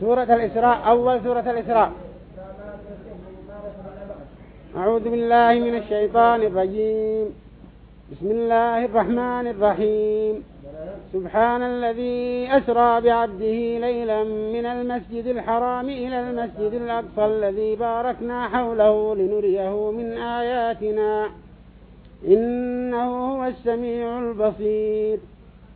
سورة الإسراء أول سورة الإسراء. أعوذ بالله من الشيطان الرجيم. بسم الله الرحمن الرحيم. سبحان الذي أسرى بعبده ليلا من المسجد الحرام إلى المسجد الأقصى الذي باركنا حوله لنريه من آياتنا. إنه هو السميع البصير.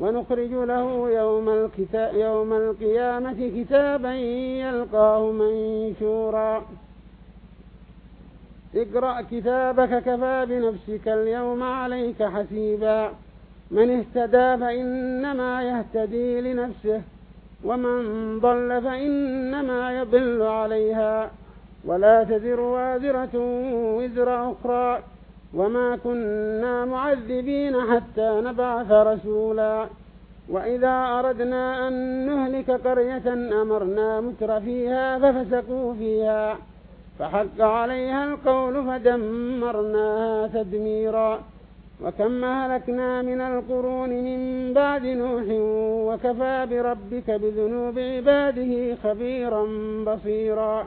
ونخرج له يوم, الكتاب يوم القيامة كتابا يلقاه منشورا. اقرأ كتابك كفى بنفسك اليوم عليك حسيبا. من اهتدى فإنما يهتدي لنفسه ومن ضل فإنما يضل عليها. ولا تزر وازرة وزر أخرى. وما كنا معذبين حتى نبعث رسولا. وإذا أردنا أن نهلك قرية أمرنا متر فيها ففسقوا فيها. فحق عليها القول فدمرناها تدميرا. وكم أهلكنا من القرون من بعد نوح وكفى بربك بذنوب عباده خبيرا بصيرا.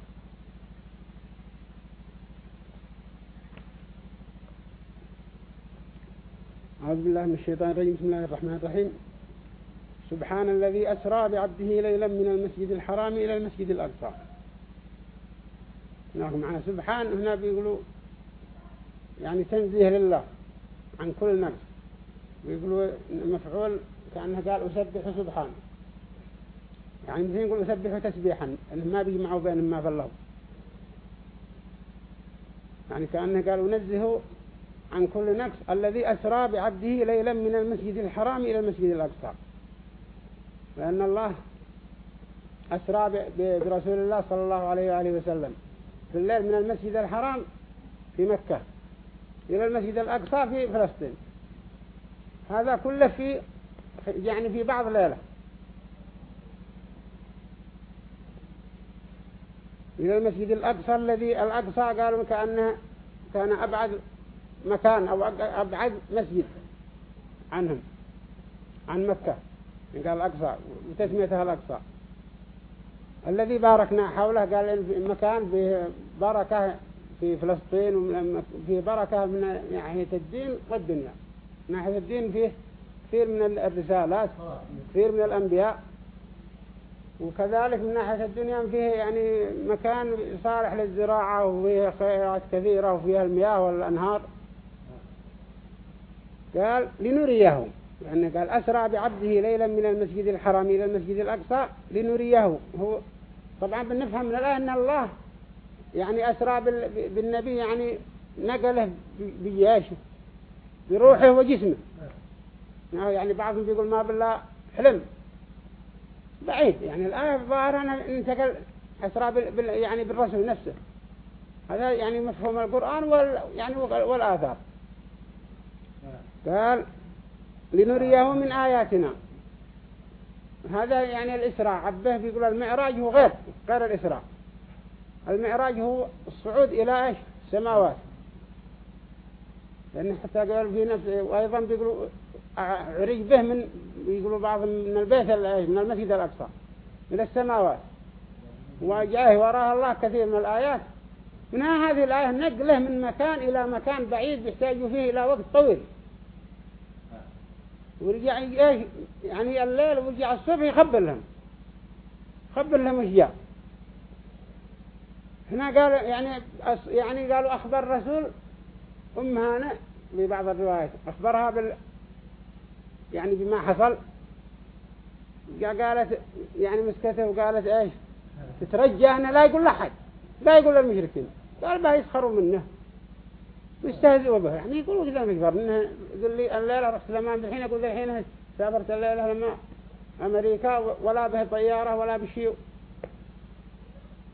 أعوذ بالله من الشيطان الرجيم بسم الله الرحمن الرحيم. سبحان الذي أسرى بعبده ليلا من المسجد الحرام إلى المسجد الأقصى. هناك معنا سبحان هنا بيقولوا يعني تنزيه لله عن كل نقص بيقولوا مفعول كأنه قال أسبح سبحان. يعني مثل يقول أسبح تسبيحا إنه ما بيجمعوا بين ما في الله يعني كأنه قال أنزه عن كل نقص الذي أسرى بعبده ليلا من المسجد الحرام إلى المسجد الأقصى. لأن الله أسرى برسول الله صلى الله عليه وآله وسلم في الليل من المسجد الحرام في مكة إلى المسجد الأقصى في فلسطين. هذا كله في يعني في بعض ليلة. إلى المسجد الأقصى الذي الأقصى قالوا كأنه كان أبعد مكان أو أبعد مسجد عنهم عن مكة قال الأقصى وتسميتها الأقصى. الذي باركنا حوله قال مكان به بركة في فلسطين وفي بركة من ناحية الدين والدنيا ناحية الدين فيه كثير من الرسالات كثير من الأنبياء. وكذلك من ناحية الدنيا فيه يعني مكان صالح للزراعة وفيه خيرات كثيرة وفيها المياه والأنهار. قال لنريه يعني قال أسرع بعبده ليلا من المسجد الحرام إلى المسجد الأقصى لنريه هو طبعا بنفهم من الآية أن الله يعني أسرع بالنبي يعني نقله بياشه بروحه وجسمه. يعني بعضهم بيقول ما بالله حلم. بعيد يعني الآية ظاهرة انتقل أسرى بال يعني بالرسول نفسه. هذا يعني مفهوم القرآن وال يعني والآثار. قال لنريه من آياتنا. هذا يعني الإسراء. عبه بيقول المعراج هو غير غير الإسراء. المعراج هو الصعود إلى إيش؟ السماوات. لأن حتى قال في نفس وأيضا بيقولوا عرج به من بيقولوا بعض من البيت من المسجد الأقصى. من السماوات. وجاءه وراها الله كثير من الآيات. منها هذه الآية نقله من مكان إلى مكان بعيد بيحتاجوا فيه إلى وقت طويل. ورجع إيش يعني الليل ورجع الصبح يخبر لهم. خبر لهم اشياء هنا قال يعني يعني قالوا أخبر الرسول أم هانة ببعض الروايات. أخبرها بال يعني بما حصل. قالت يعني مسكته وقالت إيش تترجى هنا لا يقول لحد لا يقول للمشركين. قال بها يسخروا منه. ويستهزئوا به يعني يقولوا كذا مكبر إنه يقول لي الليلة رحت لما الحين أقول الحين سافرت الليلة لما أمريكا ولا به طيارة ولا بشيء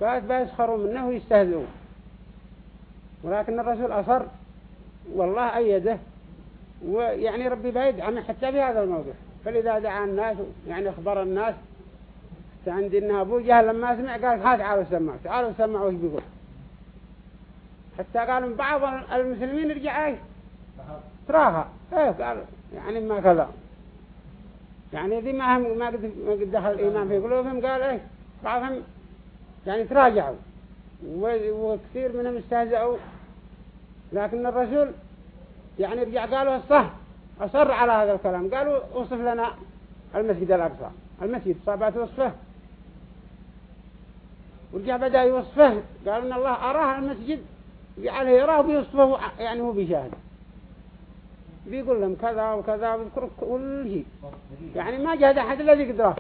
قالت بيسخروا منه ويستهزئوا ولكن الرسول أصر والله أيده. ويعني ربي بيدعم حتى في هذا الموضوع. فلذا دعا الناس يعني أخبر الناس. عندي إنها أبو جهل لما سمع قال ها تعالوا سمعوا تعالوا سمعوا وش بيقول. حتى قالوا بعض المسلمين رجع إيش تراها. إيه قال يعني ما كذا. يعني ذي ما هم ما قد ما قد دخل الإيمان في قلوبهم قال إيه بعضهم يعني تراجعوا. وكثير منهم استهزأوا. لكن الرسول يعني رجع قالوا الصح أصر على هذا الكلام. قالوا وصف لنا المسجد الأقصى. المسجد صابت وصفه. ورجع بدأ يوصفه. قال إن الله أراه المسجد. جعله يراه بيصفه يعني هو بيشاهد بيقول لهم كذا وكذا ويذكر كل شيء. يعني ما جهد أحد الذي قدره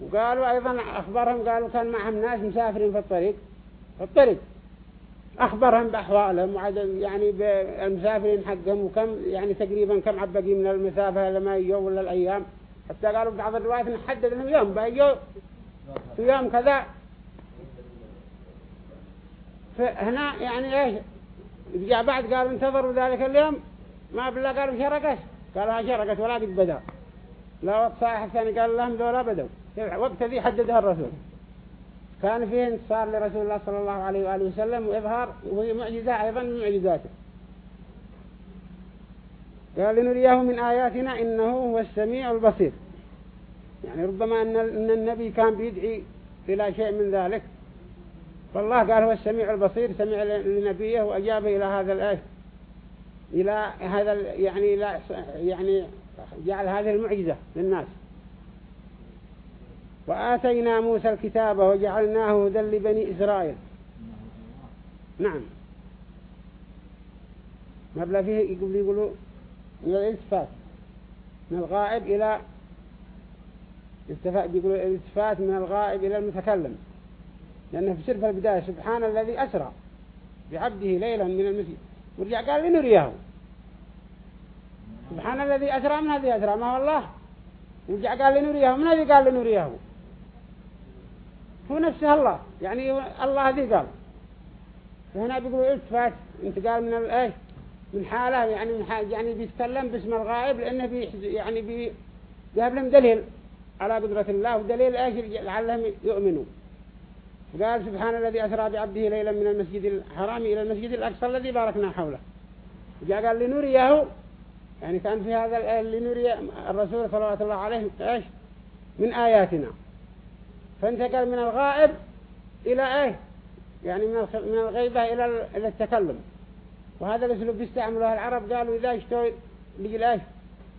وقالوا أيضا أخبرهم قالوا كان معهم ناس مسافرين في الطريق. في الطريق. أخبرهم بأحوالهم وعدد يعني بالمسافرين حقهم وكم يعني تقريبا كم عبقي من المسافة لما يجوا ولا الأيام. حتى قالوا بعض الروايات نحدد لهم يوم بيجوا في يوم كذا. فهنا يعني إيش؟ جاء بعد قال انتظروا ذلك اليوم. ما بالله قالوا شرقت. قالها شرقت ولا قد بدأ لا وقت صاحب الثاني قال لهم ذولا بدوا وقت ذي حددها الرسول. كان فيه انتصار لرسول الله صلى الله عليه وآله وسلم وإظهار وهي معجزة أيضا من معجزاته. قال لنريه من آياتنا إنه هو السميع البصير. يعني ربما أن النبي كان بيدعي إلى شيء من ذلك. فالله قال هو السميع البصير سمع لنبيه وأجاب إلى هذا الآية. إلى هذا يعني إلى يعني جعل هذه المعجزة للناس. وآتينا موسى الكتاب وجعلناه هدى لبني إسرائيل. نعم. مبلغ فيه يقول يقولوا من الإلتفات. من الغائب إلى يقولوا الالتفات من الغائب إلى المتكلم. لأنه في سر البداية سبحان الذي أسرى بعبده ليلا من المسجد ورجع قال لنريه سبحان الذي أسرى من الذي أسرى؟ ما هو الله. ورجع قال لنريه من الذي قال لنريه هو نفسه الله. يعني الله ذي قال. وهنا بيقولوا التفات. انتقال من الايه من حالة يعني من حالة يعني بيتكلم باسم الغائب لأنه بي يعني بي جاب لهم دليل على قدرة الله. ودليل إيش؟ لعلهم يؤمنوا. قال سبحان الذي أسرى بعبده ليلا من المسجد الحرام إلى المسجد الأقصى الذي باركنا حوله. جاء قال لنريه يعني كان في هذا لنري الرسول صلى الله عليه إيش؟ من آياتنا. فانتقل من الغائب إلى إيه؟ يعني من من الغيبة إلى إلى التكلم. وهذا الأسلوب بيستعمله العرب قالوا إذا اشتوا لجل إيش؟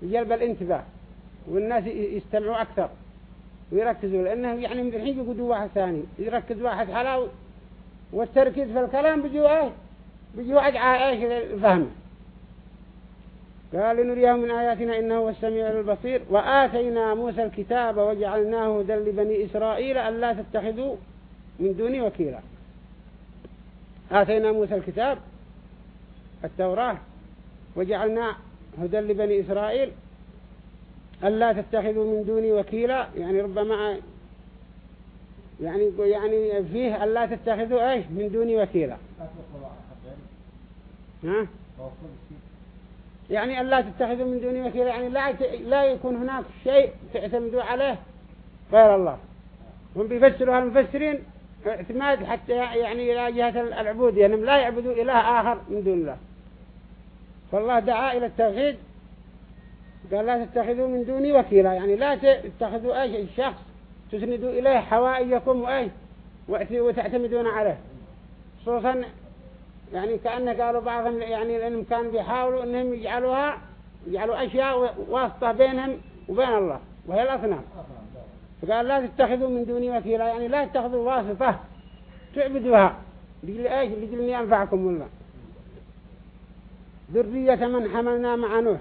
لجلب الانتباه والناس يستمعوا أكثر. ويركزوا لأنه يعني من الحين يقودوا واحد ثاني. يركز واحد حلاو والتركيز في الكلام بيجوا إيه؟ بيجوا أجعى إيش؟ الفهم قال لنريه من آياتنا إنه هو السميع البصير. وآتينا موسى الكتاب وجعلناه هدى لبني إسرائيل ألا تتخذوا من دوني وكيلا. آتينا موسى الكتاب التوراة وجعلنا هدى لبني إسرائيل. ألا تتخذوا من دوني وكيلا يعني ربما يعني يعني فيه ألا تتخذوا إيش؟ من دوني وكيلا. ها؟ يعني ألا تتخذوا من دوني وكيلا يعني لا لا يكون هناك شيء تعتمدوا عليه غير الله. هم بيفسروا المفسرين اعتماد حتى يعني إلى جهة العبود يعني لا يعبدوا إله آخر من دون الله. فالله دعا إلى التوحيد قال لا تتخذوا من دوني وكيلا. يعني لا تتخذوا أي شخص تسندوا إليه حوائجكم وأي وتعتمدون عليه. خصوصا يعني كأنه قالوا بعضهم يعني لأنهم كانوا بيحاولوا أنهم يجعلوها يجعلوا أشياء واسطة بينهم وبين الله وهي الأصنام. فقال لا تتخذوا من دوني وكيلا. يعني لا تتخذوا واسطة تعبدوها. لجل إيش؟ لجل ينفعكم الله ذرية من حملنا مع نوح.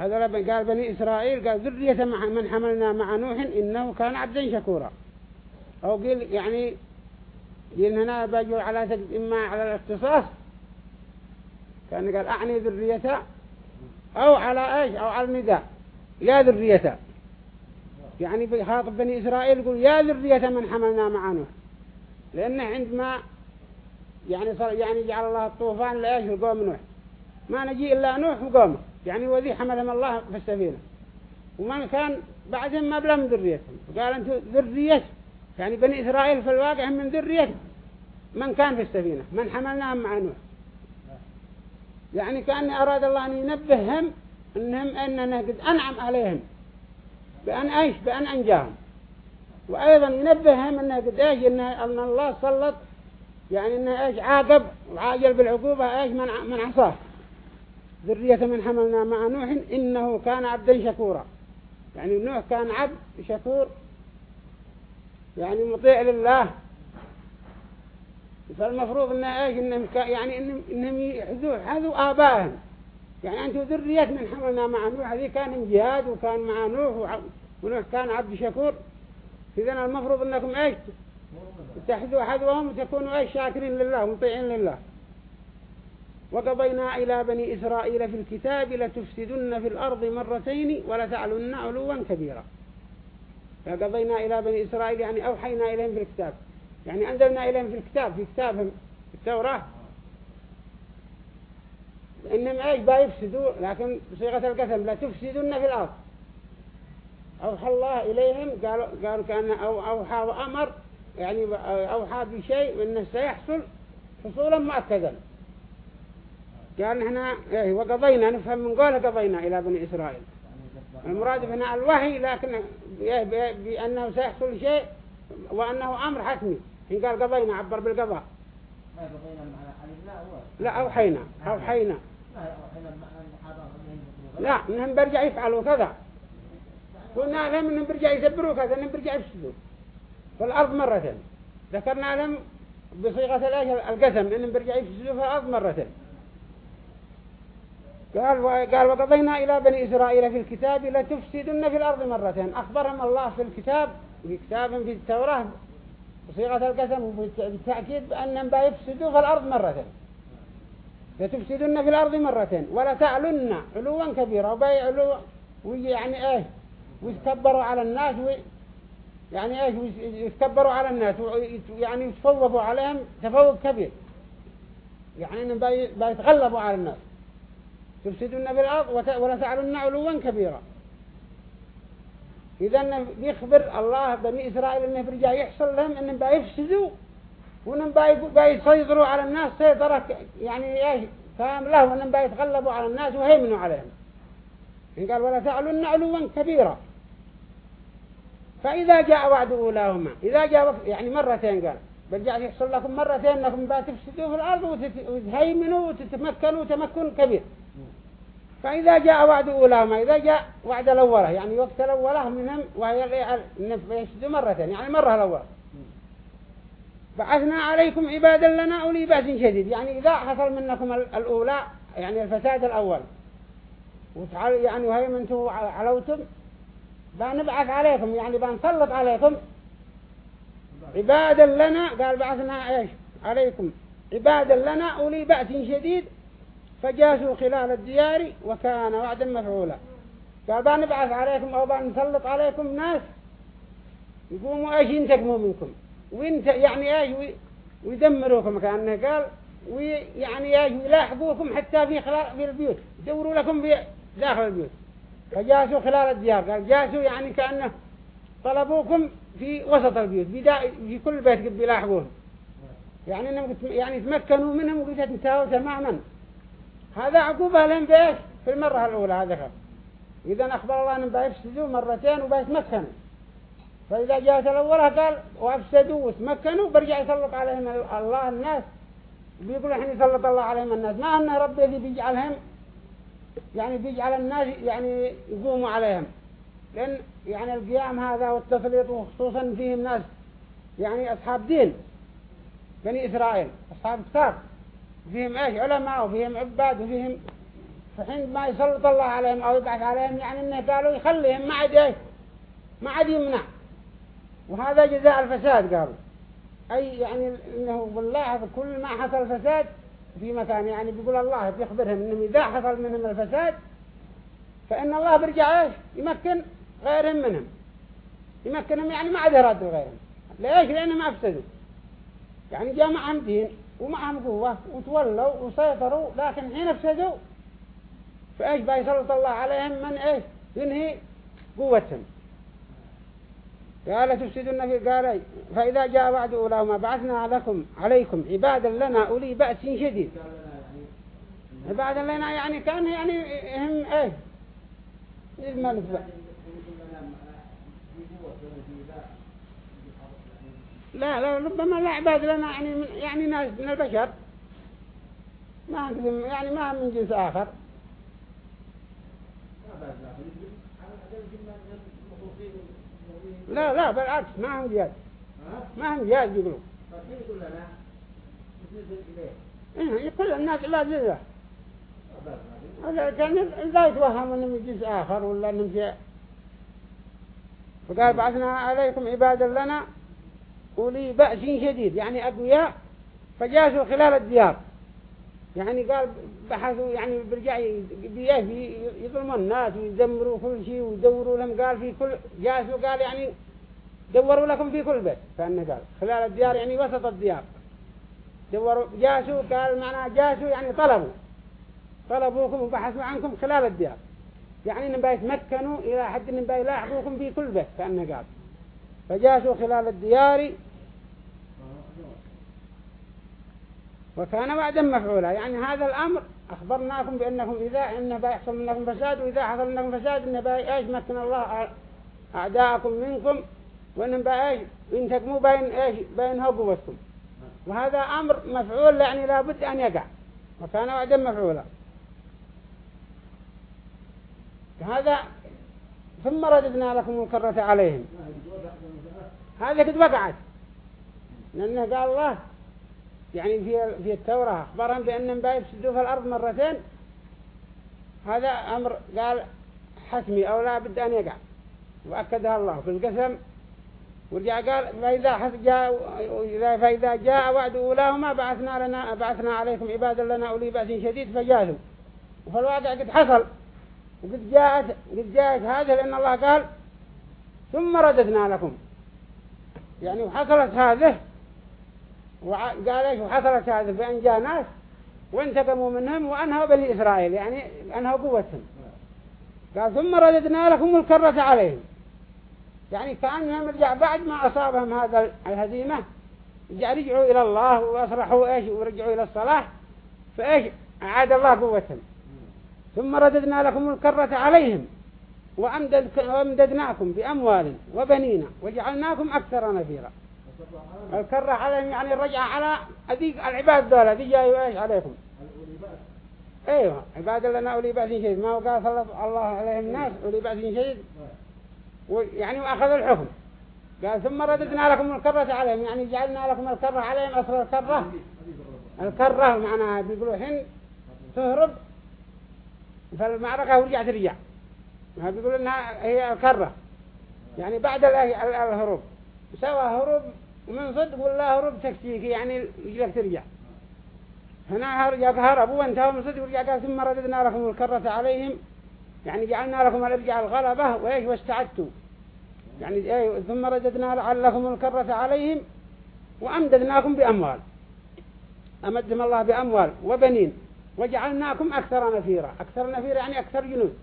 هذا قال بني إسرائيل قال ذرية من حملنا مع نوح إنه كان عبدا شكورا. أو قيل يعني قيل هنا بجوا على سجد إما على الاختصاص. كان قال أعني ذرية أو على إيش؟ أو على النداء. يا ذرية. يعني بيخاطب بني إسرائيل يقول يا ذرية من حملنا مع نوح. لأنه عندما يعني صار يعني جعل الله الطوفان لإيش؟ القوم نوح. ما نجي إلا نوح وقومه. يعني وذي حملهم الله في السفينة ومن كان بعدهم ما بلا من ذريتهم قال أنتم ذرية يعني بني إسرائيل في الواقع من ذرية من كان في السفينة من حملناهم مع نوح. يعني كأن أراد الله أن ينبههم أنهم أننا قد أنعم عليهم بأن أيش؟ بأن أنجاهم. وأيضا ينبههم أنه قد إن, أن الله سلط يعني أنه إيش؟ عاقب وعاجل بالعقوبة إيش؟ من, من عصاه. ذرية من حملنا مع نوح إنه كان عبدا شكورا. يعني نوح كان عبد شكور يعني مطيع لله. فالمفروض إنه إيش؟ إنهم يعني إنهم يحذوا حذوا آبائهم. يعني أنتم ذرية من حملنا مع نوح. هذه كان جهاد وكان مع نوح ونوح كان عبد شكور. إذن المفروض أنكم إيش؟ تحذوا حذوهم وتكونوا إيش؟ شاكرين لله مطيعين لله. وقضينا إلى بني إسرائيل في الكتاب لتفسدن في الأرض مرتين ولتعلن علوا كبيرا. فقضينا إلى بني إسرائيل يعني أوحينا إليهم في الكتاب. يعني أنزلنا إليهم في الكتاب في كتابهم في التوراة. إنهم إيش بيفسدوا لكن بصيغة القسم لا تفسدون في الأرض. أوحى الله إليهم قالوا قالوا كأن أو أوحى وأمر يعني أوحى بشيء إنه سيحصل حصولا مؤكدا. قال نحن إيه وقضينا نفهم من قوله قضينا إلى بني إسرائيل. المراد هنا الوحي لكن إيه بأنه سيحصل شيء وأنه أمر حتمي. حين قال قضينا عبر بالقضاء. لا أوحينا أوحينا. لا إنهم برجع يفعلوا كذا. قلنا لهم إنهم برجع يسبروا كذا إنهم برجع يفسدوا. في الأرض مرة ذكرنا لهم بصيغة القسم إنهم برجع يفسدوا في الأرض مرة قال قال وقضينا إلى بني إسرائيل في الكتاب لتفسدن في الأرض مرتين. أخبرهم الله في الكتاب في كتاب في التوراة بصيغة القسم بالتأكيد بأنهم بيفسدوا في الأرض مرتين. لتفسدن في الأرض مرتين. ولا تعلن علوا كبيرا. وبيعلوا ويعني إيه ويتكبروا على الناس وي يعني إيش؟ يتكبروا على الناس يعني يتفوقوا عليهم تفوق كبير. يعني إنهم بيتغلبوا على الناس. تفسدون في الأرض ولا تعلن علوا كبيرا. إذا بيخبر الله بني إسرائيل إنه برجع يحصل لهم إنهم بيفسدوا وإنهم بيسيطروا على الناس. سيطرة يعني إيش؟ كاملة وإنهم بيتغلبوا على الناس وهيمنوا عليهم. قال ولا تعلن علوا كبيرا. فإذا جاء وعد أولاهما إذا جاء وقت يعني مرتين قال. برجع يحصل لكم مرتين أنكم بتفسدوا في الأرض وتهيمنوا وتتمكنوا تمكن كبير. فإذا جاء وعد أولاهما إذا جاء وعد الأولى يعني وقت الأولى منهم وهي يشد مرة يعني مرة الأولى بعثنا عليكم عبادا لنا أولي بأس شديد. يعني إذا حصل منكم الأولى يعني الفساد الأول. وتعال يعني وهي من أنتوا علوتم بنبعث عليكم يعني بنسلط عليكم عبادا لنا قال بعثنا إيش؟ عليكم. عبادا لنا أولي بأس شديد فجاسوا خلال الديار وكان وعدا مفعولا. قال بنبعث عليكم أو بنسلط عليكم ناس يقوموا إيش؟ ينتقموا منكم. وينت يعني إيش؟ ويدمروكم كأنه قال ويعني إيش؟ يلاحقوكم حتى في خلال في البيوت. يدوروا لكم في داخل البيوت. فجاسوا خلال الديار. قال جاسوا يعني كأنه طلبوكم في وسط البيوت في كل بيت قد بيلاحقوهم يعني إنهم يعني تمكنوا منهم وقد انتهوا تماما. هذا عقوبة لهم بإيش؟ في المرة الأولى هذا إذا أخبر الله أنهم بيفسدوا مرتين وبيتمكنوا. فإذا جاءت الأولى قال وأفسدوا وتمكنوا برجع يسلط عليهم الله الناس. بيقول الحين يسلط الله عليهم الناس. ما أن ربي ذي بيجعلهم يعني بيجعل الناس يعني يقوموا عليهم. لأن يعني القيام هذا والتسليط وخصوصا فيهم ناس يعني أصحاب دين بني إسرائيل أصحاب كتاب فيهم إيش؟ علماء وفيهم عباد وفيهم فحين ما يسلط الله عليهم أو يبعث عليهم يعني إنه قالوا يخليهم ما عاد إيش؟ ما عاد يمنع. وهذا جزاء الفساد قالوا. أي يعني إنه بالله كل ما حصل فساد في مكان يعني بيقول الله بيخبرهم انهم إذا حصل منهم الفساد فإن الله بيرجع إيش؟ يمكن غيرهم منهم. يمكنهم يعني ما عاد يرادوا غيرهم. ليش؟ لأنهم أفسدوا. يعني جاء معهم دين ومعهم قوة وتولوا وسيطروا لكن حين أفسدوا فإيش بيسلط الله عليهم؟ من إيش؟ ينهي قوتهم. قال تفسدون في قال فإذا جاء بعد أولاهما بعثنا لكم عليكم عبادا لنا أولي بأس شديد. عبادا لنا يعني كان يعني هم إيه؟ الملك لا لا ربما لا عباد لنا يعني يعني ناس من البشر. ما عندهم يعني ما من جنس آخر. لا لا بالعكس ما هم جاد ما هم جاد يقولوا إيه يقول الناس لا جزء. كان لا يتوهم انهم جزء آخر ولا انهم فقال بعثنا عليكم عبادا لنا أولي بأس شديد. يعني أقوياء فجاسوا خلال الديار. يعني قال بحثوا يعني برجع يظلموا الناس ويدمروا كل شيء ويدوروا لهم. قال في كل جاسوا قال يعني دوروا لكم في كل بيت. فأنه قال خلال الديار يعني وسط الديار. دوروا جاسوا قال معناه جاسوا يعني طلبوا. طلبوكم وبحثوا عنكم خلال الديار. يعني إنهم بيتمكنوا إلى حد إنهم بيلاحقوكم في كل بيت. كأنه قال فجاسوا خلال الديار وكان وعدا مفعولا. يعني هذا الأمر أخبرناكم بأنكم إذا إنه بيحصل منكم فساد وإذا حصل منكم فساد إنه بيأيش مكن الله أعداءكم منكم وإنهم بيأيش ينتقموا بين إيش؟ بين قوتكم وهذا أمر مفعول يعني لابد أن يقع. وكان وعدا مفعولا. هذا ثم رددنا لكم الكرة عليهم. هذا قد وقعت لأنه قال الله يعني في في التوراة أخبرهم بأنهم بيفسدوا في الأرض مرتين. هذا أمر قال حتمي أو لا بد أن يقع. وأكدها الله في القسم. ورجع قال فإذا جاء فإذا جاء وعد أولاهما بعثنا لنا بعثنا عليكم عبادا لنا أولي بأس شديد فجاثوا وفي الواقع قد حصل. وقد جاءت قد جاءت هذا لأن الله قال ثم رددنا لكم. يعني وحصلت هذه وقال إيش وحصلت هذه بأن جاء ناس وانتقموا منهم وأنهوا بني إسرائيل يعني أنهوا قوتهم. قال ثم رددنا لكم الكرة عليهم. يعني كأنهم رجع بعد ما أصابهم هذا الهزيمة رجع رجعوا إلى الله وأصرحوا إيش؟ ورجعوا إلى الصلاح. فإيش؟ أعاد الله قوتهم. ثم رددنا لكم الكرة عليهم. وأمددناكم بأموال وبنينا وجعلناكم أكثر نفيرا. الكرة عليهم يعني الرجعة على أذيك العباد دولة ذي جاي إيش عليكم؟ أيوه عباد لنا أولي بأس شديد ما هو قال صلى الله عليهم الناس أولي بأس شديد ويعني وأخذ الحكم. قال ثم رددنا لكم الكرة عليهم. يعني جعلنا لكم الكرة عليهم أصل الكرة الكرة معناها بيقولوا حين تهرب فالمعركة ورجعت رجع بيقولوا إنها هي الكرة. يعني بعد الهروب. سوى هروب من صدق ولا هروب تكتيكي يعني يجلك ترجع. هنا هربوا وانتهوا من صدق ورجع قال ثم رددنا لكم الكرة عليهم. يعني جعلنا لكم الارجع الغلبة وإيش؟ واستعدتوا. يعني إيه؟ ثم رددنا لكم الكرة عليهم وأمددناكم بأموال. أمدهم الله بأموال وبنين وجعلناكم أكثر نفيرا. أكثر نفيرا يعني أكثر جنود.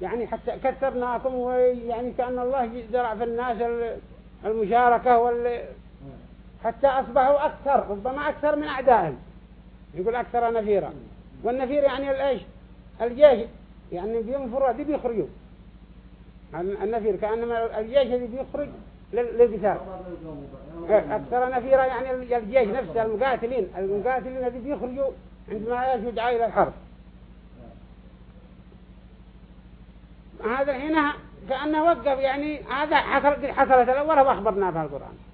يعني حتى كثرناكم ويعني كأن الله زرع في الناس المشاركة وال حتى أصبحوا أكثر ربما أكثر من أعدائهم. يقول أكثر نفيرا. والنفير يعني الإيش؟ الجيش. يعني بينفروا دي بيخرجوا. النفير كأنما الجيش اللي بيخرج للقتال. أكثر نفيرا يعني الجيش نفسه المقاتلين. المقاتلين الذي بيخرجوا عندما يدعى إلى الحرب. هذا هنا كأنه وقف يعني هذا حصل حصلت الأول وأخبرنا بها القرآن.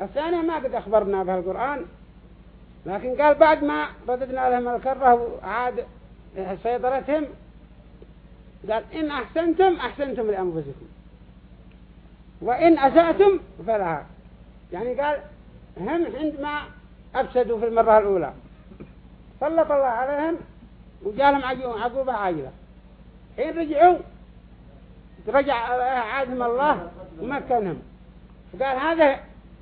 الثانية ما قد أخبرنا بها القرآن لكن قال بعد ما رددنا لهم الكرة وعاد سيطرتهم قال إن أحسنتم أحسنتم لأنفسكم. وإن أسأتم فلها. يعني قال هم عندما أفسدوا في المرة الأولى. سلط الله عليهم وجالهم عقوبة عاجلة. حين رجعوا رجع عادهم الله ومكنهم. فقال هذا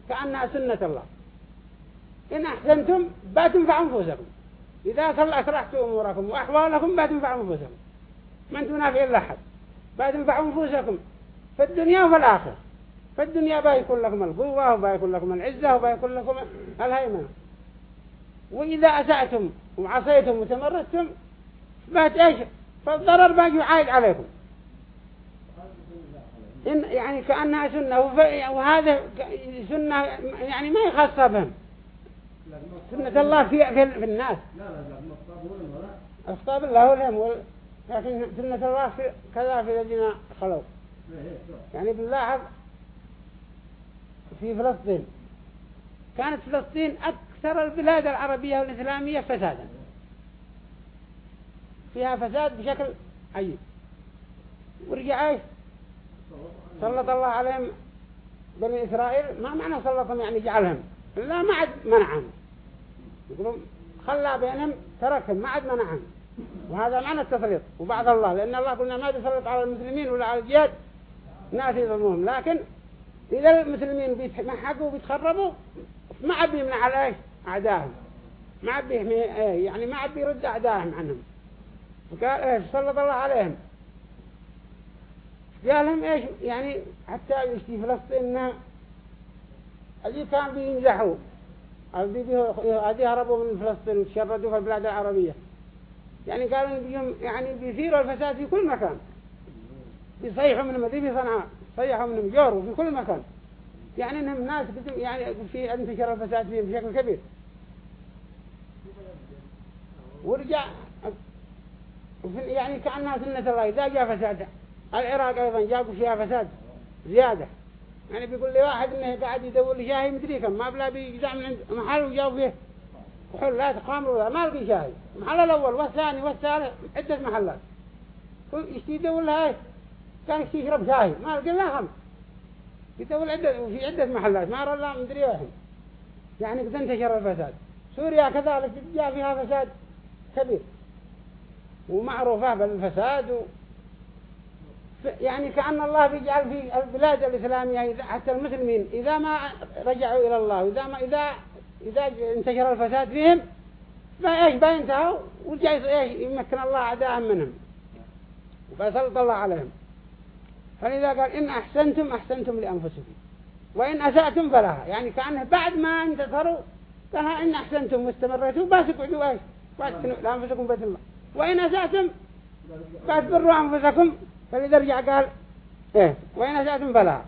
كأنها سنة الله. إن أحسنتم باتنفع أنفسكم. إذا أسرحتوا أموركم وأحوالكم باتنفع أنفسكم. ما أنتم نافعين لحد باتنفع أنفسكم. في الدنيا وفي الآخرة. في الدنيا بيكون لكم القوة وبيكون لكم العزة وبيكون لكم الهيمنة. وإذا أسأتم وعصيتم وتمردتم إيش؟ فالضرر باقي عايد عليكم. إن يعني كأنها سنة وهذا سنة يعني ما يخص بهم. سنة الله في في, الناس. أخطاب الله لهم لكن سنة الله في كذا في الذين خلوا. يعني بالله في فلسطين. كانت فلسطين أكثر البلاد العربية والإسلامية فسادا. فيها فساد بشكل عجيب. ورجع إيش؟ سلط الله عليهم بني إسرائيل ما معنى سلطهم؟ يعني جعلهم. لا ما عد منعهم. يقولون خلى بينهم تركهم ما عد منعهم. وهذا معنى التسليط. وبعد الله لأن الله قلنا ما بيسلط على المسلمين ولا على الجهاد. ناس يظلمهم لكن إذا المسلمين بيتمحقوا وبيتخربوا ما عاد يمنع على إيش؟ أعدائهم. ما عاد إيه يعني ما عاد بيرد أعدائهم عنهم. فقال إيش؟ سلط الله عليهم. قال لهم إيش؟ يعني حتى يشتي فلسطين اللي كان بينزحوا هذه هربوا من فلسطين وتشردوا في البلاد العربية. يعني قالوا بيهم يعني بيثيروا الفساد في كل مكان. بيصيحوا من مدي في صنعاء صيحوا من جور في كل مكان. يعني إنهم ناس يعني في انتشر الفساد فيهم بشكل كبير. ورجع يعني كأنها سنة الله إذا جاء فساد العراق أيضا جابوا فيها فساد زيادة. يعني بيقول لي واحد إنه قاعد يدور لي شاهي مدري كم ما بلا بيجزع من عند محل وجاو فيه. محلات قاموا ما لقي شاهي. المحل الأول والثاني والثالث عدة محلات. يشتي يدور لها؟ كان يشتي يشرب شاهي ما لقي لها خمس. يدور عدة وفي عدة محلات ما رأى الله مدري واحد. يعني قد انتشر الفساد. سوريا كذلك جاء فيها فساد كبير. ومعروفة بالفساد. يعني كأن الله بيجعل في البلاد الإسلامية حتى المسلمين إذا ما رجعوا إلى الله إذا ما إذا إذا انتشر الفساد فيهم فإيش؟ بينتهوا ورجع إيش؟ يمكن الله أعداءهم منهم. فسلط الله عليهم. فلذا قال إن أحسنتم أحسنتم لأنفسكم. وإن أسأتم فلها يعني كأنه بعد ما انتصروا قال إن أحسنتم واستمرتوا بس اقعدوا إيش؟ واتنوا لأنفسكم بيت الله. وإن أسأتم فاتبروا أنفسكم. فلذا رجع قال إيه وإن أسأتم فلا.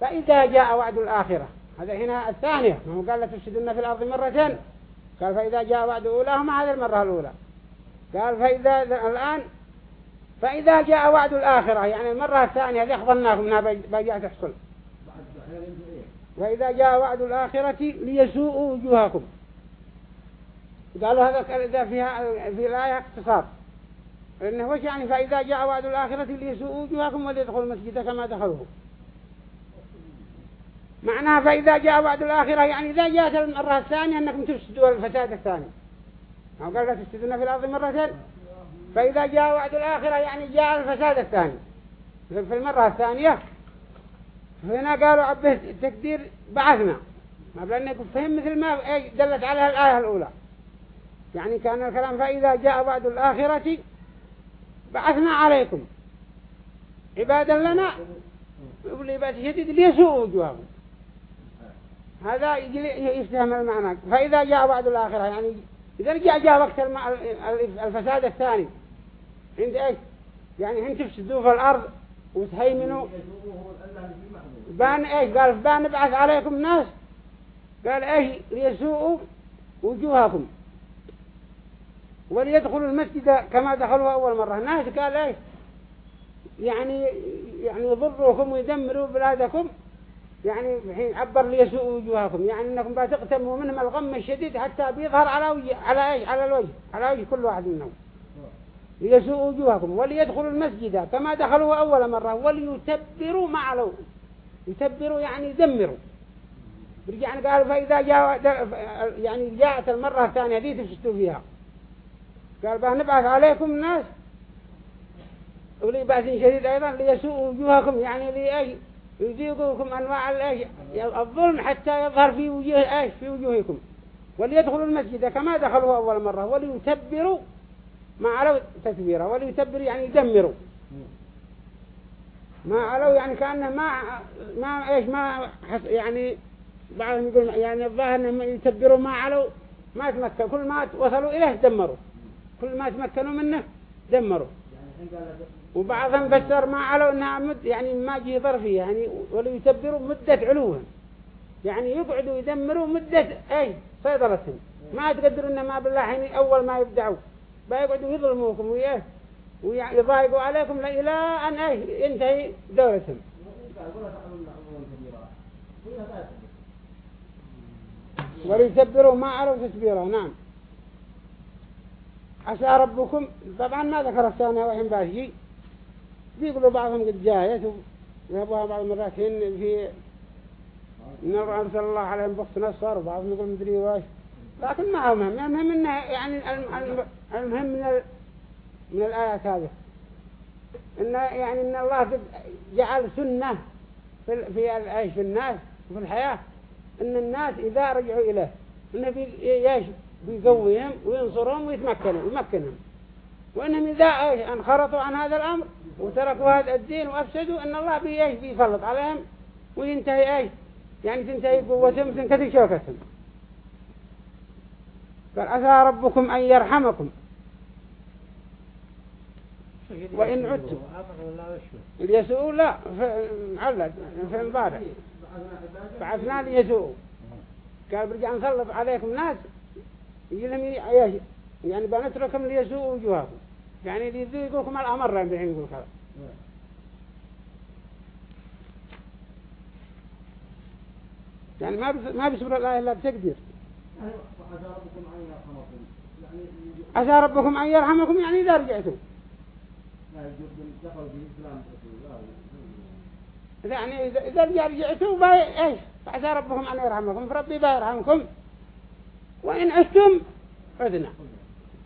فإذا جاء وعد الآخرة هذا هنا الثانية هو قال لتفسدن في الأرض مرتين. قال فإذا جاء وعد أولاهما هذه المرة الأولى. قال فإذا الآن فإذا جاء وعد الآخرة يعني المرة الثانية هذه أخبرناكم منها بيجاء تحصل. وإذا جاء وعد الآخرة ليسوءوا وجوهكم. قالوا هذا إذا فيها في الآية اختصار إنه وش يعني؟ فإذا جاء وعد الآخرة ليسوء وجوهكم وليدخلوا المسجد كما دخلوه. معناها فإذا جاء وعد الآخرة يعني إذا جاءت المرة الثانية أنكم تفسدوا الفساد الثاني. أو قال لا تفسدون في الأرض مرتين فإذا جاء وعد الآخرة يعني جاء الفساد الثاني. في المرة الثانية هنا قالوا عبه تقدير بعثنا. ما بلنا فهم مثل ما دلت عليها الآية الأولى. يعني كان الكلام فإذا جاء وعد الآخرة بعثنا عليكم. عبادا لنا. يقول بات شديد ليسوء وجوههم هذا يفتهم المعنى. فإذا جاء وعد الآخرة يعني إذا رجع جاء وقت الفساد الثاني. عند إيش؟ يعني هم تفسدوا في الأرض وتهيمنوا. بان إيش؟ قال بان نبعث عليكم ناس قال إيش؟ ليسوءوا وجوهكم. وليدخلوا المسجد كما دخلوا أول مرة. الناس قال إيه يعني يعني يضروكم ويدمروا بلادكم. يعني الحين عبر ليسوء وجوهكم. يعني إنكم بتقتموا منهم الغم الشديد حتى بيظهر على وجه على إيش؟ على الوجه. على وجه كل واحد منهم. ليسوء وجوهكم. وليدخلوا المسجد كما دخلوا أول مرة. وليتبروا ما علوا. يتبروا يعني يدمروا. يعني قال فإذا جاء يعني جاءت المرة الثانية دي تفسدوا فيها. قال به نبعث عليكم ناس ولي بأس شديد أيضا ليسوء وجوهكم يعني لأي يذيقوكم أنواع الظلم حتى يظهر في وجوه إيش؟ في وجوهكم. وليدخلوا المسجد كما دخلوا أول مرة وليتبروا ما علوا تكبيرا وليتبروا يعني يدمروا. ما علوا يعني كأنه ما ما إيش؟ ما يعني بعضهم يقول يعني الظاهر إنهم يتبروا ما علوا ما تمكن كل ما وصلوا إليه دمروا كل ما تمكنوا منه دمروا. وبعضهم فسر ما علوا إنها مد يعني ما جي ظرفية يعني ولو يتبروا مدة علوهم. يعني يقعدوا يدمروا مدة أي صيدلتهم. ما تقدروا إن ما بالله حين أول ما يبدعوا. بيقعدوا يظلموكم وياه ويضايقوا عليكم إلى أن اي ينتهي دورتهم وليتبروا ما علوا تتبيرا نعم. عسى ربكم. طبعا ما ذكر الثانية وحين باشي. بيقولوا بعضهم قد جايت ويهبوها بعض المرات في نور أرسل الله عليهم بخت نصر وبعضهم يقول مدري واش لكن ما هو مهم. المهم إنه يعني المهم من. من الآيات هذه. إن يعني إن الله جعل سنة في في العيش في الناس وفي الحياة. إن الناس إذا رجعوا إليه إنه بي بيقويهم وينصرهم ويتمكنهم يمكنهم. وإنهم إذا أنخرطوا عن هذا الأمر وتركوا هذا الدين وأفسدوا إن الله بي بيفلط عليهم وينتهي إيش؟ يعني تنتهي قوتهم تنكتي شوكتهم. قال عسى ربكم أن يرحمكم؟ وإن عدتم. اليسوء لا معلق في المبارك بعثنا ليسوء قال برجع نسلط عليكم ناس لهم يعني بنتركهم ليسوء وجوهكم يعني يقولكم الأمر يعني الحين يقول كذا. يعني ما ما بيصبر الله إلا بتقدير. عسى ربكم أن يرحمكم؟ يعني إذا رجعتم. يعني إذا رجعتوا باي إيش؟ عسى ربكم أن يرحمكم. فربي بيرحمكم وإن عدتم عدنا.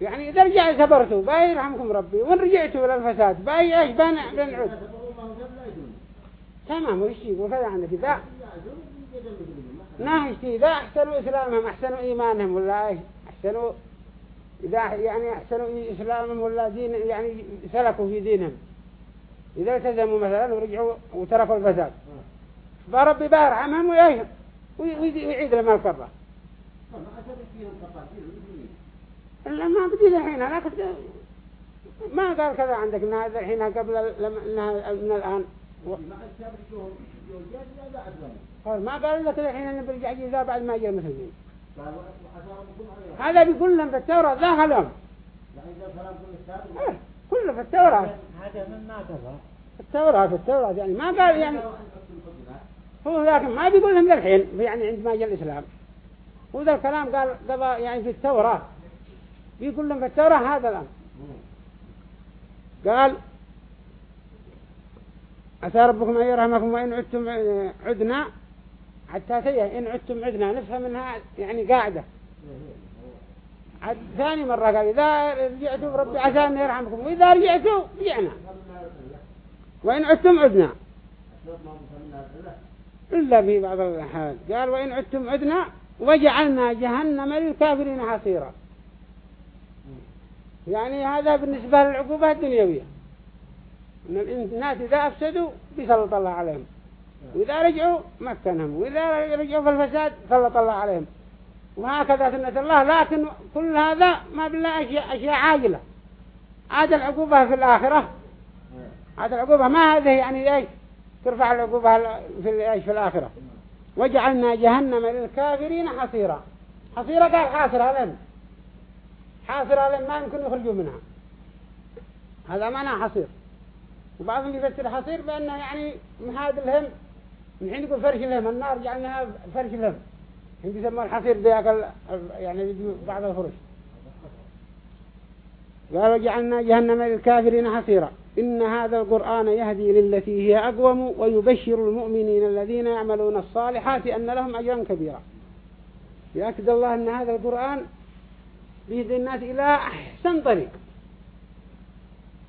يعني إذا رجع صبرتوا باي يرحمكم ربي. وإن رجعتوا للفساد باي إيش بنعود تمام وش يقول؟ كذا عندك إذا ناهش إذا أحسنوا إسلامهم أحسنوا إيمانهم ولا إيش؟ أحسنوا. إذا يعني أحسنوا إسلامهم ولا دين يعني سلكوا في دينهم. إذا التزموا مثلا ورجعوا وتركوا الفساد. فربي ويعيهم ويعيد لهم الكرة إلا ما بدي الحين أنا كنت ما قال كذا عندك إنها الحين قبل إنها من الآن. قال ما قال لك الحين أن برجع إذا بعد ما جاء مثل هذا بيقول لهم في التوراة ذا لهم إيه، كله في التوراة. هذا من ما قال التوراة في التوراة يعني ما قال يعني هو لكن ما بيقول لهم الحين يعني عندما جاء الإسلام. وذا الكلام قال قضى يعني في التوراة. بيقول لهم في التوراة هذا الأمر. قال عسى ربكم أن يرحمكم وإن عدتم عدنا حتى تيه. إن عدتم عدنا نفهم منها يعني قاعدة. عد ثاني مرة قال إذا رجعتوا ربي عسى أن يرحمكم. وإذا رجعتوا رجعنا. وإن عدتم عدنا. إلا في بعض الحالات قال وإن عدتم عدنا وجعلنا جهنم للكافرين حصيرا. يعني هذا بالنسبة للعقوبة الدنيوية. إن الناس إذا أفسدوا بيسلط الله عليهم. وإذا رجعوا مكنهم. وإذا رجعوا في الفساد سلط الله عليهم. وهكذا سنة الله. لكن كل هذا ما بالله أشياء, أشياء عاجلة. عاد العقوبة في الآخرة. عاد العقوبة ما هذه يعني إيش؟ ترفع العقوبة في في الآخرة. وجعلنا جهنم للكافرين حصيرا. حصيرا قال حاصرة لهم حاصرة لهم ما يمكن يخرجوا منها. هذا معنى حصير. وبعضهم يفسر حصير بأنه يعني محاد لهم من حين يقول فرش لهم النار جعلناها فرش لهم حين يسمى الحصير ذاك يعني بعض الفرش. قالوا جعلنا جهنم للكافرين حصيرا. إن هذا القرآن يهدي للتي هي أقوم ويبشر المؤمنين الذين يعملون الصالحات أن لهم أجرا كبيرا. يأكد الله أن هذا القرآن بيهدي الناس إلى أحسن طريق.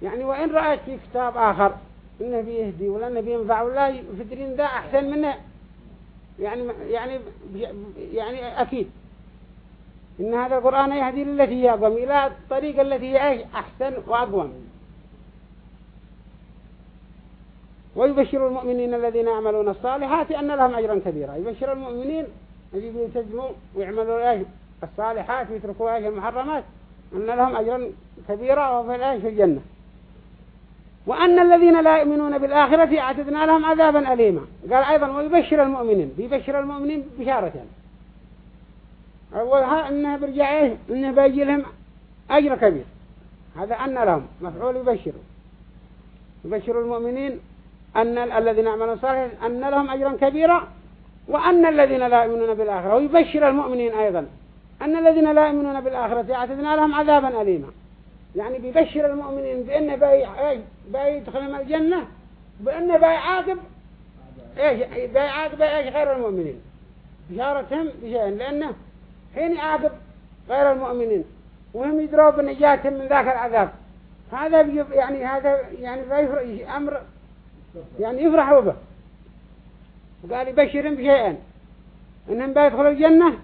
يعني وإن رأيت في كتاب آخر إنه بيهدي ولا إنه بينفع ولا فدرين ذا أحسن منه. يعني يعني يعني أكيد. إن هذا القرآن يهدي للتي هي أقوم إلى الطريق التي هي أحسن وأقوم. ويبشر المؤمنين الذين يعملون الصالحات أن لهم أجرا كبيرا. يبشر المؤمنين الذين يلتزموا ويعملوا الصالحات ويتركوا المحرمات أن لهم أجرا كبيرا وفي في الجنة. وأن الذين لا يؤمنون بالآخرة أعتدنا لهم عذابا أليما. قال أيضا ويبشر المؤمنين بيبشر المؤمنين بشارة. أولها أنه برجع أنه بيجي لهم أجر كبير. هذا أن لهم مفعول يبشر. يبشر المؤمنين أن الذين يعملون صالحا أن لهم أجرا كبيرا وأن الذين لا يؤمنون بالآخرة. ويبشر المؤمنين أيضا أن الذين لا يؤمنون بالآخرة أعتدنا لهم عذابا أليما. يعني بيبشر المؤمنين بأنه بيدخلهم الجنة بأنه بيعاقب إيش؟ بيعاقب إيش؟ غير المؤمنين. بشارتهم بشيء لأنه حين يعاقب غير المؤمنين وهم يدروا بنجاتهم من ذاك العذاب. هذا يعني هذا يعني أمر يعني يفرحوا به وقال يبشرهم بشيئين إنهم بيدخلوا الجنة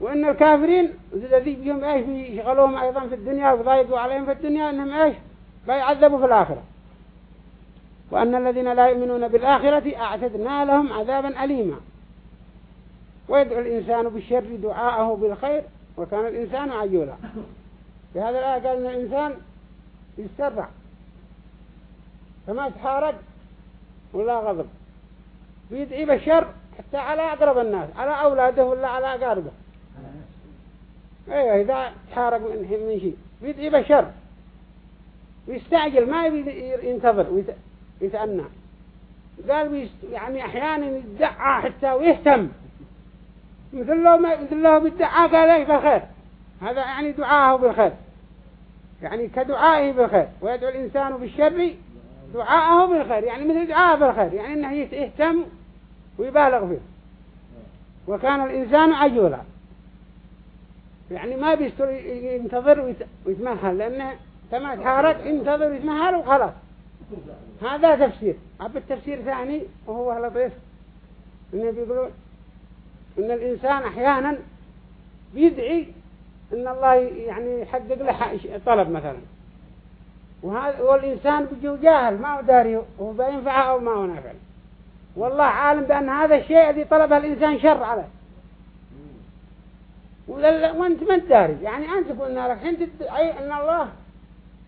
وإن الكافرين الذي بهم إيش بيشغلوهم أيضا في الدنيا وضايقوا عليهم في الدنيا إنهم إيش بيعذبوا في الآخرة. وأن الذين لا يؤمنون بالآخرة أعتدنا لهم عذابا أليما. ويدعو الإنسان بالشر دعاءه بالخير وكان الإنسان عجولا. في هذا الآية قال إن الإنسان يسترع فما يتحارق ولا غضب. ويدعي بالشر حتى على أقرب الناس على أولاده ولا على أقاربه. أيوه إذا تحارق من شيء. بيدعي بالشر ويستعجل ما ينتظر ويتأنى قال يعني أحيانا يدعى حتى ويهتم. مثل لو ما مثل لو بيدعى قال إيه بالخير؟ هذا يعني دعاءه بالخير. يعني كدعائه بالخير. ويدعو الإنسان بالشر دعاءه بالخير يعني مثل دعاءه بالخير يعني إنه يهتم ويبالغ فيه. وكان الإنسان عجولا. يعني ما بيستر ينتظر ويتمهل لأنه كما تحارت ينتظر ويتمهل وخلاص. هذا تفسير. أب التفسير ثاني وهو لطيف. إنه بيقولون إن الإنسان أحيانا بيدعي إن الله يعني يحقق له طلب مثلا. وهذا والإنسان بيجي جاهل ما هو داري وهو بينفعه أو ما هو نافع. والله عالم بأن هذا الشيء الذي طلبه الإنسان شر عليه. وأنت ما داري. يعني أنت قلنا لك حين تدعي إن الله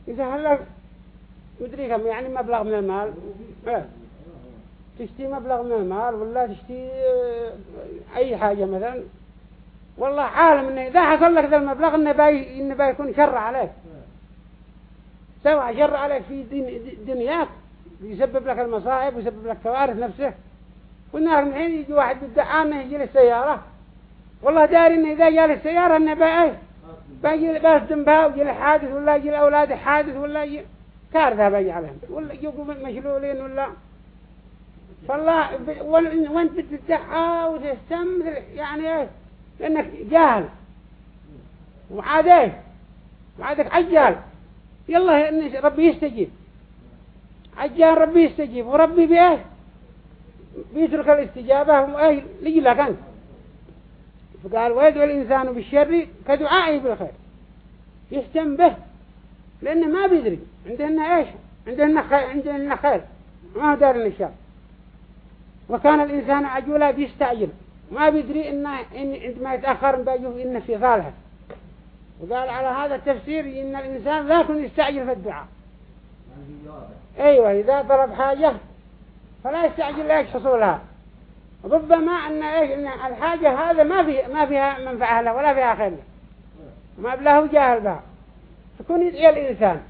يسهل لك مدري كم يعني مبلغ من المال. إيه. تشتي مبلغ من المال ولا تشتي آه، أي حاجة مثلا. والله عالم إنه إذا حصل لك ذا المبلغ إنه باي إنه باي يكون شر عليك. سواء شر عليك في دين دنياك يسبب لك المصائب ويسبب لك كوارث نفسه. قلنا لك الحين يجي واحد بالدعاء انه يجي للسيارة والله داري إنه إذا جاء السيارة إنه بقى باجي بيصدم بها ويجي حادث ولا يجي الاولاد حادث ولا يجي كارثة باجي عليهم. ولا يجوا مشلولين ولا؟ فالله وانت بتدعى وتهتم يعني إيه؟ لأنك جاهل. وعاد إيه وعادك عجال يلا ربي يستجيب. عجال ربي يستجيب وربي بيه بيترك الاستجابة وايه لك أنت. فقال ويدعو الإنسان بالشر كدعائه بالخير يهتم به لأنه ما بيدري. عندنا إيش؟ عندنا خير عندنا خير. ما هو دار الشر وكان الإنسان عجولا بيستعجل. ما بيدري إنه إن عندما يتأخر بيجوه إنه في صالحه وقال على هذا التفسير إن الإنسان لا يكون يستعجل في الدعاء. أيوة إذا طلب حاجة فلا يستعجل ليش حصولها ربما أن الحاجة هذا ما في ما فيها منفعة له ولا فيها خير ما بله جاهل بها. تكون يدعي الإنسان.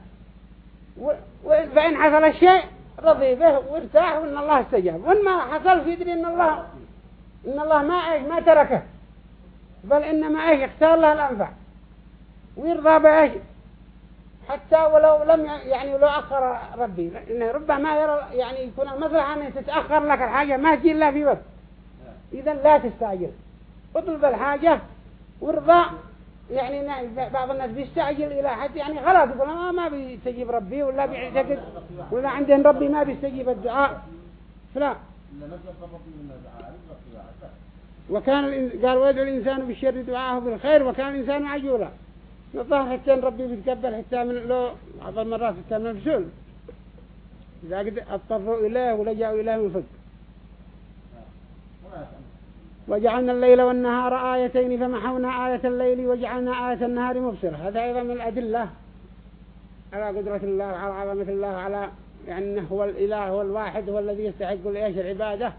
فإن حصل الشيء رضي به وارتاح وإن الله استجاب. وإن ما حصل يدري إن الله إن الله ما ما تركه. بل إنما إيش اختار له الأنفع. ويرضى بإيش حتى ولو لم يعني ولو أخر ربي. إنه ربما يرى يعني يكون المصلحة أن تتأخر لك الحاجة ما تجي إلا في وقت. إذا لا تستعجل. اطلب الحاجة وارضى. يعني بعض الناس بيستعجل إلى حد يعني خلاص يقول ما ما بيستجيب ربي ولا بيعتقد ولا عندهم ربي ما بيستجيب الدعاء. فلا. وكان قال ويدعو الإنسان بالشر دعاءه بالخير وكان الإنسان عجولا. نظهر حتى ربي بيتقبل حتى من لو بعض المرات حتى من الفسول إذا قد اضطروا إليه ولجأوا إليه من فضل وجعلنا الليل والنهار آيتين فمحونا آية الليل وجعلنا آية النهار مبصرة. هذا أيضا من الأدلة على قدرة الله على عظمة الله على يعني هو الإله هو الواحد هو الذي يستحق الإيش العبادة.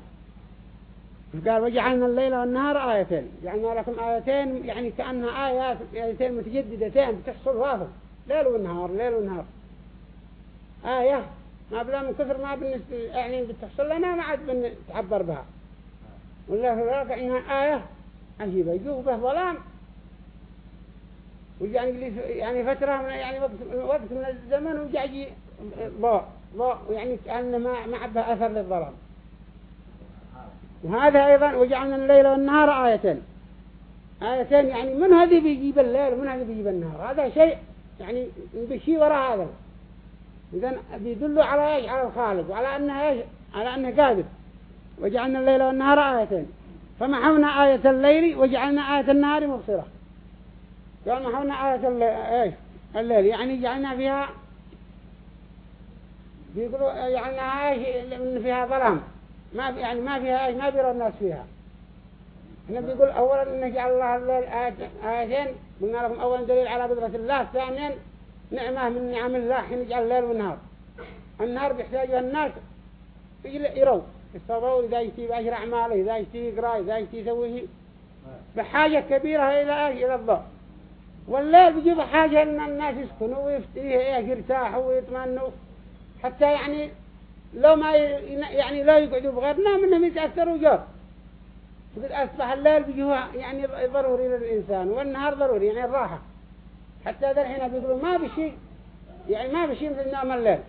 قال وجعلنا الليل والنهار آيتين. جعلنا لكم آيتين يعني كأنها آيات آيتين متجددتين بتحصل واضح ليل ونهار ليل ونهار. آية. ما بلا من كثر ما بالنسبة يعني بتحصل لنا ما عاد بنتعبر بها. ولا في الواقع إنها آية عجيبة. يجوه به ظلام. ويعني يعني فترة من يعني وقت وقت من الزمن وجاء ضوء. ضوء يعني كأنه ما ما عبه أثر للظلام. وهذا أيضا وجعلنا الليل والنهار آيتين. آيتين يعني من هذه بيجيب الليل ومن هذه بيجيب النهار. هذا شيء يعني بشيء وراء هذا. إذن بيدل على إيش؟ على الخالق وعلى أنه إيش؟ على أنه قادر. وجعلنا الليل والنهار آيتين. فمحونا آية الليل وجعلنا آية النهار مبصرة. قال محونا آية الليل, الليل. يعني جعلنا فيها بيقولوا إيش؟ من فيها ظلام. ما يعني ما فيها ما بيرى الناس فيها. إحنا بيقول اولا إن جعل الله الليل آيتين. قلنا لكم اولا دليل على قدرة الله. ثانيا نعمة من نعم الله. حين يجعل الليل والنهار النهار بيحتاجها الناس يروا يستوضوا إذا يشتي بأجر أعماله إذا يشتي يقرأ إذا يشتي يسوي بحاجة كبيرة إلى إلى الضوء. والليل بيجيب حاجة إن الناس يسكنوا ويفتيه يرتاحوا ويطمئنوا. حتى يعني لو ما يعني لا يقعدوا بغيرنا منهم يتأثروا جار. فقد أصبح الليل بيجوها يعني ضروري للإنسان والنهار ضروري يعني الراحة. حتى ذا الحين بيقولوا ما بشي يعني ما بشي مثل نوم الليل.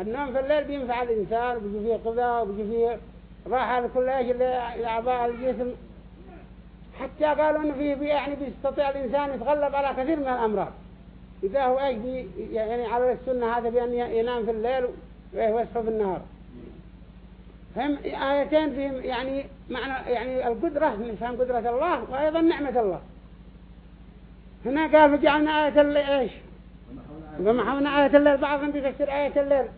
النوم في الليل بينفع الإنسان وبيجي فيه قضاء وبيجي فيه راحة لكل إيش لأعضاء الجسم. حتى قالوا إنه فيه يعني بيستطيع الإنسان يتغلب على كثير من الأمراض. إذا هو إيش بي يعني على السنة هذا بأن ينام في الليل ويصحى في النهار هم آيتين فيهم يعني معنى يعني القدرة نفهم قدرة الله وأيضا نعمة الله. هنا قال فجعلنا آية الليل إيش؟ ومحونا آية الليل بعضهم بيفسر آية الليل.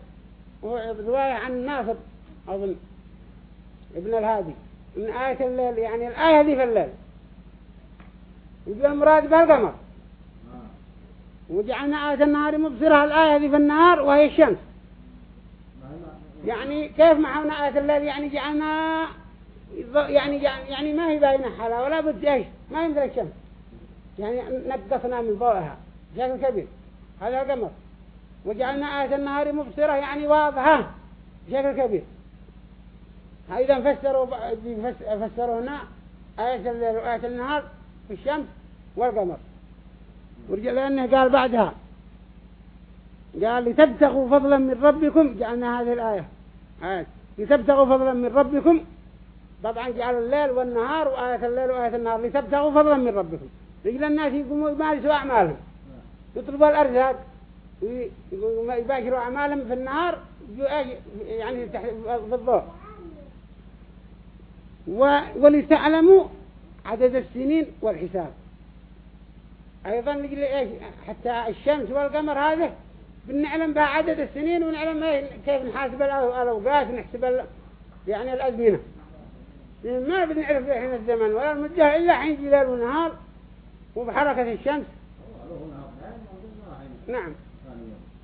ورواية عن ناصر أظن ابن الهادي. من آية الليل يعني الآية دي في الليل. يقول مراد بالقمر. وجعلنا آية النهار مبصرة الآية دي في النهار وهي الشمس. يعني كيف معنا آية الليل يعني جعلنا يعني يعني ما هي باينة حلا ولا بد إيش؟ ما يمدر الشمس. يعني نقصنا من ضوءها بشكل كبير. هذا القمر وجعلنا آية النهار مبصرة يعني واضحة. بشكل كبير. إذا فسروا فسروا هنا آية الليل وآية النهار في الشمس والقمر. ورجع لأنه قال بعدها. قال لتبتغوا فضلا من ربكم جعلنا هذه الآية. آية لتبتغوا فضلا من ربكم. طبعا جعل الليل والنهار وآية الليل وآية النهار. لتبتغوا فضلا من ربكم. رجل الناس يقوموا يمارسوا أعمالهم. يطلبوا الأرزاق. يباشروا أعمالهم في النهار. يعني بالضوء ولتعلموا عدد السنين والحساب. أيضا نجل إيش؟ حتى الشمس والقمر هذا بنعلم بها عدد السنين ونعلم كيف نحاسب الأوقات نحسب يعني الأزمنة. ما بنعرف حين الزمن ولا المدة إلا حين جلال ونهار وبحركة الشمس. نعم.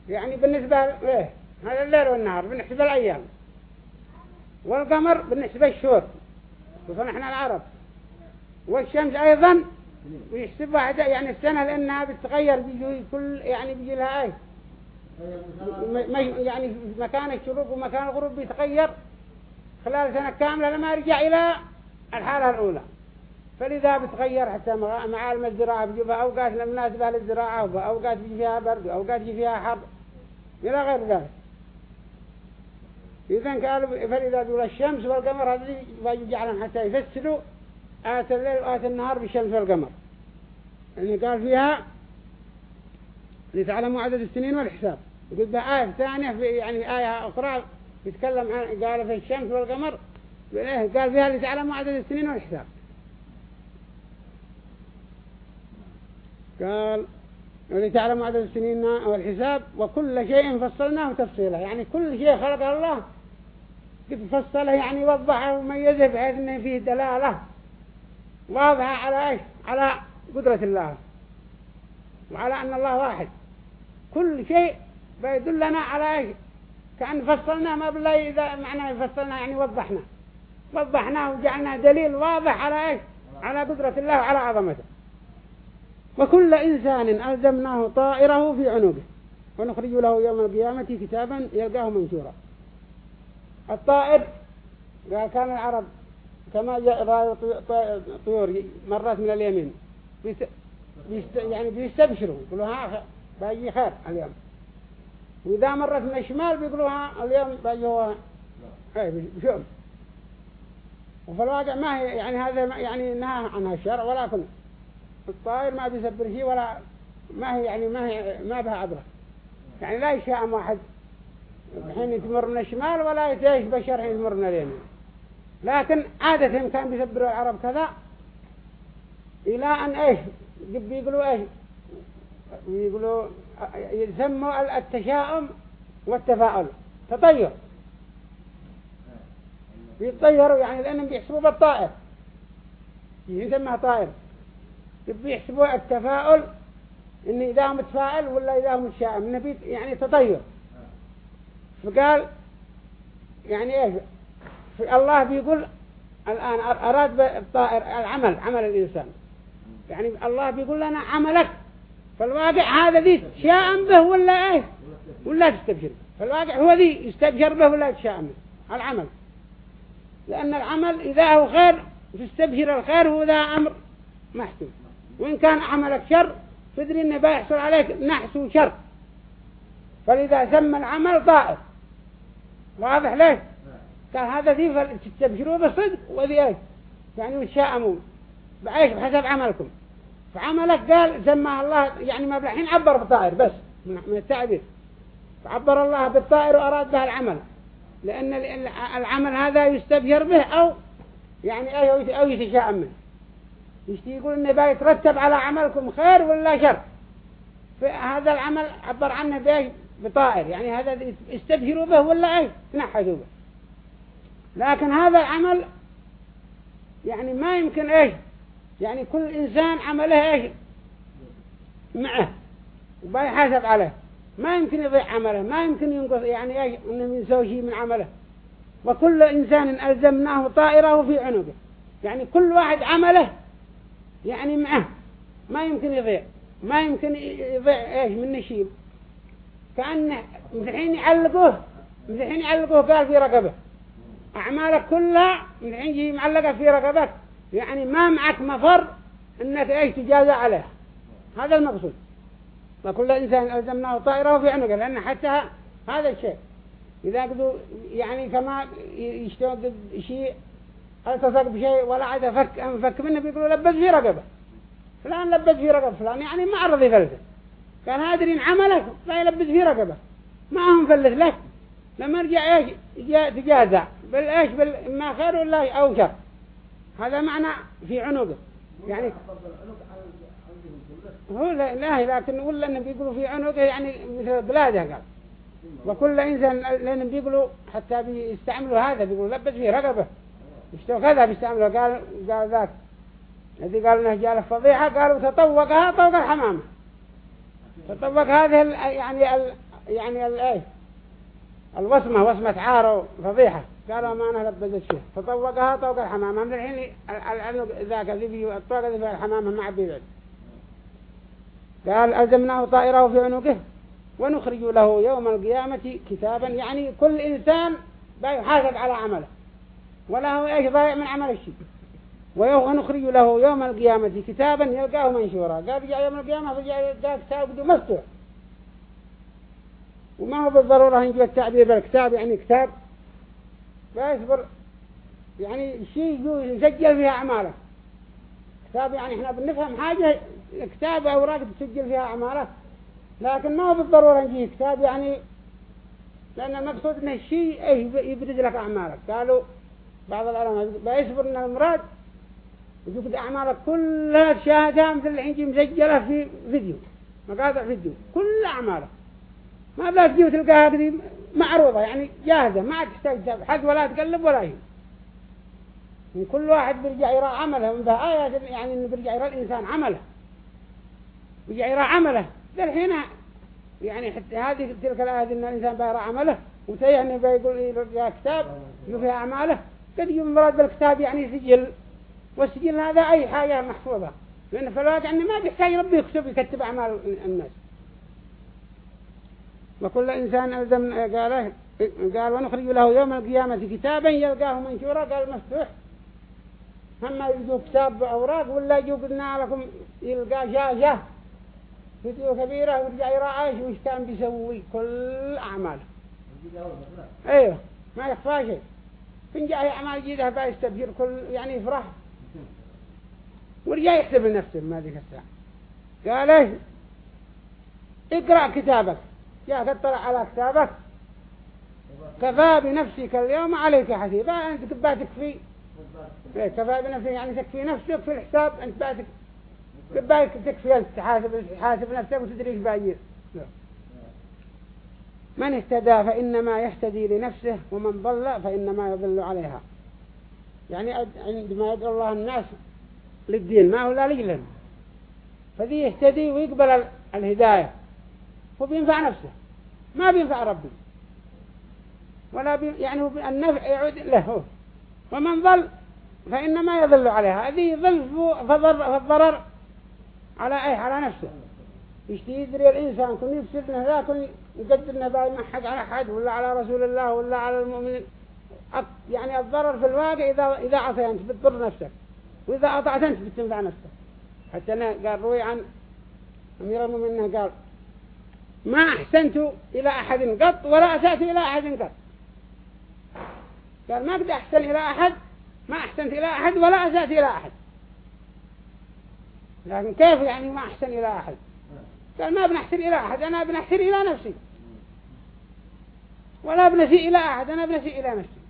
يعني بالنسبة إيه هذا الليل والنهار بنحسب الأيام والقمر بنحسب الشهور وصنحنا العرب. والشمس أيضا ويحسب واحدة يعني السنة لأنها بتتغير بيجي كل يعني بيجي لها آية. يعني مكان الشروق ومكان الغروب بيتغير. خلال سنة كاملة لما يرجع إلى الحالة الأولى. فلذا بتغير حتى معالم الزراعة بيجيبها أوقات مناسبة للزراعة وأوقات بيجي فيها برد وأوقات بيجي فيها حر إلى غير ذلك. إذا قالوا فلذا دول الشمس والقمر هذه يجعلهم حتى يفسروا آت الليل وآت النهار بالشمس والقمر. يعني قال فيها لتعلموا عدد السنين والحساب. بها آية ثانية في يعني آية أخرى يتكلم عن قال في الشمس والقمر قال فيها لتعلموا عدد السنين والحساب. قال ولتعلموا عدد السنين والحساب وكل شيء فصلناه تفصيلا. يعني كل شيء خلق الله قد فصله؟ يعني وضحه وميزه بحيث إنه فيه دلالة واضحة على إيش؟ على قدرة الله وعلى أن الله واحد. كل شيء بيدلنا على كأن فصلنا ما بالله إذا معنى فصلنا يعني وضحنا. وضحناه وجعلنا دليل واضح على إيش؟ على قدرة الله وعلى عظمته. وكل إنسان ألزمناه طائره في عنقه. ونخرج له يوم القيامة كتابا يلقاه منشورا. الطائر قال كان العرب كما جاء طيور مرات من اليمين بيست يعني بيستبشروا يقولوا ها باجي خير اليوم. وإذا مرت من الشمال بيقولوا ها اليوم باجي هو إيه بشوف وفي الواقع ما هي يعني هذا يعني نهى عنها الشرع ولكن الطائر ما بيسبر شيء ولا ما هي يعني ما هي ما بها عبرة يعني لا يشاء واحد حين تمر من الشمال ولا يتيش بشر حين تمر من اليمين. لكن عادة كان بيسبروا العرب كذا إلى أن إيش؟ بيقولوا إيش؟ يقولوا يسموا التشاؤم والتفاؤل. تطير. بيتطيروا يعني لأنهم بيحسبوا بالطائر. يسمى طائر. بيحسبوا التفاؤل إن إذا متفائل ولا إذا متشائم إنه يعني تطير. فقال يعني إيش؟ الله بيقول الآن أراد بالطائر العمل عمل الإنسان. يعني الله بيقول لنا عملك. فالواقع هذا ذي شاء به ولا إيه ولا تستبشر. فالواقع هو ذي يستبشر به ولا يتشاءم العمل. لأن العمل إذا هو خير تستبشر الخير هو ذا أمر محتوم وإن كان عملك شر فدري أنه بيحصل عليك نحس وشر. فلذا سمى العمل طائر. واضح ليه؟ قال هذا ذي تستبشروا بالصدق وذي إيش؟ يعني وتشاءمون. بعيش بحسب عملكم. فعملك قال سماه الله يعني ما الحين عبر بالطائر بس من التعبير. فعبر الله بالطائر وأراد به العمل. لأن العمل هذا يستبهر به أو يعني أو يتشاءم منه. يقول إنه بقى يترتب على عملكم خير ولا شر. فهذا العمل عبر عنه بإيش؟ بطائر. يعني هذا يستبهروا به ولا إيش؟ تنحدوا به. لكن هذا العمل يعني ما يمكن إيش؟ يعني كل إنسان عمله إيش؟ معه. وبيحاسب عليه. ما يمكن يضيع عمله ما يمكن ينقص يعني إيش؟ إنه يسوي شيء من عمله. وكل إنسان ألزمناه طائره في عنقه. يعني كل واحد عمله يعني معه. ما يمكن يضيع. ما يمكن يضيع إيش؟ من شيء كأنه مدحين يعلقوه مدحين يعلقوه قال في رقبة. أعمالك كلها مدحين يجي معلقة في رقبك يعني ما معك مفر إنك إيش تجازى عليه هذا المقصود. وكل إنسان ألزمناه طائره في عنقه لأن حتى هذا الشيء. إذا قدوا يعني كما يشتغل شيء التصق بشيء؟ ولا عاد فك انفك منه بيقولوا لبس في رقبة. فلان لبس في رقبة فلان يعني ما عرض يفلسه كان هادرين عملك يلبس في رقبة. ما هم فلس لك. لما رجع إيش؟ تجازى. بالايش بالما خير ولا أو شر هذا معنى في عنقه. يعني هو لا, لا لكن ولا انه بيقولوا في عنقه يعني مثل بلاده قال. وكل إنسان لأن بيقولوا حتى بيستعملوا هذا بيقولوا لبس فيه رقبة. يشتوا كذا بيستعملوا قال قال ذاك. الذي قال إنه جاء فضيحة قالوا تطوقها طوق الحمامة. تطوق هذه يعني ال يعني الايه الوسمة وسمة عار وفضيحة. قالوا ما لبست فيه فطوقها طوق الحمامة. من الحين ذاك ذي الطوق ذي في الحمامة مع بيبعد. قال ألزمناه طائره في عنقه ونخرج له يوم القيامة كتابا. يعني كل إنسان بيحاسب على عمله. ولا هو إيش ضايع من عمل الشيء. ونخرج له يوم القيامة كتابا يلقاه منشورا. قال جاء يوم القيامة فجاء كتاب مفتوح. وما هو بالضرورة نجيب التعبير بالكتاب يعني كتاب لا يصبر. يعني شيء يسجل فيها أعماله. كتاب يعني إحنا بنفهم حاجة كتاب أوراق تسجل فيها أعماله. لكن ما هو بالضرورة نجي كتاب يعني لأن المقصود أن الشيء يبرز لك أعمالك. قالوا بعض العلماء بيصبر أن المراد يجوك أعمالك كلها تشاهدها مثل الحين مسجلة في فيديو مقاطع فيديو كل أعمالك ما بلا تجي وتلقاها هذه معروضة يعني جاهزة ما عاد تحتاج تبحث ولا تقلب ولا شيء من كل واحد بيرجع يرى عمله من بها آية يعني إنه بيرجع يرى الإنسان عمله. بيرجع يرى عمله. الحين يعني حتى هذه تلك الآية إن الإنسان بيرى عمله وتيهني بيقول يرجع كتاب فيها أعماله. قد يجي مراد بالكتاب يعني سجل. والسجل هذا أي حاجة محفوظة. لأن في الواقع أنه ما بيحتاج ربي يكتب يكتب أعمال الناس. وكل إنسان ألزم قال قال ونخرج له يوم القيامة كتابا يلقاه منشورا. قال مفتوح. هم يجوا كتاب أوراق ولا يجوا قلنا لكم يلقى شاشة فيديو كبيرة ويرجع يراعيش وش كان بيسوي كل أعماله. أيوه ما يخفى شيء. فين جاء أعمال جيدة بقى يستبشر كل يعني يفرح. ورجع يحسب لنفسه ما ذيك الساعة. قال إقرأ كتابك. يا تطلع على كتابك. كفى بنفسك اليوم عليك حسيبا. أنت كبا تكفي إيه، كفى بنفسك يعني تكفي نفسك في الحساب. أنت باتك كبا تكفي. أنت تحاسب, تحاسب نفسك وتدري إيش باجي من اهتدى فإنما يهتدي لنفسه ومن ضل فإنما يضل عليها. يعني عندما يدعو الله الناس للدين ما هو لا لجلا فذي يهتدي ويقبل الهداية. هو بينفع نفسه. ما بينفع ربي. ولا بي يعني النفع يعود له ومن ضل فإنما يضل عليها. هذه يضل فالضرر على أي على نفسه. يشتي يدري الإنسان كن يفسدنا لا كن يقدرنا باي ما حد على حد ولا على رسول الله ولا على المؤمنين. يعني الضرر في الواقع إذا إذا أنت بتضر نفسك. وإذا أطعت أنت بتنفع نفسك. حتى أنا قال روي عن أمير المؤمنين قال ما أحسنت إلى أحد قط ولا أسأت إلى أحد قط. قال ما بدي أحسن إلى أحد ما أحسنت إلى أحد ولا أسأت إلى أحد. لكن كيف يعني ما أحسن إلى أحد؟ قال ما بنحسن إلى أحد أنا بنحسن إلى نفسي. ولا بنسي إلى أحد أنا بنسي إلى نفسي.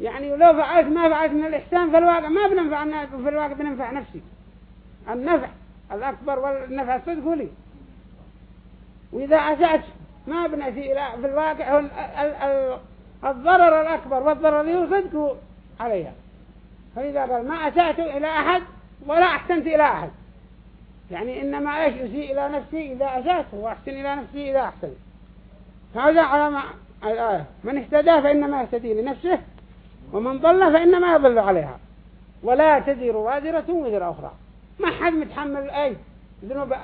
يعني لو فعلت ما فعلت من الإحسان في الواقع ما بننفع في الواقع بننفع نفسي. النفع الأكبر والنفع الصدق لي. وإذا أسأت ما بنسي إلى في الواقع الضرر الأكبر والضرر يصدق عليها. فإذا قال ما أسأت إلى أحد ولا أحسنت إلى أحد. يعني إنما إيش أسيء إلى نفسي إذا أسأت وأحسن إلى نفسي إذا أحسن هذا على ما الآية. من اهتدى فإنما يهتدي لنفسه ومن ضل فإنما يضل عليها. ولا تزر وازرة وزر أخرى. ما حد متحمل أي ذنوب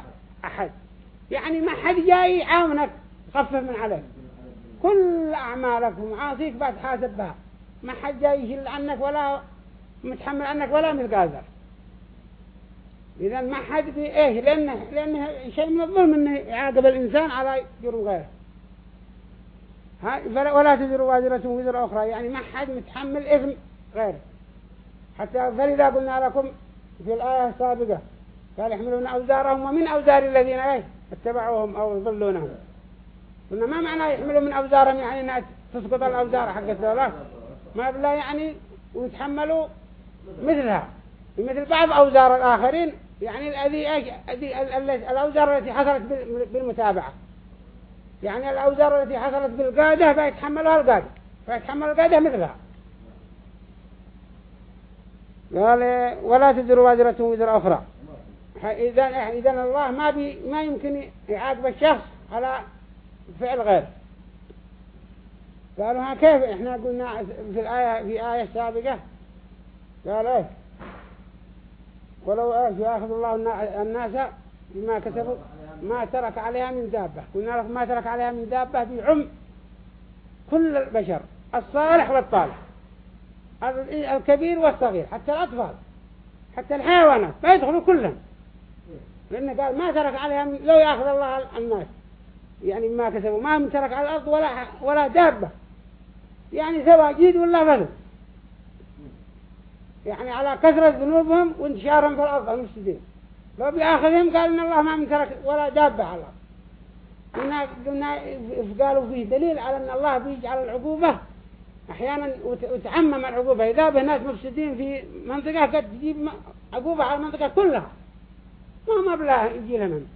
أحد. يعني ما حد جاي يعاونك خفف من عليك. كل أعمالك ومعاصيك بعد حاسب بها ما حد جاي يشيل عنك ولا متحمل عنك ولا متقادر إذا ما حد بي إيه لأنه, لأنه شيء من الظلم أنه يعاقب الإنسان على جرم غيره. ولا تزر وازرة وزر أخرى. يعني ما حد متحمل إثم غيره. حتى فلذا قلنا لكم في الآية السابقة قال يحملون أوزارهم ومن أوزار الذين إيه؟ اتبعوهم أو يضلونهم. قلنا ما معنى يحملوا من أوزارهم يعني أنها تسقط الأوزار حق الدولة ما بلا يعني ويتحملوا مثلها. مثل بعض أوزار الآخرين يعني الذي الأوزار التي حصلت بالمتابعة. يعني الأوزار التي حصلت بالقادة فيتحملها القادة. فيتحمل القادة مثلها. قال ولا تزر وازرة وزر أخرى. إذا إذا الله ما بي ما يمكن يعاقب الشخص على فعل غير. قالوا ها كيف؟ إحنا قلنا في الآية في آية سابقة. قال إيه ولو يأخذ الله الناس بما كسبوا ما ترك عليها من دابة. قلنا لك ما ترك عليها من دابة بعم كل البشر الصالح والطالح الكبير والصغير حتى الأطفال حتى الحيوانات ما يدخلوا كلهم. لأنه قال ما ترك عليها من لو يأخذ الله الناس. يعني ما كسبوا ما ترك على الأرض ولا ولا دابة. يعني سواء جيد ولا فضل يعني على كثرة ذنوبهم وانتشارهم في الأرض المفسدين لو بيأخذهم قال إن الله ما ترك ولا دابة على الأرض. قلنا قالوا فيه دليل على أن الله بيجعل العقوبة. أحيانا وتعمم العقوبة. إذا به ناس مفسدين في منطقة قد تجيب عقوبة على المنطقة كلها. ما ما بلا يجي لهم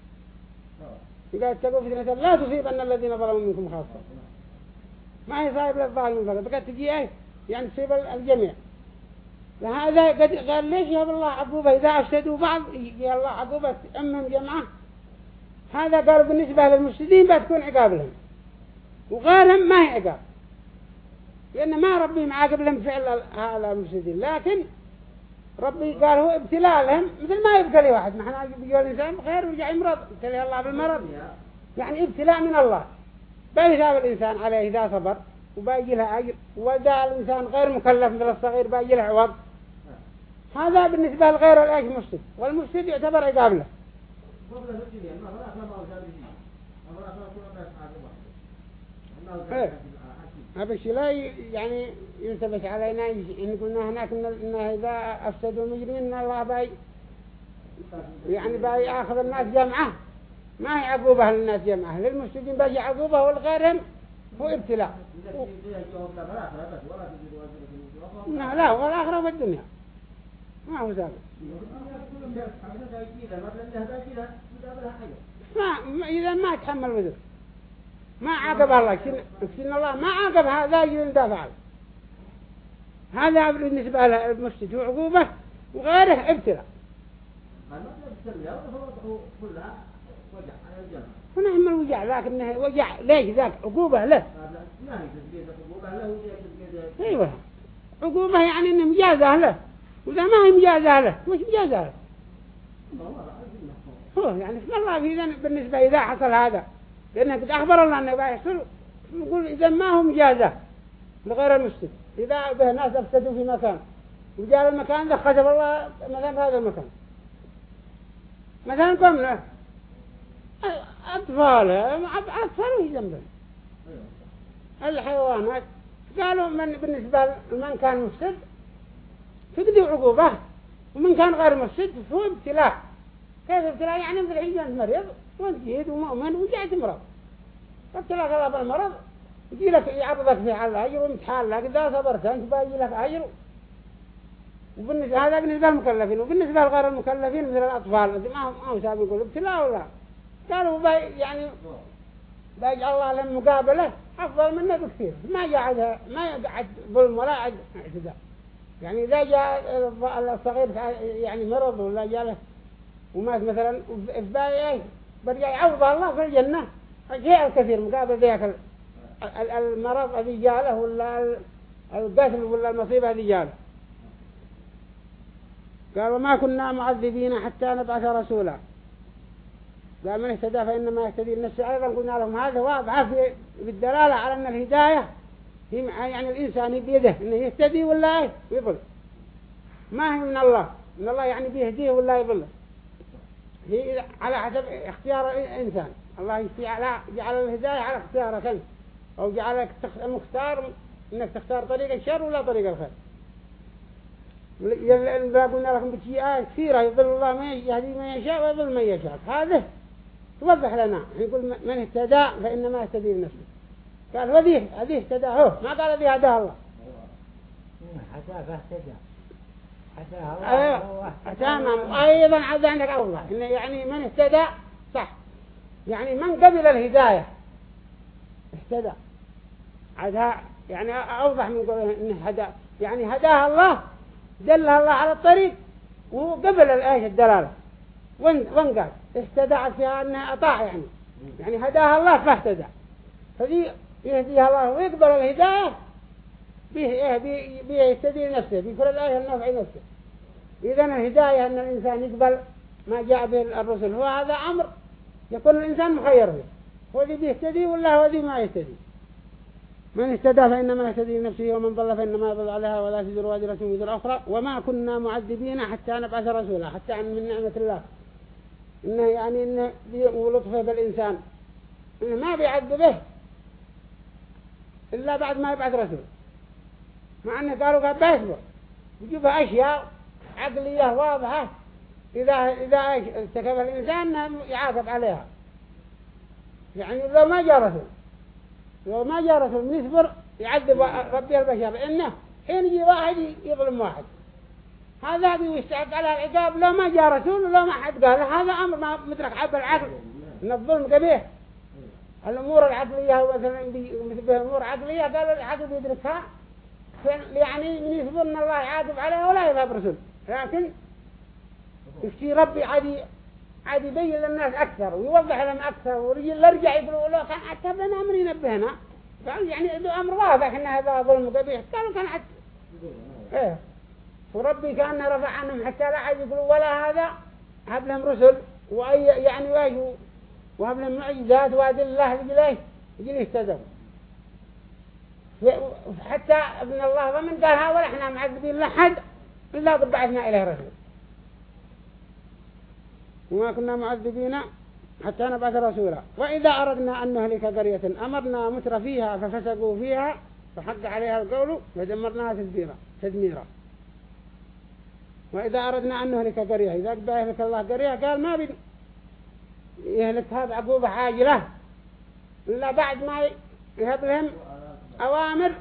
قال اتقوا فتنة لا تصيبن الذين ظلموا منكم خاصة. ما هي صايب للظالمين فقط بقى تجي إيه يعني تصيب الجميع. فهذا قد قال ليش يا الله عقوبة إذا أفسدوا بعض يا الله عقوبة أمهم جمعة هذا قالوا بالنسبة للمفسدين بتكون عقاب لهم. وغيرهم ما هي عقاب. لأن ما ربي معاقب لهم فعل هذا المفسدين. لكن ربي قال هو ابتلاء لهم مثل ما يبتلي واحد. ما إحنا بيقول الإنسان بخير ويرجع يمرض. ابتلي الله بالمرض. يعني ابتلاء من الله. بيثاب الإنسان عليه إذا صبر وباقي له أجر. وإذا الإنسان غير مكلف مثل الصغير باقي له عوض. هذا بالنسبة لغير الأيش مفسد. والمفسد يعتبر عقاب له. هذا الشيء لا يعني ينتبه علينا إن قلنا هناك إن إذا أفسدوا المجرمين الله باي يعني باي يأخذ الناس جمعة. ما هي عقوبة للناس جمعة للمفسدين باي عقوبة والغيرهم هو ابتلاء. لا لا والآخرة والدنيا ما هو سابق ما إذا ما تحمل وزر ما عاقب الله. سن الله ما عاقب هذا يجي دافع هذا بالنسبة له المفسد هو عقوبة وغيره ابتلاء. ونعم الوجع لكنه وجع. ليش ذاك عقوبة له؟ أيوه. عقوبة يعني إنه مجازة له. وإذا ما هي مجازة له مش مجازة له. هو يعني الله في بالنسبة إذا حصل هذا. لأنه قد أخبر الله أنه بيحصل نقول إذا ما هو مجازة لغير المسلم. إذا به ناس أفسدوا في مكان وجاء المكان ذا خسف الله مثلا في هذا المكان. مثلا قمنا أطفال أطفال وش ذنبهم الحيوانات قالوا من بالنسبة لمن كان مفسد فقدوا عقوبة ومن كان غير مفسد فهو ابتلاء. كيف ابتلاء؟ يعني مثل حين مريض. وانت ومؤمن وجعت مرض؟ ابتلاء الله بالمرض يجي لك يعرضك في حال أجر وامتحان لك إذا صبرت أنت باجي لك أجر. وبالنسبة هذا بالنسبة للمكلفين وبالنسبة لغير المكلفين مثل الأطفال ما هم ما هم سابقين يقول ابتلاء ولا قالوا بي يعني بيجعل الله لهم مقابلة أفضل منه بكثير. ما جاء ما قعد ظلم ولا اعتداء. يعني إذا جاء الصغير يعني مرض ولا جاء له ومات مثلا في برجع يعوض الله في الجنة. شيء الكثير مقابل ذاك المرض الذي جاء له ولا القتل ولا المصيبة الذي جاء له قال وما كنا معذبين حتى نبعث رسولا. قال من اهتدى فإنما يهتدي النفس أيضا قلنا لهم هذا واضح في بالدلالة على أن الهداية هي يعني الإنسان بيده إنه يهتدي ولا يضل ما هي من الله؟ من الله يعني بيهديه ولا يضله هي على حسب اختيار الإنسان. الله جعل الهداية على اختيارك أنت أو جعلك مختار إنك تختار طريق الشر ولا طريق الخير. إذا قلنا لكم آية كثيرة يضل الله ما يهدي من يشاء ويضل من يشاء. هذا توضح لنا. يقول من اهتدى فإنما اهتدي لنفسه. قال وذيه هذه اهتدى. هو ما قال ذي هداه الله. حتى فاهتدى. تمام أيضا عاد عندك الله إن يعني من اهتدى؟ صح. يعني من قبل الهداية؟ اهتدى. عاد يعني أوضح من قوله إنه هدى. يعني هداها الله دلها الله على الطريق وقبل وين وين قال؟ اهتدى فيها انها أطاع يعني. يعني هداها الله فاهتدى. فدي يهديها الله ويقبل الهداية. به بيهتدي نفسه بكل الآية النفع نفسه. إذا الهداية أن الإنسان يقبل ما جاء به الرسل هو هذا أمر يكون الإنسان مخير فيه هو ذي بيهتدي ولا هو ذي ما يهتدي؟ من اهتدى فإنما يهتدي لنفسه ومن ضل فإنما يضل عليها ولا تزر واجرة وزر أخرى. وما كنا معذبين حتى نبعث رسولا حتى عن من نعمة الله. إنه يعني إنه ولطفه بالإنسان. إنه ما بيعذبه إلا بعد ما يبعث رسول. مع أنه قالوا قال بيصبر يجيبها أشياء عقلية واضحة. إذا إذا ارتكب الإنسان يعاقب عليها. يعني لو ما رسول لو ما جاء رسول يصبر يعذب ربي البشر. إنه حين يجي واحد يظلم واحد. هذا بيستحق على العقاب. لو ما جاء رسول ولو ما حد قال هذا أمر ما مدرك عبر العقل. إن الظلم قبيح. الأمور العقلية مثلا مثل الأمور العقلية قالوا العقل بيدركها. يعني من أن الله يعاقب عليه ولا يذهب رسول. لكن يفتي ربي عادي عادي يبين للناس أكثر ويوضح لهم أكثر ورجل يرجع يقولوا له كان عتب لنا أمر ينبهنا يعني ده أمر واضح إن هذا ظلم قبيح. قالوا كان عتب إيه. وربي كان رفع عنهم حتى لا عاد يقولوا ولا هذا. هب لهم رسل وأي يعني واجهوا وهب لهم معجزات وادل الله يجي يجي يهتدوا حتى ابن الله ومن قال ولا إحنا معذبين لحد إلا قد بعثنا إليه رسول وما كنا معذبين حتى نبعث رسولا. وإذا أردنا أن نهلك قرية أمرنا متر فيها ففسقوا فيها فحق عليها القول فدمرناها تدميرا تدميرا. وإذا أردنا أن نهلك قرية إذا قد يهلك الله قرية قال ما بين يهلكها بعقوبة عاجلة. إلا بعد ما يهب لهم أوامر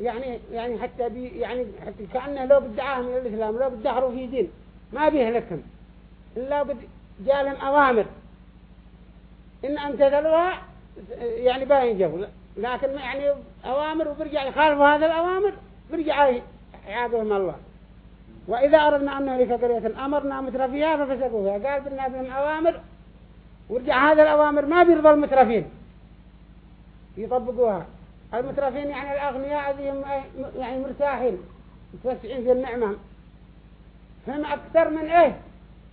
يعني يعني حتى بي يعني حتى كأنه لو بدعاهم إلى الإسلام لو بدهروا في دين ما بيهلكهم إلا قد جاء لهم أوامر. إن أمتثلوها يعني باين جو لكن يعني أوامر وبرجع يخالفوا هذا الأوامر برجع يعاقبهم الله. وإذا أردنا أن نهلك قرية أمرنا مترفيها ففسقوا فيها قال بدنا بهم أوامر ورجع هذا الأوامر ما بيرضى المترفين يطبقوها. المترفين يعني الأغنياء ذيهم يعني مرتاحين متوسعين في النعمة. هم أكثر من إيه؟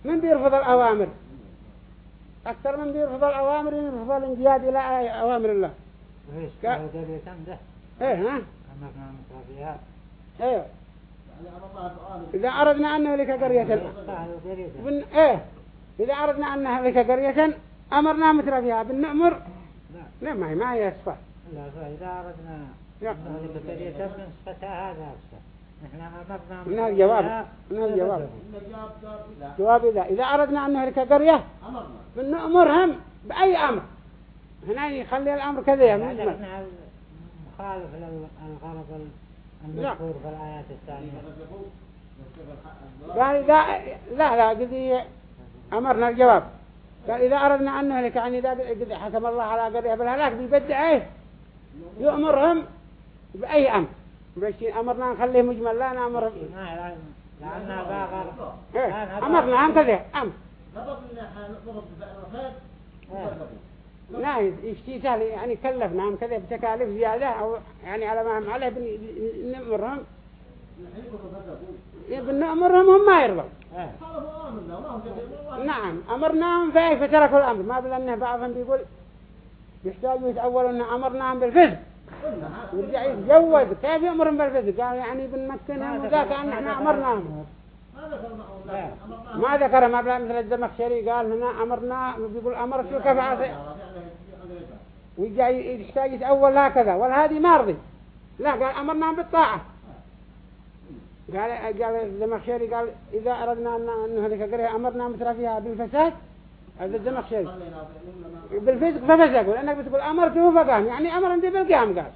من بيرفض الأوامر. أكثر من بيرفض الأوامر يرفض الانجياد إلى أوامر الله. قالوا قرية ده إيه ها؟ أمرنا مترفيها إيه. إذا أردنا أن نهلك قرية. بن إيه. إذا أردنا أن نهلك قرية أمرنا مترفيها بالنأمر لا لا ما هي ما هي أسفة. لا فإذا أردنا لا. نهلك قرية من صفتها هذا إحنا أمرنا من الجواب؟ من الجواب. جواب إذا. إذا أردنا أن نهلك قرية بنأمرهم بأي أمر. هنا يخلي الأمر كذا يعني مجمل مخالف للغرض المذكور في الآيات الثانية. قال إذا لا لا قد أمرنا الجواب. قال إذا أردنا أن نهلك يعني إذا قد حكم الله على قرية بالهلاك بيبدع إيه؟ يأمرهم بأي أمر. بس أمرنا نخليه مجمل لا نأمر. ما لأنها باغر إيه أمرنا هم كذا أمر. لا يشتي سهل يعني كلفنا هم كذا بتكاليف زيادة أو يعني على ما هم عليه بن- نأمرهم بنأمرهم هم ما يرضوا. إيه. نعم أمرناهم فإيه فتركوا الأمر؟ ما بلنه بعضهم بيقول يحتاجوا يتأولوا أن أمرناهم بالفزق ورجع يتجوز كيف يأمرهم بالفزق قال يعني بنمكنهم وذاك أن إحنا أمرناهم. ما ذكر ما بلا مثل الزمخشري قال هنا أمرنا بيقول أمرتك فعصي ويجي يحتاج يتأول هكذا. والهادي مرضي لا قال أمرناهم بالطاعة. قال قال الزمخشري قال إذا أردنا أن نهلك قرية أمرنا مثل فيها بالفساد. هذا الزمخشري بالفسق ففسق لأنك بتقول أمرته فقام يعني أمر عندي بالقيام قال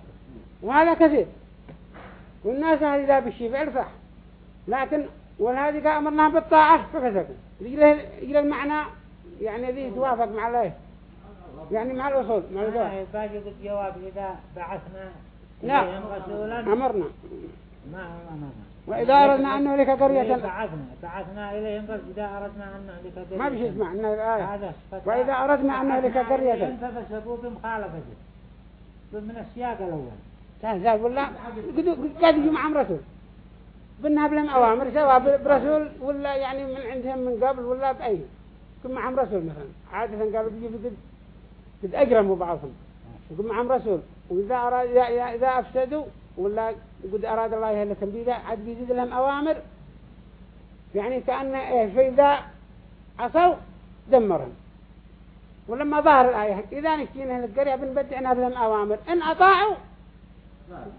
وهذا كثير. والناس هذه ذا بالشيء فعل صح لكن والهذه قال أمرنا بالطاعة ففسقوا يجي المعنى يعني ذي توافق مع الله. يعني مع الأصول مع الجواب ما باقي الجواب إذا بعثنا لا. إليهم رسولا. أمرنا. ما أمرنا وإذا أردنا أن نهلك قرية بعثنا بعثنا إليهم رسولا إذا أردنا أن نهلك قرية. ما بيش يسمع إن الآية. وإذا أردنا أن نهلك قرية. ففسقوا بمخالفته من السياق الأول. سهل ولا قد- يجوا معهم رسول. بنهب لهم أوامر سواء برسول ولا يعني من عندهم من قبل ولا بأي. يكون معهم رسول مثلا. عادة قالوا بيجي قد قد أجرموا بعضهم. يكون معهم رسول. وإذا أراد إذا أفسدوا ولا قد أراد الله يهلكهم بيدا عاد بيزيد لهم أوامر. يعني كأن إيه فإذا عصوا دمرهم. ولما ظهر الآية إذا نشتينا للقرية بنبدعنا لهم أوامر. إن أطاعوا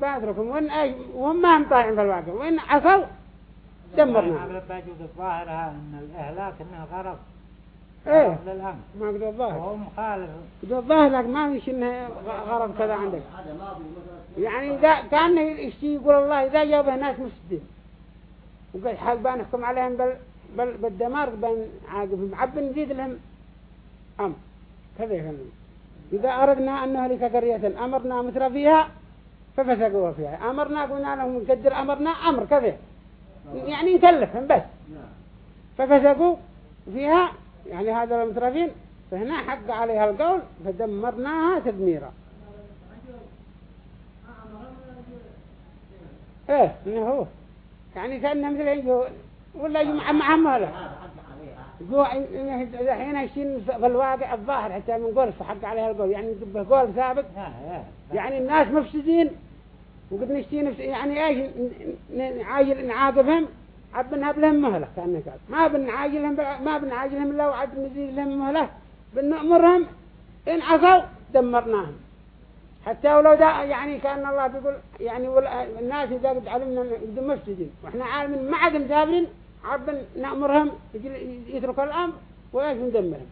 بادركم وإن أي وهم ما هم طايعين في الواقع. وإن عصوا دمرنا باقي الظاهرها أن الإهلاك أنه غرض إيه. للأمر ما قد الظاهر. وهو مخالف قد الظاهر لك ما فيش إنه غرض كذا عندك. يعني إذا كان يشتي يقول الله إذا جابه ناس مفسدين وقال حال بنحكم عليهم بل بل بالدمار بن عاقبهم. عب نزيد لهم أمر. كذا يفهمون. إذا أردنا أن نهلك قرية أمرنا متر فيها ففسقوا فيها. أمرنا قلنا لهم نقدر أمرنا أمر. كذا. يعني نكلفهم بس. ففسقوا فيها. يعني هذا المترفين فهنا حق عليها القول. فدمرناها تدميرا. إيه إنه هو. يعني كأنه مثل يجوا ولا يجوا مع مهله جو الحين يشين في الواقع الظاهر حتى من قول فحق عليها القول. يعني يجيب قول ثابت يعني الناس مفسدين. وقد نشتي نفس يعني إيش؟ نعاجل نعاقبهم عاد بنهب لهم مهلة. كأنه قال. ما بنعاجلهم ما بنعاجلهم إلا وعد نزيد لهم مهلة. بنأمرهم إن عصوا دمرناهم. حتى ولو دا يعني كأن الله بيقول يعني الناس إذا قد علمنا قد مفسدين وإحنا عالمين ما عاد مسافرين عاد نأمرهم يتركوا الأمر وإيش ندمرهم.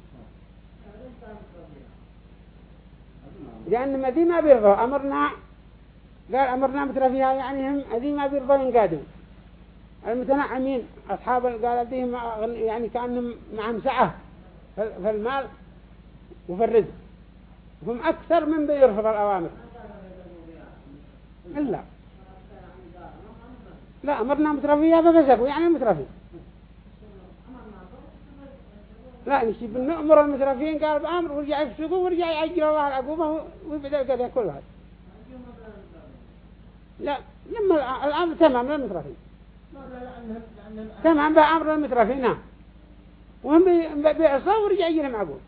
لأن ما ذي ما بيرضوا أمرنا قال أمرنا مترفيها يعني هم ذي ما بيرضوا ينقادوا المتنعمين أصحاب قال ذي يعني كأنهم معهم سعة في المال وفي الرزق. هم أكثر من بيرفض الأوامر إلا. لا أمرنا مترفيها ففسقوا يعني مترفي. لا نشي نأمر المترفين قال بأمر ورجع يفسقوا ورجع يعجلوا الله العقوبة ويبدأ القضاء كل هذا. لا لما الأمر تمام للمترفين تمام بأمر المترفين نعم. وهم بيعصوا ورجع يجينا معقول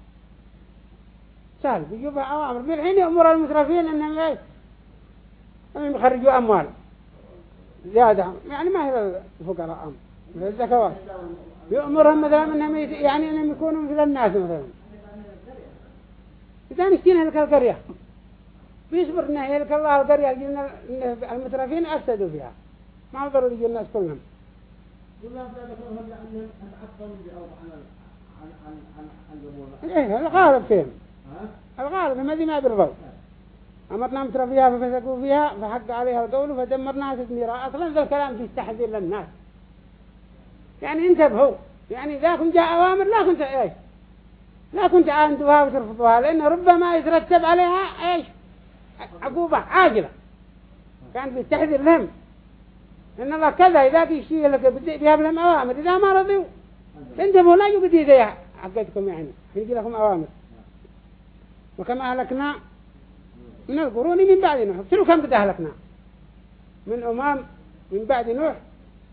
سهل بيجوا أوامر. بالحين يأمر المترفين أنهم إيش أنهم يخرجوا أموال زيادة. يعني ما هي الفقراء أمر مثل الزكوات. يأمرهم مثلا أنهم يعني أنهم يكونوا مثل الناس مثلا. إذا نشتين هلك القرية. بيصبر أنه هلك الله القرية قلنا المترفين أفسدوا فيها. ما ضروا يجي الناس كلهم. إيه الغالب فيهم. ما ذي ما بيرضوا أمرنا متر فيها ففسقوا فيها فحق عليها القول فدمرناها تدميرا أصلا ذا الكلام فيه تحذير للناس. يعني انتبهوا. يعني إذا كنت جاء أوامر لا كنت إيش؟ لا كنت عاندوها وترفضوها لأنه ربما يترتب عليها إيش؟ عقوبة عاجلة. كان في التحذير لهم. إن الله كذا إذا في شيء لك بدي بها لهم أوامر إذا ما رضيوا. انتبهوا لا يبدي ذي حقتكم يعني. يجي لكم أوامر. وكما أهلكنا؟ من القرون من بعد نوح. شنو كم قد أهلكنا؟ من أمام من بعد نوح.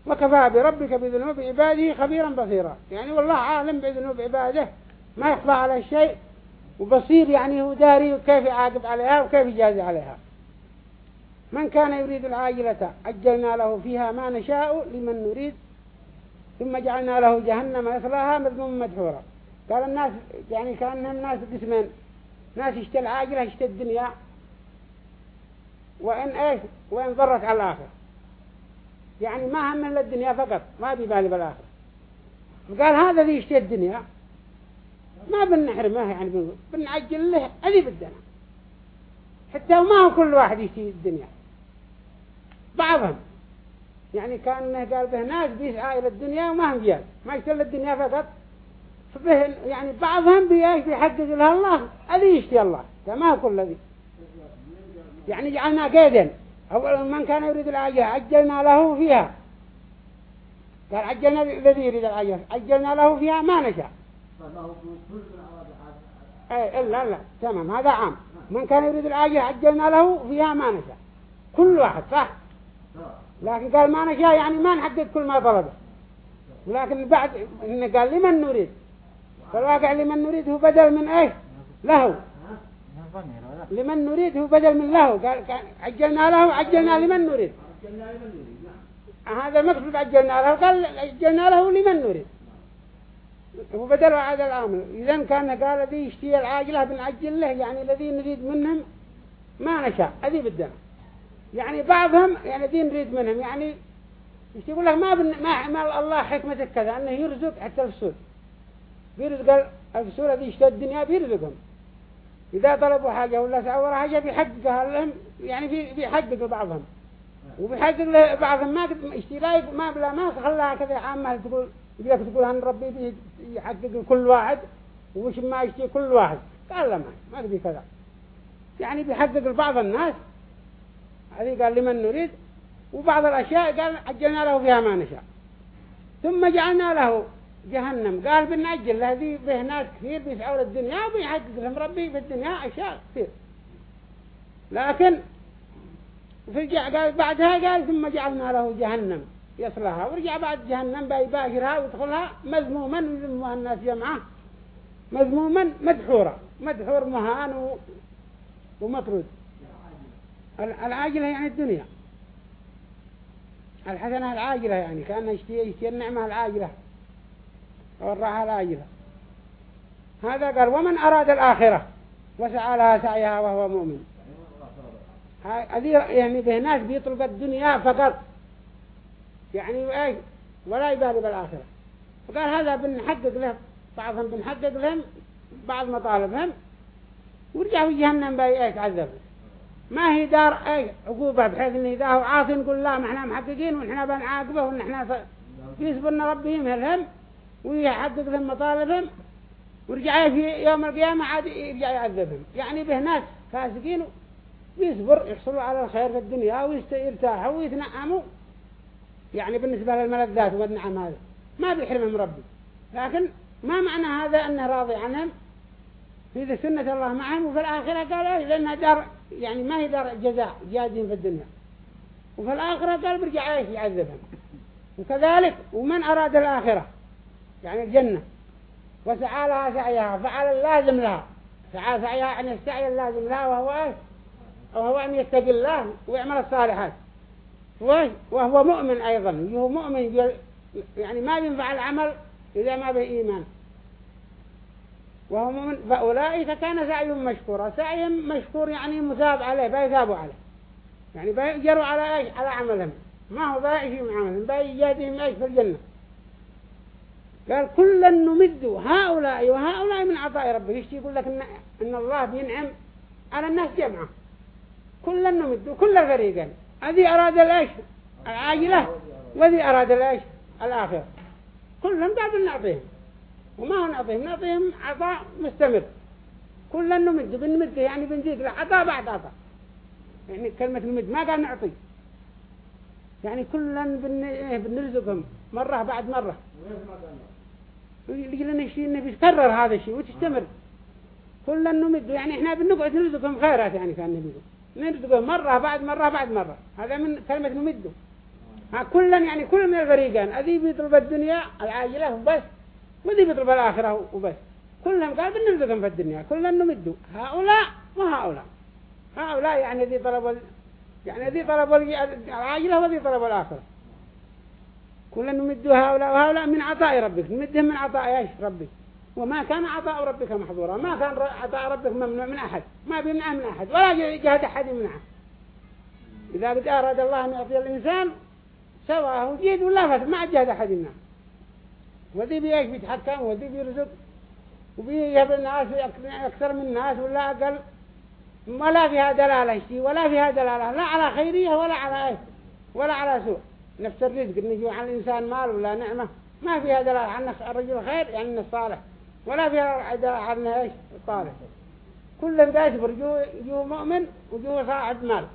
وكفى بربك بذنوب عباده خبيرا بصيرا. يعني والله عالم بذنوب عباده. ما يخفى على الشيء وبصير يعني هو داري كيف يعاقب عليها وكيف يجازي عليها. من كان يريد العاجلة؟ عجلنا له فيها ما نشاء لمن نريد. ثم جعلنا له جهنم يصلاها مذموم مدحورا. قال الناس يعني كأنهم ناس قسمين. ناس يشتى العاجلة يشتى الدنيا. وإن إيش؟ وإن ضرت على الآخر يعني ما هم من الدنيا فقط ما بيبالي بالآخر قال هذا ذي يشتي الدنيا. ما بنحرمه يعني بنعجل له اللي بدنا. حتى وما هو كل واحد يشتي الدنيا. بعضهم. يعني كان قال به ناس بيسعى إلى الدنيا وما هم جيال ما يشتغل الدنيا فقط. فبه يعني بعضهم بيش بيحقق لها الله الذي يشتي الله؟ ما كل ذي. يعني جعلنا قيدا. أول من كان يريد العجلة عجلنا له فيها. قال عجلنا الذي يريد العجلة عجلنا له فيها ما نشاء. اي الا لا تمام هذا عام. من كان يريد العاجلة عجلنا له فيها ما نشاء. كل واحد صح؟ لكن قال ما نشاء يعني ما نحدد كل ما طلبه ولكن بعد إن قال لمن نريد؟ فالواقع لمن نريد هو بدل من إيه؟ له. لمن نريد هو بدل من له. قال عجلنا له عجلنا لمن نريد. هذا المقصود عجلنا له. قال عجلنا له لمن نريد. هو بدل هذا الأمر. إذا كان قال ذي يشتي العاجلة بنعجل له يعني الذي نريد منهم ما نشاء. هذه بدنا يعني بعضهم يعني ذي نريد منهم. يعني يقول لك ما بن ما ما الله حكمتك كذا أنه يرزق حتى الفسول بيرزق الفسول هذه يشتي الدنيا بيرزقهم إذا طلبوا حاجة ولا سعوا حاجة بيحققها لهم يعني بيحقق بعضهم. وبيحقق بعضهم ما اشتراك ما بلا ما خلاها كذا عامة تقول يقولك تقول هن ربي بيحقق كل واحد ومش ما يشتي كل واحد. قال لا ما ما تبي كذا. يعني بيحقق لبعض الناس. هذه قال لمن نريد. وبعض الأشياء قال عجلنا له فيها ما نشاء. ثم جعلنا له جهنم. قال بنعجل هذه به ناس كثير بيسعوا للدنيا وبيحقق لهم ربي في الدنيا أشياء كثير. لكن في الجع قال بعدها قال ثم جعلنا له جهنم يصلها ورجع بعد جهنم بيباشرها ويدخلها مذموما ويذمها الناس جمعه مذموما مدحورا مدحور مهان و... ومطرود. العاجلة يعني الدنيا. الحسنة العاجلة يعني كأنه يشتي, يشتي النعمة العاجلة. والراحة العاجلة هذا قال ومن أراد الآخرة؟ وسعى لها سعيها وهو مؤمن. هذه يعني به ناس بيطلب الدنيا فقط. يعني إيش ولا يبالي بالآخرة. فقال هذا بنحقق له. بعضهم بنحقق لهم بعض مطالبهم ورجع في جهنم باي إيش عذب ما هي دار اي عقوبة بحيث إنه إذا هو عاصي نقول لا ما إحنا محققين ونحنا بنعاقبه ونحنا يصبرنا ربهم هلهم ويحقق لهم مطالبهم ورجع في يوم القيامة عاد يرجع يعذبهم. يعني به ناس فاسقين ويصبر يحصلوا على الخير في الدنيا ويرتاحوا ويتنعموا. يعني بالنسبة للملذات والنعم هذا ما بيحرمهم ربي. لكن ما معنى هذا أنه راضي عنهم؟ في سنة الله معهم وفي الآخرة قال إيه؟ لأنها دار يعني ما هي دار جزاء جادين في الدنيا. وفي الآخرة قال برجع إيش يعذبهم. وكذلك ومن أراد الآخرة؟ يعني الجنة. وسعى لها سعيها فعل اللازم لها. سعى سعيها يعني السعي اللازم لها وهو وهو أن يتقي الله ويعمل الصالحات. وهو مؤمن أيضا. هو مؤمن يعني ما ينفع العمل إذا ما به إيمان. وهو مؤمن فأولئك كان سعيهم مشكورا. سعيهم مشكور يعني مثاب عليه بيثابوا عليه. يعني بيجروا على إيش؟ على عملهم. ما هو بايشهم عملهم بيجادهم إيش في الجنة. قال كلا نمد هؤلاء وهؤلاء من عطاء ربه. يشتي يقول لك؟ إن, إن الله بينعم على الناس جمعة كلا نمد كل الفريقين هذه أراد الإيش العاجلة وذي أراد الإيش الآخر كلهم بعد نعطيهم. وما هو نعطيهم؟ نعطيهم عطاء مستمر. كلا نمد. بنمد يعني بنزيد عطاء بعد عطاء. يعني كلمة نمد ما قال نعطي. يعني كلا إيه، بنرزقهم مرة بعد مرة. يجي لنا شيء إنه بيتكرر هذا الشيء وتستمر. كلا نمد يعني إحنا بنقعد نرزقهم خيرات يعني كان نبيه نرزقهم مرة بعد مرة بعد مرة. هذا من كلمة نمده. ها يعني كل من الفريقين. أذي بيطلب الدنيا العاجلة وبس. وذي بيطلب الآخرة وبس. كلهم قال بنرزقهم في الدنيا. كلا نمده هؤلاء وهؤلاء هؤلاء. يعني ذي طلبوا يعني ذي طلبوا العاجلة وذي طلبوا الآخرة. كلا نمد هؤلاء وهؤلاء من عطاء ربك. نمدهم من عطاء إيش؟ ربك. وما كان عطاء ربك محظورا. ما كان عطاء ربك ممنوع من أحد. ما بيمنعه من أحد. ولا جهد أحد يمنعه إذا قد أراد الله أن يعطي الإنسان سواه جيد ولا فت ما جهد أحد يمنعه وذي بيش بيتحكم وذي بيرزق وبيجيب الناس أكثر من الناس ولا أقل. ولا فيها دلالة ولا فيها دلالة. لا على خيرية ولا على إيه ولا على سوء. نفس الرزق إن يجوا على الإنسان مال ولا نعمة. ما فيها دلالة عن الرجل خير يعني إنه صالح. ولا فيها دلالة عن إيش؟ صالح. كلهم بيصبر جو جو مؤمن وجو صاحب مال.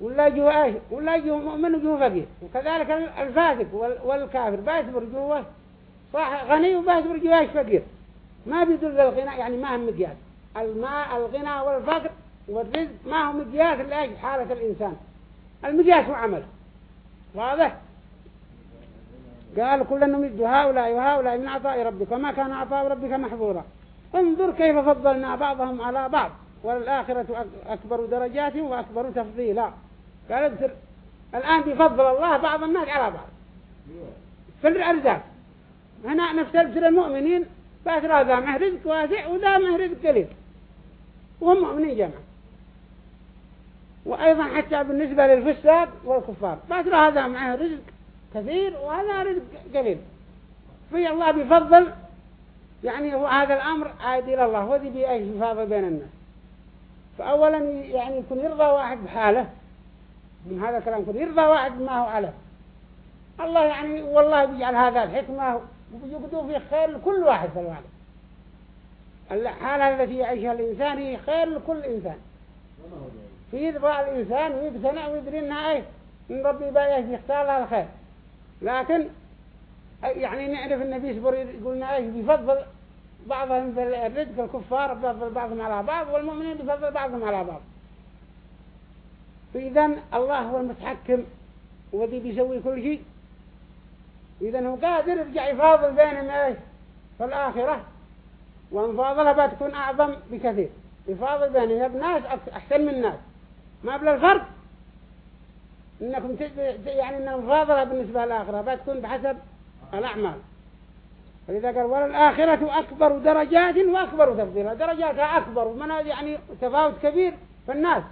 ولا جو إيش؟ ولا جو مؤمن وجو فقير. وكذلك الفاسق والكافر. بيصبر جو صاحب غني وبيصبر جو إيش؟ فقير. ما بيدل الغنى يعني ما هم مقياس. الماء الغنى والفقر والرزق ما هو مقياس لأجل حالة الإنسان. المقياس هو عمله واضح؟ قال كل نمد هؤلاء وهؤلاء من عطاء ربك وما كان عطاء ربك محظورا. انظر كيف فضلنا بعضهم على بعض والآخرة أكبر درجات وأكبر تفضيلا. قال اذكر الآن بفضل الله بعض الناس على بعض. في الأرزاق. هنا نفس المؤمنين فأترى هذا مه رزق واسع وذا مه رزق قليل. وهم مؤمنين جمعا وأيضا حتى بالنسبة للفساد والكفار. فأترى هذا معه رزق كثير وهذا رزق قليل. في الله بفضل يعني هو هذا الأمر عائد إلى الله وذي بأيش يفاضل بين الناس. فأولا يعني يكون يرضى واحد بحاله من هذا الكلام يكون يرضى واحد ما هو عليه. الله يعني والله بيجعل هذا الحكمة ويقدوا في خير لكل واحد في الوالد الحالة التي يعيشها الإنسان هي خير لكل إنسان. يرضى الإنسان ويقتنع ويدري إنها إيه من ربي بايه يختار لها الخير. لكن يعني نعرف النبي يصبر يقولنا إيش بيفضل بعضهم في الرزق الكفار بيفضل بعضهم على بعض والمؤمنين بيفضل بعضهم على بعض. فإذا الله هو المتحكم وذي بيسوي كل شيء. إذا هو قادر يرجع يفاضل بينهم إيش في الآخرة. وانفاضلها بتكون أعظم بكثير. يفاضل بينهم ناس أحسن من الناس. ما بلا الفرق إنكم يعني إن المفاضلة بالنسبة للآخرة بتكون بحسب الأعمال. فإذا قال والآخرة أكبر درجات وأكبر تفضيلا. درجاتها أكبر ومن يعني تفاوت كبير في الناس.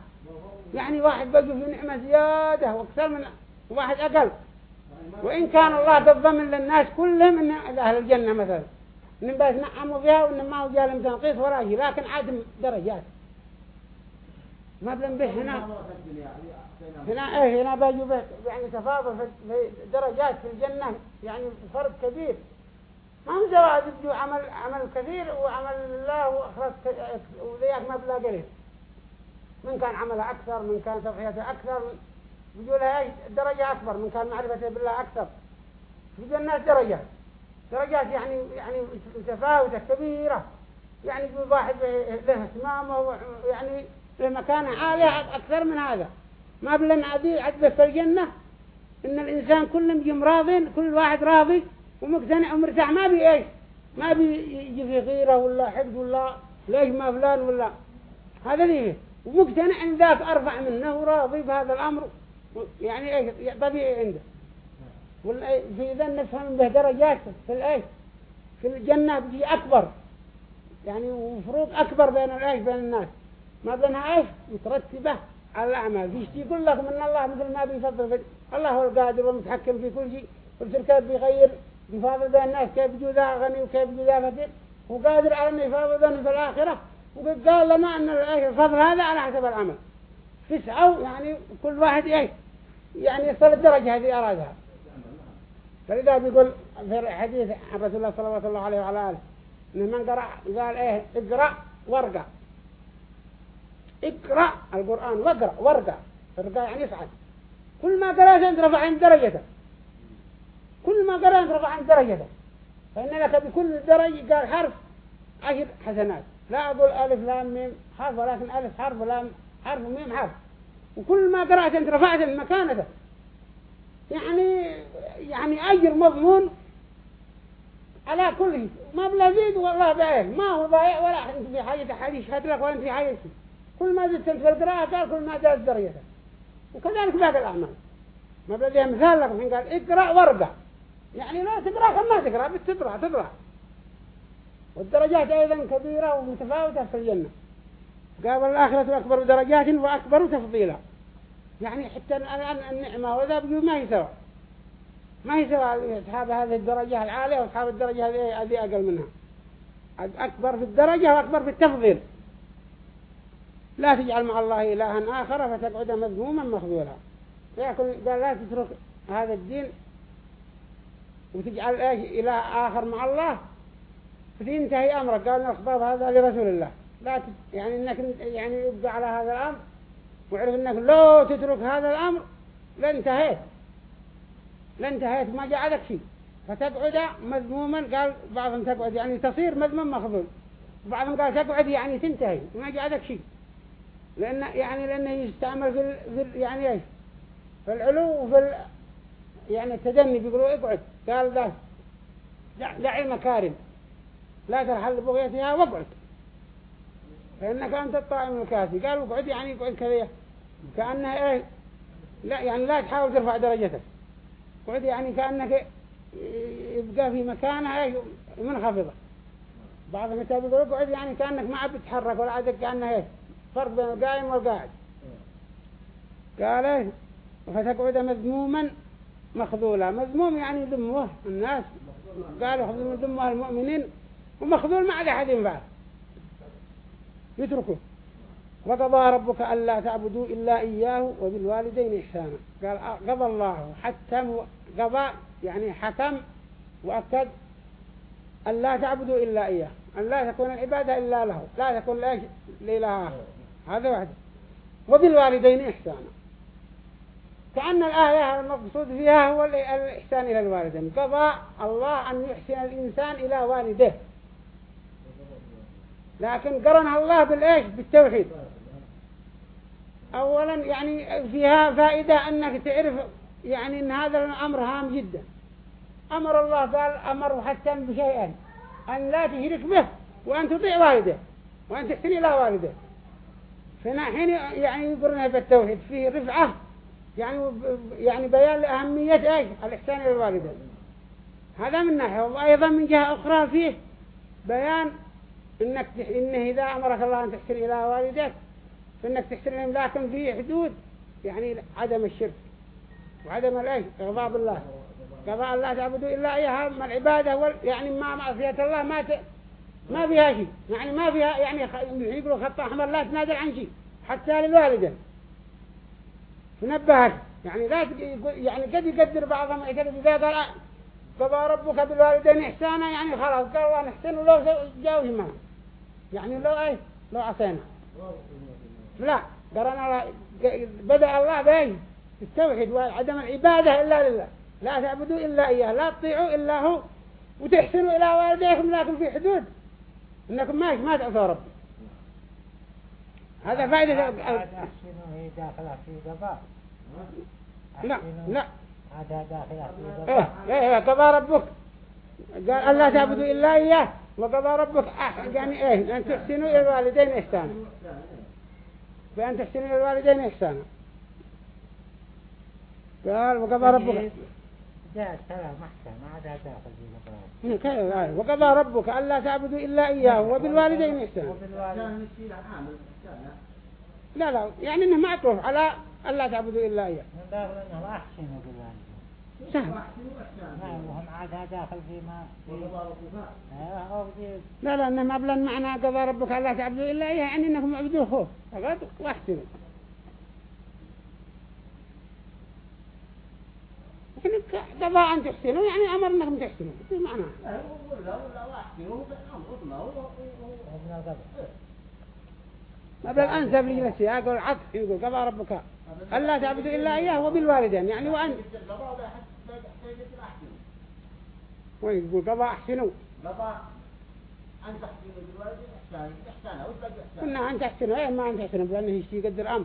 يعني واحد بقي في نعمة زيادة وأكثر من واحد أقل. وإن كان الله تضمن للناس كلهم إن أهل الجنة مثلا. إن بس نعموا فيها وإن ما هو جالهم تنقيص ولا شيء لكن عدم درجات. ما بنبه هنا. هنا إيه هنا بيجوا به يعني تفاضل في درجات في الجنة يعني فرق كبير. ما هم يبدو عمل عمل كثير وعمل الله وأخرج وذيك مبلغ قليل من كان عمله أكثر من كان تضحيته أكثر. بيجوا لها درجة أكبر من كان معرفته بالله أكثر. في جنات درجات درجات يعني يعني متفاوتة كبيرة. يعني واحد له اسمامه يعني له مكانة عالية أكثر من هذا. ما بلن عدي عدبه في الجنة. إن الإنسان كل يجي راضي كل واحد راضي ومقتنع ومرتاح. ما بي إيش؟ ما بي يجي في غيره ولا حقد ولا ليش ما فلان ولا. هذا ليه ومقتنع إن ذاك أرفع منه وراضي بهذا الأمر. يعني إيش؟ طبيعي عنده. في ذا نفهم به درجات. في الإيش؟ في الجنة بيجي أكبر. يعني وفروض أكبر بين الإيش؟ بين الناس. ما بينها إيش مترتبة على الأعمال. فيش يقول لك من الله مثل ما بيفضل في الله هو القادر والمتحكم في كل شيء والشركات بيغير بيفاضل بين الناس كيف يجوا ذا غني وكيف يجوا ذا فقير وقادر على أن يفاضل في الآخرة. وقد قال لنا أن الفضل هذا على حسب العمل. تسعوا يعني كل واحد إيه يعني يصل الدرجة هذه أرادها. فلذا بيقول في الحديث عن رسول الله صلى الله عليه وعلى آله إن من قرأ قال إيه اقرأ وارقى اقرأ القرآن واقرأ وارقى ارقى يعني يفعل كل ما قرأت أنت رفع عن درجتك. كل ما قرأت رفع عن درجتك. فإن لك بكل درجة قال حرف عشر حسنات. لا أقول ألف لام ميم حرف ولكن ألف حرف ولام حرف وميم حرف. وكل ما قرأت أنت رفعت من مكانتك. يعني يعني أجر مضمون على كل شيء ما بلا زيد والله ضايع ما هو ضايع ولا أنت في حاجة حديث يشهد لك ولا أنت في حاجة. كل ما زدت أنت في القراءة قال كل ما زادت درجتك. وكذلك باقي الأعمال. ما بدي مثال لك الحين قال اقرأ وارقى يعني لا تقرأ كما تقرأ بتقرأ تقرأ والدرجات أيضا كبيرة ومتفاوتة في الجنة. قال الآخرة أكبر درجات وأكبر تفضيلا. يعني حتى الآن النعمة وذا بيقول ما يسوى ما يسوى أصحاب هذه الدرجة العالية وأصحاب الدرجة هذه أقل منها. أكبر في الدرجة وأكبر في التفضيل. لا تجعل مع الله إلها آخر فتقعد مذموما مخذولا. يقول قال لا تترك هذا الدين وتجعل إله آخر مع الله فتنتهي أمرك. قال الخطاب هذا لرسول الله. لا. يعني إنك يعني يبقى على هذا الأمر. وعرف إنك لو تترك هذا الأمر لانتهيت. لانتهيت ما جعلك شيء. فتقعد مذموما. قال بعضهم تقعد يعني تصير مذموم مخذول. بعضهم قال تقعد يعني تنتهي. ما جعلك شيء. لأن يعني لأنه يستعمل في, في يعني إيش؟ في العلو وفي ال... يعني التدني بيقولوا اقعد. قال ذا دعي مكارم لا ترحل بغيتها واقعد. فإنك أنت الطائم الكافي. قال اقعد يعني اقعد كذا. كأنها إيه؟ لا يعني لا تحاول ترفع درجتك. اقعد يعني كأنك يبقى في مكانها إيه؟ منخفضة. بعض الكتاب يقول اقعد يعني كأنك ما عاد بتتحرك ولا عادك كأنها إيه؟ فرق بين القائم والقاعد. قال فتقعد مذموما مخذولا. مذموم يعني ذمه الناس. قالوا خذوا ذمه المؤمنين ومخذول ما على أحد ينفع يتركه. وقضى ربك ألا تعبدوا إلا إياه وبالوالدين إحسانا. قال قضى الله حتم قضى يعني حكم وأكد ألا تعبدوا إلا إياه. أن لا تكون العبادة إلا له. لا تكون لإله آخر. هذا واحد. وبالوالدين إحسانا. كأن الآية المقصود فيها هو الإحسان إلى الوالدين. قضى الله أن يحسن الإنسان إلى والده. لكن قرنها الله بالإيش؟ بالتوحيد. أولا يعني فيها فائدة أنك تعرف يعني أن هذا الأمر هام جدا. أمر الله قال أمر حتى بشيئين أن لا تشرك به وأن تطيع والده وأن تحسن إلى والده. فهنا حين يعني يقرنها بالتوحيد فيه رفعة يعني يعني بيان لأهمية إيش؟ الإحسان إلى الوالدين. هذا من ناحية. وأيضا من جهة أخرى فيه بيان إنك إنه إذا أمرك الله أن تحسن إلى والديك فإنك تحسن لهم لكن في حدود يعني عدم الشرك وعدم الإيش؟ إغضاب الله. قضاء الله تعبدوا إلا إياها ما العبادة يعني ما معصية الله ما ت... ما فيها شيء. يعني ما فيها يعني يقولوا خط أحمر لا تنادل عن شيء حتى للوالدين نبهك يعني لا يعني قد يقدر بعضهم يعتقد إذا قال قضى ربك بالوالدين إحسانا يعني خلاص قال نحسن ولو جاوز معه يعني لو أي لو عصينا. لا قرنا بدأ الله بأي التوحيد وعدم العبادة إلا لله. لا تعبدوا إلا إياه لا تطيعوا إلا هو وتحسنوا إلى والديكم لكن في حدود. إنكم ما ما تعصوا رب هذا فائدة. أحسنوا داخلة في قضاء لا لا. هذا داخلة في إيه قضاء إيه قضى ربك. قال ألا تعبدوا إلا إياه وقضى ربك يعني إيه أن تحسنوا إلى الوالدين إحسانا. بأن تحسنوا إلى الوالدين إحسانا. قال وقضى ربك. وقضى ربك ألا تعبدوا إلا إياه وبالوالدين إحسانا. لا لا يعني إنه معطوف على ألا تعبدوا إلا إياه. سهل. آه، في لا لا إنه ما بلن معنى قضى ربك ألا تعبدوا إلا إياه يعني إنكم عبدوه هو فقط واحسنوا يعني ك- قضى أن تحسنوا يعني أمر إنكم تحسنوا في معنى؟ ما بل أنسب لي السياق والعطف يقول قضى ربك. ألا تعبدوا إلا إياه وبالوالدين يعني وأن ويقول قضى أحسنوا كنا أن تحسنوا إيه ما أن تحسنوا لأنه يشتي يقدر أمر.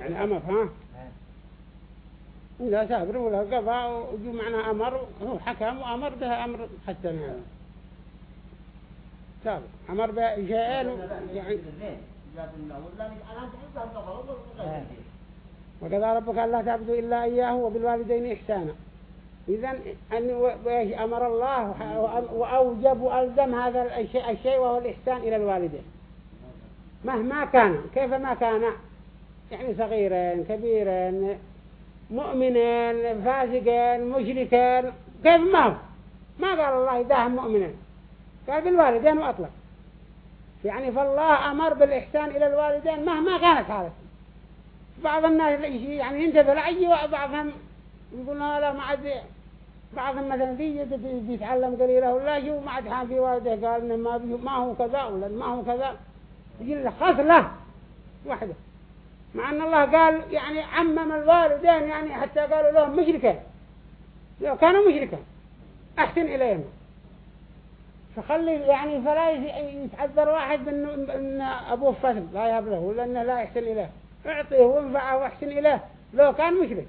يعني أمر ها؟ آه. إذا سافر ولا قضى وجو معنى أمر هو حكم وأمر به أمر حسن يعني سافر أمر بشيئين يعني آه. وقضى ربك ألا تعبدوا إلا إياه وبالوالدين إحسانا. إذا أن أمر الله وأوجب وألزم هذا الشيء وهو الإحسان إلى الوالدين. مهما كان كيف ما كان؟ يعني صغيرين كبيرين مؤمنين فاسقين مشركين كيف ما هو؟ ما قال الله إذا هم مؤمنين. قال بالوالدين وأطلق. يعني فالله أمر بالإحسان إلى الوالدين مهما كانت حالته. بعض الناس يعني ينتبه لعي وبعضهم يقول لا ما عاد بعضهم مثلا بيتعلم قليلا ولا شيء وما عاد حان في والده قال إنه ما, ما هو كذا ولا ما هو كذا. يجي له خصلة واحدة. مع أن الله قال يعني عمم الوالدين يعني حتى قالوا لهم مشركين لو كانوا مشركين أحسن إليهم. فخلي يعني فلا يتعذر واحد بأنه ان أبوه فاسد لا يهب له ولا أنه لا يحسن إليه. أعطيه وانفعه وأحسن إليه. لو كان مشرك.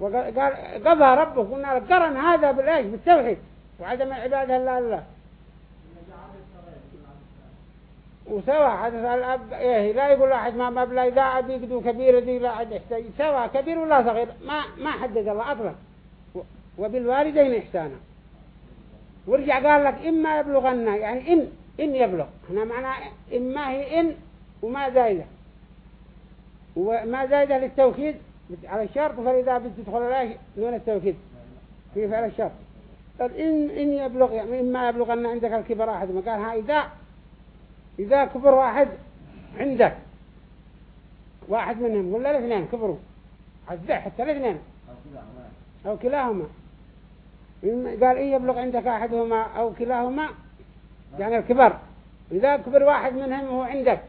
وقال قال- قضى ربك قلنا قرن هذا بالايش بالتوحيد. وعدم العباده إلا لله وسوى حدث الأب إيه لا يقول واحد ما مبلغ إذا أب يقدو كبير ذي لا عد يحتاج. سوى كبير ولا صغير ما ما حدد الله أطلق. وبالوالدين إحسانا. ورجع قال لك إما يبلغن يعني إن إن يبلغ. هنا معنى إما هي إن وما زايدة. وما زايدة للتوكيد على الشرط فإذا بتدخل عليه نون التوكيد. في فعل الشرط؟ قال إن إن يبلغ يعني إما يبلغن عندك الكبر أحد ما قال ها إذا إذا كبر واحد عندك واحد منهم ولا الاثنين كبروا عزع حتى الاثنين. أو كلاهما. قال إن يبلغ عندك أحدهما أو كلاهما؟ يعني الكبر. إذا كبر واحد منهم هو عندك.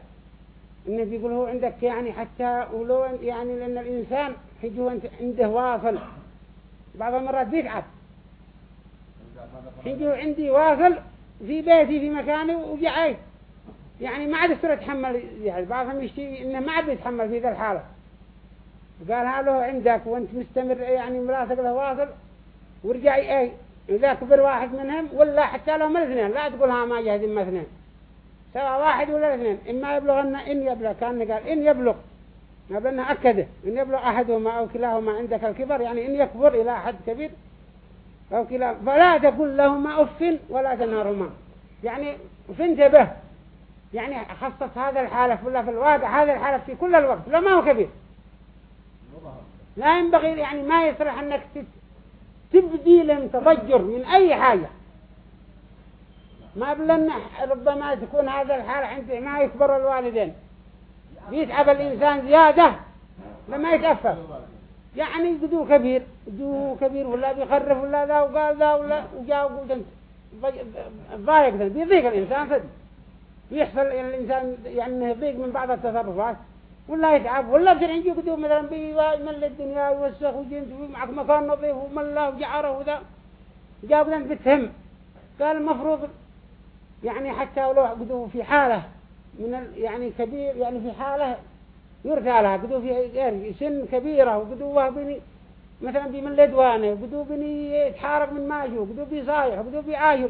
إنه بيقول هو عندك يعني حتى ولو يعني لأن الإنسان أنت عنده واصل. بعض المرات بيتعب. حيجوا عندي واصل في بيتي في مكاني وبيعيش يعني ما عاد يصير يتحمل يعني بعضهم يشتي إنه ما عاد يتحمل في ذا الحالة. قال هذا هو عندك وأنت مستمر يعني ملاصق له واصل ورجع اي إذا كبر واحد منهم ولا حتى لو ما الاثنين لا تقول ها ما جهد إما اثنين. سواء واحد ولا اثنين إما يبلغن إن يبلغ كان قال إن يبلغ. ما بلنا أكده إن يبلغ أحدهما أو كلاهما عندك الكبر يعني إن يكبر إلى أحد كبير أو كلا فلا تقل لهما أف ولا تنهرهما. يعني فانتبه يعني خصص هذا الحالة ولا في الواقع هذا الحالة في كل الوقت لا ما هو كبير. لا ينبغي يعني ما يصلح أنك تبدي لهم تضجر من أي حاجة. ما بلن ربما تكون هذا الحال عنده ما يكبر الوالدين. بيتعب الإنسان زيادة لما يتأفف يعني قدو كبير قدو كبير ولا بيخرف ولا ذا وقال ذا ولا وجاء وقلت ضايق ذا بيضيق الإنسان. فد بيحصل الإنسان يعني يضيق من بعض التصرفات ولا يتعب ولا بصير عندي قدو مثلا بيمل الدنيا ويوسخ وجنت ومعك مكان نظيف وملا وجعره وذا. قلت انت بتهم. قال المفروض يعني حتى ولو قدو في حالة من يعني كبير يعني في حالة يرثى لها قدو في يعني سن كبيرة وقدو بني مثلا بمن لدوانه وقدو بني يتحارب من ماجه وقدو بيصايح وقدو بيعاير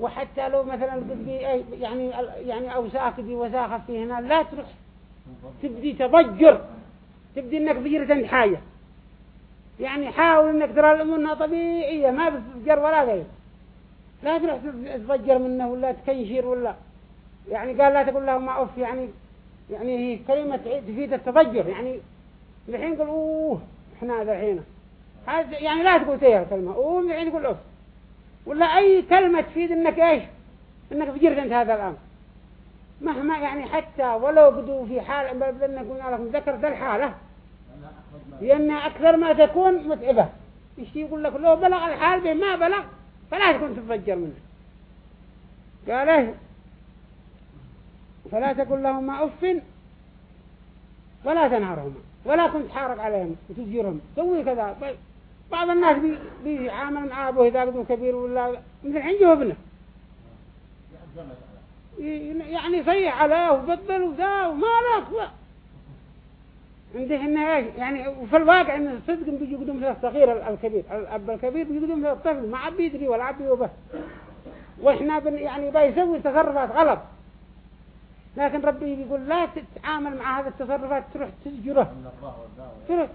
وحتى لو مثلا قد يعني يعني أوساخ دي وساخة في هنا لا تروح. تبدي تضجر. تبدي إنك بجرة حاجة. يعني حاول إنك ترى الأمور إنها طبيعية ما بتفجر ولا غير. لا تروح تضجر منه ولا تكنشر ولا. يعني قال لا تقول له ما أف يعني يعني هي كلمة تفيد التضجر. يعني الحين يقول أوه إحنا هذا الحين. يعني لا تقول تيها الكلمة. أوه الحين يقول أوف. ولا أي كلمة تفيد إنك إيش؟ إنك بجرت أنت هذا الأمر. مهما يعني حتى ولو بدو في حال بدنا قلنا لكم ذكر ذا الحالة لأنها أكثر ما تكون متعبة. يشتي يقول لك؟ لو بلغ الحال به ما بلغ فلا تكون تتفجر منه. قال إيه؟ فلا تقل لهما أف ولا تنهرهما ولا كنت تحارق عليهم وتزجرهم سوي كذا. بعض الناس بي بيعامل مع أبوه إذا قدوا كبير ولا مثل عنده ابنه. يعني صيح عليه وبدل وذا وما لك عنده إنه يعني وفي الواقع إن الصدق بيجي قدوم في الصغير الكبير الأب الكبير بيجي قدوم في الطفل ما عبي يدري ولا عبي يوبه وإحنا بن يعني بيسوي تصرفات غلط. لكن ربي يقول لا تتعامل مع هذا التصرفات تروح تسجره تروح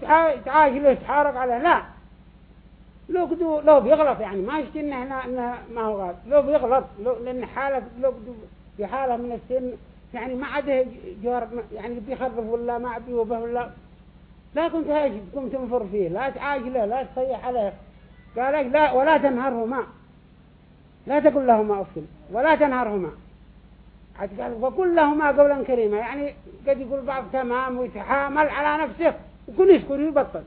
تعاجله تحارق عليه. لا. لو قدو لو بيغلط يعني ما يشتي إنه, إنه ما هو غلط. لو بيغلط لو لأن حالة لو قدو في حالة من السن يعني ما عده جوار يعني بيخرف ولا ما بيوبه ولا لا كنت هاجد كنت تنفر فيه لا تعاجله لا تصيح عليه. قال لا ولا تنهرهما. لا تقول لهما أفل ولا تنهرهما. عاد قال وقل لهما قولا كريما. يعني قد يقول بعض تمام ويتحامل على نفسه وكل يشكر يبطل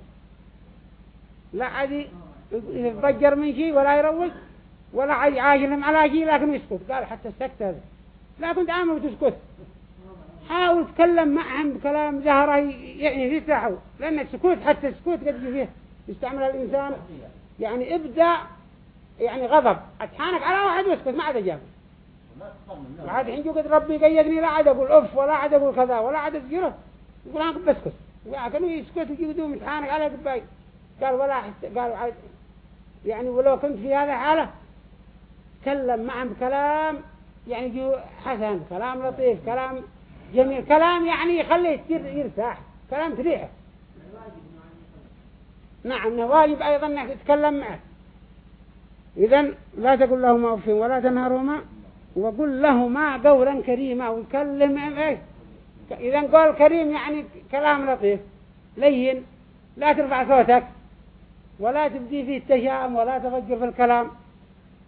لا عادي. يتضجر من شيء ولا يروج ولا عاجلهم على شيء لكن يسكت. قال حتى السكت هذا. لا كنت عامل وتسكت حاول تكلم معهم بكلام زهره يعني يرتاحوا لأن السكوت حتى السكوت قد فيه. يستعمل الإنسان. يعني ابدأ يعني غضب. اتحانك على واحد واسكت ما عاد جاب عاد حين قد ربي قيدني لا عاد أقول أف ولا عاد أقول كذا ولا عاد أسجره يقول أنا بسكت. لكن يسكت ويجي متحانك على قباي قال ولا قال عاد يعني ولو كنت في هذا حالة تكلم معهم بكلام يعني جو حسن كلام لطيف كلام جميل كلام يعني يخليه يرتاح كلام تريحه. نعم واجب أيضا أنك تتكلم معه. إذن لا تقول لهما أف ولا تنهرهما وقل لهما قولا كريما وكلم إيش إذا قول كريم يعني كلام لطيف لين لا ترفع صوتك. ولا تبدي فيه التشاؤم ولا تفجر في الكلام.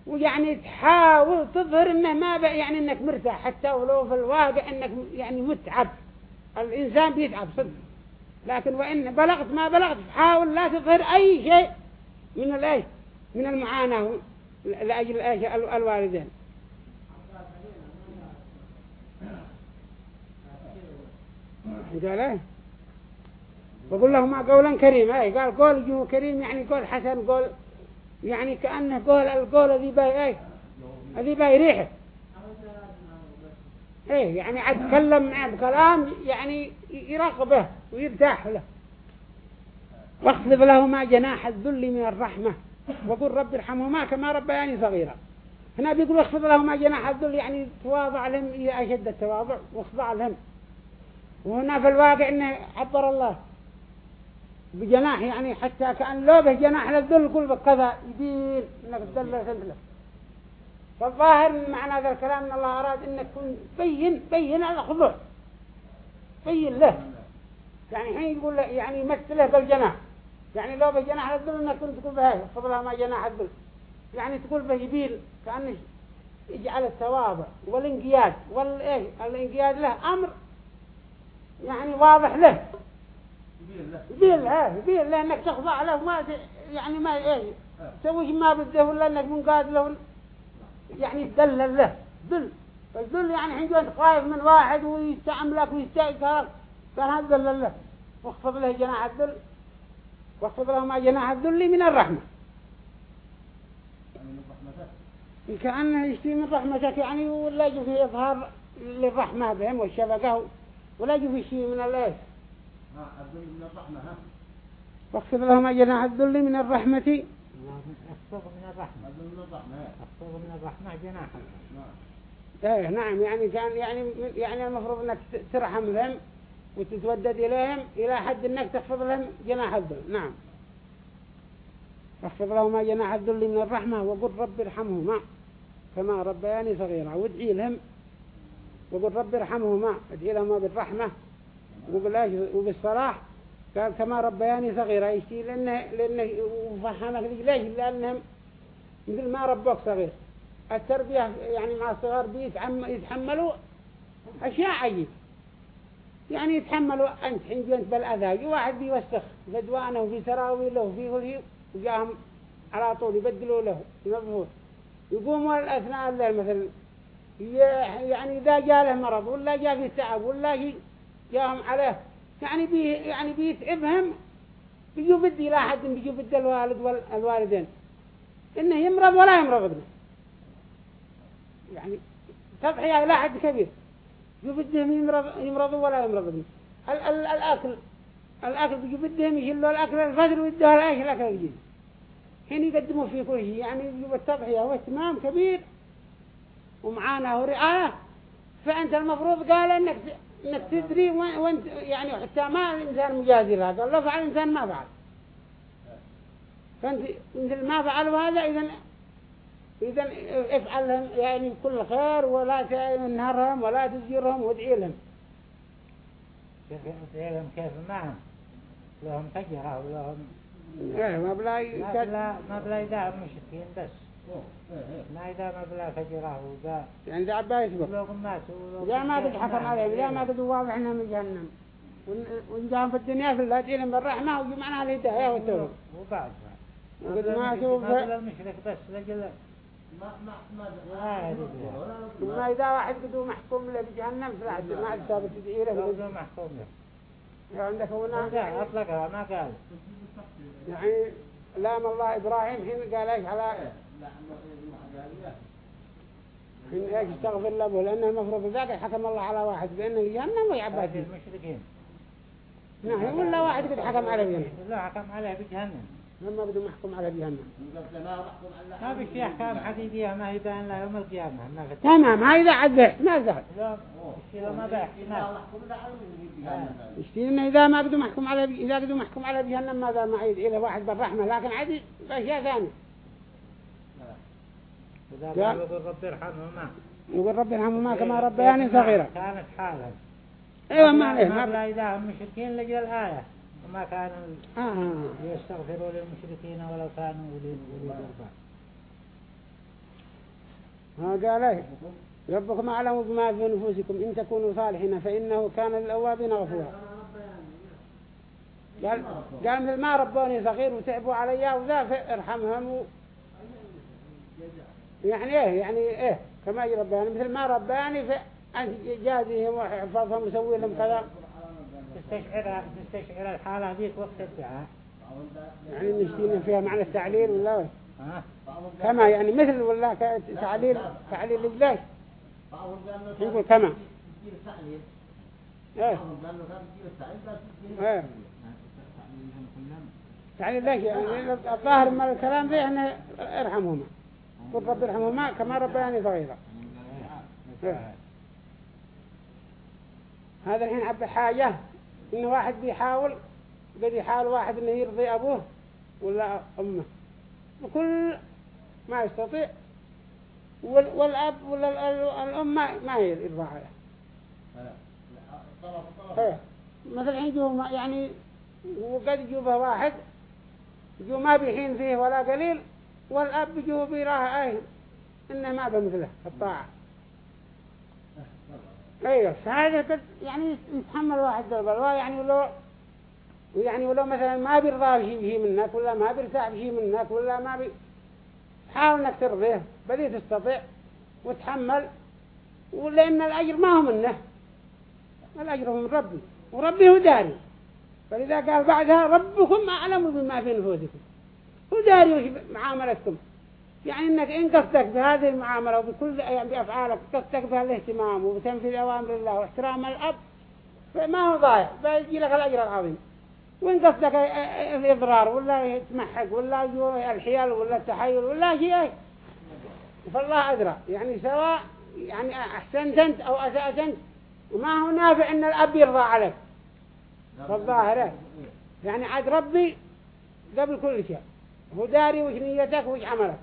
ويعني تحاول تظهر إنه ما بقى يعني إنك مرتاح حتى ولو في الواقع إنك يعني متعب. الإنسان بيتعب صدق. لكن وإن بلغت ما بلغت حاول لا تظهر أي شيء من الايه من المعاناة لأجل الوالدين. قال بقول لهما قولا كريما إيه قال قول جو كريم يعني قول حسن قول يعني كأنه قول القول ذي باي إيه ذي باي ريحه. إيه يعني عاد تكلم معه بكلام يعني يرغبه ويرتاح له. واخفض لهما جناح الذل من الرحمة. وقل رب ارحمهما كما ربياني صغيرا. هنا بيقول اخفض لهما جناح الذل يعني تواضع لهم إلى أشد التواضع وأخضع لهم. وهنا في الواقع إنه عبر الله. بجناح يعني حتى كأن لو به جناح للذل قل كذا يبين إنك تدل سنتله فالظاهر معنى هذا الكلام إن الله أراد إنك تكون بين بين على خضوع. بين له. يعني حين يقول له يعني يمثله بالجناح. يعني لو به جناح للذل إنك كنت تقول به فضلها ما جناح الذل. يعني تقول به يبين كأنه يجعل التواضع والانقياد والإيه؟ الانقياد له أمر يعني واضح له. يبين له. يبين له إنك تخضع له ما يعني ما إيه تسوي ما بده ولا إنك منقاد له يعني تدلل له دل فالدل يعني حين انت خايف من واحد ويستعملك ويستأجرك كان هذا دلل له. واخفض له جناح الذل. واخفض له ما جناح الذل من الرحمة. كأنه يشتي من رحمتك يعني ولا يجب فيه إظهار للرحمة بهم والشفقة ولا يجب فيه شيء من الإيش واخفض لهم جناح الذل من الرحمة اخفض من الرحمة. اخفض من الرحمة جناحا إيه نعم يعني كان يعني يعني المفروض إنك ترحم لهم وتتودد إليهم إلى حد إنك تخفض لهم جناح الذل نعم. اخفض لهما جناح الذل من الرحمة وقل رب ارحمهما كما ربياني صغيرا. وادعي لهم وقل رب ارحمهما ادعي لهما بالرحمة. وقل إيش وبالصلاح قال كما ربياني صغيرا يشتي لأنه, لأنه وفهمك ليش؟ لأنهم مثل ما ربك صغير. التربية يعني مع الصغار يتحملوا أشياء عجيب يعني يتحملوا أنت حين جنت بالأذى واحد بيوسخ بدوانه وفي سراويله وفي هذي وجاهم على طول يبدلوا له ينظفوه. يقوموا الأثناء الليل مثلا يعني إذا جاء له مرض ولا جاء فيه تعب ولا جاهم عليه. يعني بي يعني بيتعبهم بيجوا بدي لا حد بيجوا بدي الوالد والوالدين إنه يمرض ولا يمرض ابنه. يعني تضحية لا حد كبير. بيجوا بدهم يمرض يمرضوا ولا يمرض ابنه. ال ال الأكل الأكل بيجوا بدهم يشيلوا الأكل الفجر ويدوها العيش الأكل الجديد حين يقدموا فيه كل شيء. يعني بيجوا التضحية واهتمام كبير. ومعانا ورعاية فأنت المفروض قال أنك إنك تدري وانت يعني حتى ما الانسان مجازي لها قال لو فعل الانسان ما فعل. فأنت مثل ما فعلوا هذا اذا اذا افعل لهم يعني كل خير ولا تنهرهم ولا تزجرهم وادعي لهم. ادعي لهم كيف معهم. لهم تجرة ولهم إيه ما بلا ما بلا يدعم مشركين بس. ما إذا ما بلا فجره وذا يعني ذا عبا يسبق إذا ما قد حكم عليهم إذا ما قد واضح إنهم من جهنم وإن جاهم في الدنيا في الله تيلهم بالرحمة ويجي معنا الهداية والتوبة وبعد وقد ما شوف ما بلا المشرك بس لجل ما ما ما ثم إذا واحد قدو محكوم له بجهنم فلا ما عد ثابت تدعي له لو محكوم له عندك هنا أطلقها ما قال يعني لام الله إبراهيم حين قال إيش على إيش استغفر له لأنه المفروض ذاك حكم الله على واحد بأنه جهنم ويعبد. فيه المشركين. نعم ولا واحد قد حكم على جهنم لا حكم عليه بجهنم. لما بدهم يحكم على جهنم ما في شيء أحكام حقيقية ما يبان له يوم القيامة. ما في تمام هذا عد ما ذهب لا ما يشتي إنه إذا ما بدهم يحكم على إذا بدهم يحكم على جهنم ماذا ما يدعي له واحد بالرحمة لكن عادي إذا قال يقول رب ارحمهما. يقول رب ارحمهما كما ربياني صغيرة. كانت حالها أيوه ما عليه ما ما بلا إذا هم مشركين لجل الآية. وما كانوا آه آه. يستغفروا للمشركين ولو كانوا أولي أولي قربى ها قال إيه؟ ربكم أعلم بما في نفوسكم. إن تكونوا صالحين فإنه كان للأوابين غفورا. قال قال مثل ما ربوني صغير وتعبوا علي وذا ارحمهم. يعني إيه يعني إيه كما يربياني مثل ما رباني فأنت جازيهم وحفظهم وسوي لهم كذا. تستشعر تستشعر الحالة ذيك وقت الدعاء يعني نشتينا فيها معنى التعليل ولا؟ ها؟ كما يعني مثل ولا تعليل تعليل لله؟ يقول كما. إيه. إيه. تعليل ليش يعني الظاهر من الكلام ذي إحنا ارحمهما. قل رب ارحمهما كما ربياني صغيرا. إيه. هذا الحين عبد حاجة إن واحد بيحاول قد يحاول واحد إنه يرضي أبوه ولا أمه. وكل ما يستطيع وال- والأب ولا ال- ال- الأم ما ما يرضى عليه. إيه. مثل الحين يجوا يعني وقد يجوبه واحد يجوا ما بيحين فيه ولا قليل والأب يجوا بيراه أيه إنه ما بمثله في الطاعة. أيوة هذا قد يعني يتحمل واحد البلوى يعني ولو يعني ولو مثلا ما بيرضى شيء منك ولا ما بيرتاح شيء منك ولا ما بي حاول إنك ترضيه بدي تستطيع وتحمل. ولأن الأجر ما هو منه. الأجر هو من ربي وربي هو داري. فإذا قال بعدها ربكم أعلم بما في نفوسكم. هو داري معاملتكم. يعني إنك إن قصدك بهذه المعاملة وبكل بأفعالك قصدك بهالاهتمام وبتنفيذ أوامر الله واحترام الأب فما هو ضايع؟ بيجي لك الأجر العظيم. وإن قصدك الإضرار ولا يتمحق ولا الحيل ولا التحيل ولا شيء فالله أدرى. يعني سواء يعني أحسنت أنت أو أسأت أنت. وما هو نافع أن الأب يرضى عليك. فالظاهر. يعني عاد ربي قبل كل شيء. هو داري وش نيتك وش عملك.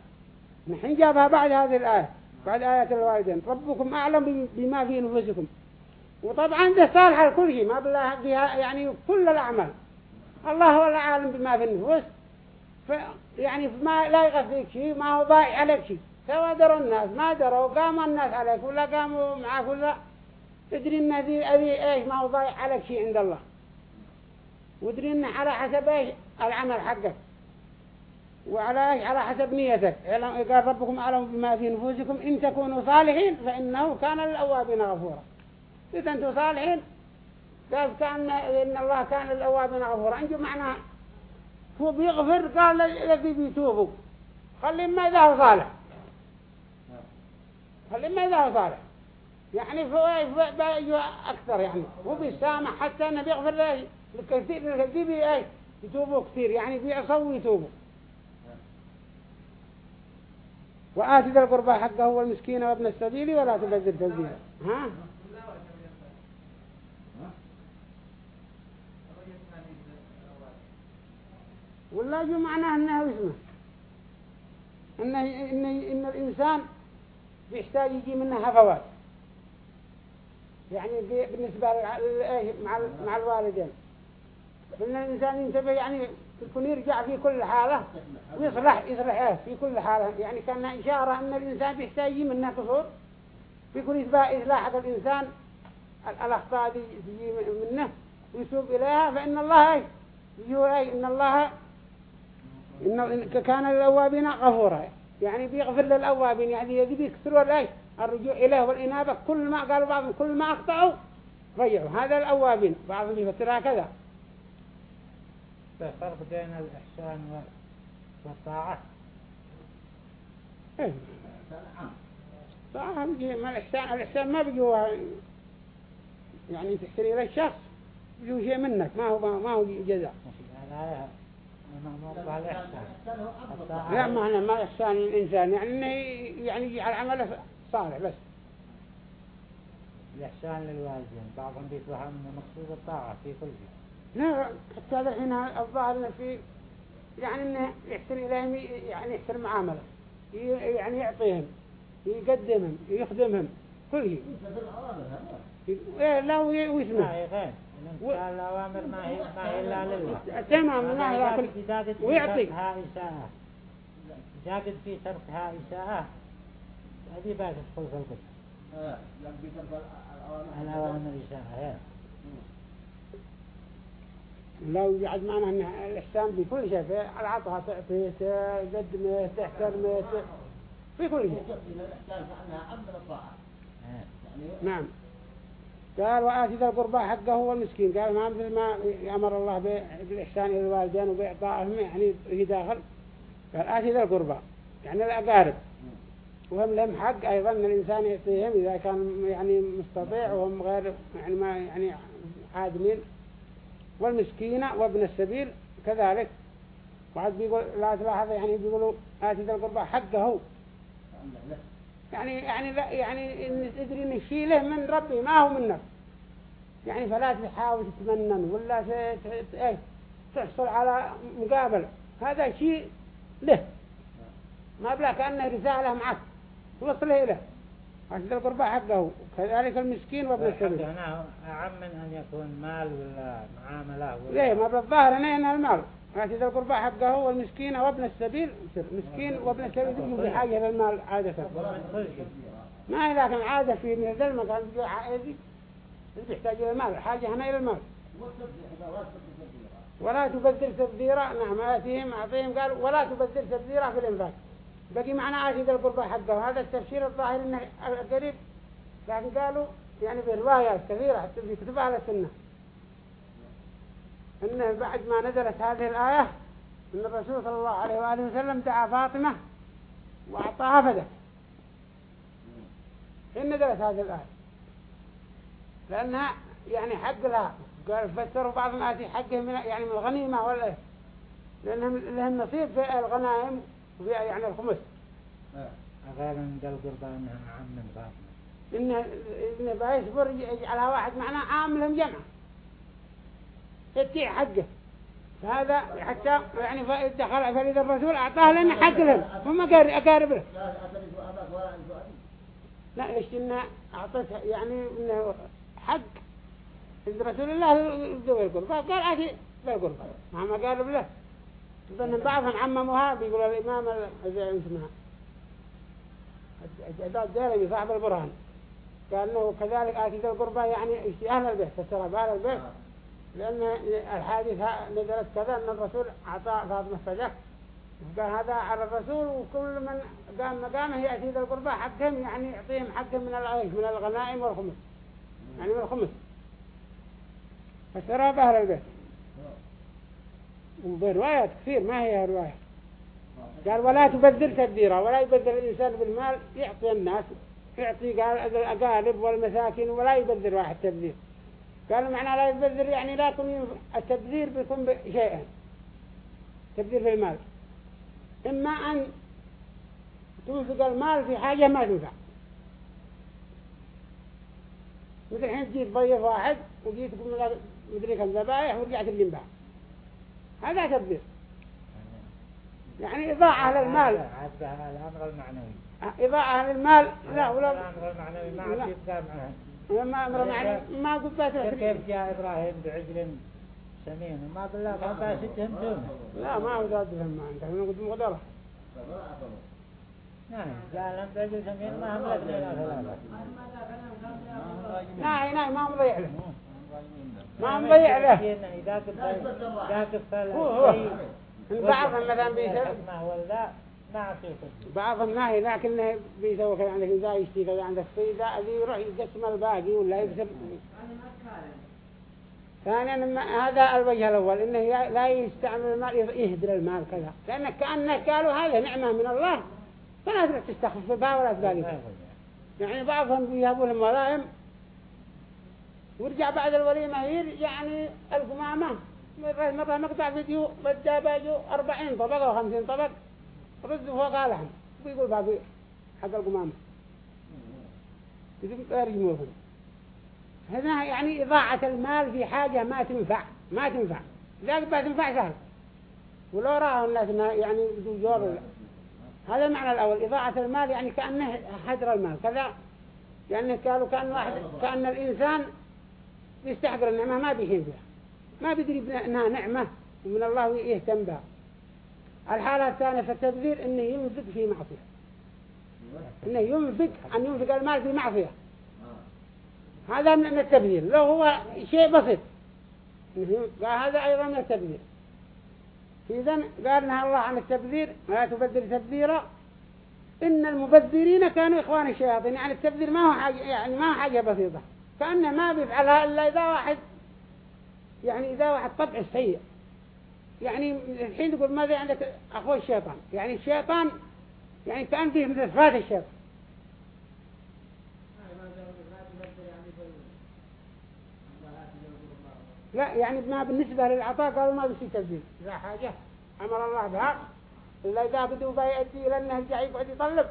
نحن جابها بعد هذه الآية بعد آية الوالدين. ربكم أعلم بما في نفسكم وطبعا ده صالح لكل شيء ما بالله فيها يعني كل الأعمال. الله هو العالم بما في النفوس. ف يعني ما لا يغفيك شيء ما هو ضايع عليك شيء. سواء دروا الناس ما دروا قاموا الناس عليك ولا قاموا معك ولا. تدري إن ذي ذي إيش ما هو ضايع عليك شيء عند الله. ودري إن على حسب إيش؟ العمل حقك. وعلى على حسب نيتك. قال ربكم أعلم بما في نفوسكم. إن تكونوا صالحين فإنه كان للأوابين غفورا. إذا أنتم صالحين؟ قال كان إن الله كان للأوابين غفورا. انجو معناه هو بيغفر؟ قال الذي بيتوبوا. خلي ما إذا هو صالح. خلي ما إذا هو صالح. يعني فوائد أكثر يعني. هو بيسامح حتى إنه بيغفر له الكثير الكثير بي يتوبوا كثير. يعني بيعصوا ويتوبوا. وآت ذا القربى حقه والمسكين وابن السبيل ولا تبذل تبذيرا. ها؟ ولا جو معناه إنه اسمه؟ انه إن, إن الإنسان بيحتاج يجي منه هفوات يعني بالنسبة مع مع الوالدين. فإن الإنسان ينتبه يعني يكون يرجع في كل حالة ويصلح يصلح في كل حالة. يعني كان إشارة أن الإنسان بيحتاج منه قصور بيكون يتبع إصلاح هذا الإنسان الأخطاء دي تجي منه ويسوب إليها. فإن الله أي إن الله إن كان للأوابين غفورا. يعني بيغفر للأوابين. يعني يدي بيكسروا الأي الرجوع إليه والإنابة كل ما قالوا بعضهم كل ما أخطأوا رجعوا. هذا الأوابين. بعضهم يفترها كذا. فرق بين الإحسان والطاعة؟ إيه. طاعة ما الإحسان الإحسان ما بيجوا يعني تحسن إلى الشخص بيجوا شيء منك ما هو ما هو جزاء. لا معنى ما إحسان الإنسان يعني إنه يعني يجعل عمله صالح بس. الإحسان للوالدين بعضهم بيتوهم مقصود الطاعة في كل شيء. حتى الحين الظاهر في يعني إنه يحسن إليهم يعني يحسن معاملة يعني يعطيهم يقدمهم يخدمهم كل شيء. إيه لا ويسمع قال الأوامر ما هي ما هي إلا لله تمام ما هي لكن ويعطي جاقد في تركها إساءة هذه بعد تدخل في القدس الأوامر. إساءة لو يعد معنا أن الإحسان بكل شيء في العطاء تعطيه تقدمه تحترمه في كل شيء. نعم. قال وآتي ذا القربى حقه هو المسكين قال ما مثل ما أمر الله بالإحسان إلى الوالدين وبإعطائهم يعني في داخل. قال آتي ذا القربى. يعني الأقارب. وهم لهم حق أيضا أن الإنسان يعطيهم إذا كان يعني مستطيع وهم غير يعني ما يعني عادمين. والمسكين وابن السبيل كذلك. وعاد بيقول لا تلاحظ يعني بيقولوا آتي ذا القربى حقه. يعني يعني لا يعني إن تدري إن الشيء له من ربي ما هو منك يعني فلا تحاول تتمنن ولا إيه تحصل على مقابل. هذا شيء له. ما بلا كأنه رسالة معك. توصله إليه عشان القربى حقه. كذلك المسكين وابن السبيل هنا أعم من أن يكون مال ولا معاملة ولا ليه ما بالظاهر هنا هنا المال. آت ذا القربى حقه والمسكين وابن السبيل. مسكين وابن السبيل يجوا في حاجة للمال عادة. ما هي لكن عادة في من ذا المكان يحتاج إلى المال. حاجة هنا إلى المال. ولا تبذر تبذيرا. نعم آتيهم أعطيهم. قال ولا تبذر تبذيرا في الإنفاق. بقي معنا ذا القربى حقه. هذا التفسير الظاهر إنه قريب. لكن قالوا يعني بروايات كثيرة حتى في أهل السنة. إنه بعد ما نزلت هذه الآية إن الرسول صلى الله عليه وآله وسلم دعا فاطمة وأعطاها فدك حين نزلت هذه الآية؟ لأنها يعني حق لها قال فسروا بعض الآيات حقه من يعني من الغنيمة ولا لأنهم لهم نصيب في الغنائم وفي يعني الخمس. غير من ذا القربى انها عام من فاطمة إنه إنه بيصبر يجعلها واحد معنا عاملهم جمع. يتيع حقه. فهذا حتى يعني دخل فريد الرسول أعطاه لنا حق لهم هم أقارب له. لا ليش إنه أعطته يعني إنه حق. عند رسول الله ذوي القربى قال آتي ذوي القربى ما قارب له. ظن بعضهم عمموها بيقول الإمام اسمها الجداد ديرمي صاحب البرهان. قال انه كذلك آتي ذوي القربى يعني أهل البيت فسر بأهل البيت. لأن الحادث نزلت كذا أن الرسول أعطى فاطمة فجأة قال هذا على الرسول وكل من قام مقامه يأتي ذا القربى حقهم يعني يعطيهم حقهم من العيش من الغنائم والخمس. يعني من الخمس. فسرى بأهل البيت. وبروايات كثير ما هي رواية. قال ولا تبذر تبذيرا ولا يبذر الإنسان بالمال يعطي الناس يعطي قال الأقارب والمساكين ولا يبذر واحد تبذير. قالوا معنى لا يبذر يعني لا يكون التبذير بيكون بشيئين تبذير في المال. إما أن تنفق المال في حاجة ما تنفع مثل الحين تجي تضيف واحد وجيت تقول مدري كم ذبائح ورجعت الجنبها هذا تبذير يعني إضاعة للمال الأمر المعنوي إضاعة للمال لا ولا الأمر المعنوي ما يبقى معه ما أمر معنى ما قلت بات كيف جاء إبراهيم بعجل سمين؟ وما بالله ما باسدهم دونه لا ما لهم ما عندك أنا قلت مقدرة. نعم جاء لهم بعجل سمين ما هم لدينا ثلاثة لا هنا ما مضيع له ما مضيع له كفل هو هو. بعضهم مثلا بيسوي بعضهم لكنه بيسوي كذا عندك إذا يشتي كذا عندك في إذا يروح يقسم الباقي ولا يكسب ثانيا هذا الوجه الأول إنه لا يستعمل المال يهدر المال كذا. لأنك كأنه قالوا هذا نعمة من الله. فلا تستخف بها ولا تبالي يعني بعضهم بيهبوا لهم ولايم ورجع بعد الوليمة يعني القمامة. مرة مرة مقطع فيديو بدأ باجو أربعين طبق أو خمسين طبق رد فوق لهم بيقول باقي حق القمامة. يقول يرجموهم هذا يعني إضاعة المال في حاجة ما تنفع. ما تنفع. ذاك ما تنفع سهل. ولو رأوا الناس يعني بدون جور هذا المعنى الأول. إضاعة المال يعني كأنه حجر المال. كذا. يعني قالوا كأن واحد كأن الإنسان يستحقر النعمة ما بيهين فيها ما بيدري إنها نعمة ومن الله يهتم بها. الحالة الثانية في التبذير إنه ينفق في معصية. إنه ينفق أن ينفق المال في معصية. هذا من التبذير. لو هو شيء بسيط. قال هذا أيضا من التبذير. إذن قال نهى الله عن التبذير ولا تبذر تبذيرا. إن المبذرين كانوا إخوان الشياطين. يعني التبذير ما هو حاجة يعني ما هو حاجة بسيطة. كأنه ما بيفعلها إلا إذا واحد يعني إذا واحد طبع سيء. يعني الحين تقول ماذا عندك أخوه الشيطان؟ يعني الشيطان يعني كأن فيه مثل صفات الشيطان. لا يعني ما بالنسبة للعطاء قالوا ما بيصير تبديل. إذا حاجة. أمر الله بها. إلا إذا بدوا بيأتي إلى أنه يرجع يقعد يطلب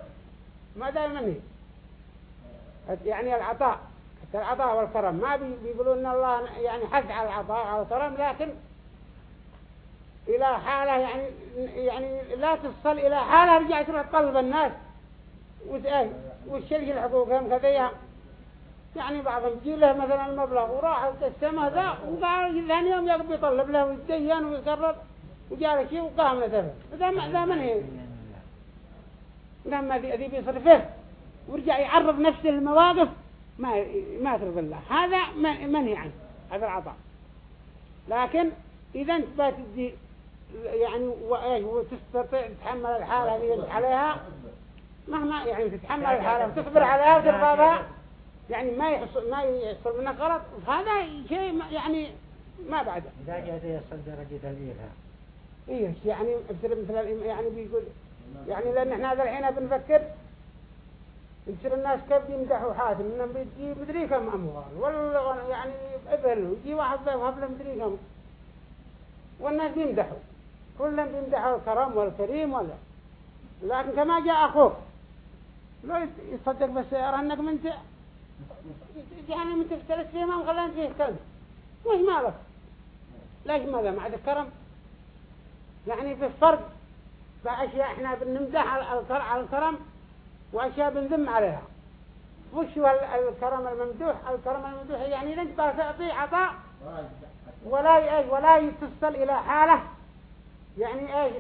ما دائما هي يعني العطاء. العطاء والكرم ما بيقولون إن الله يعني حث على العطاء على الكرم لكن إلى حالة يعني يعني لا تصل إلى حالة رجع تروح تطلب الناس. وتشلش حقوقهم كذا يعني. بعضهم يجي له مثلا المبلغ وراح السماء ذا وقال ثاني يوم يقبل يطلب له ويتدين ويقرر وجاء له شيء وقام إذا ما إذا من هي؟ لما ذي بيصرفه ورجع يعرض نفسه للمواقف. ما ما ترضى الله هذا من- منهي عنه. هذا العطاء. لكن إذا أنت بتدي يعني وإيش وتستطيع تتحمل الحالة اللي أنت عليها مهما يعني تتحمل الحالة وتصبر عليها وترضى بها يعني ما يحصل ما يحصل منك غلط. هذا شيء يعني ما بعده. إذا جاء يصل درجة الإلهام إيه يعني مثل يعني بيقول يعني لأن إحنا هذا الحين بنفكر يصير الناس كيف يمدحوا حاتم؟ إنهم بيجي مدري كم أموال ولا يعني إبل. ويجي واحد له مدري كم والناس بيمدحوا. كلهم بيمدحوا الكرم والكريم ولا. لكن كما جاء أخوك. لو يصدق بالسيارة أنك من ت... يعني من تفترس فيه ما مخلين فيه كلب. وش مالك؟ ليش ماذا مع الكرم؟ يعني في الفرق فأشياء إحنا بنمدح على الكرم. وأشياء بنذم عليها. وش هو ال- الكرم الممدوح؟ الكرم الممدوح يعني أنت تعطي عطاء ولا إيش؟ ولا تصل إلى حالة يعني إيش؟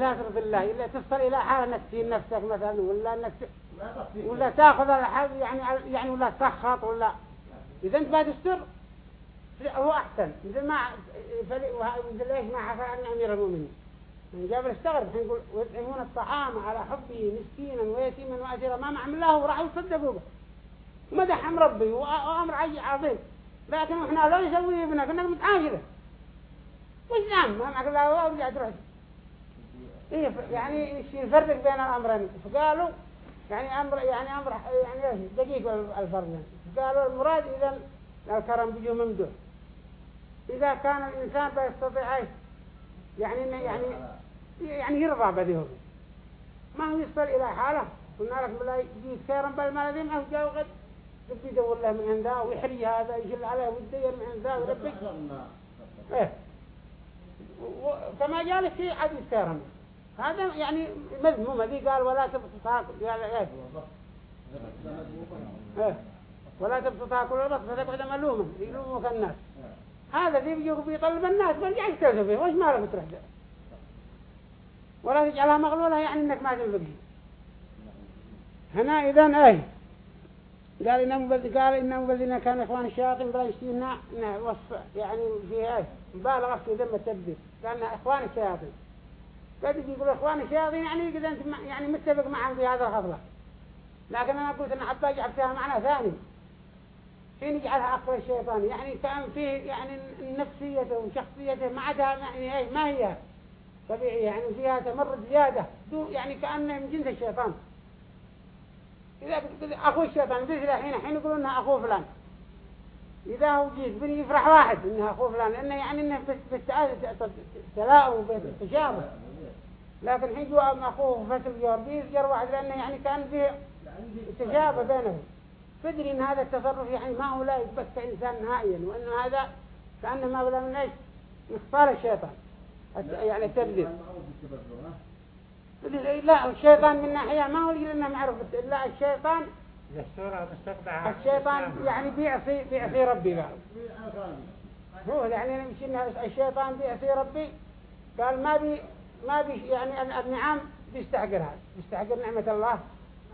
لا ترضي الله إلا تصل إلى حالة إنك تهين نفسك مثلا ولا إنك ولا تأخذ الحظ يعني يعني ولا تسخط ولا. إذا أنت بتستر هو أحسن. مثل ما فلي- إيش؟ ما حصل عن امير المؤمنين. من جابر استغرب الحين يقول ويطعمون الطعام على حبه مسكينا ويتيما واسيرا ما معهم الله وراحوا يصدقوا به. مدحهم ربي وأ- وأمر عجي عظيم. لكن إحنا لو يسوي ابنك إنك متعاشره وش نعم؟ ما معك الله ورجع تروح إيه يعني شيء يفرق بين الأمرين؟ فقالوا يعني أمر يعني أمر يعني إيش؟ دقيق الفرق. قالوا المراد إذا الكرم بيجوا ممدوح إذا كان الإنسان بيستطيع يعني يعني يعني يرضى بديه ما هو يصل إلى حاله. قلنا لك بلا يجي بالمال ذي ما هو جاء غد يبي يدور له من عنده ويحري هذا يشيل عليه ويدير من عنده ويربك إيه. كما قال في حديث كرم هذا يعني مذموم. ذي قال ولا تبسطها قال إيه؟ إيه. ولا تبسطها كل البسط فتقعد ملوما يلومك الناس. هذا ذي بيطلب الناس. برجع يستوزوا فيه وش مالك بتروح ده ولا تجعلها مغلولة يعني إنك ما تنفقه هنا إذا إيه قال إن مبذ قال إن كان إخوان الشياطين بلا إنه وصف يعني فيه إيش مبالغة في ذم التبذير كان إخوان الشياطين. قد يقول إخوان الشياطين يعني إذا أنت يعني متفق معهم في هذا الخطلة لكن أنا قلت أن حتى يجعل فيها معنى ثاني. حين يجعلها أقوى الشيطان يعني كان فيه يعني نفسيته وشخصيته ما عدا يعني إيش ما هي. طبيعية يعني فيها تمرد زيادة يعني كأنه من جنس الشيطان. إذا أخو الشيطان مثل الحين حين يقولون إنها أخو فلان. إذا هو جيد بني يفرح واحد إنها أخو فلان لأنه يعني إنه بالتلاؤم وبالتشابه لكن حين جوا أخوه فتل جار بيزجر واحد لأنه يعني كان فيه تشابه بينهم. فدري إن هذا التصرف يعني ما هو لا يثبت إنسان نهائيا وإن هذا كأنه ما بلا من إيش؟ مختار الشيطان. يعني التبذير لا الشيطان من ناحية ما هو لنا معروف لا الشيطان الشيطان يعني بيعصي بيعصي ربي قال. هو يعني مش إن الشيطان بيعصي ربي. قال ما بي ما بي يعني ال- النعم بيستحقرها بيستحقر نعمة الله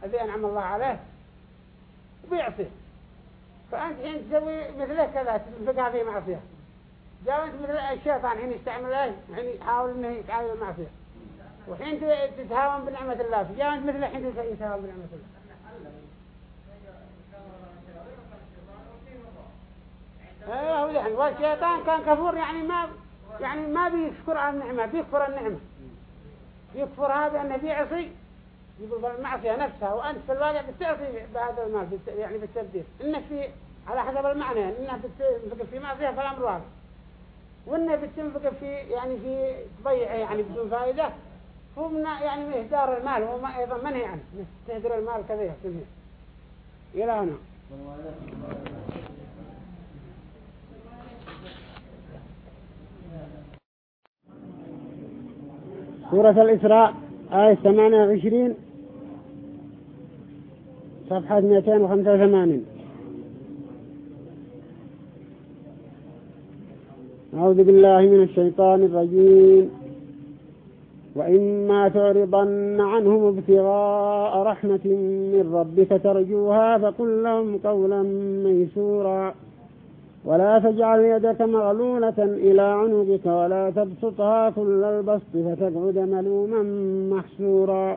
الذي أنعم الله عليه بيعصي فأنت حين تسوي مثله كذا تنفقها في معصية. أنت مثل الشيطان حين يستعمل إيه حين يحاول إنه يتعامل المعصية وحين تتهاون بنعمة الله. فجاء أنت مثل حين يتهاون بنعمة الله. هو يعني والشيطان كان كفور يعني ما يعني ما بيشكر على النعمة بيكفر النعمة. يكفرها بأنه بيعصي يقول بالمعصية نفسها وأنت في الواقع بتعصي بهذا المال يعني بالتبديل. إنك في على حسب المعنى إنك في معصية فالأمر واضح. وإنك بتنفق في يعني في تضيعه يعني بدون فائدة. هو من يعني من إهدار المال هو أيضا منهي عنه إنك تهدر المال كذا يحسن إلى هنا. سورة الإسراء آية 28 صفحة 285 أعوذ بالله من الشيطان الرجيم. وإما تعرضن عنهم ابتغاء رحمة من ربك ترجوها فقل لهم قولا ميسورا. ولا تجعل يدك مغلولة إلى عنقك ولا تبسطها كل البسط فتقعد ملوما محسورا.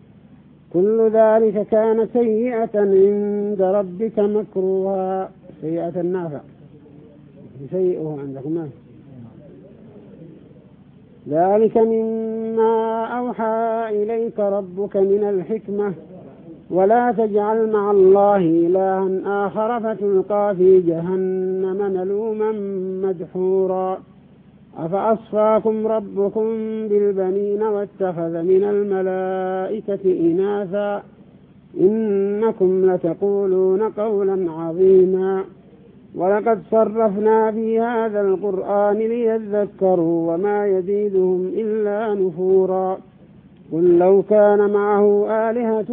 كل ذلك كان سيئة عند ربك مكروها. سيئة النافع. سيئه عندكم ذلك مما أوحى إليك ربك من الحكمة. ولا تجعل مع الله إلها آخر فتلقى في جهنم ملوما مدحورا. أفأصفاكم ربكم بالبنين واتخذ من الملائكة إناثا إنكم لتقولون قولا عظيما ولقد صرفنا في هذا القرآن ليذكروا وما يزيدهم إلا نفورا قل لو كان معه آلهة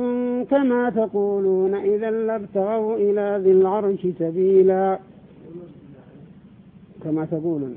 كما تقولون إذا لابتغوا إلى ذي العرش سبيلا كما تقولون.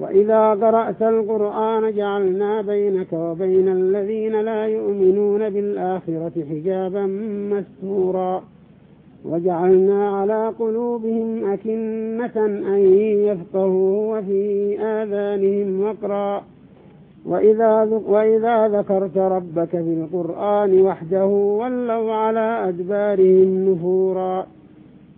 وإذا قرأت القرآن جعلنا بينك وبين الذين لا يؤمنون بالآخرة حجابا مستورا. وجعلنا على قلوبهم أكنة أن يفقهوا وفي آذانهم وقرا. وإذا, وإذا ذكرت ربك في القرآن وحده ولوا على أدبارهم نفورا.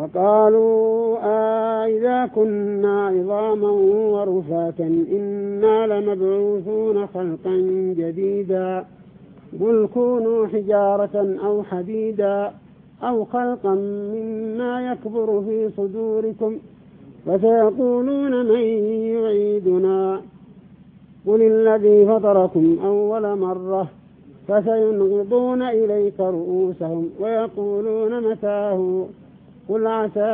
وقالوا آه إذا كنا عظاما ورفاتا إنا لمبعوثون خلقا جديدا. قل كونوا حجارة أو حديدا أو خلقا مما يكبر في صدوركم فسيقولون من يعيدنا. قل الذي فطركم أول مرة فسينغضون إليك رؤوسهم ويقولون متاه. قل عسى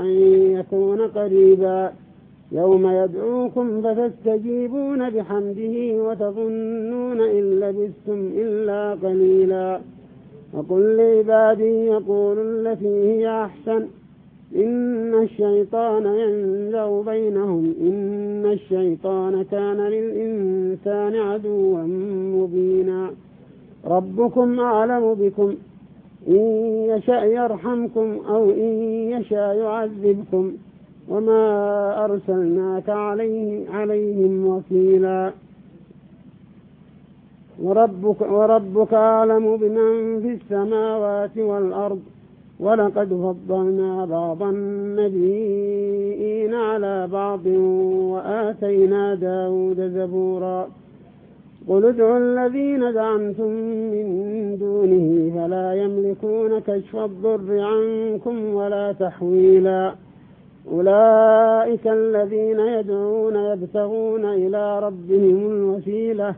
أن يكون قريبا يوم يدعوكم فتستجيبون بحمده وتظنون إن لبثتم إلا قليلا وقل لعبادي يقول التي هي أحسن إن الشيطان ينزغ بينهم إن الشيطان كان للإنسان عدوا مبينا ربكم أعلم بكم إن يشأ يرحمكم أو إن يشاء يعذبكم وما أرسلناك عليه عليهم وكيلا. وربك, وربك أعلم بمن في السماوات والأرض ولقد فضلنا بعض النبيين على بعض وآتينا داود زبورا. قل ادعوا الذين زعمتم من دونه فلا يملكون كشف الضر عنكم ولا تحويلا. أولئك الذين يدعون يبتغون إلى ربهم الوسيلة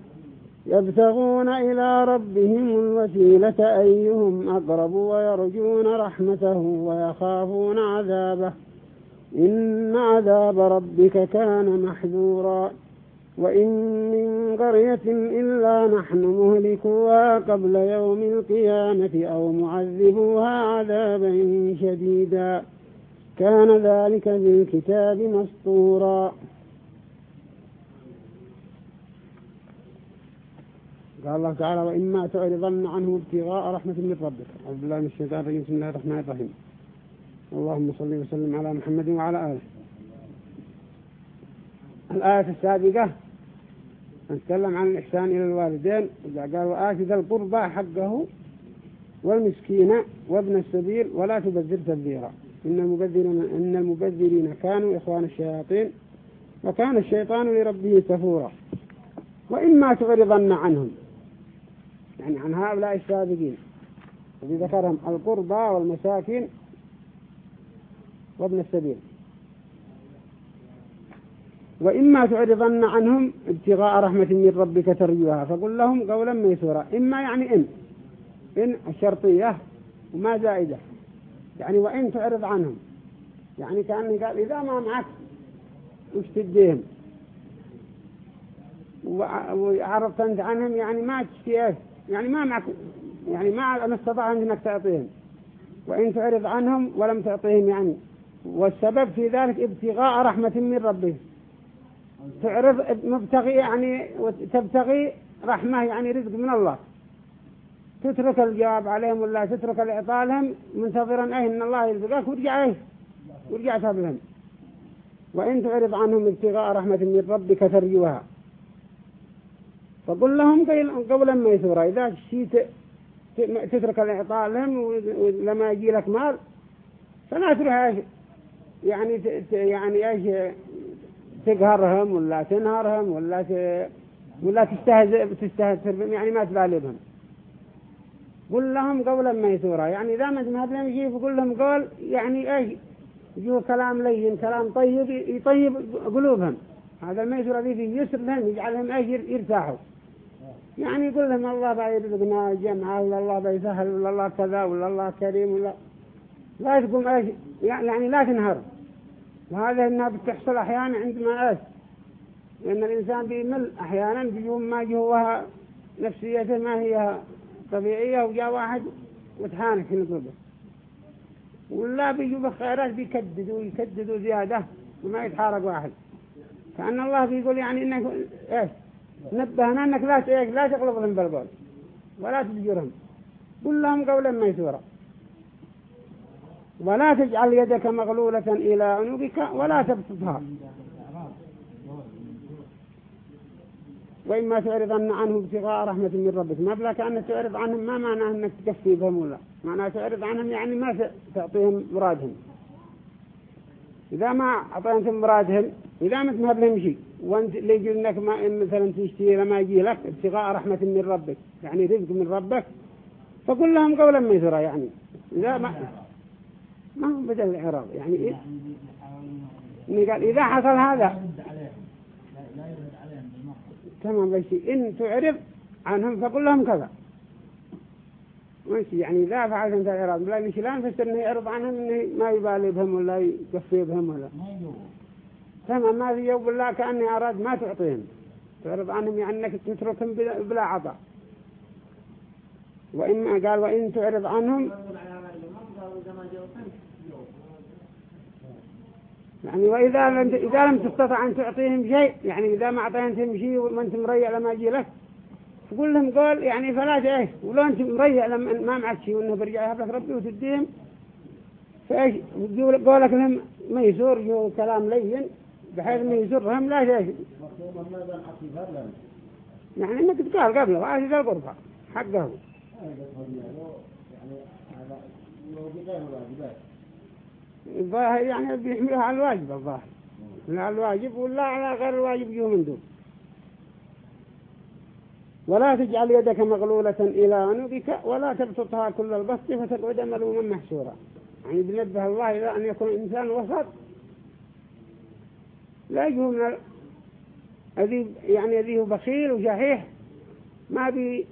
يبتغون إلى ربهم الوسيلة أيهم أقرب ويرجون رحمته ويخافون عذابه. إن عذاب ربك كان محذورا. وإن من قرية إلا نحن مهلكوها قبل يوم القيامة أو معذبوها عذابا شديدا. كان ذلك بالكتاب مسطورا. قال الله تعالى وإما تعرضن عنه ابتغاء رحمة من ربك. أعوذ بالله من الشيطان الرجيم. بسم الله الرحمن الرحيم. اللهم صل وسلم على محمد وعلى آله. الآية السابقة نتكلم عن الإحسان إلى الوالدين قال وآت ذا القربى حقه والمسكين وابن السبيل ولا تبذر تبذيرا. إن المبذرين, إن المبذرين كانوا إخوان الشياطين وكان الشيطان لربه كفورا. وإما تعرضن عنهم. يعني عن هؤلاء السابقين الذي ذكرهم القربى والمساكين وابن السبيل. وإما تعرضن عنهم ابتغاء رحمة من ربك ترجوها فقل لهم قولا ميسورا. إما يعني إن إن الشرطية وما زائدة. يعني وإن تعرض عنهم. يعني كأني قال إذا ما معك وش تديهم؟ وعرضت أنت عنهم يعني ما تشتي إيش يعني ما معك يعني ما استطاع أنك تعطيهم. وإن تعرض عنهم ولم تعطيهم يعني. والسبب في ذلك ابتغاء رحمة من ربه تعرض مبتغي يعني تبتغي رحمة يعني رزق من الله. تترك الجواب عليهم ولا تترك الإعطاء لهم منتظرا أيه إن الله يرزقك ورجع أيه ورجع لهم وإن تعرض عنهم ابتغاء رحمة من ربك ترجوها فقل لهم قولا ميسورا إذا شيت تترك الإعطاء لهم ولما يجي لك مال فلا تروح يعني يعني إيش تقهرهم ولا تنهرهم ولا ت... ولا تستهزئ تستهزئ يعني ما تبالي بهم قل لهم قولا ميسورا يعني إذا ما تمهد لهم يجي فقل لهم قول يعني إيش؟ يجوا كلام لين كلام طيب يطيب قلوبهم. هذا الميسور الذي فيه يسر لهم يجعلهم إيش؟ يرتاحوا. يعني يقول لهم الله بيرزقنا جمعة ولا الله بيسهل ولا الله كذا ولا الله كريم ولا لا تقوم يعني لا تنهر. وهذا انها بتحصل أحيانا عندما إيش لأن الإنسان بيمل أحيانا بيوم ما جوها نفسيته ما هي طبيعية وجاء واحد وتحانك في نقوده ولا بيجوا بخيرات بيكددوا يكددوا زيادة وما يتحارق واحد. كأن الله بيقول يعني إنك إيش؟ نبهنا أنك لا لا تقلبهم بالقول ولا تزجرهم قل لهم قولا ميسورا. ولا تجعل يدك مغلولة إلى عنقك ولا تبسطها. وإما تعرضن عنه ابتغاء رحمة من ربك. ما بلا كأنك تعرض عنهم ما معناه أنك تكفي بهم ولا. معناه تعرض عنهم يعني ما تعطيهم مرادهم. إذا ما أعطيتهم مرادهم إذا ما تمهب لهم شيء. وأنت اللي يجي لك ما مثلا تشتري لما يجي لك ابتغاء رحمة من ربك. يعني رزق من ربك. فقل لهم قولا ميسرا يعني. إذا ما ما هو بدل الإعراض يعني إيه؟ قال إذا حصل هذا. تمام بس إن تعرض عنهم فقل لهم كذا. ماشي يعني إذا فعلت أنت الإعراض لا مش لا نفسر إنه يعرض عنهم إنه ما يبالي بهم ولا يكفي بهم ولا. تمام ما في يوم بالله كأني أراد ما تعطيهم. تعرض عنهم يعني أنك تتركهم بلا عطاء. وإما قال وإن تعرض عنهم يعني وإذا لم إذا لم تستطع أن تعطيهم شيء يعني إذا ما أعطيتهم شيء وأنت مريع لما يجي لك تقول لهم قول يعني فلا إيش ولو أنت مريع لما ما معك شيء وإنه برجع يهب لك ربي وتديهم فإيش؟ قولك لهم ما يزور جو كلام لين بحيث ما يزورهم لا شيء يعني إنك تقال قبله وعاشد القربة حقه يعني هذا لو بغير الواجبات الظاهر يعني بيحملها على الواجب الظاهر. على الواجب ولا على غير الواجب يوم من دون. ولا تجعل يدك مغلولة إلى عنقك ولا تبسطها كل البسط فتقعد ملوما محسورا يعني بنبه الله إلى أن يكون الإنسان وسط. لا يجوه من ال... يعني أذيه بخيل وشحيح ما بي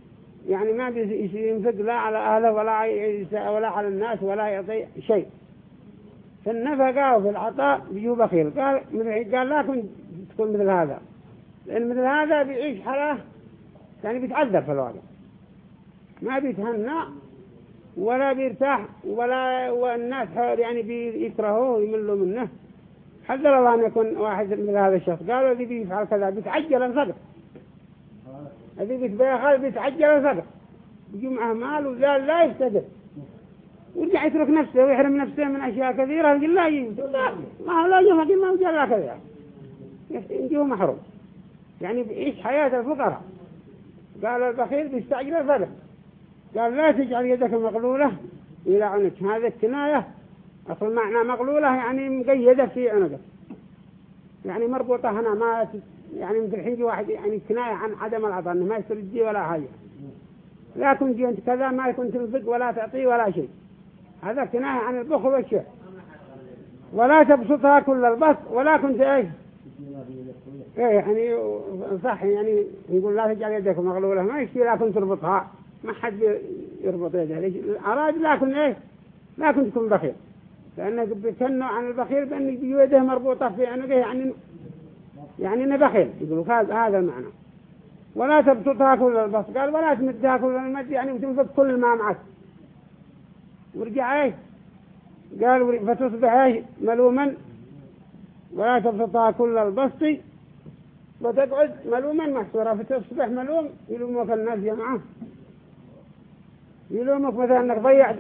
يعني ما بينفق لا على أهله ولا ولا على الناس ولا يعطي شيء. في النفقة وفي العطاء بيجوا بخيل قال قال لا تكون مثل هذا. لأن مثل هذا بيعيش حياة يعني بيتعذب في الواقع. ما بيتهنى ولا بيرتاح ولا والناس يعني بيكرهوه ويملوا منه. حذر الله أن يكون واحد من هذا الشخص. قالوا الذي بيفعل كذا بيتعجل الصدق الذي بيتبيخل بيتعجل الصدق بيجي معه مال وزال لا يفتدر ورجع يترك نفسه ويحرم نفسه من أشياء كثيرة يقول لا لا ما هو لا يجي ما وجل لا كذا. يجيه محروم. يعني بيعيش حياة الفقراء. قال البخيل بيستعجل الفرق قال لا تجعل يدك مغلولة إلى عنك هذا الكناية أصل معنى مغلولة يعني مقيدة في عنقك يعني مربوطة هنا ما يعني مثل الحين واحد يعني كناية عن عدم العطاء ما يسترجي ولا حاجة لا كنت أنت كذا ما كنت تنفق ولا تعطي ولا شيء. هذا كناية عن البخل والشيء ولا تبسطها كل البسط ولا كنت إيش إيه يعني صح يعني يقول لا تجعل يدك مغلولة. ما يشتي لكن تربطها. ما حد يربط يده ليش؟ أراد لكن إيه لكن تكون بخير لأنه بيتنوا عن البخير بأن يده مربوطة في عنقه يعني يعني إنه بخيل. يقولوا هذا المعنى. ولا تبسطها كل البسط. قال ولا تمدها كل المد يعني وتنفق كل ما معك. ورجع إيه قال فتصبح إيه ملوما. ولا تبسطها كل البسط. وتقعد ملوما محصورة. فتصبح ملوم. يلومك الناس جمعه يلومك مثلا إنك ضيعت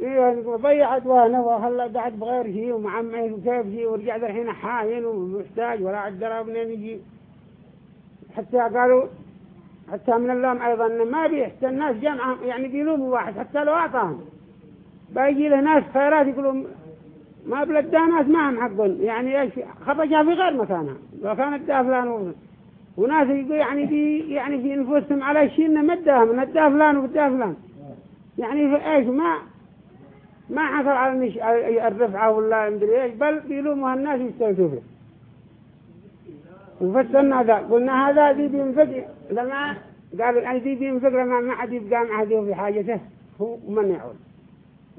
إيه ضيع ادوانه وخلى قاعد بغير شيء ومعمه وكيف شيء ورجع الحين حاين ومحتاج ولا عد منين يجي. حتى قالوا حتى من اللام أيضا إنه ما بيحتى الناس جمعهم يعني بيلوموا واحد. حتى لو أعطاهم. بيجي له ناس خيرات يقولوا ما بلد ناس ما هم حقون يعني إيش خرجها في غير مكانها. لو كانت دا فلان وناس يقول يعني في يعني في نفوسهم على شيء إنه مداهم الدا فلان وبدا فلان يعني في إيش ما ما حصل على الرفعة ولا مدري إيش بل بيلومها الناس يستوتوا فيه وفتنا هذا قلنا هذا ذي بينفق لما قالوا يعني ذي بينفق لما ما حد يبقى معه في حاجته هو من يعود.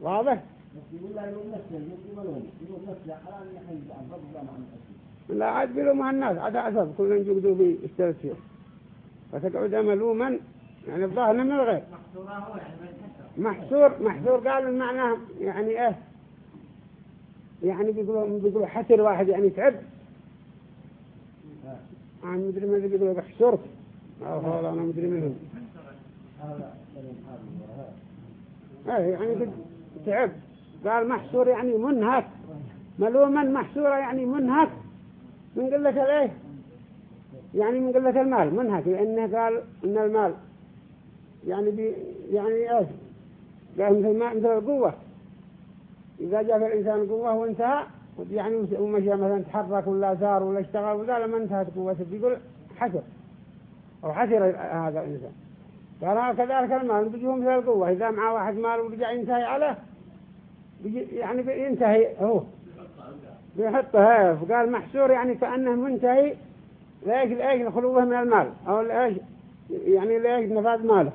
واضح؟ لا عاد بيلومها الناس عاد أسف كلهم يجدوا بيستوتوا فتقعد ملوما يعني الظاهر من الغير. محصور محصور قال المعنى يعني إيه؟ يعني بيقولوا بيقولوا حسر واحد يعني تعب. أنا مدري من بيقولوا بحشرت أو هذا أنا مدري منهم إيه يعني تعب. قال محصور يعني منهك. ملوما محصورة يعني منهك. من قلة الإيه؟ يعني من قلة المال. منهك. لأنه قال إن المال يعني بي يعني إيش قال مثل ما مثل القوة. إذا جاء في الإنسان قوة وانتهى يعني ومشي مثلا تحرك ولا سار ولا اشتغل وذا لما انتهت قوته بيقول حسر أو حسر هذا الإنسان. قال كذلك المال. بيجيه مثل القوة. إذا مع واحد مال ورجع ينتهي عليه يعني بينتهي هو بيحطه فقال محسور يعني كأنه منتهي. ليش ليش الخلوه من المال. أو ليش يعني ليش نفاذ ماله.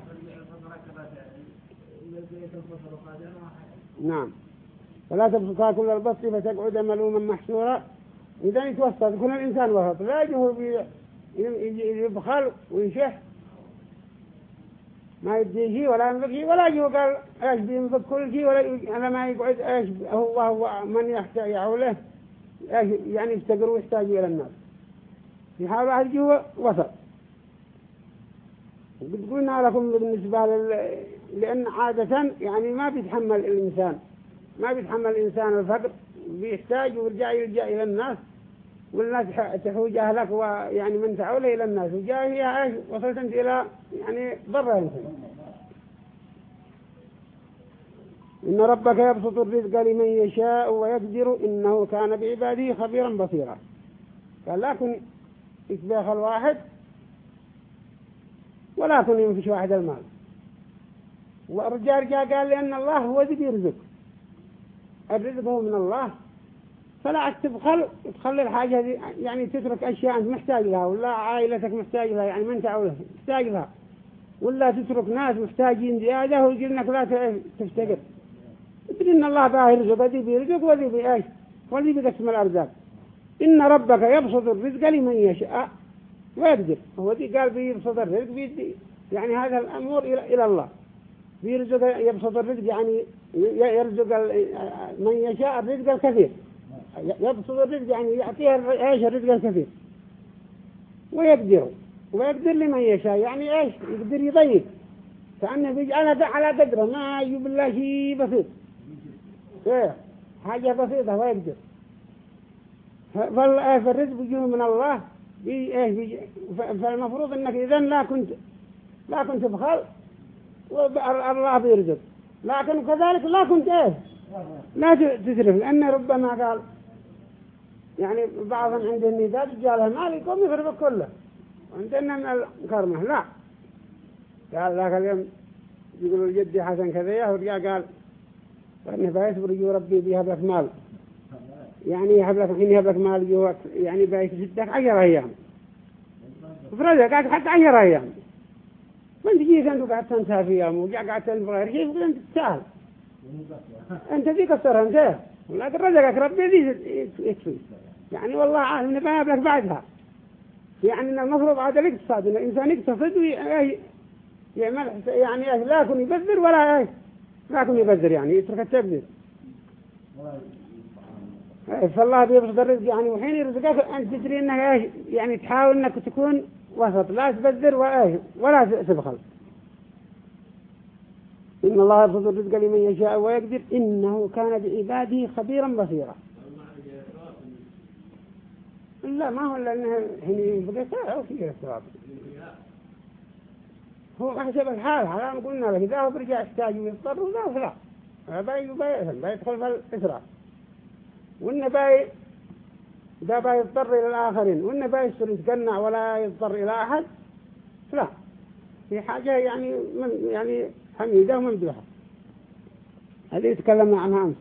نعم. ولا تبسطها كل البسط فتقعد ملوما محسورا. إذا يتوسط. يكون الإنسان وسط. لا يجيه يبخل ويشح ما يدي شيء ولا ينفق شيء ولا قال إيش بينفق كل شيء ولا أنا ما يقعد إيش هو هو من يحتاج إيش يعني يفتقر ويحتاج إلى الناس. في حال جوا وسط. قد قلنا لكم بالنسبة لل... لأن عادة يعني ما بيتحمل الإنسان. ما بيتحمل الإنسان الفقر بيحتاج ويرجع يلجأ إلى الناس. والناس تحوج أهلك ويعني من تعوله إلى الناس. وجاء هي إيش وصلت أنت إلى يعني ضرر أنت. إن ربك يبسط الرزق لمن يشاء ويقدر إنه كان بعباده خبيرا بصيرا. قال لكن يتباخ الواحد ولكن ينفش واحد المال. والرجال جاء قال لأن الله هو ذي بيرزق الرزق هو من الله. فلا تبخل تخلي الحاجة دي يعني تترك أشياء أنت محتاج لها ولا عائلتك محتاج لها يعني من تعوله محتاج لها ولا تترك ناس محتاجين زيادة ويقول إنك لا تفتقر. تدري إن الله باه يرزق ذي بيرزق وذي بإيش وذي بقسم الأرزاق. إن ربك يبسط الرزق لمن يشاء ويقدر. هو ذي قال بيبسط الرزق بيدي يعني هذا الأمور إلى الله. بيرزق يبسط الرزق يعني يرزق من يشاء الرزق الكثير. يبسط الرزق يعني يعطيها إيش الرزق الكثير. ويقدر ويقدر لمن يشاء. يعني إيش؟ يقدر يضيق. كأنه بيجعلها على قدره. ما يجيب الله شيء بسيط. إيه؟ حاجة بسيطة ويقدر. فالرزق بيجيه من الله. بي إيش؟ بيجي فالمفروض إنك إذا لا كنت لا كنت بخل الله بيرزق. لكن كذلك لا كنت إيه لا تسرف. لأن ربما قال يعني بعضهم عنده النداء جاله مال يقوم يفرق كله وعندنا من الكرمة لا. قال ذاك اليوم يقولوا الجدي حسن كذا ورجع قال فإنه بيصبر يجو ربي بيهب لك مال. يعني يهب لك حين يهب لك مال يجو يعني بيصدق عشر أيام. فرجع قاعد حتى عشر أيام. من تجيك أنت قاعد تنسى في أيام وجاء قاعد تنسى في غير شيء أنت تسهل أنت ذي ولكن رزقك ربي يكفي يعني والله عالم نبهب لك بعدها. يعني إن المفروض عاد الاقتصاد إن الإنسان يقتصد ويعمل يعني لا يكون يبذر ولا لا يكون يبذر يعني يترك التبذير. فالله بيبسط الرزق. يعني وحين يرزقك أنت تدري أنك يعني تحاول أنك تكون وسط. لا تبذر ولا تبخل. إن الله يبسط الرزق لمن يشاء ويقدر إنه كان بعباده خبيرا بصيرا. لا ما هو لأنه حين يبقى ساعة فيه الثواب هو حسب الحال. حرام قلنا لك إذا هو برجع يحتاج ويضطر وذا فلا باي باي يدخل في الإسراف. وإنه باي إذا باي يضطر إلى الآخرين وإنه باي يتقنع ولا يضطر إلى أحد لا. في حاجة يعني من يعني حميدة وممدوحة هذه يتكلم عنها أمس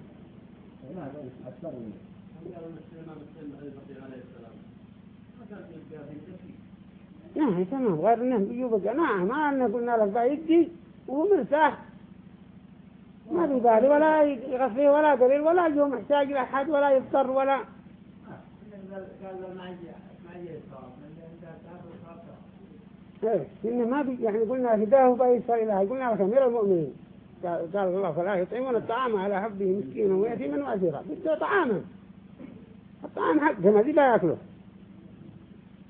نعم تمام غير إنه بيجوا جماعة ما أنه قلنا لك بيجي وهو مرتاح. ما بيبالي ولا يغفيه ولا قليل ولا يجوا محتاج لأحد ولا يضطر ولا إيه إنه ما بي يعني قلنا هداه بيسر إله قلنا لك أمير المؤمنين. قال الله فلا يطعمون الطعام على حبه مسكينا ويتيما وأسيرا. بده طعاما. الطعام حقهم هذه لا يأكله.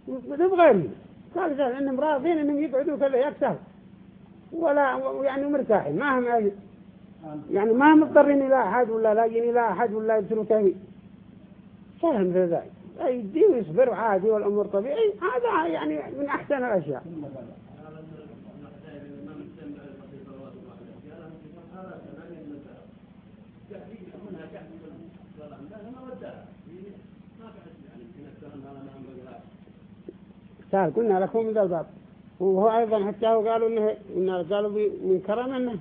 بغيره قال قال إنهم راضين إنهم يقعدوا كذا يكسر. ولا يعني مرتاحين. ما هم يعني ما مضطرين إلى أحد ولا لاقين إلى أحد ولا يبصروا سهل مثل ذلك. يدي ويصبر عادي والأمور طبيعي هذا يعني من أحسن الأشياء. سهل قلنا لكم من الباب. وهو أيضا حتى هو قالوا إنه, قالوا من كرم إنه.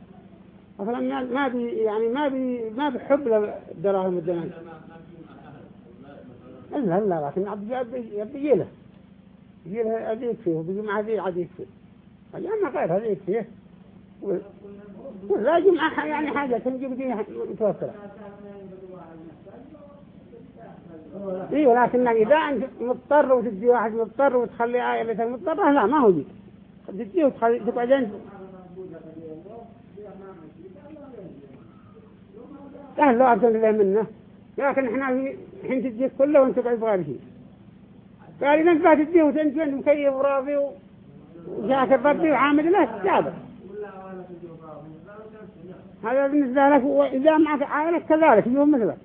أصلا ما بي يعني ما بي ما بحب للدراهم الدنيا. لا لا لكن عبد يبي له يجي له هذيك فيه وبيجي مع هذي عديك فيه. أيام غير هذيك فيه. ولا جمعة يعني حاجة تنجي بدي متوفرة. إيه لكن إذا أنت مضطر وتدي واحد مضطر وتخلي عائلتك مضطرة لا ما هو دي. تديه وتخلي تقعدين لا لو أبتن منه. لكن إحنا في حين تديك كله وانت قاعد بغير شيء قال إذا انت تديه وتنجي وانت مكيف وراضي وشاكر ربي وعامل له جابر. هذا بالنسبة لك وإذا معك عائلة كذلك يوم مثلك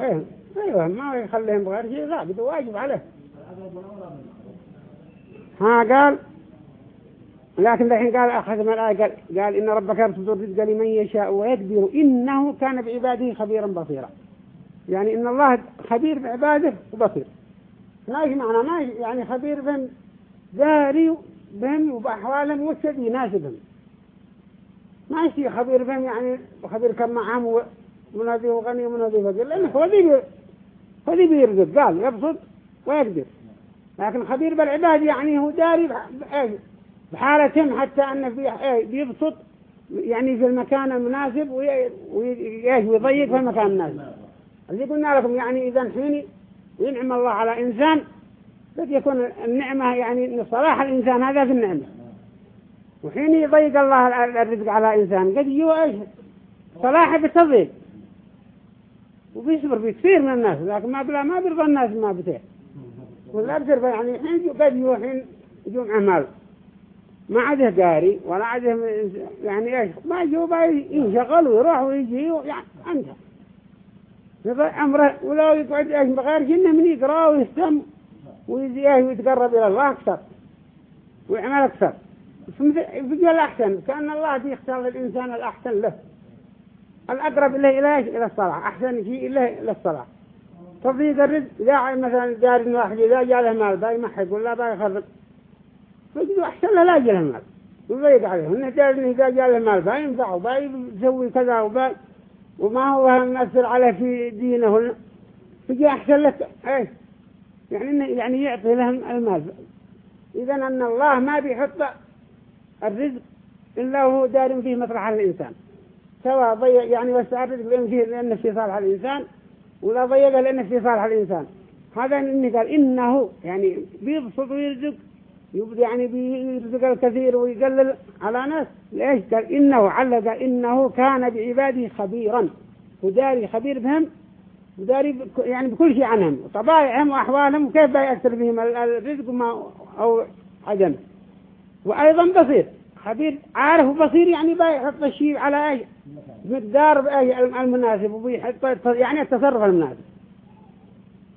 إيه أيوه ما يخليهم بغير شيء بده واجب عليه. ها قال لكن الحين قال أخذ من الآية قال, قال إن ربك يبسط الرزق لمن يشاء ويقدر إنه كان بعباده خبيرا بصيرا. يعني إن الله خبير بعباده وبصير. ما يجي معنا ما يجي يعني خبير بهم داري بهم وبأحوالهم وشد يناسبهم ما يصير خبير بهم يعني خبير كم معهم ومن هذه غني ومن هذه فقير لأنه هو بيرزق قال يبسط ويقدر. لكن خبير بالعباد يعني هو داري بحالتهم حتى أنه بيبسط يعني في المكان المناسب ويضيق في المكان المناسب. اللي قلنا لكم يعني إذا حين ينعم الله على إنسان قد يكون النعمة يعني صلاح الإنسان هذا في النعمة. وحين يضيق الله الرزق على إنسان. قد يجوا إيش صلاحه بتضيق وبيصبر بكثير من الناس لكن ما بلا ما بيرضى الناس ما بتيه ولا يعني حين قد يجوا حين يجوا أعمال ما عده قاري ولا عده يعني إيش ما يجوا ينشغل ويروح ويجي يعني عنده عمره ولو يقعد إيش بغير جنة من يقرأ ويهتم إيش ويتقرب إلى الله أكثر ويعمل أكثر. فجأة الأحسن كأن الله يختار الإنسان الأحسن له. الأقرب إليه إليه إلى الصلاح. أحسن شيء إليه إلى الصلاح. تضيق الرزق إذا مثلا دار واحد إذا جاء له مال باي محق ولا باي خرب. فجدوا أحسن لا جاء له مال وضيق عليه إنه دار إذا جاء له مال باي ينفعه باي يسوي كذا وباي وما هو مؤثر عليه في دينه. فجاء أحسن لك إيه؟ يعني يعني يعطي لهم المال. إذا أن الله ما بيحط الرزق إلا هو دار فيه مطرح الإنسان سواء ضيق يعني وسع الرزق لأنه فيه لأنه في صالح الإنسان ولا ضيق لأنه في صالح الإنسان هذا إنه قال إنه يعني بيبسط ويرزق يعني بيرزق الكثير ويقلل على ناس. ليش؟ قال إنه علق إنه كان بعباده خبيرا. وداري خبير بهم وداري يعني بكل شيء عنهم. وطبائعهم وأحوالهم وكيف بيأثر بهم الرزق ما أو عدم. وأيضا بصير. خبير عارف وبصير يعني بيحط الشيء على أي مقدار المناسب. وبيحط يعني التصرف المناسب.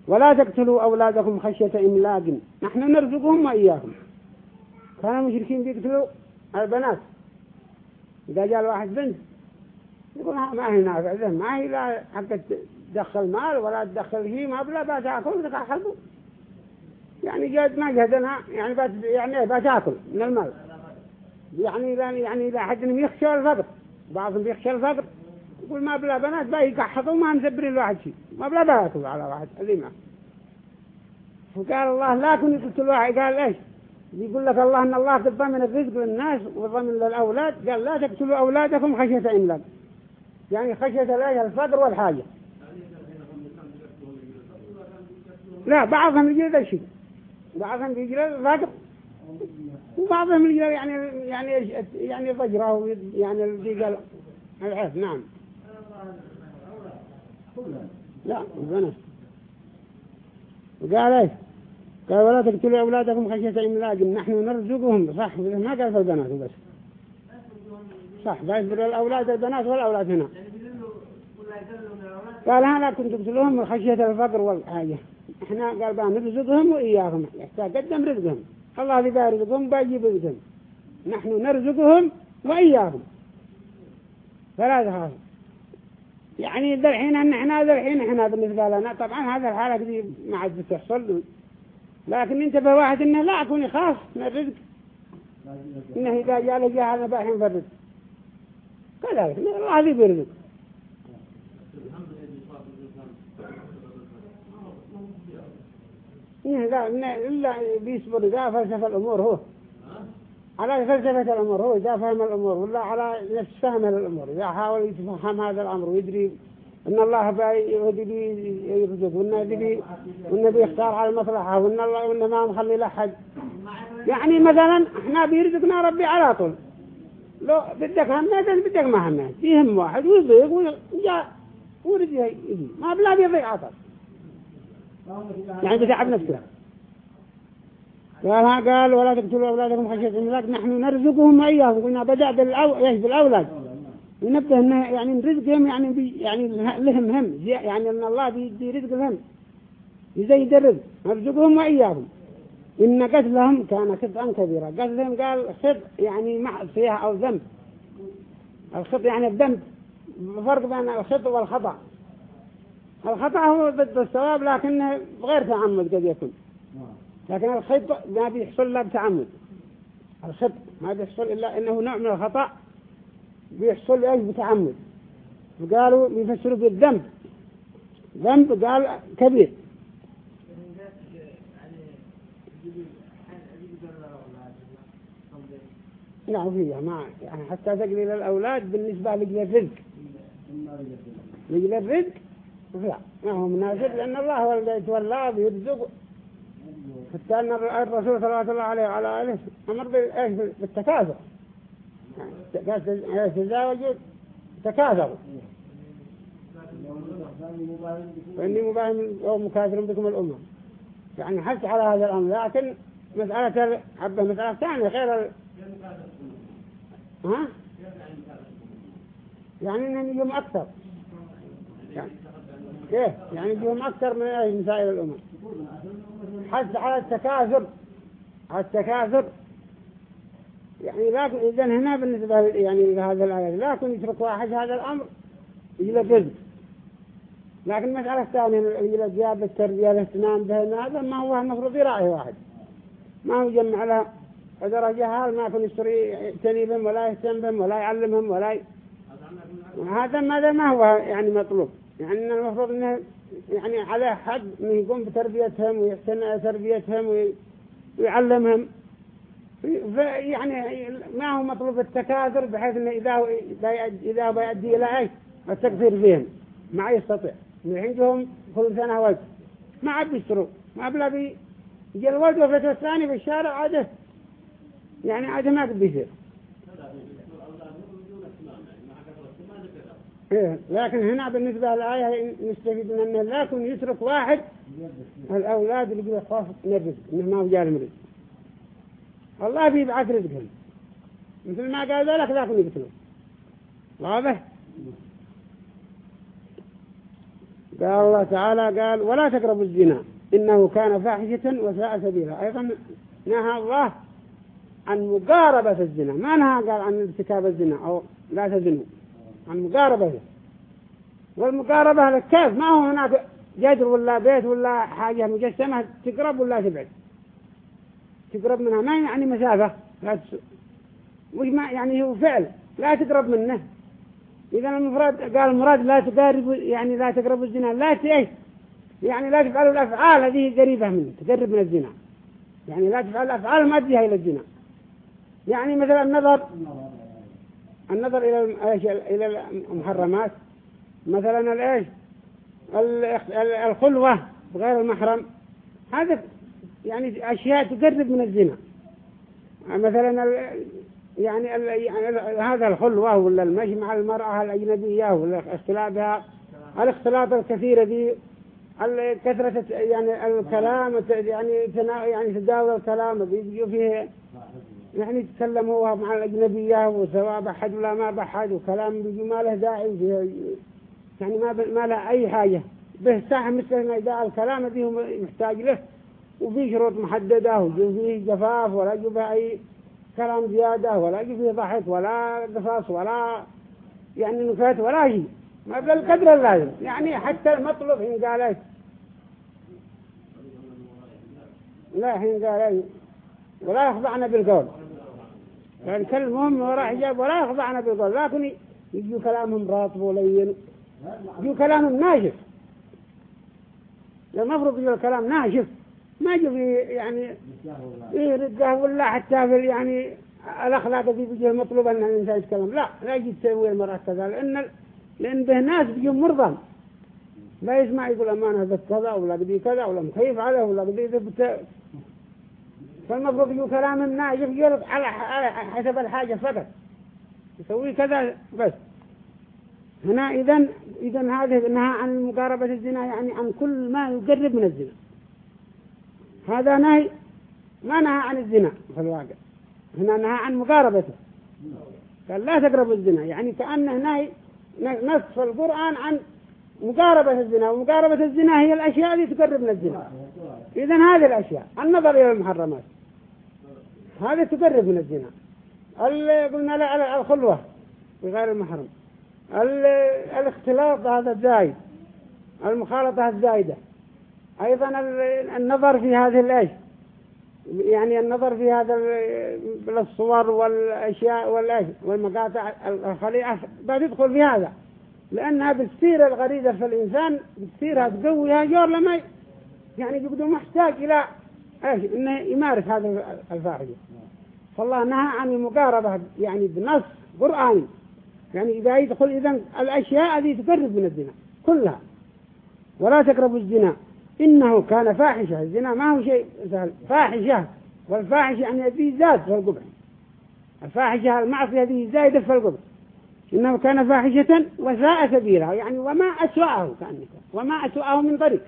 ولا تقتلوا أولادكم خشية إملاق. نحن نرزقهم وإياكم كانوا المشركين بيقتلوا البنات. إذا جاء الواحد بنت يقول ما هي نافع ما هي لا حق تدخل مال ولا تدخل هي ما بلا بتاكل تكحلوا يعني جاد ما جهدنا يعني بات يعني بتاكل من المال. يعني لا يعني لا حد يخشى الفقر. بعضهم بيخشى الفقر. يقول ما بلا بنات باي يقحطوا ما مزبرين الواحد شيء. ما بلا بياكل على واحد اللي ما. فقال الله لا كن يقتل واحد قال إيش؟ يقول لك الله أن الله ضمن الرزق للناس وضمن للأولاد. قال لا تقتلوا أولادكم خشية املاك يعني خشية الايه الفقر والحاجة. لا بعضهم يجي ذا الشيء بعضهم يجي الفقر وبعضهم يجي يعني يعني يعني ضجرة يعني اللي قال العف نعم. لا وقال إيش؟ قال ولا تقتلوا أولادكم خشية إملاق نحن نرزقهم. صح. ما قال في البنات بس. صح. بيذكر الأولاد البنات والأولاد هنا. قال لا كنت تقتلوهم خشية الفقر والحاجة. إحنا قال بقى نرزقهم وإياهم. قدم رزقهم. الله إذا رزقهم بيجيب رزقهم نحن نرزقهم وإياهم. فلا تخافوا يعني ذا الحين إحنا ذا الحين إحنا بالنسبة لنا طبعا هذا الحالة دي ما عاد بتحصل. لكن انتبه واحد انه لا يكون يخاف من الرزق. انه إذا جاء له جاء هذا باحين الرزق كذلك. الله ذي بيرزق لا إلا بيصبر إذا فلسفة الأمور هو. على فلسفة الأمور هو إذا فهم الأمور ولا على نفس فهم الأمور. إذا حاول يتفهم هذا الأمر ويدري إن الله بيرزق والنبي والنبي يختار على المصلحة وان الله وان ما مخلي لحد يعني مثلا إحنا بيرزقنا ربي على طول. لو بدك همات بدك ما همات يهم واحد ويضيق ويجا ورد يجي ما بلا بيضيق عطر يعني بتعب نفسه قال قال ولا تقتلوا أولادكم خشية إملاق نحن نرزقهم وإياهم قلنا بدأ بالأولاد. ونبه إنه يعني رزقهم يعني بي... يعني لهم هم. يعني أن الله بيدي رزق لهم. يزيد الرزق نرزقهم وإياهم. إن قتلهم كان خطأ كبيرا. قتلهم قال خط يعني معصية أو ذنب. الخط يعني الذنب. فرق بين الخط والخطأ. الخطأ هو ضد الصواب لكنه غير تعمد قد يكون. لكن الخط ما بيحصل له بتعمد. الخط ما بيحصل إلا إنه نوع من الخطأ. بيحصل إيش بتعمد وقالوا يفسروا بالذنب. ذنب قال كبير. نعم فيها ما يعني حتى تقليل الأولاد بالنسبة لقل الرزق. لقل الرزق؟ لا ما هو مناسب لأن الله هو الذي يتولى ويرزق. حتى أن الرسول صلى الله عليه وعلى آله أمر بالتكاثر يعني تزاوجوا تكاثروا. فإني مباهم أو مكاثر بكم الأمة. يعني حث على هذا الأمر لكن مسألة حبة مسألة ثانية غير ها؟ يعني انهم يجوم أكثر. يعني كيف يعني يجوم أكثر من مسائل الامم حث على التكاثر. على التكاثر. يعني لكن اذا هنا بالنسبة يعني لهذا الآية لكن يترك واحد هذا الأمر يجلب رزق لكن مسألة الثانية يجلب جاب التربية الاهتمام به هذا ما هو المفروض يراعي واحد. ما هو يجمع له ودرجة هال ما يكون يشتري يعتني بهم ولا يهتم بهم ولا يعلمهم ولا ي... هذا ماذا ما هو يعني مطلوب. يعني المفروض إنه يعني على حد إنه يقوم بتربيتهم ويحسن تربيتهم ويعلمهم. يعني ما هو مطلوب التكاثر بحيث إنه إذا إذا بيؤدي إلى إيش؟ التكثير فيهم. ما يستطيع. عندهم كل سنة وجه. ما عاد بيشتروا ما بلا بي يجي الولد وفتوى الثاني في الشارع عاده يعني عاد ما بيصير. إيه. لكن هنا بالنسبة للآية نستفيد من أنه لكن يترك واحد الأولاد اللي يقول خوف الرزق إنه ما هو جارم رزق الله بيبعث رزقهم. مثل ما قال ذلك لكن يقتلوا واضح؟ قال الله تعالى قال ولا تقربوا الزنا إنه كان فاحشة وساء سبيلا. أيضا نهى الله عن مقاربة الزنا. ما نهى قال عن ارتكاب الزنا أو لا تزنوا. عن مقاربة. والمقاربة للكيف ما هو هناك جدر ولا بيت ولا حاجة مجسمة تقرب ولا تبعد. تقرب منها. ما يعني مسافة. لا تس... وش ما يعني هو فعل. لا تقرب منه. إذا المفرد قال المراد لا تقارب يعني لا تقرب الزنا. لا تأيش يعني لا تفعلوا الأفعال. هذه قريبة منه. تقرب من الزنا. يعني لا تفعل الأفعال ما تجيها إلى الزنا. يعني مثلا النظر. النظر إلى إلى المحرمات. مثلا الإيش الخلوة بغير المحرم. هذا يعني أشياء تقرب من الزنا. مثلا يعني يعني هذا الخلوة ولا المشي مع المرأة الأجنبية ولا اختلاطها الاختلاط الكثيرة دي كثرة يعني الكلام يعني يعني تداول الكلام بيجي فيه يعني يتكلموا مع الأجنبية وسواء بحد ولا ما بحد وكلام بيجي ما له داعي يعني ما ما له أي حاجة. به ساحة مثل ما إذا الكلام ذي محتاج له. وفي شروط محددة وفيه جفاف ولا يجب أي كلام زيادة ولا يجب فيه ضحك ولا قصص ولا يعني نكات ولا شيء. ما بالقدر اللازم يعني حتى المطلوب حين قال إيش؟ لا حين قال إيش؟ ولا يخضعنا بالقول. يعني كلمهم وراء حجاب ولا يخضعنا بالقول. لكن يجوا كلامهم راطب ولين. يجوا كلامهم ناشف. المفروض يجوا الكلام ناشف. ما يجوا يعني إيه رده ولا حتى في يعني الأخلاق دي بيجي المطلوب أن الإنسان يتكلم. لا لا يجي تسوي المرأة كذا لأن لأن به ناس بيجوا مرضى. لا يسمع يقول أمان هذا كذا ولا بدي كذا ولا مخيف عليه ولا بدي ذبت فالمفروض يقول كلام ناجف يقول على حسب الحاجة فقط. يسوي كذا بس. هنا إذن إذن هذه نهى عن مقاربة الزنا يعني عن كل ما يقرب من الزنا. هذا نهي ما نهى عن الزنا في الواقع. هنا نهى عن مقاربته. قال لا تقربوا الزنا يعني كأنه نهي نص في القرآن عن مقاربة الزنا ومقاربة الزنا هي الأشياء التي تقرب من الزنا. إذن هذه الأشياء النظر إلى المحرمات. هذه تقرب من الزنا. اللي قلنا لا على الخلوة بغير المحرم. ال- الاختلاط هذا الزايد المخالطة الزايدة. أيضا ال- النظر في هذه الأشياء يعني النظر في هذا ال- الصور والأشياء والمقاطع الخليعة بعد يدخل في هذا. لأنها بتصير الغريزة في الإنسان بتصيرها تقويها جور لما يعني يبدو محتاج إلى إيش؟ إنه يمارس هذا الفاحشة فالله نهى عن المقاربة يعني بنص قرآني يعني إذا يدخل إذا الأشياء هذه تقرب من الزنا كلها. ولا تقربوا الزنا. إنه كان فاحشة الزنا ما هو شيء سهل. فاحشة والفاحشة يعني هذه زاد في القبح. الفاحشة المعصية هذه زايدة في القبح. إنه كان فاحشة وساء سبيلها يعني وما أسوأه كأنك وما أسوأه من طريق.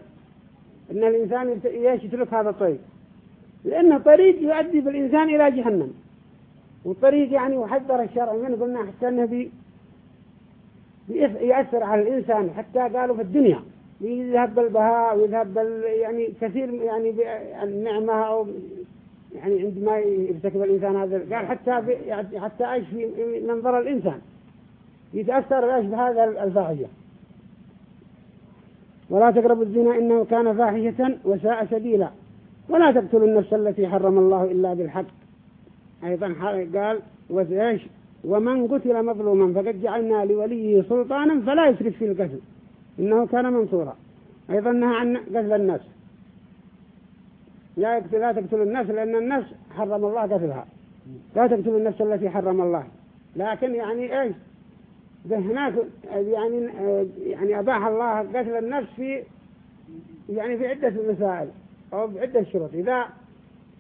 إن الإنسان يترك هذا الطريق؟ لأنه طريق يؤدي بالإنسان إلى جهنم. والطريق يعني وحذر الشرع منه قلنا حتى أنه يأثر على الإنسان حتى قالوا في الدنيا. يذهب بالبهاء ويذهب بال يعني كثير يعني النعمة أو يعني عندما يرتكب الإنسان هذا قال حتى يعني حتى إيش في منظر الإنسان. يتأثر إيش بهذا الفاحشة. ولا تقربوا الزنا إنه كان فاحشة وساء سبيلا. ولا تقتلوا النفس التي حرم الله إلا بالحق. أيضا قال وإيش؟ ومن قتل مظلوما فقد جعلنا لوليه سلطانا فلا يسرف في القتل. إنه كان منصورا. أيضا نهى عن قتل النفس لا لا تقتلوا النفس لأن النفس حرم الله قتلها. لا تقتلوا النفس التي حرم الله. لكن يعني إيش؟ هناك يعني يعني أباح الله قتل النفس في يعني في عدة مسائل أو بعدة شروط. إذا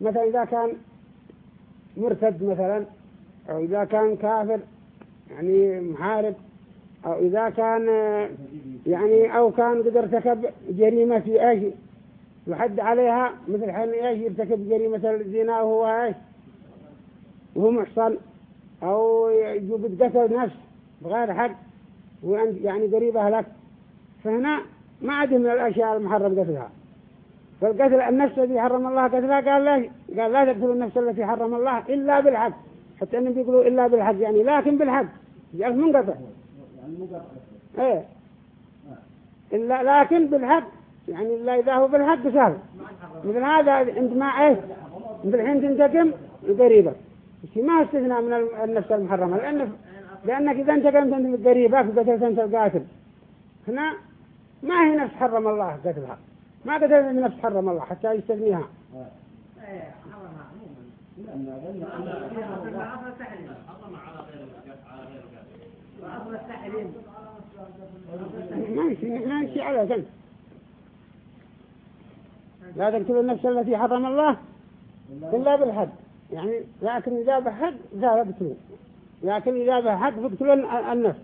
مثلا إذا كان مرتد مثلا أو إذا كان كافر يعني محارب أو إذا كان يعني أو كان قد ارتكب جريمة في إيش يحد عليها مثل حين إيش يرتكب جريمة الزنا وهو إيش وهو محصن أو يجب قتل نفس بغير حق يعني قريبة لك. فهنا ما عاد من الأشياء المحرم قتلها. فالقتل النفس الذي حرم الله قتلها قال لا قال لا تقتلوا النفس التي حرم الله إلا بالحق. حتى أنهم بيقولوا إلا بالحق يعني لكن بالحق منقطع يعني مقاطعة إيه. إلا لكن بالحق يعني إلا إذا هو بالحق سهل. مثل هذا عندما إيه؟ مثل الحين تنتقم قريبك بس ما استثناء من النفس المحرمة لأن لأنك إذا انتقمت أنت من قريبك وقتلت أنت القاتل. هنا ما هي نفس حرم الله قتلها. ما قتلت نفس حرم الله حتى يستثنيها. نحن نمشي على جنب. لا تقتلوا النفس التي حرم الله إلا بالحد يعني لكن إذا بحد لا يقتلوا لكن إذا بحد ال- النفس.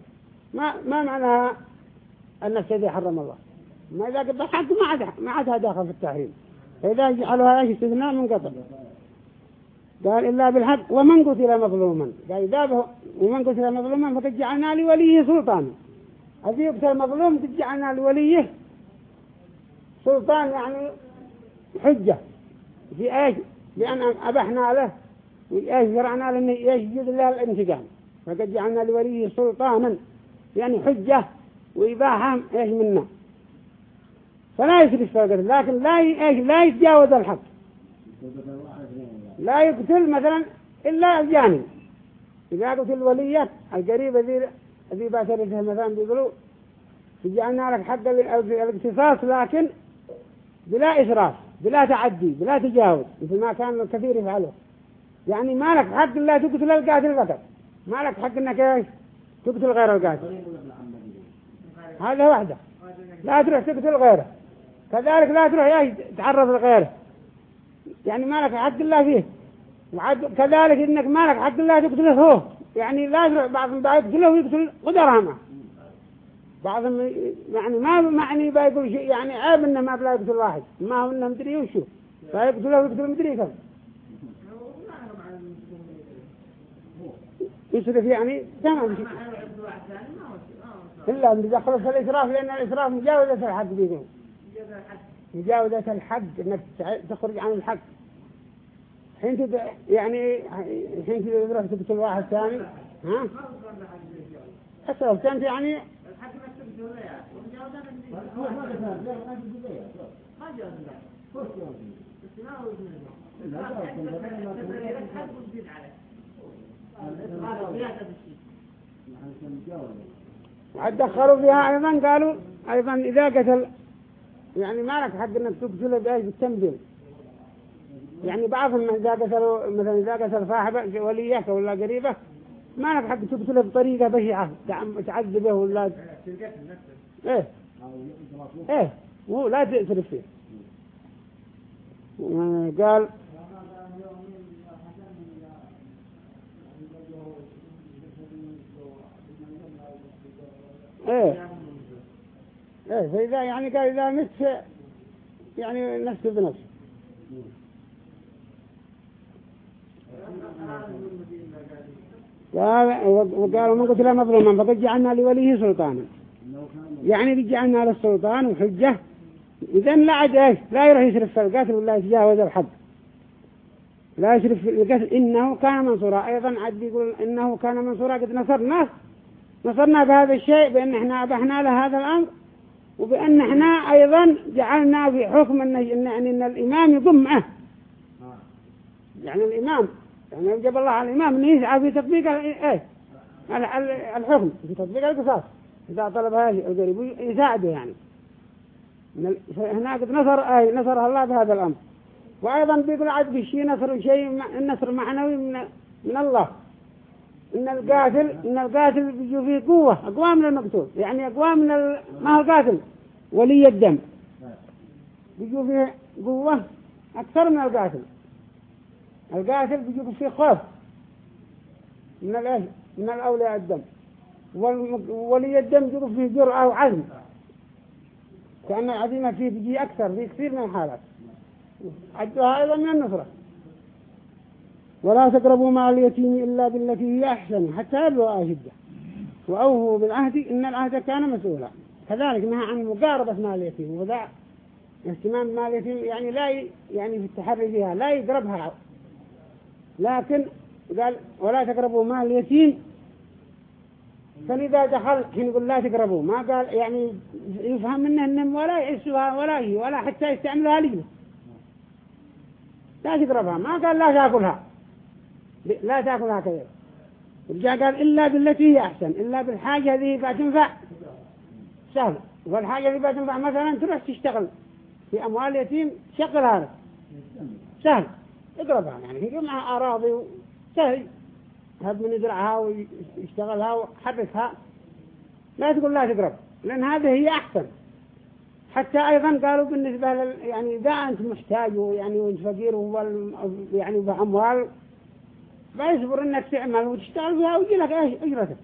ما ما معناها النفس الذي حرم الله؟ ما إذا قد بحد ما عاد ما عادها داخل في التحريم. فإذا جعلوها استثناء من قتل قال إلا بالحق ومن قتل مظلوما. قال إذا به ومن قتل مظلوما فقد جعلنا لوليه سلطانا. الذي يقتل مظلوم قد جعلنا لوليه سلطان؟ يعني حجة. في إيش؟ لأن أبحنا له وإيش شرعنا له؟ إنه يسجد له الانتقام. فقد جعلنا لوليه سلطانا. يعني حجة وإباحة إيش منا. فلا يسرف في لكن لا لا يتجاوز الحق. لا يقتل مثلا إلا الجاني. إذا قتل وليك القريب الذي الذي باشرته مثلا بيقولوا جعلنا لك حق ال- الاقتصاص لكن بلا إسراف بلا تعدي بلا تجاوز مثل ما كان الكثير يفعله. يعني ما لك حق إلا تقتل القاتل فقط. ما لك حق إيش تقتل غير القاتل. هذا واحدة لا تروح تقتل غيره. كذلك لا تروح تعرض لغيره. يعني ما لك حق الله فيه. وعد كذلك إنك ما لك حق الله تقتله. هو يعني لا بعضهم بيقتله ويقتل قدرهما بعضهم يعني ما معني بيقول شيء يعني عيب إنه ما بلا يقتل واحد. ما هو إنه مدري وشو. فيقتله ويقتل مدري كم. يسرف يعني تمام إلا أن يدخل في الإسراف لأن الإسراف مجاوزة الحد بيقول مجاوزة الحد إنك تخرج عن الحد حين تد... يعني حين تدرس تقتل واحد ثاني ها؟ أسرف أنت يعني وعد دخلوا فيها أيضا قالوا أيضا إذا قتل يعني ما لك حق أنك تقتله بإيش؟ بالتنبيل يعني بعضهم إذا قتلوا مثلا إذا قتل صاحبه وليك ولا قريبه ما لك حق تقتله بطريقة بشعة. تعذبه ولا إيه. إيه. مو لا تأثر فيه. قال إيه. إيه فإذا يعني قال إذا مت يعني نفسه بنفسه وقالوا من قتل مظلوما فقد جعلنا لوليه سلطانا. يعني جعلنا للسلطان وحجة. إذن لا عد إيش لا يروح يشرف في القتل ولا يتجاوز الحد لا يشرف في القتل إنه كان منصورا. أيضا عد يقول إنه كان منصورا قد نصرنا نصرنا بهذا الشيء بأن إحنا أبحنا له هذا الأمر. وبأن إحنا أيضا جعلنا في حكم أن, يعني إن الإمام يضمه. يعني الإمام يعني يجب الله على الإمام أن يسعى في تطبيق إيه الحكم في تطبيق القصاص. إذا طلب هذا القريب يساعده يعني. هناك نصر أي نصر الله بهذا الأمر. وأيضا بيقول عاد بشيء نصر شيء النصر معنوي من من الله. إن القاتل إن القاتل بيجوا فيه قوة أقوى من المقتول يعني أقوى من ما هو قاتل ولي الدم. بيجوا فيه قوة أكثر من القاتل. القاتل بيجوا فيه خوف من الأهل من الأولياء الدم. ولي الدم بيجوا فيه جرأة وعزم. كأن العزيمة فيه بيجي أكثر في كثير من الحالات. عدها أيضا من النصرة. ولا تقربوا مع اليتيم إلا بالتي هي أحسن حتى يبلغ أشده. وأوهوا بالعهد إن العهد كان مسؤولا. كذلك نهى عن مقاربة مال اليتيم وذا اهتمام مال اليتيم يعني لا يعني في التحري فيها لا يقربها. لكن قال ولا تقربوا مال اليتيم فإذا دخل حين يقول لا تقربوا. ما قال يعني يفهم منه إنهم ولا يعيشوها ولا هي ولا حتى يستعملها لجنة. لا تقربها. ما قال لا تأكلها. لا تأكلها كذا ورجع قال إلا بالتي هي أحسن إلا بالحاجة هذه تنفع. سهل. والحاجة اللي تنفع مثلا تروح تشتغل في أموال يتيم شغل هذا. سهل. اقربها يعني هي معها أراضي سهل. هب من يزرعها ويشتغلها وحركها. لا تقول لا تقرب لأن هذه هي أحسن. حتى أيضا قالوا بالنسبة لل يعني إذا أنت محتاج يعني وأنت فقير يعني بأموال بيصبر إنك تعمل وتشتغل فيها ويجي لك إيش؟ إجرتك.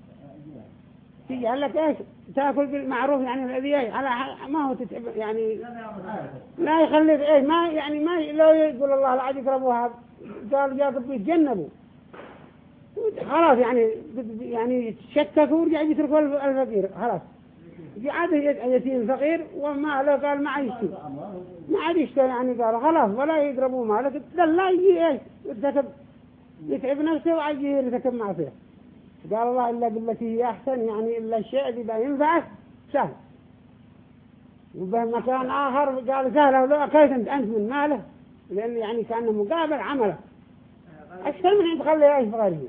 تيجي لك إيش؟ تأكل بالمعروف يعني الذي على ما هو تتعب يعني لا يخليك إيش؟ ما يعني ما لو يقول الله لا عاد يقربوها قال جاك بيتجنبوا خلاص يعني يعني يتشكك ورجع يترك الفقير. خلاص. عاد يتيم فقير وما له قال ما يشتي ما عاد يعني قال خلاص ولا يقربوا مالك. لا يجي إيش؟ يتعب نفسه وعجيه يرتكب معصية. قال الله إلا بالتي هي أحسن يعني إلا الشيء اللي ينفعك سهل. وبه مكان آخر قال سهل ولو أكلت أنت أنت من ماله لأن يعني كأنه مقابل عمله. أكثر من أن تخلي إيش غيره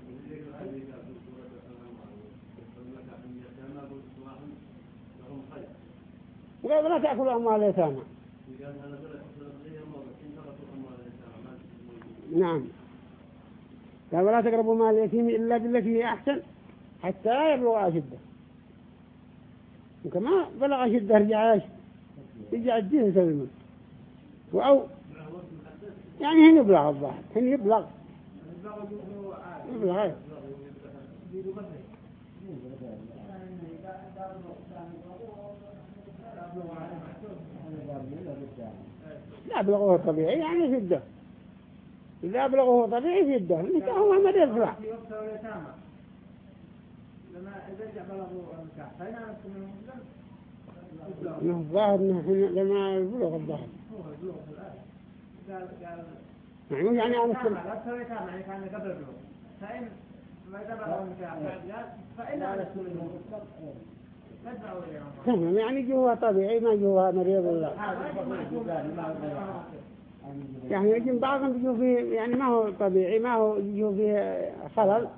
وقال لا تأكلوا أموال اليتامى. نعم. قال ولا تقربوا مال اليتيم إلا بالتي هي أحسن حتى يبلغ أشده. وكما بلغ أشده رجع إيش؟ رجع الدين سلما وأو يعني هن يبلغ الظاهر هن يبلغ. يبلغ. لا بلغوه طبيعي يعني شده. إذا أبلغه طبيعي في الدهر النساء هو ما يفرع إنه الظاهر حين لما البلوغ الظاهر. يعني يعني أنا سمع فإن ما قبل فإن تمام يعني جوا طبيعي ما جوا مريض ولا يعني يجي بعضهم بيجوا فيه يعني ما هو طبيعي ما هو يجوا فيه خلل.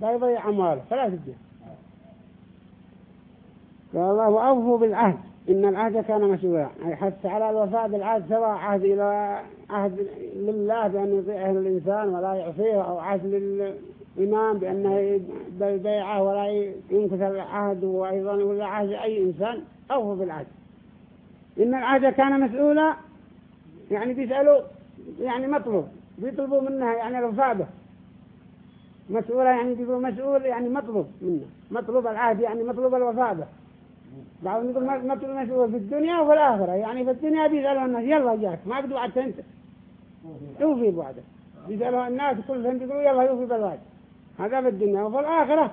لا يضيع أمواله فلا تجي قال الله وأوفوا بالعهد إن العهد كان مسؤولا حث على الوفاء بالعهد سواء عهد إلى عهد لله بأن يطيعه الإنسان ولا يعصيه أو عهد للإمام بأنه بالبيعة ولا ينكث العهد وأيضا ولا عهد أي إنسان أوفوا بالعهد. إن العهد كان مسؤولا يعني بيسألوا يعني مطلوب بيطلبوا منها يعني به مسؤولة يعني بيقولوا مسؤول يعني مطلوب منه مطلوب العهد يعني مطلوب الوفاء به بعضهم يقول مطلوب مسؤول في الدنيا وفي الآخرة. يعني في الدنيا بيسألوا الناس يلا جاك ما بدو عدت انت يوفي بوعده بيسألوا الناس كلهم بيقولوا يلا يوفي بالوعد هذا في الدنيا وفي الآخرة.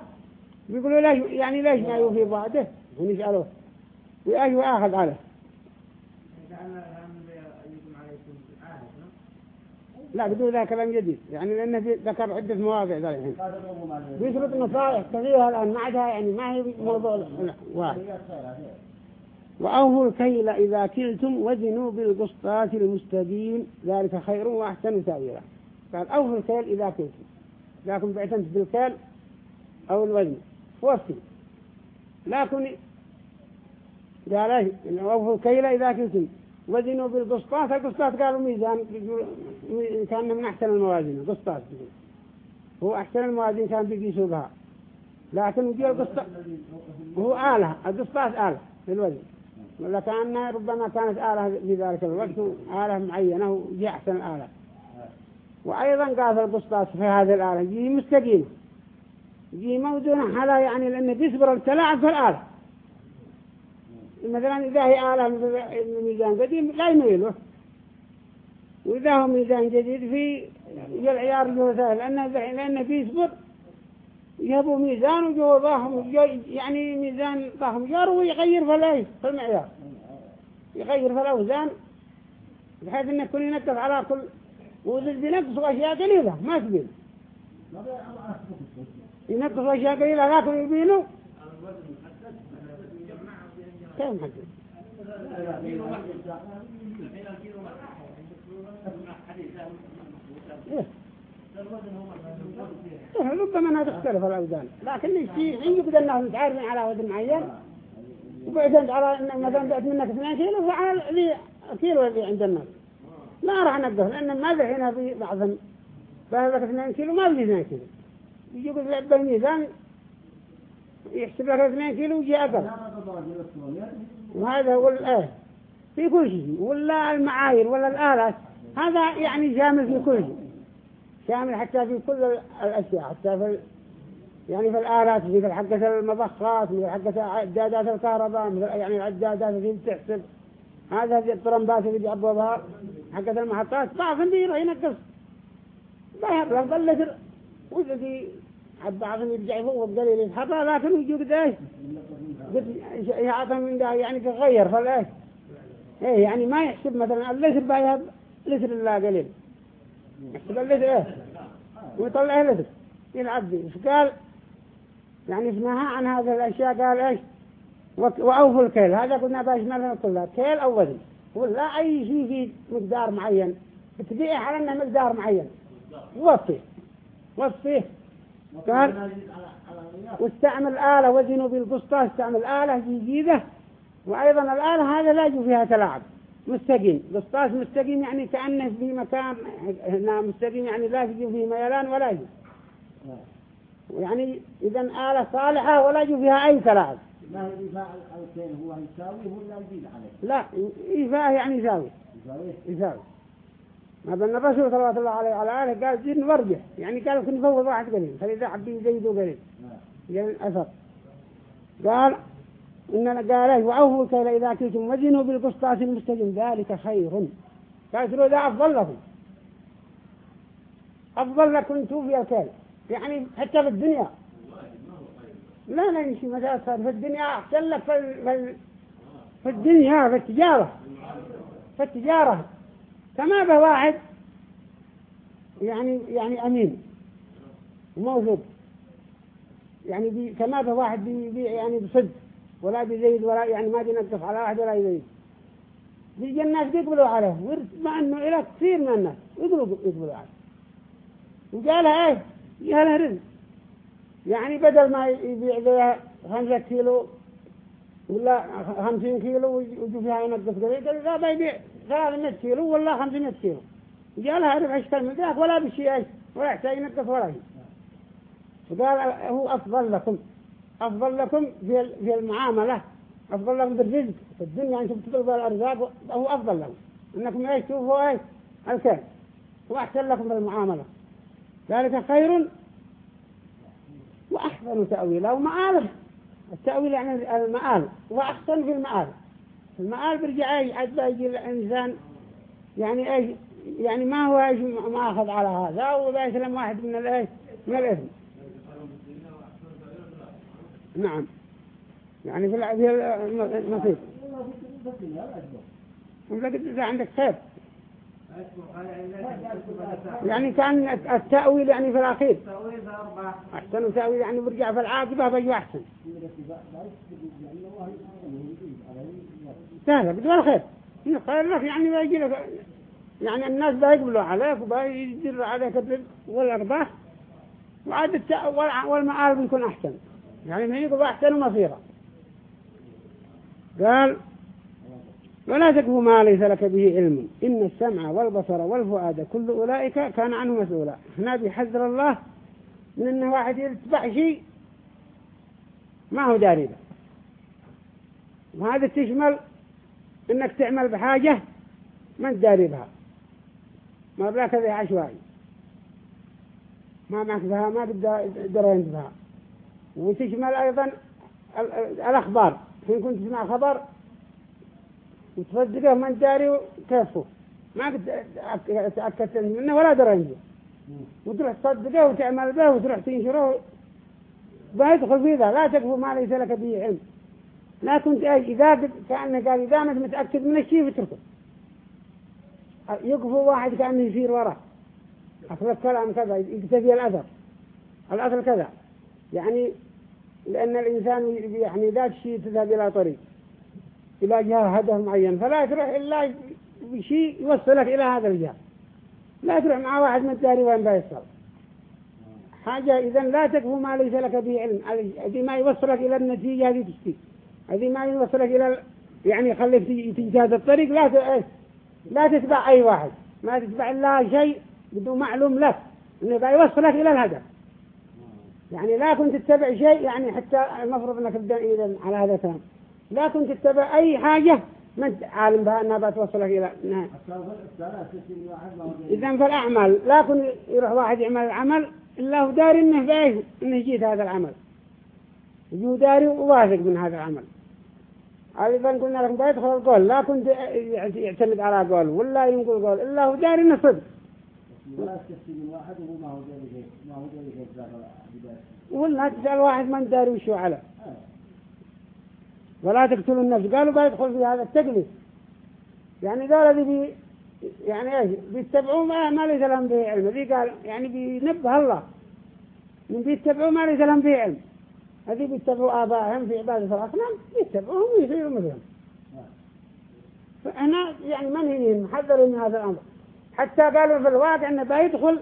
بيقولوا ليش يعني ليش ما يوفي بوعده ونسألوه وإيش وآخذ عليه لا بدون ذا كلام جديد يعني لأنه ذكر عدة مواضع ذا الحين. بيشرط نصائح كثيرة الآن ما عندها يعني ما هي موضوع واحد. وأوفوا الكيل إذا كلتم وزنوا بالقسطاس المستقيم ذلك خير وأحسن تأويلا. قال أوفوا الكيل إذا كلتم. لكن بعتمت بالكيل أو الوزن. وفي لكن قال أوفوا الكيل إذا كلتم. وزنوا بالقسطاس القسطاس قالوا ميزان كان من أحسن الموازين القسطاس هو أحسن الموازين كان بيقيسوا بها لكن يجي القسطاس هو آلة القسطاس آلة في الوزن. لكأنها ربما كانت آلة في ذلك الوقت آلة معينة وجي أحسن الآلة. وأيضا قال القسطاس في هذه الآلة يجي مستقيم. يجي موزونة حلا يعني لأنه بيصبر التلاعب في الآلة. مثلا إذا هي آلة ميزان قديم لا يميله وإذا هو ميزان جديد في العيار جو سهل لأنه لأنه بيصبر يهبوا ميزان وجو ضخم يعني ميزان ضخم جار ويغير في في المعيار. يغير في الأوزان بحيث أنه يكون ينقص على كل وإذا بينقص أشياء قليلة ما تبين ينقص أشياء قليلة لكن يبينوا كيف محدد إيه. ربما انها تختلف الأوزان. لكن في؟ حين يقدر الناس متعارفين على وزن معين وبعدين على إن مثلا بعت منك 2 كيلو فعلى اللي كيلو اللي عند الناس. لا راح نقص لأن ما هنا في بعضهم. فهذاك 2 كيلو ما بيجي 2 كيلو. يقول لك بالميزان يحسب لك 2 كيلو ويجي أقل وهذا هو الآه في كل شيء. ولا المعايير ولا الآلات. هذا يعني شامل في كل شيء. شامل حتى في كل الأشياء. حتى في يعني في الآلات مثل حقة المضخات مثل حقة عدادات الكهرباء مثل يعني العدادات اللي تحسب. هذا الطرمبات اللي بيعبوها حقة المحطات. بعضهم بيروح ينقص. بل وإذا بعضهم يرجع يفوض قليل يتحطى لكن يجي قد إيش قد يعطى من ده يعني تغير فالايش إيه يعني ما يحسب مثلا اللتر بايهب لتر الله قليل؟ يحسب اللتر إيه؟ ويطلع لتر يلعب به قال؟ يعني اسمها عن هذه الأشياء قال إيش؟ وأوفوا الكيل. هذا قلنا باشملنا كلها كيل أو وزن ولا أي شيء في مقدار معين. بتبيع على أنه مقدار معين. وفيه وفيه قال واستعمل آلة وزنوا بالقسطاس استعمل آلة جديدة وأيضا الآلة هذا لا يجب فيها تلاعب مستقيم قسطاس مستقيم يعني كأنه في مكان هنا مستقيم يعني لا يجب فيه ميلان ولا يجب يعني إذا آلة صالحة ولا يجب فيها أي تلاعب. ما إيفاء الكين هو يساوي ولا يزيد عليه؟ لا إيفاء يعني يساوي. يساوي. ما بين الرسول صلى الله عليه وعلى آله قال زيد نورجه يعني قال كن فوض واحد قليل. فإذا حبي زيدوا قليل. يعني الأثر قال إننا قال إيه؟ وأوفوا الكيل إذا كنتم وزنوا بالقسطاس المستقيم ذلك خير. قال تروا ذا؟ أفضل لكم. أفضل لكم توفي الكيل. يعني حتى في الدنيا. لا لا يمشي متى صار. في الدنيا أحسن لك في, في, في الدنيا في التجارة. في التجارة. كما به واحد يعني يعني أمين وموثوق يعني بي كما واحد بي بي يعني بصدق ولا بيزيد ولا يعني ما بينقص على واحد ولا يزيد. بيجي الناس بيقبلوا عليه مع إنه إلى كثير من الناس يقبلوا يقبلوا عليه. وقالها إيه؟ قالها رزق يعني بدل ما يبيع ذا خمسة كيلو ولا خمسين كيلو ويجي فيها ينقص قليل قال لا بيبيع ثلاثمية كيلو ولا خمسمية كيلو. قالها ربح اشتر من ذاك ولا بشيء إيش؟ ولا يحتاج ينقص ولا شيء. فقال هو أفضل لكم أفضل لكم في في المعاملة أفضل لكم بالرزق في الدنيا أنتم تطلبوا الأرزاق هو أفضل لكم. أنكم إيش؟ تشوفوا إيش؟ الخير وأحسن لكم في المعاملة. ذلك خير وأحسن تأويلا. ومآل التأويل يعني المآل وأحسن في المآل. المآل برجع إيش عد يجي الإنسان يعني إيش؟ يعني ما هو إيش مأخذ على هذا؟ وبيسلم واحد من الإيش من الإثم نعم. يعني في ولكن إذا عندك خير. يعني كان التأويل يعني في الأخير. أحسن تأويل يعني برجع في العاقبة بيجي أحسن. سهلة بدون خير. خير لك يعني بيجي لك. يعني الناس بيقبلوا عليك وبيجر عليك والأرباح. وعاد والمآل بيكون أحسن. يعني من يقول أحسن مصيرا قال ولا تكفوا ما ليس لك به علم. إن السمع والبصر والفؤاد كل أولئك كان عنه مسؤولا. هنا بيحذر الله من أنه واحد يتبع شيء ما هو داري به وهذا تشمل أنك تعمل بحاجة ما انت داري بها. ما بلاك ذي عشوائي. ما معك بها ما درين بها. وتشمل أيضا ال- ال- الأخبار. حين كنت تسمع خبر وتصدقه من داري كيفه ما تأكدت منه ولا درى عنده وتروح تصدقه وتعمل به وتروح تنشره. بيدخل في ذا. لا تقف ما ليس لك به علم. أي إذا كأنه قال إذا ما متأكد من الشيء فاتركه يقفوا واحد كأنه يسير وراه. أصل الكلام كذا يكتفي الأثر. الأثر كذا. يعني لأن الإنسان يعني ذات شيء تذهب إلى طريق. إلى جهة هدف معين. فلا تروح إلا بشيء يوصلك إلى هذا الجهة. لا تروح مع واحد من الداري وين بيصل حاجة إذا لا تكفو ما ليس لك به علم. هذه ما يوصلك إلى النتيجة هذه تشتي. هذه ما يوصلك إلى يعني يخليك هذا الطريق لا. إيه؟ لا تتبع أي واحد. ما تتبع إلا شيء بدون معلوم لك. إنه بيوصلك إلى الهدف. يعني لا كنت تتبع شيء يعني حتى المفروض إنك تبدأ اذا على هذا الكلام. لا كنت تتبع أي حاجة ما أنت عالم بها إنها بتوصلك إلى نهاية. اذا فالأعمال لا كن يروح واحد يعمل العمل إلا هو داري إنه بايش إنه جيت هذا العمل. يجي داري وواثق من هذا العمل. أيضا قلنا لكم بيدخل القول لا كنت يعتمد على قول ولا ينقل قول إلا هو داري انه صدق ولا تسأل واحد من داري وشو على. ولا تقتلوا النفس. قالوا بيدخل في هذا التقليد. يعني الذي بي يعني إيش؟ بيتبعوا ما, ما ليس لهم به علم. ذي قال يعني بينبه الله. من بيتبعوا ما ليس لهم به علم. هذي بيتبعوا آبائهم في عبادة الأصنام بيتبعوهم ويصيروا مثلهم فهنا يعني منهيين محذرين من هذا الأمر. حتى قالوا في الواقع أنه بيدخل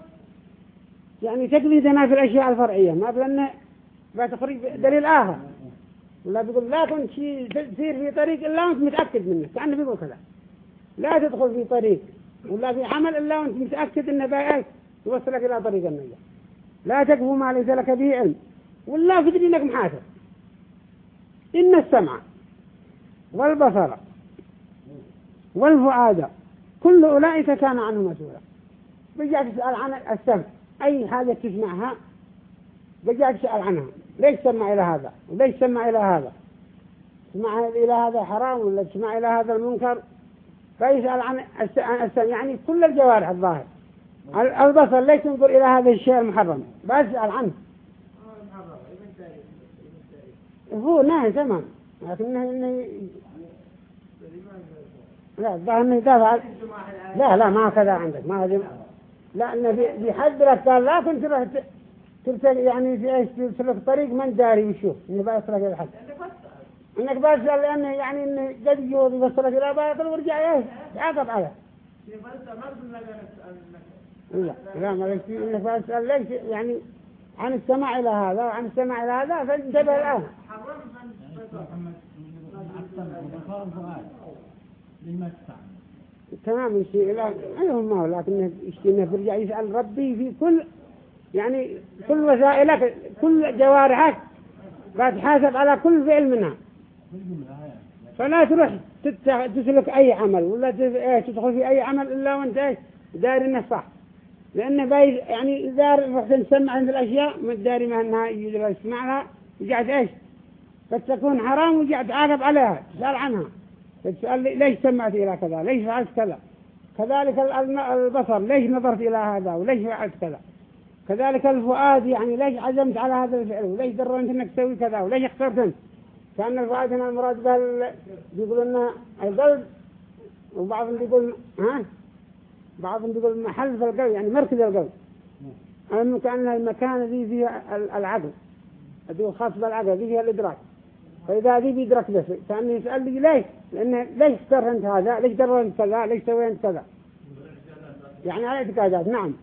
يعني تقليدنا في الأشياء الفرعية. ما بلنا بتخرج دليل آخر. ولا بيقول لا كنت شيء تسير في طريق إلا وأنت متأكد منه كأنه بيقول كذا. لا تدخل في طريق ولا في عمل إلا وأنت متأكد إنه بايك يوصلك إلى طريق النجاة. لا تكفو ما ليس لك به علم. ولا في دينك محاسب. إن السمع والبصر والفؤاد كل أولئك كان عنه مسؤولا. بجاء تسأل عن السمع. أي حاجة تسمعها؟ بجاء تسأل عنها. ليش سمع إلى هذا؟ وليش سمع إلى هذا؟ تسمع إلى هذا حرام ولا تسمع إلى هذا المنكر؟ فيسأل عن الس- عن السمع. يعني كل الجوارح الظاهر. ال- البصر ليش ينظر إلى هذا الشيء المحرم؟ بسأل عنه. هو نهي تمام لكنه لا الظاهر إنه دافع لا لا ما كذا عندك. ما هذه لا بي- بيحذرك قال لا كنت تروح ت- تلتقي يعني في إيش تسلك طريق من داري وشوف بيصلك إلى الحد إنك بسأل لأنه يعني إنه قد يجوز يوصلك إلى باطل ورجع إيش تعاقب عليه لا لا ما ليش إنك بسأل ليش يعني عن السماع إلى هذا وعن السماع إلى هذا فانتبه تمام يشتي لا أيهم ما هو لكن إنه برجع يسأل ربي في كل يعني كل وسائلك كل جوارحك تحاسب على كل فعل منها. فلا تروح تسلك أي عمل ولا تدخل في أي عمل إلا وأنت إيش؟ داري إنه صح لأنه باي يعني إذا رحت تسمع عند الأشياء ما داري ما إنها يجي يسمعها وجعت إيش؟ قد تكون حرام وجعت تعاقب عليها تسأل عنها. تسأل لي- ليش سمعت إلى كذا؟ ليش فعلت كذا؟ كذلك البصر ليش نظرت إلى هذا؟ وليش فعلت كذا؟ كذلك الفؤاد يعني ليش عزمت على هذا الفعل؟ وليش درنت إنك تسوي كذا؟ وليش اخترت أنت؟ كأن الفؤاد هنا المراد بال بيقول انه القلب وبعضهم بيقول ها؟ بعضهم بيقول محل في القلب يعني مركز القلب. كأن المكان ذي فيها ال- العقل هذه خاص بالعقل ذي فيها الإدراك. فإذا ذي بيدرك بس كأنه يسأل لي ليش لأنه ليش اخترت انت هذا ليش درنت كذا ليش سويت كذا يعني على اعتقادات نعم.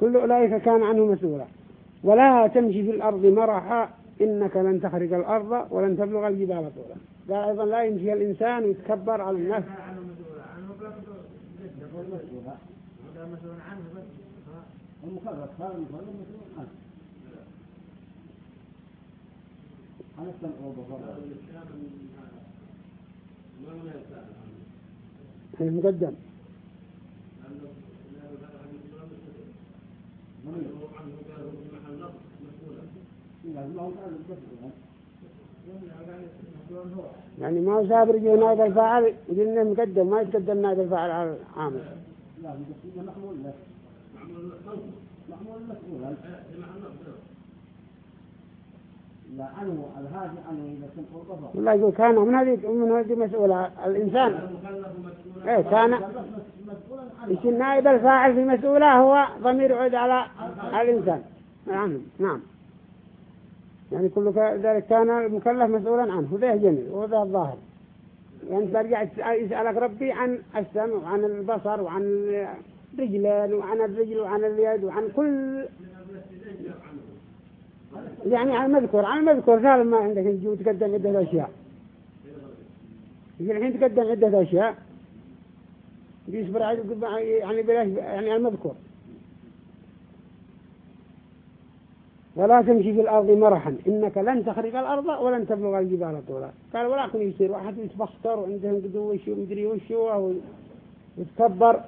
كل أولئك كان عنه مسؤولا ولا تمشي في الأرض مرحا إنك لن تخرج الأرض ولن تبلغ الجبال طولا قال أيضا لا يمشي الإنسان ويتكبر على الناس المكرر صار المكرر مسؤول عنه عن السمع والبصر قال المسؤول يعني ما هو سابر يجي نائب الفاعل يقولنا مقدم ما يتقدم نائب الفاعل على العامل لازم يكون محمول له محمول لا عنه الهادي عنه إذا كنت والله يقول كان من هذه من هذه مسؤولة. الإنسان إيه كان مسؤولا عنه يصير نائب الفاعل في مسؤولة هو ضمير يعود على الإنسان. نعم نعم. يعني كل ذلك كان المكلف مسؤولا عنه. وذا جميل وذا الظاهر. يعني ترجع يسألك ربي عن السمع وعن البصر وعن الرجلين وعن الرجل وعن اليد وعن كل يعني عن المذكور عن المذكور سهل ما عندك. تجي تقدم عدة أشياء. يجي الحين تقدم عدة أشياء. يصبر على يعني بلاش يعني المذكور. ولا تمشي في الأرض مرحا. إنك لن تخرج الأرض ولن تبلغ الجبال طولا. قال ولكن يصير. واحد يتبختر وعندهم قدو وشو مدري وشو ويتكبر.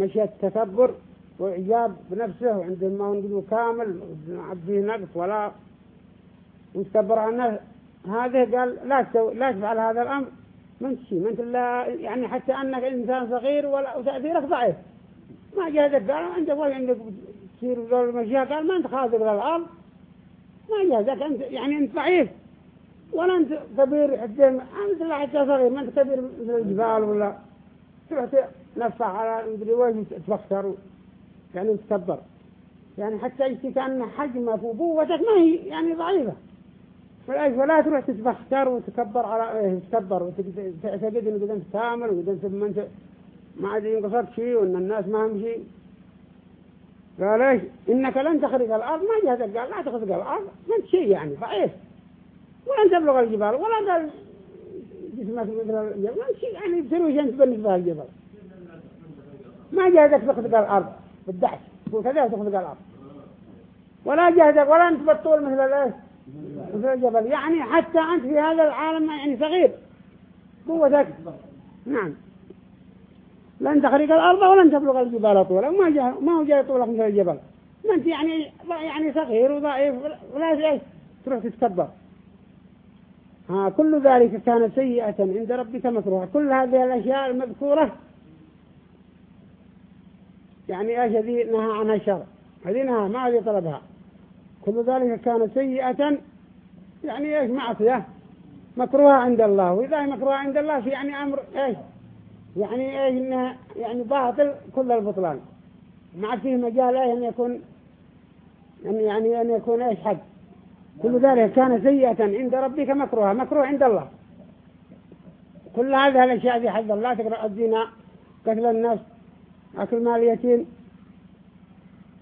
مشي التكبر وإعجاب بنفسه وعندهم ما قدو كامل فيه نقص ولا ويتكبر عن الناس هذا قال لا لا تفعل هذا الأمر. انت شيء؟ انت لا يعني حتى أنك إنسان صغير ولا وتأثيرك ضعيف. ما جهدك قال أنت وين عندك تصير دول المشياء قال ما أنت خاضر للأرض ما جهدك أنت يعني أنت ضعيف. ولا أنت كبير حتى أنت لا حتى صغير. ما أنت كبير مثل الجبال ولا تروح تنفع على مدري وين تفكر يعني تكبر يعني حتى يجي كأن حجمك وقوتك ما هي يعني ضعيفة. فلا تروح تتفختر وتكبر على إيه تكبر وتعتقد انه قد انت كامل وقد انت ما انت ما عاد ينقصك شيء وإن الناس ما هم شيء. قال إيش؟ إنك لن تخرج الأرض. ما جهدك قال لا تخرج الأرض. ما أنت شيء يعني ضعيف. ولن تبلغ الجبال. ولا قال جسمك مثل الجبل يعني تروي أنت بالنسبة للجبل. ما جهدك تخرج الأرض بالدعس تقول كذا تخرج الأرض. ولا جهدك ولا أنت بالطول مثل الايش مثل الجبل. يعني حتى أنت في هذا العالم يعني صغير. قوتك. نعم. لن تخرج الأرض ولن تبلغ الجبال طولا. ما جاء ما هو جاي طولك مثل الجبل. ما أنت يعني يعني صغير وضعيف ولا شيء تروح تتكبر. ها كل ذلك كان سيئة عند ربك مكروها. كل هذه الأشياء المذكورة يعني إيش هذه؟ نهى عنها الشرع هذه نهى ما هذه طلبها كل ذلك كان سيئة يعني إيش؟ معصية. مكروهة عند الله. وإذا مكروهة عند الله في يعني أمر إيش؟ يعني إيش؟ انها يعني باطل كل البطلان. ما فيه مجال إيش؟ أن يكون يعني يعني أن يكون إيش؟ حد. كل ذلك كان سيئة. عند ربك مكروهة. مكروه عند الله. كل هذه الأشياء في حد الله. تقرأ الزنا قتل النفس أكل مال يتيم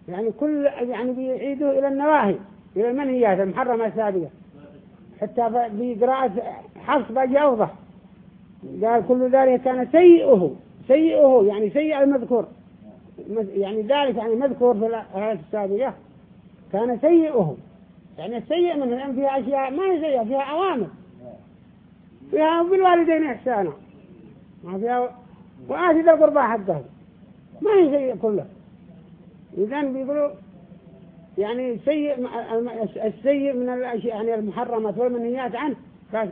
يعني كل يعني بيعيدوا إلى النواهي إلى المنهيات المحرمة السابقة. حتى بقراءة حفص باجي أوضح. قال كل ذلك كان سيئه سيئه يعني سيء المذكور. يعني ذلك يعني مذكور في الآيات السابقة. كان سيئه. يعني السيء من لأن فيها أشياء ما هي سيئة فيها أوامر. فيها بالوالدين إحسانا. ما فيها وآتي ذا القربى حقه. ما هي سيء كله إذن بيقولوا يعني سيء السيء من الأشياء يعني المحرمات والمنهيات عنه.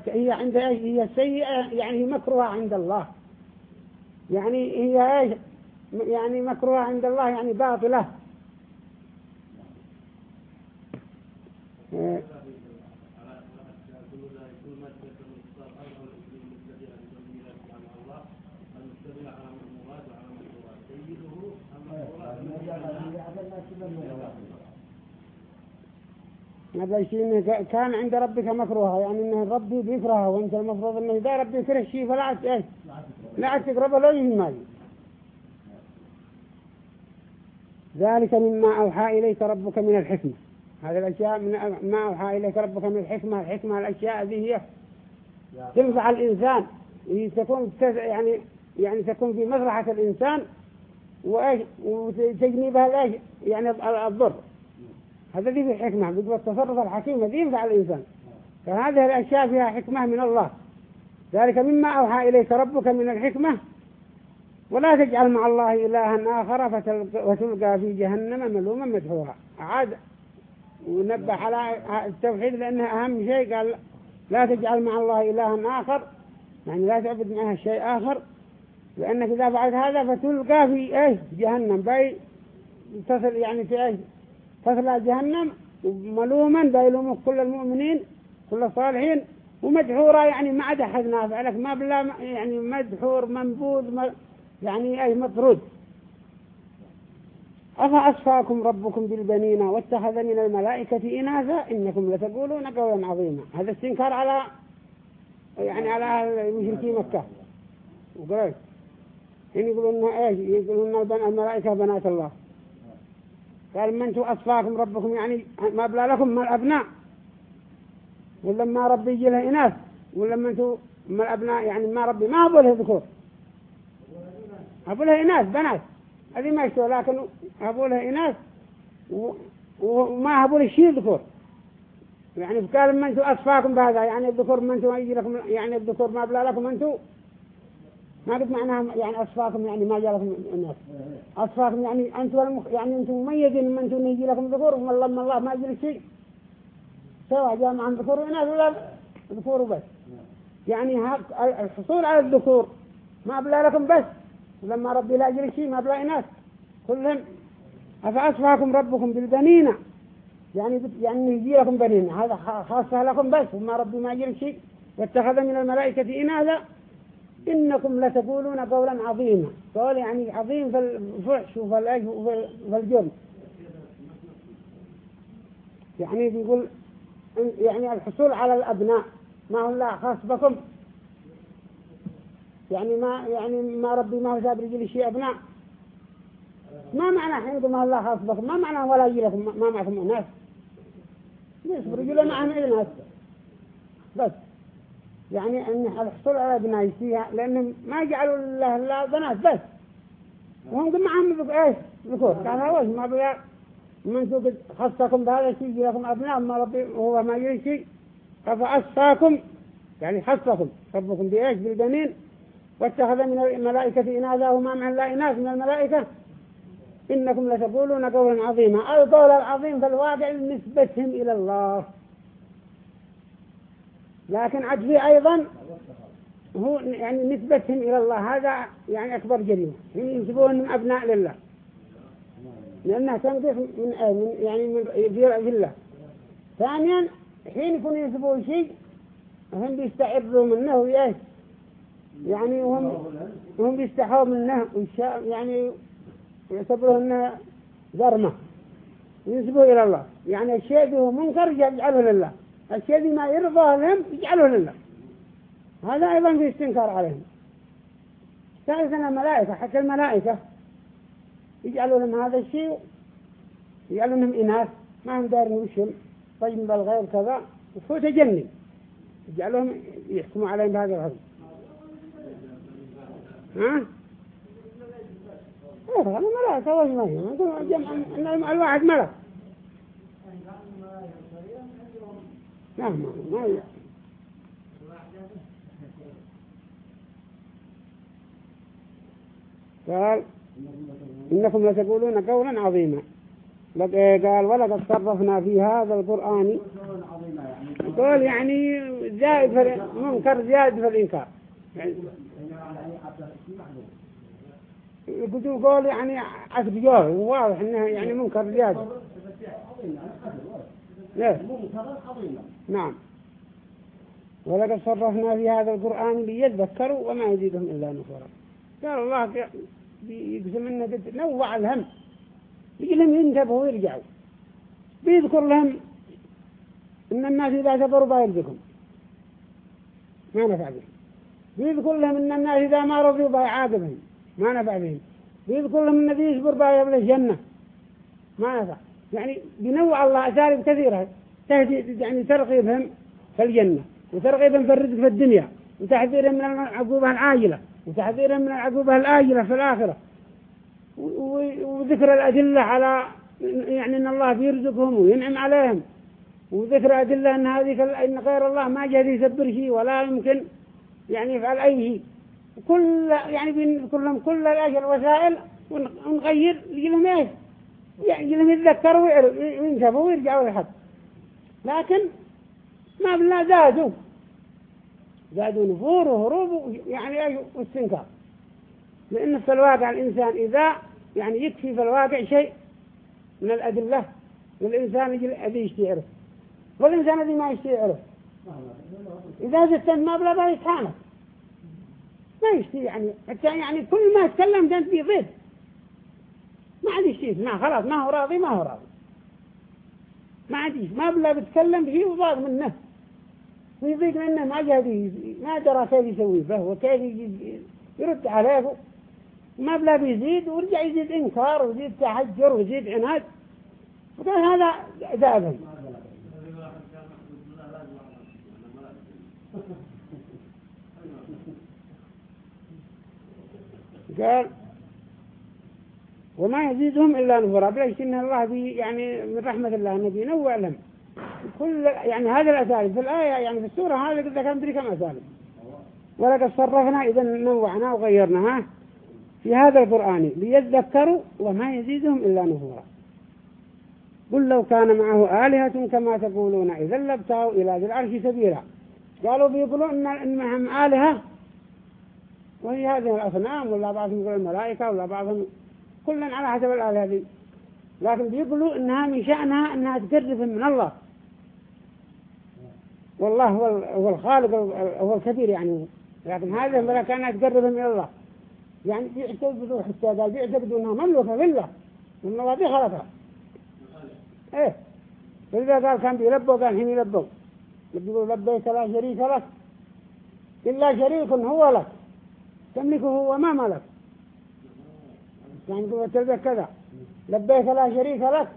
هي عند هي السيئة يعني مكروهة عند الله. يعني هي إيش؟ يعني مكروهة عند الله يعني باطلة. هذا الشيء كان عند ربك مكروه يعني إنه ربي بيكرهه وأنت المفروض إنه إذا ربي يكره شيء فلا إيش لا تقربه له يهمل ذلك مما أوحى إليك ربك من الحكمة. هذه الأشياء من ما أوحى إليك ربك من الحكمة. الحكمة الأشياء هذه هي تنفع الإنسان. تكون يعني يعني تكون في مصلحة الإنسان وإيش؟ وتجنبها الإيش يعني الضر. هذا دي في حكمة بيقول التصرف الحكيم الذي ينفع الإنسان. فهذه الأشياء فيها حكمة من الله. ذلك مما أوحى إليك ربك من الحكمة. ولا تجعل مع الله إلها آخر وتلقى في جهنم ملوما مدحورا عاد ونبه على التوحيد لأنه أهم شيء. قال لا تجعل مع الله إلها آخر. يعني لا تعبد معها شيء آخر. لأنك إذا فعلت هذا فتلقى في إيش جهنم. بأي تصل يعني في إيش تصل جهنم ملوما بيلومك كل المؤمنين كل الصالحين ومدحورا يعني ما عدا حد نافع لك ما بلا يعني مدحور منبوذ يعني أي مطرود. أفأصفاكم ربكم بالبنين واتخذ من الملائكة إناثا؟ إنكم لتقولون قولا عظيما. هذا استنكار على يعني على مشركي مكة. وقريش يعني يقولون إيش؟ يقولون الملائكة بنات الله. قال من أنتم أصفاكم ربكم يعني ما بلا لكم ما الأبناء. ولما ربي يجي له إناث ولما أنتم ما الأبناء يعني ما ربي ما أبو له ذكور. أبو له إناث بنات. هذه ما يشتوى لكن أبو له إناث وما أبو له شيء ذكور. يعني قال من أنتم أصفاكم بهذا يعني الذكور من أنتم يعني الذكور ما بلا لكم أنتم ما قد معناها يعني أصفاكم يعني ما جاء لكم الناس. أصفاكم يعني أنتم المخ... يعني أنتم مميزين من أنتم يجي لكم ذكور والله ما الله ما يجي شيء. سواء جاء مع الذكور وناس ولا ذكور بس يعني الحصول على الذكور ما بلا لكم بس. لما ربي لا يجري شيء ما بلا ناس. كلهم أفأصفاكم ربكم بالبنين. يعني يعني يجي لكم بنين. هذا خاصة لكم بس. وما ربي ما يجري شيء. واتخذ من الملائكة إناثا. إنكم لتقولون قولا عظيما. قول يعني عظيم في الفحش وفي الجرم يعني بيقول يعني الحصول على الأبناء ما هو الله خاص بكم. يعني ما يعني ما ربي ما هو ساب رجل شيء أبناء. ما معنى حين ما الله خاص بكم. ما معنى ولا يجي لكم. ما معكم ناس بس رجل معهم ناس؟ بس. يعني أن الحصول على بناء فيها لأنهم ما جعلوا الله لا بنات بس. وهم قد معهم بقى إيش؟ ذكور كان هواش ما بقى من قد خصكم بهذا الشيء لكم أبناء ما ربي هو ما شيء. فأصفاكم يعني خصكم ربكم بإيش؟ بالبنين. واتخذ من الملائكة إناثا وما مع الله إناث من الملائكة. إنكم لتقولون قولا عظيما. القول العظيم في الواقع نسبتهم إلى الله. لكن عجزي أيضا هو يعني نسبتهم إلى الله هذا يعني أكبر جريمة. هم ينسبون من أبناء لله. لأنها تنقص من يعني من في الله ثانيا حين يكون ينسبوا شيء هم بيستعروا منه وياه يعني وهم وهم بيستحوا منه يعني يعتبروه إنه ذرمة. ينسبوه إلى الله. يعني الشيء هو منكر يجعله لله. الشيء ما يرضى لهم يجعله لله. هذا أيضا في استنكار عليهم. ثالثا الملائكة حتى الملائكة. يجعلوا لهم هذا الشيء يجعلوا لهم إناث ما هم دارين وشهم. طيب بالغير كذا. وفوت تجني. يجعلهم يحكموا عليهم بهذا الحكم ها؟ إيه هذا ملائكة وش ما هي؟ الواحد ملك. لا ما ما قال إنكم لتقولون قولا عظيما. قال ولقد صرفنا في هذا القرآن. قول يعني زائد في منكر زائد في الإنكار. يقولوا قول يعني عسب جوه واضح انه يعني منكر زيادة. ليه نعم. ولقد صرفنا في هذا القرآن ليذكروا وما يزيدهم إلا نفورا. قال الله يقسم انه قد نوع الهم. يجي لهم ينتبهوا ويرجعوا. بيذكر لهم إن الناس إذا كبروا بيرزقهم ما نفع بهم. بيذكر لهم إن الناس إذا ما رضوا بيعاقبهم ما نفع بهم. بيذكر لهم النبي يصبر بيبل الجنة ما نفع. يعني بنوع الله أساليب كثيرة تهدي يعني ترغيبهم في الجنة وترغيبهم في الرزق في الدنيا وتحذيرهم من العقوبة العاجلة وتحذيرهم من العقوبة الآجلة في الآخرة. وذكر الأدلة على يعني أن الله بيرزقهم وينعم عليهم. وذكر أدلة أن هذه إن غير الله ما جهد يسبر شيء ولا يمكن يعني يفعل أي شيء. كل يعني بنذكر لهم كل الأجل وسائل ونغير لهم إيش؟ يعني لهم يتذكروا وينتبهوا ويرجعوا لحد لكن ما بالله زادوا. زادوا نفور وهروب يعني واستنكار. لأن في الواقع الإنسان إذا يعني يكفي في الواقع شيء من الأدلة والإنسان يجي يشتعره والإنسان الذي ما يشتعره إذا زدت ما بلا بلا يتحامل ما يشتي يعني حتى يعني كل ما تكلم أنت بيضيد ما عاد يشتي ما خلاص ما هو راضي ما هو راضي. ما عاد ما بلا بتكلم به وضاغ منه. ويضيق منه ما جهدي ما درى كيف يسوي به وكيف يرد عليه. ما بلا بيزيد ورجع يزيد إنكار ويزيد تحجر ويزيد عناد. وقال هذا دابا قال وما يزيدهم إلا نفرا بليش إن الله بي يعني من رحمة الله النبي نوع لهم كل يعني هذه الأساليب في الآية يعني في السورة هذه قد كان دري كم أساليب. ولقد صرفنا إذا نوعنا وغيرناها في هذا القرآن ليذكروا وما يزيدهم إلا نفورا. قل لو كان معه آلهة كما تقولون إذا لابتغوا إلى ذي العرش سبيلا. قالوا بيقولون إن معهم آلهة. وهي هذه الأصنام ولا بعضهم يقول الملائكة ولا بعضهم كلا على حسب الآلهة لكن بيقولوا إنها من شأنها إنها تقربهم من الله. والله هو الخالق هو الكبير يعني. لكن هذه الملائكة كانت تقربهم من الله. يعني بيعتقدوا حتى قال بيعتقدوا إنها مملوكة لله من الله دي خلقها إيه. فإذا قال كان بيلبوا قال حين يلبوا يقولوا لبيك لا شريك لك. إلا شريك هو لك. تملكه هو ما ملك. يعني قوة البيت كذا لبيك لا شريك لك.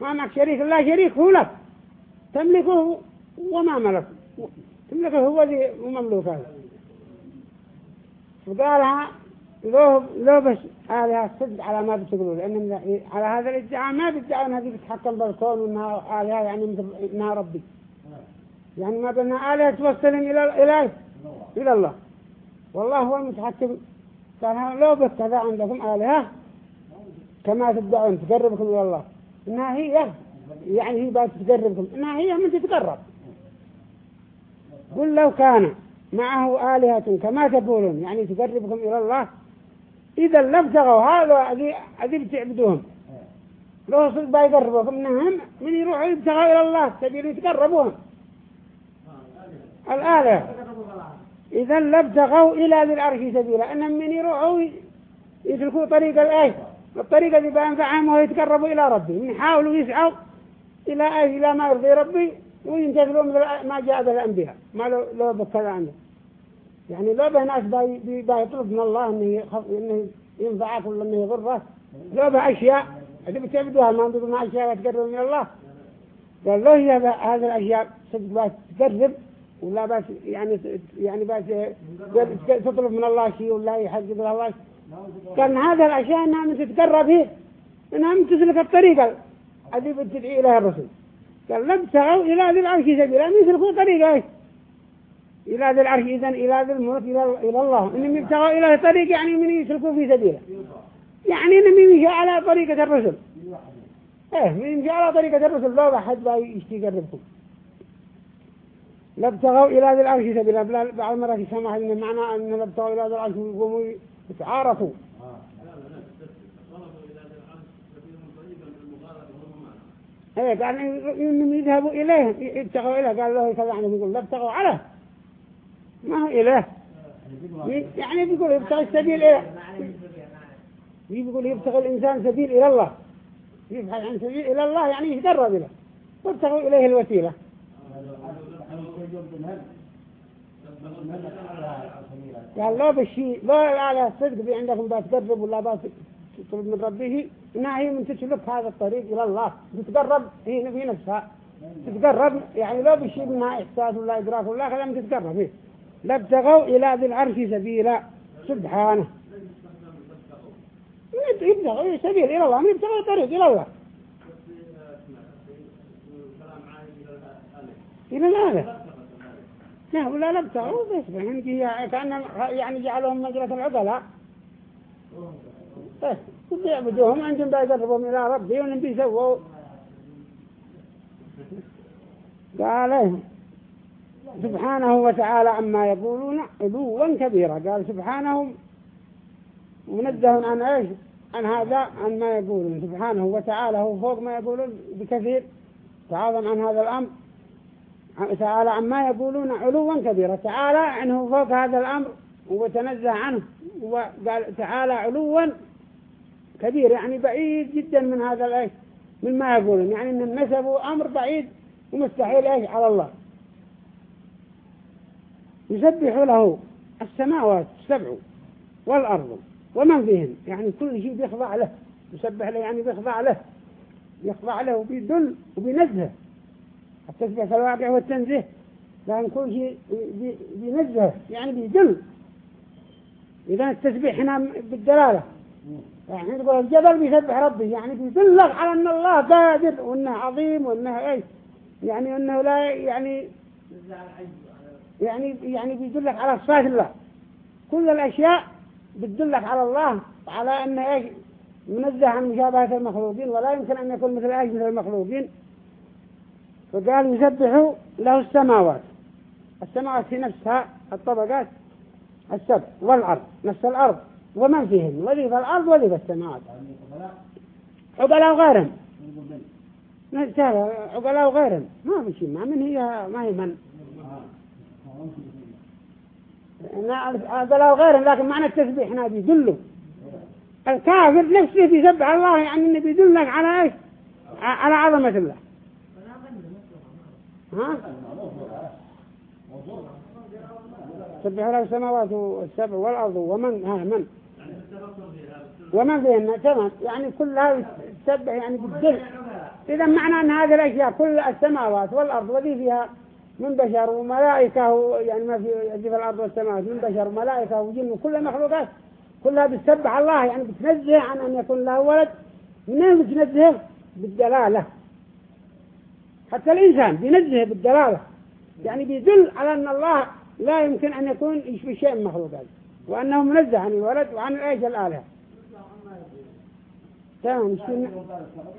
ما معك شريك لا شريك هو لك. تملكه وما ملك. تملكه هو ذي مملوك هذا. وقالها لو لو بس هذا صدق على ما بتقولوا لأن على هذا الادعاء ما بيدعوا أنها بتتحكم بالكون وأنها آلهة يعني إنها ربي. يعني ما بأنها آلهة توصلهم إلى إلى إلى الله. والله هو المتحكم قال لو كذا عندكم آلهة كما تدعون تقربكم إلى الله. إنها هي يعني هي بس تقربكم. إنها هي من تتقرب. قل لو كان معه آلهة كما تقولون يعني تقربكم إلى الله إذا لابتغوا هذا أذي بتعبدوهم. لو صدق بيقربوهم منهم من يروحوا يبتغوا إلى الله سبيل يتقربوهم الآلة إذا لابتغوا إلى ذي العرش سبيلا. أنهم من يروحوا يسلكوا طريق الآية الطريقة اللي بينفعهم وهو يتقربوا إلى ربي. يحاولوا يسعوا إلى آية إلى ما يرضي ربي وينتظروا من ما جاء به الأنبياء. ما لو لو بكذا عنه يعني لو به ناس بيطلب من الله إنه إنه ينفعك ولا إنه يضره. لو به أشياء. اللي بتعبدوها ما عندكم أشياء تقرب من الله. قال له هذه الأشياء صدق تقرب. ولا بس يعني يعني بس تطلب من الله شيء ولا يحقق الله كان هذا الأشياء أنها من تتقرب فيه أنها من تسلك الطريقة التي بتدعي إليها الرسل قال لم تغوا إلى ذي العرش سبيلا من يسلكوا طريقة إلى ذي العرش إذن إلى ذي الملك إلى, إلى الله. إنهم يبتغوا إلى طريق يعني من يسلكوا في سبيله يعني إنهم يمشي على طريقة الرسل إيه من يمشي على طريقة الرسل لا أحد يشتي قربكم لابتغوا إلى ذي العرش سبيلا. بعض المرات يسمى هذا معنى أن لابتغوا إلى ذي العرش ويقوموا يتعارفوا. إيه قال إنهم يذهبوا إليه يبتغوا إليه. قال له كذا يقول لابتغوا عليه. ما هو اله يعني بيقول يبتغي السبيل إلى يقول يبتغي الإنسان سبيل إلى الله. يبحث عن سبيل إلى الله يعني يتقرب إليه. وابتغوا إليه الوسيلة. قال لا بشي لا لا صدق في عندكم بتقرب ولا بتطلب من ربه. إنها هي من تسلك هذا الطريق إلى الله. تتقرب هي في نفسها. تتقرب يعني لو بشي منها إحساس ولا إدراك ولا كلام تتقرب. فيه لابتغوا إلى ذي العرش سبيلا. سبحانه. يبتغوا سبيل إلى الله. من يبتغوا طريق إلى الله. إلى الآلة لا ولا لا ابتغوا بس كأن يعني جعلهم مجرة العقلاء. بس يعبدوهم عندهم بيقربهم إلى ربي ونبي بيسووا قال سبحانه وتعالى عما يقولون علوا كبيرا. قال سبحانه منزه عن إيش؟ عن هذا عن ما يقولون. سبحانه وتعالى هو فوق ما يقولون بكثير تعاظم عن هذا الأمر. تعالى عما يقولون علوا كبيرا. تعالى عنه فوق هذا الأمر وتنزه عنه وقال تعالى علوا كبير يعني بعيد جدا من هذا الايش من ما يقولون. يعني إن النسب أمر بعيد ومستحيل إيش؟ على الله. يسبح له السماوات السبع والأرض ومن فيهن. يعني كل شيء بيخضع له يسبح له يعني بيخضع له يخضع له وبيدل وبينزه. التسبيح في الواقع والتنزيه لأن كل شيء بينزه يعني بيدل. إذا التسبيح هنا بالدلالة. يعني نقول الجبل بيسبح ربي يعني بيدلك على أن الله قادر وأنه عظيم وأنه إيش. يعني أنه لا يعني يعني يعني بيدلك على صفات الله. كل الأشياء بتدلك على الله على أنه منزه عن مشابهة المخلوقين ولا يمكن أن يكون مثل مثل المخلوقين. فقال يسبح له السماوات. السماوات في نفسها الطبقات السبع والأرض نفس الأرض. ومن فيهن؟ وذي في الأرض وذي في السماوات. عقلاء وغيرهم عقلاء وغيرهم ما في شيء ما من هي ما هي من. عقلاء وغيرهم لكن معنى التسبيح هنا بيدلوا. الكافر نفسه بيسبح الله يعني إنه بيدلك على إيش؟ على عظمة الله. ها؟ سبح له السماوات والسبع والأرض ومن ها من؟ ومن فيهن؟ تمام. يعني كلها تسبح يعني بالدل إذا معنى أن هذه الأشياء كل السماوات والأرض وذي فيها من بشر وملائكة يعني ما في في الأرض والسماوات من بشر وملائكة وجن وكل المخلوقات كلها بتسبح الله يعني بتنزه عن أن يكون له ولد. منين بتنزه بالدلالة. حتى الإنسان بينزه بالدلالة. يعني بيدل على أن الله لا يمكن أن يكون يشبه شيء من مخلوقات وأنه منزه عن الولد وعن الآية الآلهة. تمام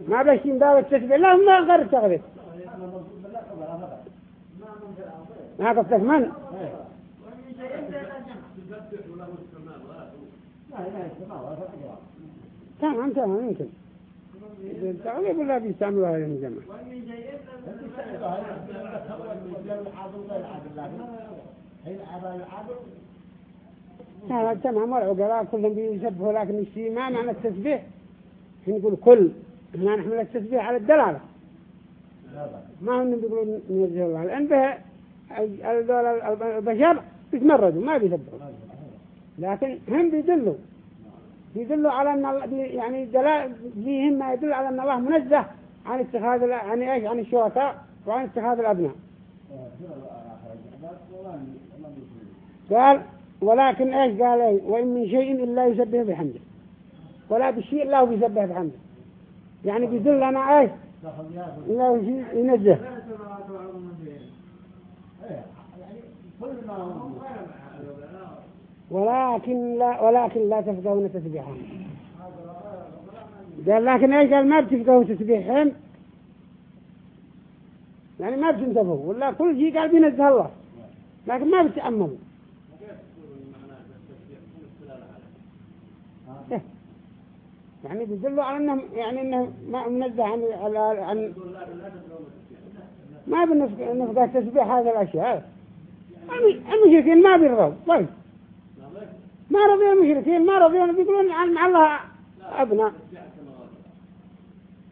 ما بشين باب التسبيح. لا ما غير التغذية. ما قلت من؟ تمام تمام يمكن. التغليب ولا بيستعملوها هذه الجمع هذا تمام والعقلاء كلهم بيسبحوا لكن الشيء ما معنى التسبيح. نقول كل هنا نحمل التسبيح على الدلالة. ما هم بيقولوا نوجه الله. لأن به البشر بيتمردوا ما بيسبحوا لكن هم بيدلوا. بيدلوا على أن يعني دلال فيهم ما يدل على أن الله منزه عن اتخاذ عن إيش؟ عن الشركاء وعن اتخاذ الأبناء. قال ولكن إيش؟ قال إيه وإن من شيء إلا يسبح بحمده. ولا بشيء إلا هو بيسبح بحمده. يعني بيدل لنا إيش؟ إلا ينزه. ولكن لا ولكن لا تفقهون تسبيحهم. قال لكن إيش؟ قال ما بتفقهوا تسبيحهم؟ يعني ما بتنتبهوا. ولا كل شيء قال بينزه الله. لكن ما بتأملوا. يعني بيدلوا على انهم يعني انه ما منزه عن عن ما بنفقه تسبيح هذه الأشياء. المشركين ما بيرضوا طيب. ما رضي المشركين ما رضي بيقولون عن الله أبناء.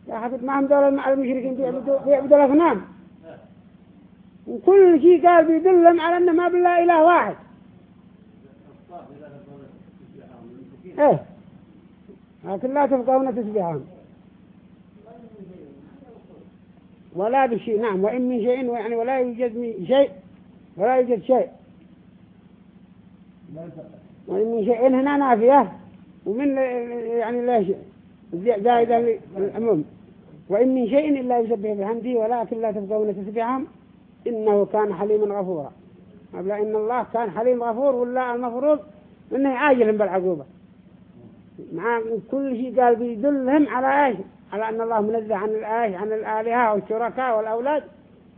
يا حبيب ما هم دول المشركين بيعبدوا الأصنام وكل شيء قال بيدلهم على أنه ما بالله إله واحد. إيه. لكن لا تفقهون تسبيحهم ولا بشيء نعم وإن من شيء يعني ولا يوجد شيء ولا يوجد شيء. وإن شيء هنا نافية ومن يعني لا شيء زائدة للعموم. وإن من شيء إلا يسبح بحمده ولكن لا تفقهون تسبحهم إنه كان حليما غفورا. قبل إن الله كان حليم غفور ولا المفروض إنه عاجل بالعقوبة. مع كل شيء قال بيدلهم على إيش؟ على أن الله منزه عن الايش عن الآلهة والشركاء والأولاد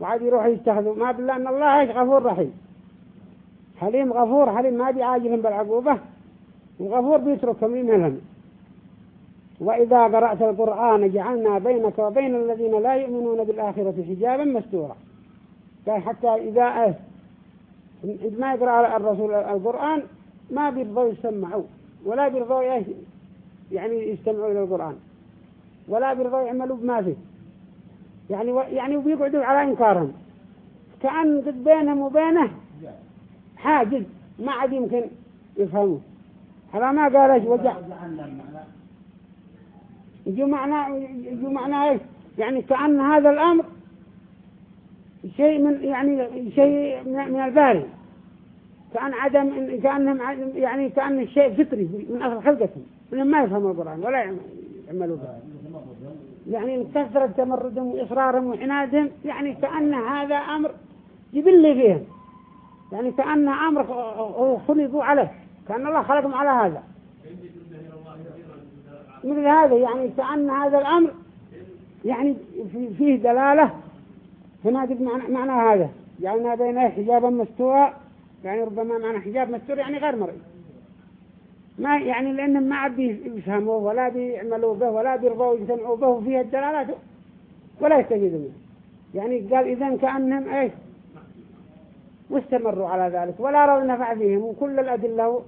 وعاد يروح يستخدم ما بالله إن الله إيش؟ غفور رحيم. حليم غفور حليم ما بيعاجلهم بالعقوبة؟ وغفور بيتركهم يمهلهم وإذا قرأت القرآن جعلنا بينك وبين الذين لا يؤمنون بالآخرة حجابا مستورا. قال حتى إذا ما يقرأ الرسول القرآن ما بيرضوا يسمعوا ولا بيرضوا يعني يستمعوا إلى القرآن. ولا بيرضوا يعملوا بما فيه. يعني يعني وبيقعدوا على إنكارهم. كأن قد بينهم وبينه حاجز ما عاد يمكن يفهمه. على ما قال إيش وجع. يجو معنى إيش؟ يعني كأن هذا الأمر شيء من يعني شيء من الباري كأن عدم كأنهم يعني كأن الشيء فطري من أصل خلقتهم انهم ما يفهموا القرآن ولا يعملوا به. يعني كثرة تمردهم وإصرارهم وعنادهم يعني كأن هذا أمر جبلي فيهم. يعني كأن أمر خلقوا عليه كأن الله خلقهم على هذا. مثل هذا يعني كأن هذا الأمر يعني فيه دلالة. هنا معنى, معنى هذا. جعلنا بينه حجابا مستوى يعني ربما معنى حجاب مستور يعني غير مرئي. ما يعني لأنهم ما عاد بيفهموه ولا بيعملوا به ولا بيرضوا يجتمعوا به فيه الدلالات ولا يستجدوا منه. يعني قال إذن كأنهم إيش؟ واستمروا على ذلك. ولا رأوا النفع فيهم. وكل الأدلة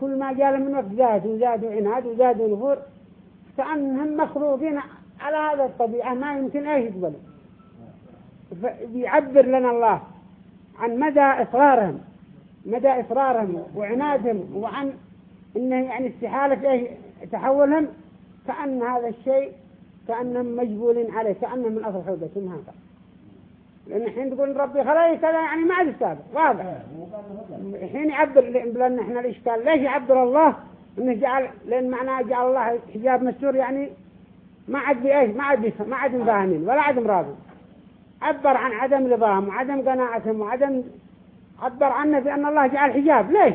كل ما جاء من وقت زاد وزاد عناد وزاد نفور كأنهم مخلوقين على هذا الطبيعة. ما يمكن أي يقبلوا. بيعبر لنا الله عن مدى إصرارهم مدى إصرارهم وعنادهم وعن إنه يعني استحالة إيه تحولهم كأن هذا الشيء كأنهم مجبولين عليه كأنهم من أصل حوضتهم هذا. لأن حين تقول ربي خلقه كذا يعني ما عاد السابق واضح. حين يعبر لأن إحنا الإشكال ليش يعبر الله؟ إنه جعل لأن معناه جعل الله حجاب مستور يعني ما عاد بإيش ما عاد ما عاد مفاهمين ولا عاد راضي عبر عن عدم رضاهم وعدم قناعتهم وعدم عبر عنه بأن الله جعل حجاب. ليش؟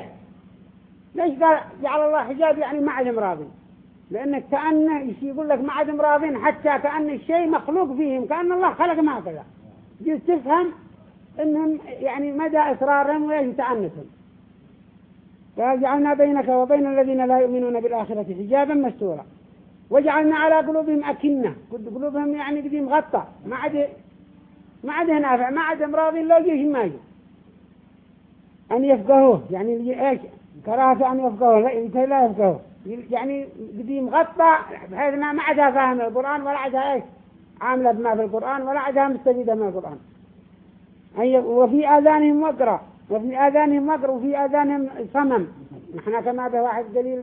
ليش قال جعل الله حجاب؟ يعني ما عدم راضي لأنك كأنه يقول لك ما عدم راضين حتى كأن الشيء مخلوق فيهم كأن الله خلق ما كذا. جيت تفهم إنهم يعني مدى إصرارهم وايش تعنتهم. فجعلنا بينك وبين الذين لا يؤمنون بالآخرة حجابا مستورا. وجعلنا على قلوبهم أكنة. قلوبهم يعني بدي مغطى. ما عاد ما عاد نافع ما عاد مراضي لو جيش ما يجي أن يفقهوه. يعني إيش؟ كراهة أن يفقهوه. لا لا يفقهوه. يعني بدي مغطى. بحيث ما عادها فاهم القرآن ولا عادها إيش؟ عاملة بما في القرآن ولا عادها مستفيدة من القرآن. وفي آذانهم وقرأ وفي آذانهم وقر وفي آذانهم صمم. نحن كما به واحد دليل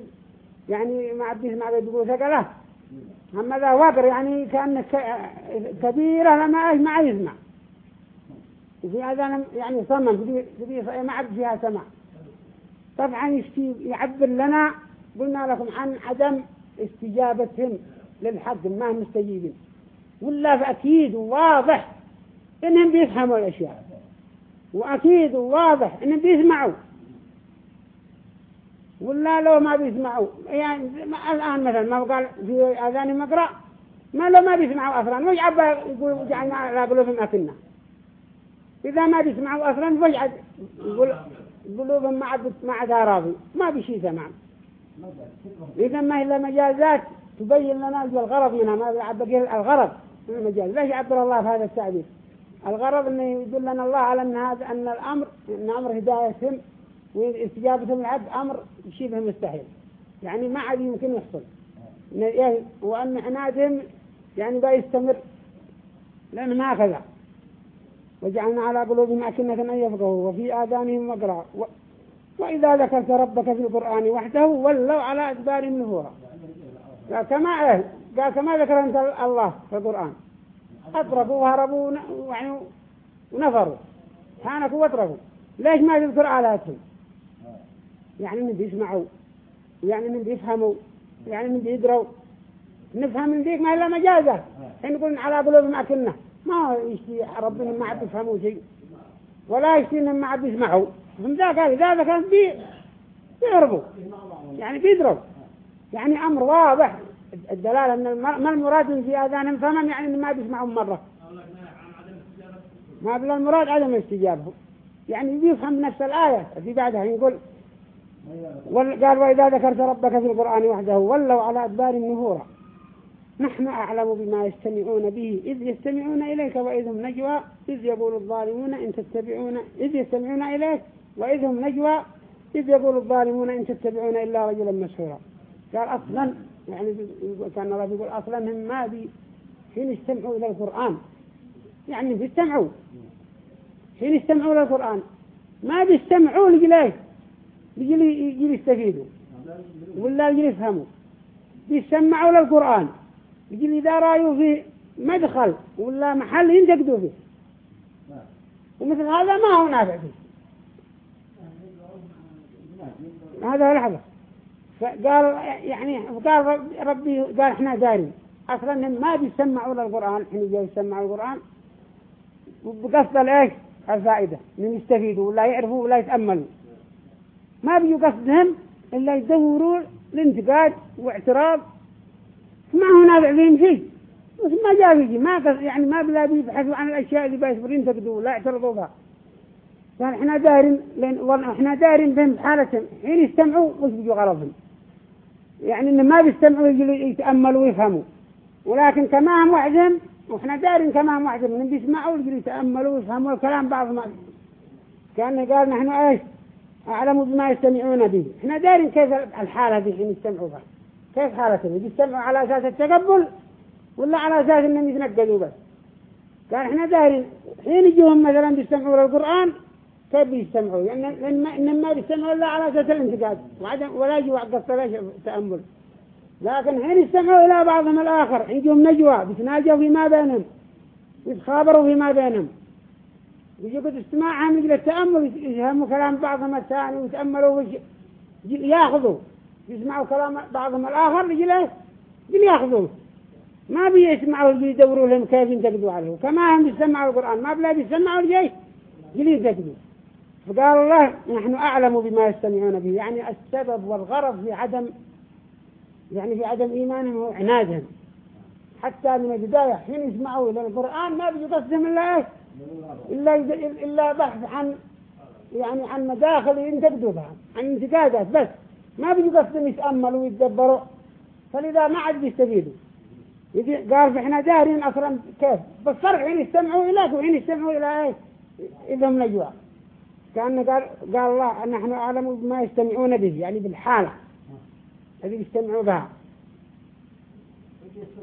يعني ما عبد يسمع يقول ثقله أما ذا وقر يعني كأنه كبيرة لما ما يسمع. وفي آذانهم يعني صمم ما عبد فيها سمع طبعا يعبر لنا قلنا لكم عن عدم استجابتهم للحق ما هم مستجيبين. ولا فأكيد وواضح إنهم بيفهموا الأشياء. وأكيد وواضح إنهم بيسمعوا. ولا لو ما بيسمعوا يعني الآن مثلا ما قال في أذان مقرأ ما لو ما بيسمعوا أصلا عبا يقول جعلنا على قلوبهم أكنا إذا ما بيسمعوا أصلا عد يقول قلوبهم ما عد ما عد راضي. ما بشي سمع إذا ما هي مجازات تبين لنا الغرض منها ما بيعبر الغرض. المجاز. ليش عبر الله في هذا التعبير؟ الغرض أنه يدلنا الله على أن هذا أن الأمر أن أمر هدايتهم واستجابتهم العبد أمر شبه مستحيل. يعني ما عاد يمكن يحصل. وأن عنادهم يعني بيستمر لأن ما كذا وجعلنا على قلوبهم أكنة أن يفقهوا وفي آذانهم وقرأ. و... وإذا ذكرت ربك في القرآن وحده ولوا على أدبار نفورا كما إيه قال كما ذكر أنت الله في القرآن؟ أطرفوا وهربوا يعني ونفروا. كانوا واطرفوا ليش ما تذكر آلاتهم؟ يعني من بيسمعوا يعني من بيفهموا يعني من بيدروا نفهم من ذيك ما إلا مجازة. حين نقول على قلوبهم أكلنا ما يشتي ربنا ما عاد يفهموا شيء. ولا يشتي إنهم ما عاد يسمعوا. هم ذاك هذا. كان بي بيهربوا. يعني بيدروا. يعني أمر واضح. الدلالة أن ما المراد في آذانهم؟ فمن يعني ما بيسمعوا مرة. ما بلا المراد عدم الاستجابة. يعني بيفهم نفس الآية. في بعدها يقول قال وإذا ذكرت ربك في القرآن وحده ولوا على أدبار النهورة نحن أعلم بما يستمعون به. إذ يستمعون إليك وإذ هم نجوى. إذ يقول الظالمون إن تتبعون إذ يستمعون إليك وإذ هم نجوى. إذ يقول الظالمون إن تتبعون إلا رجلا مسحورا. قال أصلا يعني كان الله يقول أصلا هم ما بي حين يستمعوا إلى القرآن. يعني بيستمعوا حين يستمعوا إلى القرآن. ما بيستمعوا لجليه يجي يجي يستفيدوا ولا يجي يفهموا. بيسمعوا للقرآن يجي إذا رأيوا في مدخل ولا محل ينتقدوا فيه. ومثل هذا ما هو نافع فيه. هذا لحظة فقال يعني قال ربي قال إحنا دارين. أصلا ما بيسمعوا للقرآن حين جاي يسمعوا القرآن. بقصد الإيش؟ الفائدة من يستفيدوا ولا يعرفوا ولا يتأملوا. ما بيجوا قصدهم إلا يدوروا الانتقاد واعتراض. ما هو نافع فيهم شيء. ما جاء يجي ما يعني ما بلا بيبحثوا عن الأشياء اللي بيصبر ينتقدوا ولا يعترضوا بها قال إحنا دارين لأن إحنا دارين بهم حالتهم حين يستمعوا وش بيجوا غرضهم يعني إن ما بيستمعوا يتأملوا ويفهموا. ولكن كما هم وحدهم وإحنا دارين كما هم وحدهم من بيسمعوا يتأملوا ويفهموا الكلام بعض ما كأن قال نحن إيش؟ أعلم بما يستمعون به. إحنا دارين كيف الحالة دي حين يستمعوا بها. كيف حالتهم يستمعوا على أساس التقبل ولا على أساس أنهم يتنقلوا بس قال إحنا دارين حين يجوهم مثلا بيستمعوا للقرآن كيف بيستمعوا يعني لأن ما بيستمعوا إلا على أساس الانتقاد. ولا يجوا قصة تأمل. لكن حين يستمعوا إلى بعضهم الآخر يجوهم نجوى بيتناجوا فيما بينهم يتخابروا فيما بينهم. يجب استماعهم يجب التأمل يفهموا كلام بعضهم الثاني ويتأملوا ياخذوا. يسمعوا كلام بعضهم الآخر يجي ياخذوا. ما بيسمعوا يدوروا لهم كيف ينتقدوا عليه كما هم يسمعوا القرآن. ما بلا بيسمعوا الجيش ينتقدوا. فقال الله نحن أعلم بما يستمعون به. يعني السبب والغرض في عدم يعني في عدم إيمانهم وعنادهم حتى من البداية حين يسمعوا إلى القرآن ما بيقصدهم إلا إيش؟ إلا إلا بحث عن يعني عن مداخل ينتقدوا بها عن انتقادات بس. ما بيجي قصدهم يتأملوا ويتدبروا. فلذا ما عاد بيستفيدوا. قال إحنا دارين أصلا كيف؟ فرق حين يستمعوا إليك وحين يستمعوا إلى إيه اذا هم نجوى كأن قال قال الله نحن أعلم بما يستمعون به يعني بالحالة الذي يستمعوا بها.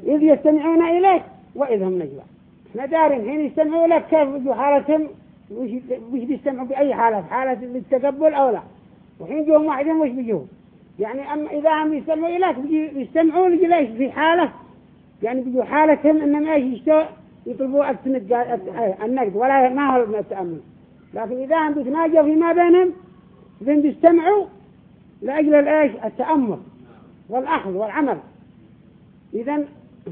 إذ يستمعون إليك وإذا هم نجوى. إحنا دارين حين يستمعوا لك كيف بيجوا حالتهم؟ وش بيستمعوا بأي حالة؟ حالة التقبل أو لا؟ وحين جوهم واحدهم وش بيجوا يعني أما إذا هم يستمعوا إليك بيستمعوا ليش؟ في حالة. يعني بيجوا حالتهم إنهم إيش؟ يشتوا يطلبوا النقد ولا ما هو التأمل لكن إذا هم بيتناجوا فيما بينهم إذن بيستمعوا لأجل الإيش؟ التأمل والأخذ والعمل. إذا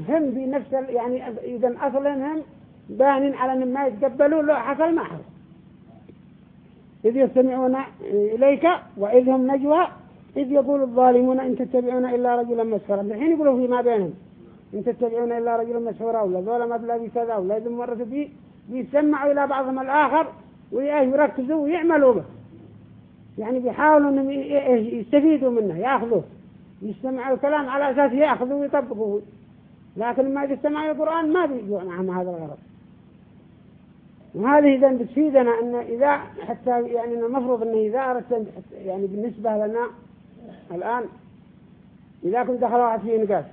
هم بنفس يعني إذا أصلا هم بان على أن ما يتقبلوا له حصل ما حصل. إذ يستمعون إليك وإذ هم نجوى إذ يقول الظالمون إن تتبعون إلا رجلا مسحورا. الحين يقولوا فيما بينهم إن تتبعون إلا رجلا مسحورا ولا ظلم أبلا بكذا ولا إذا مرة بي بيسمعوا إلى بعضهم الآخر ويركزوا ويعملوا به. يعني بيحاولوا أنهم يستفيدوا منه يأخذوه. يستمعوا الكلام على أساس يأخذوا ويطبقوا لكن ما يستمعوا القرآن ما بيجوا معهم هذا الغرض. وهذه إذا بتفيدنا أن إذا حتى يعني المفروض أنه إذا أردت يعني بالنسبة لنا الآن إذا كنت دخل واحد فيه نقاش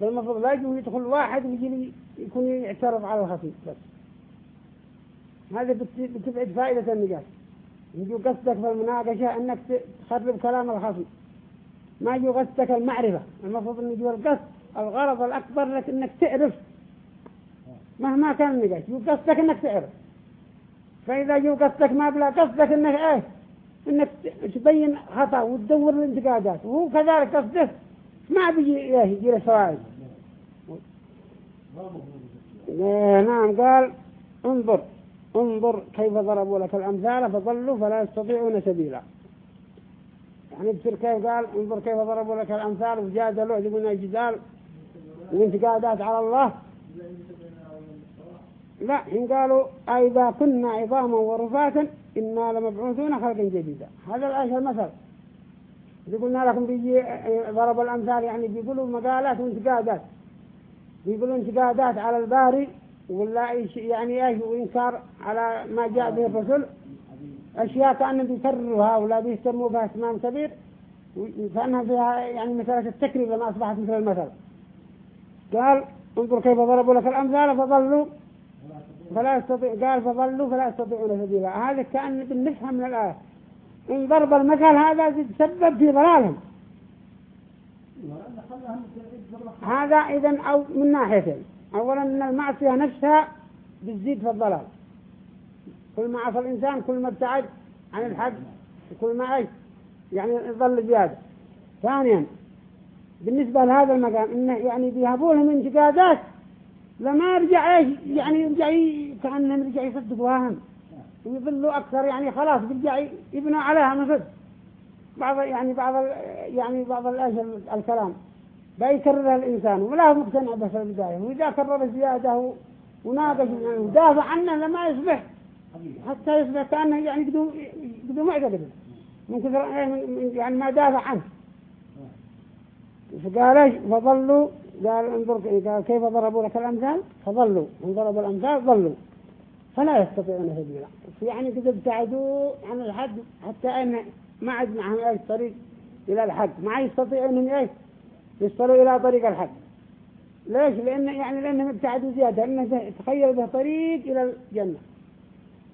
فالمفروض لا يدخل واحد ويجي يكون يعترض على الخطيب بس. هذا بتبعد فائدة النقاش يجوا قصدك في المناقشة أنك تخرب كلام الخصم. ما يجوا قصدك المعرفة. المفروض أن يجوا القصد الغرض الأكبر لك أنك تعرف. مهما كان النقاش يجوا قصدك أنك تعرف. فإذا يجوا قصدك ما بلا قصدك أنك إيه؟ أنك تبين خطأ وتدور الانتقادات. وهو كذلك قصده. ما بيجي إيه يجي له سوائد نعم قال انظر. انظر كيف ضربوا لك الأمثال فضلوا فلا يستطيعون سبيلا. يعني بصير كيف قال انظر كيف ضربوا لك الأمثال وجادلوا يقولون جدال وانتقادات على الله. لا إن قالوا أئذا كنا عظاما ورفاتا إنا لمبعوثون خلقا جديدا. هذا الآية المثل. قلنا لكم بيجي ضرب الأمثال يعني بيقولوا مقالات وانتقادات. بيقولوا انتقادات على الباري ولا يعني إيش وإنكار على ما جاء به الرسل. أشياء كأنهم بيكرروها ولا بيهتموا بها اهتمام كبير فأنها فيها يعني مسألة التكرير لما أصبحت مثل المثل. قال انظر كيف ضربوا لك الأمثال فظلوا فلا يستطيع قال فظلوا فلا يستطيعون سبيلا. هذا كأن بنفهم من الآية. إن ضرب المثل هذا يتسبب في ضلالهم. هذا إذن أو من ناحيتين. أولا أن المعصية نفسها بتزيد في الضلال. كل ما عصى الإنسان كل ما ابتعد عن الحق كل ما أي يعني يظل زيادة. ثانيا بالنسبة لهذا المقام إنه يعني بيهبوا لهم انتقادات لما يرجع إيش يعني يرجع كأنهم يرجع يصدقوا هم ويظلوا أكثر يعني خلاص بيرجع يبنوا عليها من صدق بعض يعني بعض يعني بعض الكلام. بيكررها الإنسان. ولا مقتنع به في البداية وإذا كرر زيادة وناقش ودافع عنه لما يصبح. حتى يصبح كأنه يعني قدوم معتقد من كثر يعني ما دافع عنه. فقال إيش؟ فظلوا قال انظر قال كيف ضربوا لك الأمثال؟ فظلوا ان ضربوا الأمثال ظلوا فلا يستطيعون سبيلا. يعني قد ابتعدوا عن الحد حتى أن ما عاد معهم أي طريق إلى الحد. ما يستطيعون إيش؟ يصلوا إلى طريق الحق ليش؟ لأن يعني لأنهم ابتعدوا زيادة لأنه تخيل به طريق إلى الجنة.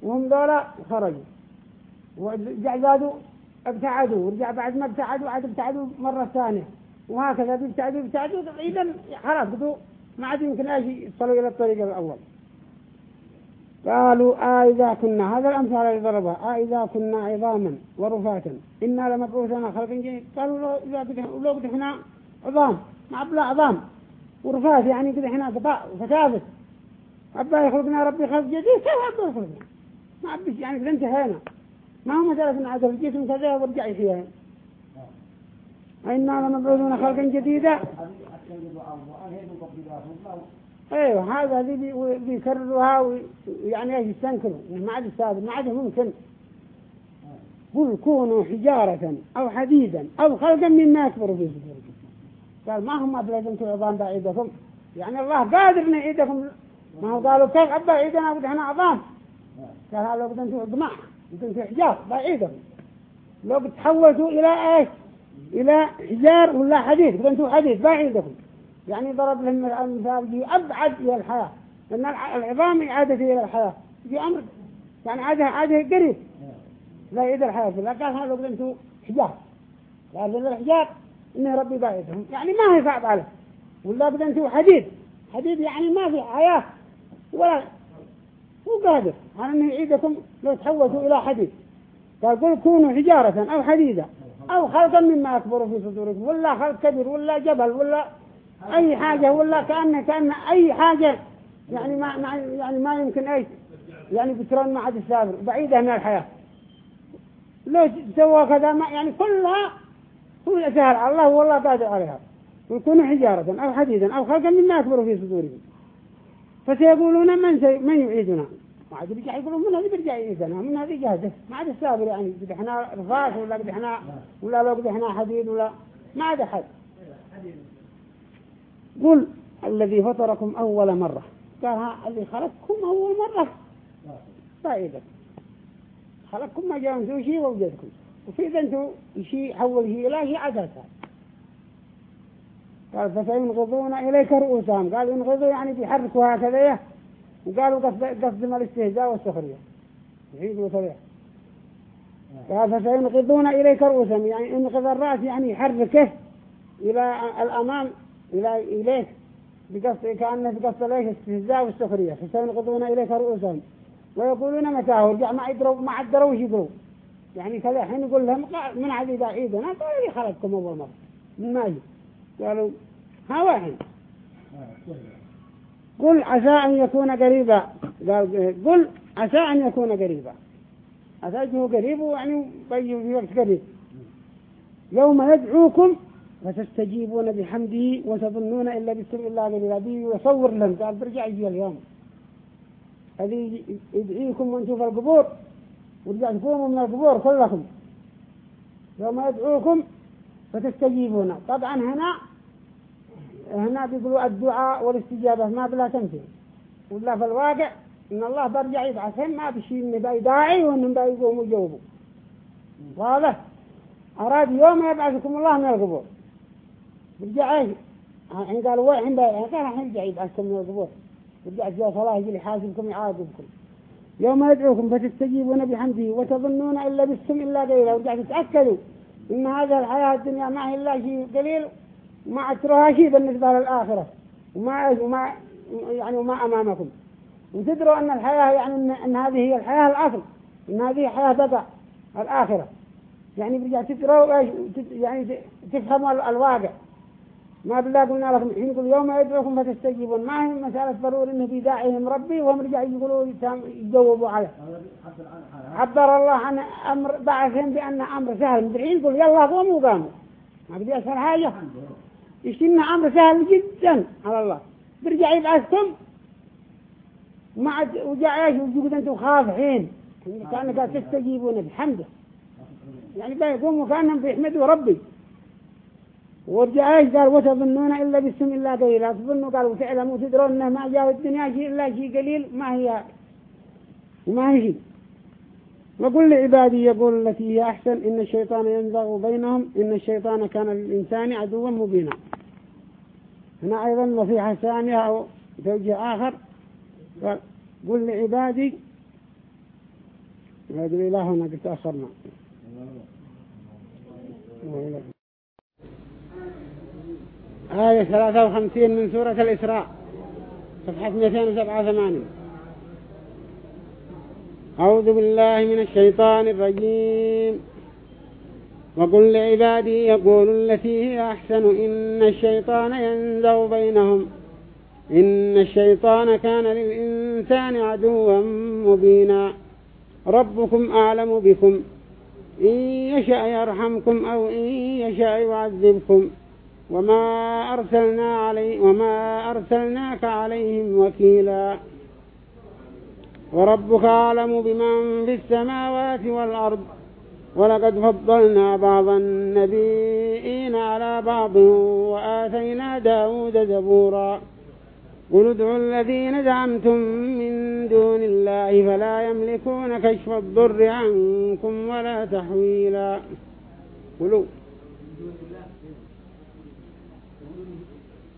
وهم ذولا خرجوا. ورجع زادوا ابتعدوا. ورجع بعد ما ابتعدوا عاد ابتعدوا مرة ثانية. وهكذا بيبتعدوا ابتعدوا إذا خلاص بدوا ما عاد يمكن إيش يصلوا إلى الطريق الأول. قالوا آه إذا كنا. هذا الأمثال اللي ضربها. آه إذا كنا عظاما ورفاتا. إنا لمبعوثنا خلق جديد قالوا لو قد إحنا عظام مع بلا عظام. ورفات يعني كده إحنا قطاع وفتافت أبا يخلقنا ربي خلق جديد. كيف أبا يخلقنا؟ ما أبيش يعني كده انتهينا ما هو مثلا عاد الجسم كذا ورجع يحياه إنا لمبعوثون خلقا جديدا. أيوه هذا اللي بيكررها ويعني إيش يستنكروا ما عاد السابق ما عاد ممكن. قل كونوا حجارة أو حديدا أو خلقا مما يكبر في قال ما هم أبلغ أنتم عظام بعيدكم. يعني الله قادر نعيدكم ما هو قالوا كيف أبا عيدنا ودحنا عظام قال هذا لو أنتم عظماء أنتم حجار بعيدكم. لو تحولتوا إلى إيش؟ إلى حجار ولا حديد؟ أنتم حديد بعيدكم. يعني ضرب لهم المثال أبعد إلى الحياة. لأن العظام إعادة إلى الحياة. في أمر. يعني عادة عادة قريب. لا يد الحياة. قال هذا لو أنتم حجار قال لأن الحجار إنه ربي بعيدهم يعني ما هي صعب عليه ولا بدأ أنتم حديد. حديد يعني ما في حياة. ولا مو قادر. على أنه يعيدكم لو تحولتوا إلى حديد. قال قل كونوا حجارة أو حديدة أو خلقا مما أكبر في صدوركم ولا خلق كبير ولا جبل ولا أي حاجة ولا كأن كأن أي حاجة. يعني ما يعني ما يمكن أي يعني بترون ما عاد السابر بعيدة من الحياة. لو سوى كذا ما يعني كلها هو سهل الله والله قادر عليها. ويكونوا حجارة أو حديدا أو خلقا مما أكبر في صدورهم. فسيقولون من سي... من يعيدنا؟ ما عاد بيجي يقولون من هذه بيرجع يعيدنا؟ من هذه جاهزة؟ ما عاد السابر يعني قد إحنا رفاش ولا قد إحنا ولا لو قد إحنا حديد ولا ما عاد أحد. قل الذي فطركم أول مرة. قال ها الذي خلقكم أول مرة. فائدة. خلقكم ما جاء شيء ووجدكم وفي انتو شيء حول شيء إلى شيء عدلتها قال فسينغضون إليك رؤوسهم. قالوا ينغضوا يعني بيحركوا هكذا. وقالوا قصدم الاستهزاء والسخرية. يعيدوا سريع قال فسينغضون إليك رؤوسهم. يعني انغض الرأس يعني يحركه إلى الأمام إلى إليك. بقصد كأنه بقصد ليش استهزاء والسخرية. فسينغضون إليك رؤوسهم. ويقولون متى ورجع ما يدروا ما عدروا يقولوا يعني كذا حين يقول لهم من عديد عيدنا قالوا لي خلقكم أول مرة. من ماجي قالوا ها واحد قل عسى أن يكون قريبا. قال قل عسى أن يكون قريبا. عسى قريب يعني في وقت قريب. يوم يدعوكم فتستجيبون بحمده وتظنون إلا بسم الله قليلا بي يصور لهم قال برجع يجي اليوم. هذه يدعيكم وأنتم في القبور. ورجع تقوموا من القبور كلكم يوم يدعوكم فتستجيبون. طبعا هنا هنا بيقولوا الدعاء والاستجابة ما بلا تنفي ولا في الواقع إن الله برجع يبعثهم ما بشي إن باي داعي وإنهم باي يقوموا يجاوبوا واضح؟ أراد يوم يبعثكم الله من القبور. برجع إيه حين قالوا وين باي قال رجع يبعثكم من القبور. برجع جاء صلاة يجي يحاسبكم يعاقبكم. يوم يدعوكم فتستجيبون بحمده وتظنون إلا بالسم إلا قليلا. ورجع تتأكدوا إن هذا الحياة الدنيا ما هي إلا شيء قليل ما أترها شيء بالنسبة للآخرة وما وما يعني وما أمامكم. وتدروا أن الحياة يعني إن, إن هذه هي الحياة الأصل إن هذه حياة بقى الآخرة. يعني برجع تدروا يعني تفهموا الواقع. ما بالله قلنا لكم حين يقول يوم يدعوكم فتستجيبون. ما هي مسألة ضروري إنه في داعيهم ربي وهم رجع يقولوا يجاوبوا عليه. عبر الله عن أمر بعثهم بأن أمر سهل. مدرعين يقول يلا قوموا قاموا ما بدي أسهل حاجة. يشتمنا أمر سهل جدا على الله. برجع يبعثكم. ما عاد وجاء إيش؟ وجود أنتم خافعين قال تستجيبون. بحمده يعني بيقوموا كأنهم بيحمدوا ربي. ورجع إيش قال؟ وتظنون إلا بسم الله قليلا تظنوا قالوا وتعلموا تدرون إنه ما جاء الدنيا شيء إلا شيء قليل ما هي وما هي شيء. وقل لعبادي يقول التي هي أحسن إن الشيطان ينزغ بينهم إن الشيطان كان للإنسان عدوا مبينا. هنا أيضا نصيحة ثانية أو توجيه آخر. قل لعبادي. هذا الإله هنا قد تأخرنا آية 53 من سورة الإسراء صفحة 287 أعوذ بالله من الشيطان الرجيم. وقل لعبادي يقول التي هي أحسن إن الشيطان ينزغ بينهم. إن الشيطان كان للإنسان عدوا مبينا. ربكم أعلم بكم إن يشاء يرحمكم أو إن يشاء يعذبكم. وما أرسلنا علي وما أرسلناك عليهم وكيلا. وربك أعلم بمن في السماوات والأرض. ولقد فضلنا بعض النبيين على بعض وآتينا داود زبورا. قل ادعوا الذين زعمتم من دون الله فلا يملكون كشف الضر عنكم ولا تحويلا. قلوا.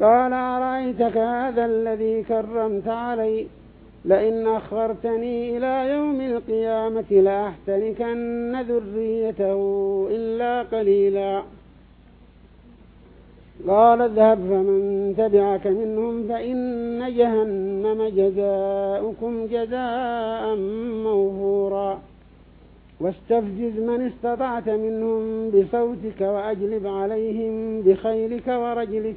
قال أرأيتك هذا الذي كرمت علي؟ لئن أخرتني إلى يوم القيامة لأحتركن ذريته إلا قليلا. قال اذهب فمن تبعك منهم فإن جهنم جزاؤكم جزاء موفورا. واستفزز من استطعت منهم بصوتك وأجلب عليهم بخيلك ورجلك.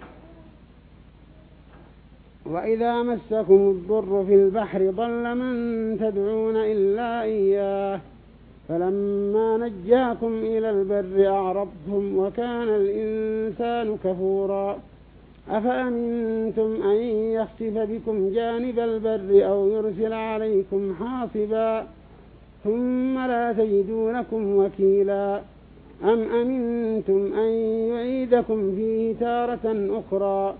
وإذا مسكم الضر في البحر ضل من تدعون إلا إياه. فلما نجاكم إلى البر أعرضتم وكان الإنسان كفورا. أفأمنتم أن يخسف بكم جانب البر أو يرسل عليكم حاصبا؟ ثم لا تجدوا لكم وكيلا. أم أمنتم أن يعيدكم فيه تارة أخرى؟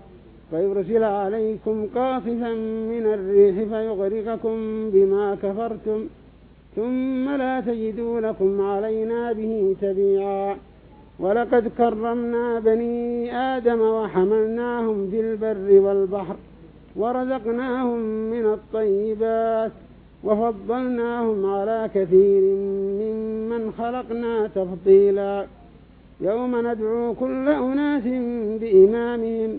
فيرسل عليكم قاصفا من الريح فيغرقكم بما كفرتم ثم لا تجدوا لكم علينا به تبيعا. ولقد كرمنا بني آدم وحملناهم في البر والبحر ورزقناهم من الطيبات وفضلناهم على كثير ممن خلقنا تفضيلا. يوم ندعو كل أناس بإمامهم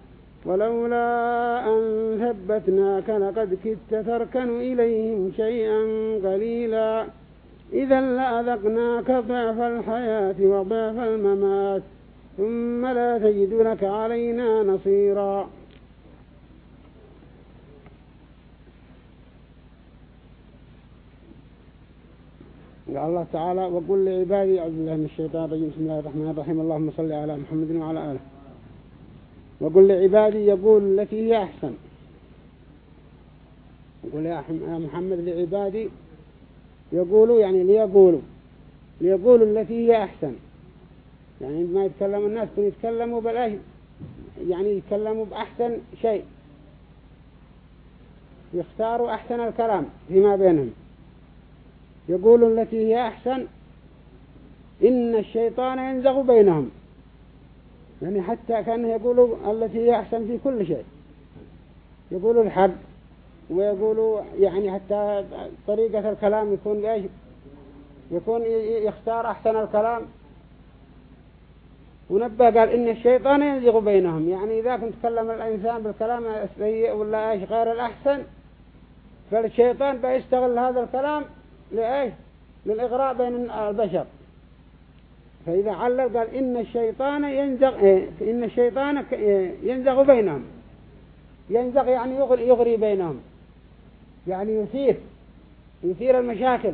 ولولا أن ثبتناك لقد كدت تركن إليهم شيئا قليلا. إذا لأذقناك ضعف الحياة وضعف الممات ثم لا تجد لك علينا نصيرا. قال الله تعالى وقل لعبادي أعوذ بالله من الشيطان الرجيم. بسم الله الرحمن الرحيم. اللهم صل على محمد وعلى آله. وقل لعبادي يقول التي هي أحسن. يقول يا محمد لعبادي يقولوا يعني ليقولوا. ليقولوا التي هي أحسن. يعني ما يتكلم الناس يتكلموا بالأهل يعني يتكلموا بأحسن شيء. يختاروا أحسن الكلام فيما بينهم. يقول التي هي أحسن. إن الشيطان ينزغ بينهم. يعني حتى كان يقولوا التي هي أحسن في كل شيء. يقولوا الحق ويقولوا يعني حتى طريقة الكلام يكون إيش يكون يختار أحسن الكلام. ونبه قال إن الشيطان ينزغ بينهم. يعني إذا كنت تكلم الإنسان بالكلام السيء ولا إيش غير الأحسن فالشيطان بيستغل هذا الكلام لإيش؟ للإغراء بين البشر. فإذا علل قال إن الشيطان ينزغ إيه إن الشيطان ينزغ بينهم. ينزغ يعني يغري, بينهم. يعني يثير يثير المشاكل.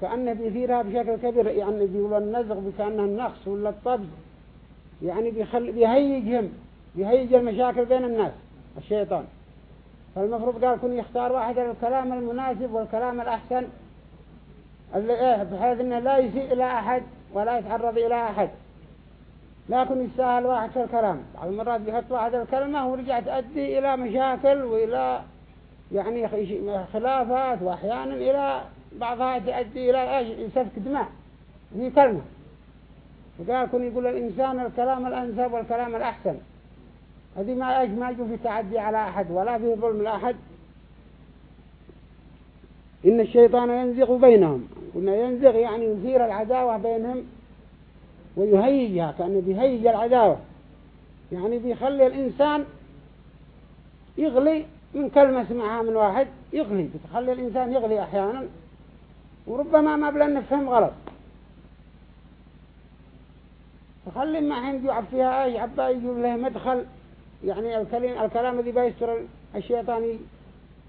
كأنه بيثيرها بشكل كبير يعني بيقولوا النزغ بكأنه النقص ولا الطبز. يعني بيخل بيهيجهم بيهيج المشاكل بين الناس الشيطان. فالمفروض قال كن يختار واحد الكلام المناسب والكلام الأحسن. إيه بحيث إنه لا يسيء إلى أحد ولا يتعرض إلى أحد. لكن يستاهل واحد في الكلام. بعض المرات بيحط واحد الكلمة ورجع تؤدي إلى مشاكل وإلى يعني خلافات وأحيانا إلى بعضها تؤدي إلى سفك دماء. في كلمة. وقال كن يقول الإنسان الكلام الأنسب والكلام الأحسن. هذه ما ما في تعدي على أحد ولا في ظلم لأحد. إن الشيطان ينزغ بينهم. قلنا ينزغ يعني يثير العداوة بينهم ويهيجها كأنه بيهيج العداوة. يعني بيخلي الإنسان يغلي من كلمة سمعها من واحد يغلي. بتخلي الإنسان يغلي أحيانا وربما ما بلن نفهم غلط. فخلي ما حين يعب فيها عبا يقول له مدخل يعني الكلام الكلام الذي بيستر الشيطان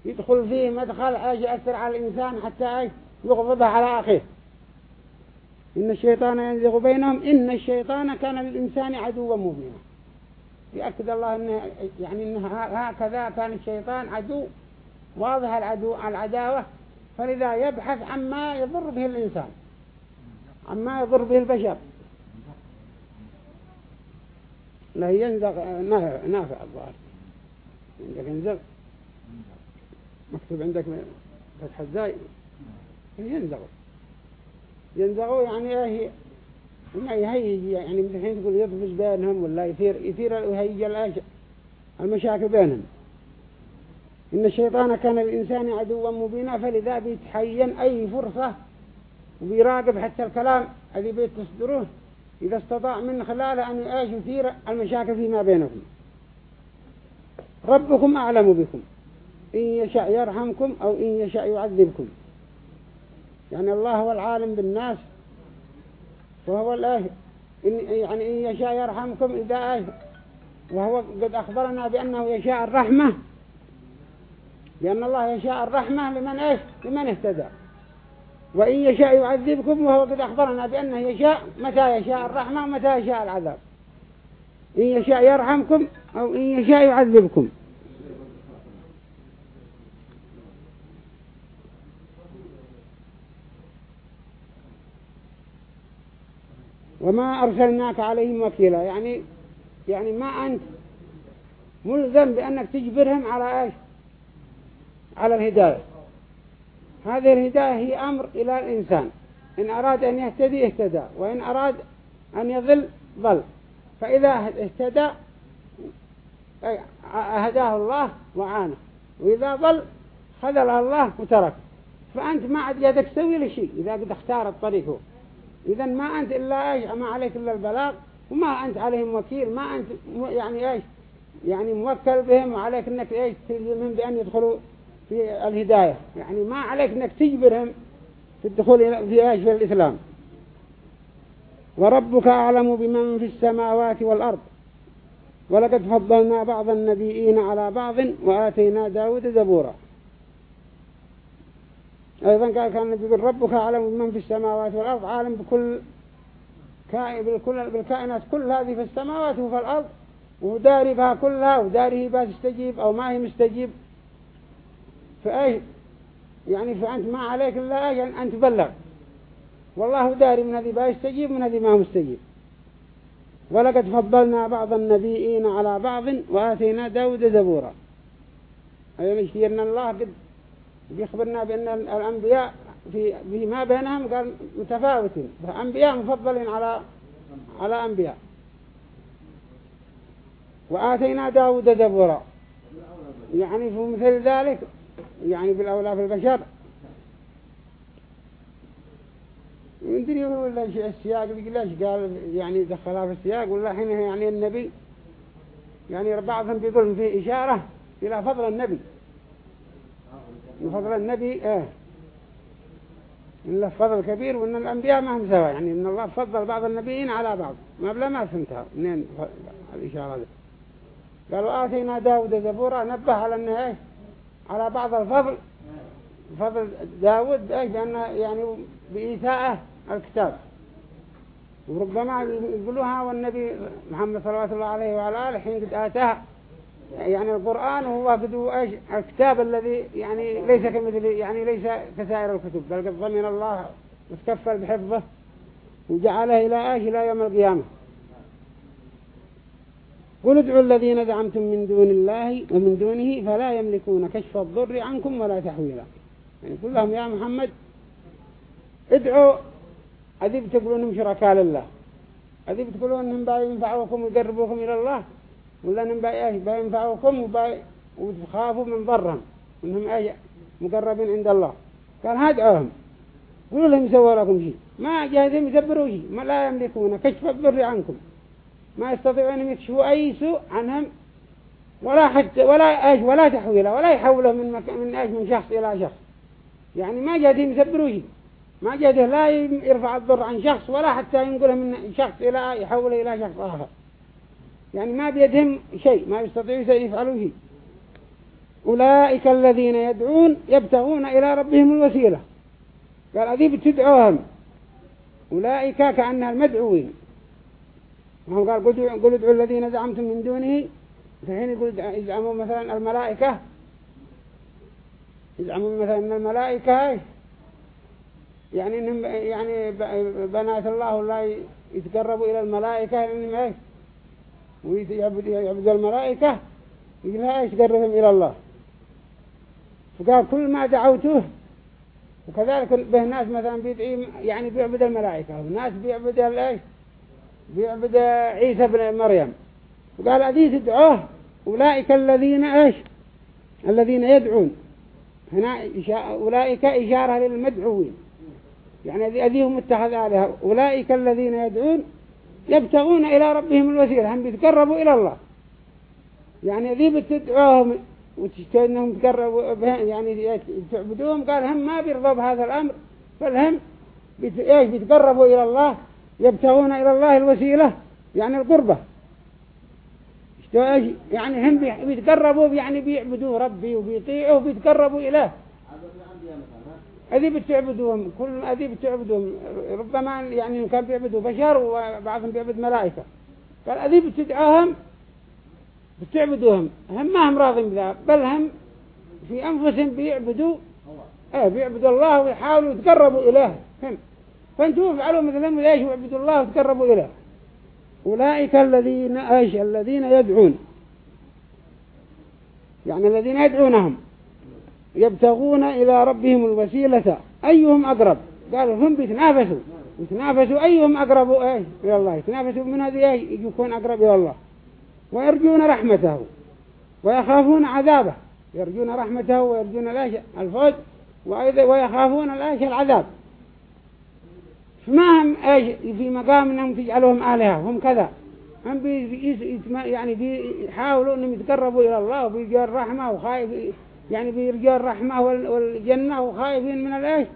يدخل فيه مدخل إيش يأثر على الإنسان حتى يغضبه على أخيه. إن الشيطان ينزغ بينهم إن الشيطان كان للإنسان عدوا مبينا. يأكد الله إنه يعني إنه هكذا كان الشيطان عدو واضح العدو العداوة. فلذا يبحث عما يضر به الإنسان. عما يضر به البشر. لا ينزغ نافع الظاهر. ينزغ. مكتوب عندك فتح الزاي ينزغ ينزغوا يعني إيه ما يهيج يعني من الحين تقول يضبط بينهم ولا يثير يثير يهيج المشاكل بينهم. إن الشيطان كان الإنسان عدوا مبينا فلذا بيتحين أي فرصة وبيراقب حتى الكلام الذي بيتصدروه إذا استطاع من خلاله أن يثير المشاكل فيما بينكم. ربكم أعلم بكم. إن يشاء يرحمكم أو إن يشاء يعذبكم. يعني الله هو العالم بالناس وهو الآه. إن يعني إن يشاء يرحمكم إذا آه. وهو قد أخبرنا بأنه يشاء الرحمة لأن الله يشاء الرحمة لمن إيش لمن اهتدى. وإن يشاء يعذبكم وهو قد أخبرنا بأنه يشاء متى يشاء الرحمة ومتى يشاء العذاب. إن يشاء يرحمكم أو إن يشاء يعذبكم. وما أرسلناك عليهم وكيلا. يعني يعني ما أنت ملزم بأنك تجبرهم على إيش؟ على الهداية. هذه الهداية هي أمر إلى الإنسان. إن أراد أن يهتدي اهتدى وإن أراد أن يضل ضل. فإذا اهتدى هداه الله وعانه. وإذا ضل خذلها الله وترك فأنت ما عاد يدك تسوي له شيء إذا قد اختار الطريق هو. إذا ما أنت إلا إيش؟ ما عليك إلا البلاغ وما أنت عليهم وكيل ما أنت يعني إيش؟ يعني موكل بهم وعليك إنك إيش؟ تلزمهم بأن يدخلوا في الهداية. يعني ما عليك إنك تجبرهم في الدخول في إيش؟ في الإسلام. وربك أعلم بمن في السماوات والأرض. ولقد فضلنا بعض النبيين على بعض وآتينا داود زبورا. أيضا قال كان يقول ربك أعلم بمن في السماوات والأرض عالم بكل بالكائنات كل هذه في السماوات وفي الأرض وداري بها كلها وداري هي بتستجيب أو ما هي مستجيب. فأي يعني فأنت ما عليك إلا أن تبلغ. والله داري من هذه يستجيب من هذه ما مستجيب. ولقد فضلنا بعض النبيين على بعض وآتينا داود زبورا. أي مشي أن الله قد يخبرنا بأن الأنبياء في فيما بينهم قال متفاوتين. فأنبياء مفضلين على على أنبياء. وآتينا داود زبورا. يعني في مثل ذلك يعني بالأولى في البشر. يدري ولا السياق ليش قال يعني دخلها في السياق ولا حين يعني النبي يعني بعضهم بيقول في إشارة إلى فضل النبي. فضل النبي إيه إن له فضل كبير وإن الأنبياء ما هم سوا يعني إن الله فضل بعض النبيين على بعض. ما بلا ما فهمتها. منين الإشارة دي؟ قالوا آتينا داود زبورا نبه على أنه إيه؟ على بعض الفضل. فضل داود إيه بأنه يعني بإيثاءه الكتاب. وربما يقولوها والنبي محمد صلى الله عليه وعلى آله حين قد آتاها. يعني القرآن هو إيش؟ الكتاب الذي يعني ليس كمثل يعني ليس كسائر الكتب بل قد ضمن الله وتكفل بحفظه وجعله إلى إيش؟ إلى يوم القيامة. قل ادعوا الذين دعمتم من دون الله ومن دونه فلا يملكون كشف الضر عنكم ولا تحويلا. يعني قل لهم يا محمد ادعوا أذي بتقولون شركاء لله أذي بتقولون أنهم ينفعوكم ويقربوكم إلى الله. ولا أنهم بينفعوكم وتخافوا من ضرهم أنهم أي مقربين عند الله. قال هادعوهم قولوا لهم سووا لكم شيء. ما جاهزين يدبروا شيء. ما لا يملكون. كشف الضر عنكم. ما يستطيعون أن يكشفوا أي سوء عنهم. ولا حتى ولا إيش ولا تحويله ولا يحوله من مك... من إيش من شخص إلى شخص. يعني ما جادين يسبروا شيء. ما جاده لا يرفع الضر عن شخص ولا حتى ينقله من شخص إلى يحوله إلى شخص آخر. يعني ما بيدهم شيء ما يستطيعوا يفعلوا شيء أولئك الذين يدعون يبتغون إلى ربهم الوسيلة. قال أذي بتدعوهم. أولئك كأنها المدعوين وهم قال قل ادعوا الذين زعمتم من دونه. في حين يقول يزعموا مثلا الملائكة. يزعموا مثلا إن الملائكة يعني يعني بنات الله ولا يتقربوا إلى الملائكة لأنهم إيه ويعبد يعبد الملائكة يقول إيش قربهم إلى الله؟ فقال كل ما دعوته وكذلك به ناس مثلا بيدعي يعني بيعبد الملائكة وناس بيعبد الايش بيعبد عيسى بن مريم. وقال أذي تدعوه أولئك الذين إيش؟ الذين يدعون. هنا أولئك إشارة للمدعوين. يعني أذيهم اتخذ آلهة. أولئك الذين يدعون يبتغون إلى ربهم الوسيلة هم بيتقربوا إلى الله. يعني ذي بتدعوهم وتشتهي أنهم يتقربوا يعني تعبدوهم قال هم ما بيرضوا بهذا الأمر. بل هم بيتقربوا إلى الله يبتغون إلى الله الوسيلة يعني القربة. يعني هم بيتقربوا يعني بيعبدوا ربي وبيطيعوا وبيتقربوا إليه. هذه بتعبدوهم كل هذه بتعبدوهم ربما يعني كان بيعبدوا بشر وبعضهم بيعبد ملائكة. قال هذه بتدعوهم بتعبدوهم. هم ما هم راضين بذا بل هم في أنفسهم بيعبدوا إيه بيعبدوا الله ويحاولوا يتقربوا إليه. هم فانتوا افعلوا مثلهم ليش وعبدوا الله وتقربوا إليه. أولئك الذين إيش الذين يدعون. يعني الذين يدعونهم. يبتغون إلى ربهم الوسيلة. أيهم أقرب؟ قالوا هم بيتنافسوا. يتنافسوا أيهم أقرب؟ إيه إلى الله. يتنافسوا من هذه إيه يكون أقرب إلى الله. ويرجون رحمته. ويخافون عذابه. يرجون رحمته ويرجون الفوز. ويخافون الآيش؟ العذاب. فما هم إيش؟ في مقام إنهم تجعلهم آلهة. هم كذا. هم بي يعني بيحاولوا إنهم يتقربوا إلى الله وبيرجوا الرحمة وخايف يعني بيرجوا الرحمة والجنة وخايفين من الإيش؟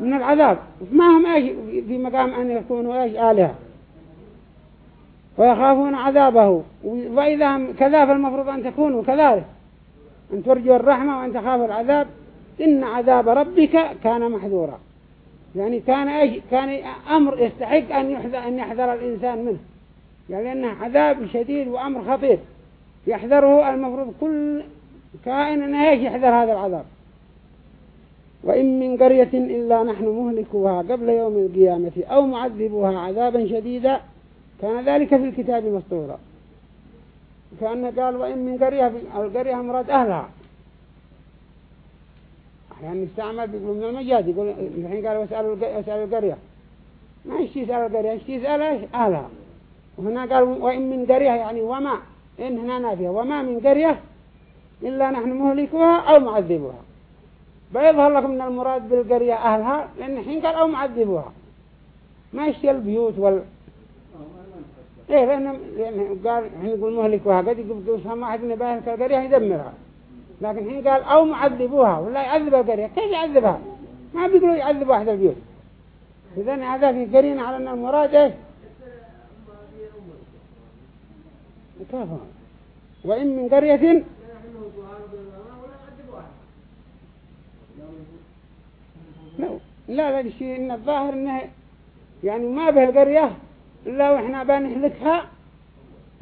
من العذاب. ما هم إيش في مقام أن يكونوا إيش؟ آلهة. ويخافون عذابه. وإذا هم كذا فالمفروض أن تكونوا كذلك. أن ترجوا الرحمة وأن تخافوا العذاب. إن عذاب ربك كان محذورا. يعني كان إيش؟ كان أمر يستحق أن يحذر أن يحذر الإنسان منه. يعني لأنه عذاب شديد وأمر خطير. يحذره المفروض كل كائن إيش يحذر هذا العذاب. وإن من قرية إلا نحن مهلكوها قبل يوم القيامة أو معذبوها عذابا شديدا كان ذلك في الكتاب مسطورا كأنه قال وإن من قرية القرية مراد أهلها. أحيانا يستعمل بيقولوا من المجاز يقول الحين قال واسألوا واسألوا القرية. ما يشتي يسأل القرية؟ يشتي يسأل أهلها. وهنا قال وإن من قرية يعني وما إن هنا نافية. وما من قرية إلا نحن مهلكوها أو معذبوها. بيظهر لكم من المراد بالقرية أهلها لأن الحين قال أو معذبوها. ما يشتي البيوت وال إيه لأن لأن قال حين يقول مهلكوها. قد يقول فهم واحد من باهلك القرية يدمرها. لكن حين قال أو معذبوها ولا يعذب القرية. كيف يعذبها؟ ما بيقولوا يعذب واحد البيوت. إذن هذا في قرين على أن المراد إيه كافر وإن من قرية لا لا لا شيء إن الظاهر إنه يعني ما به القرية إلا وإحنا بنهلكها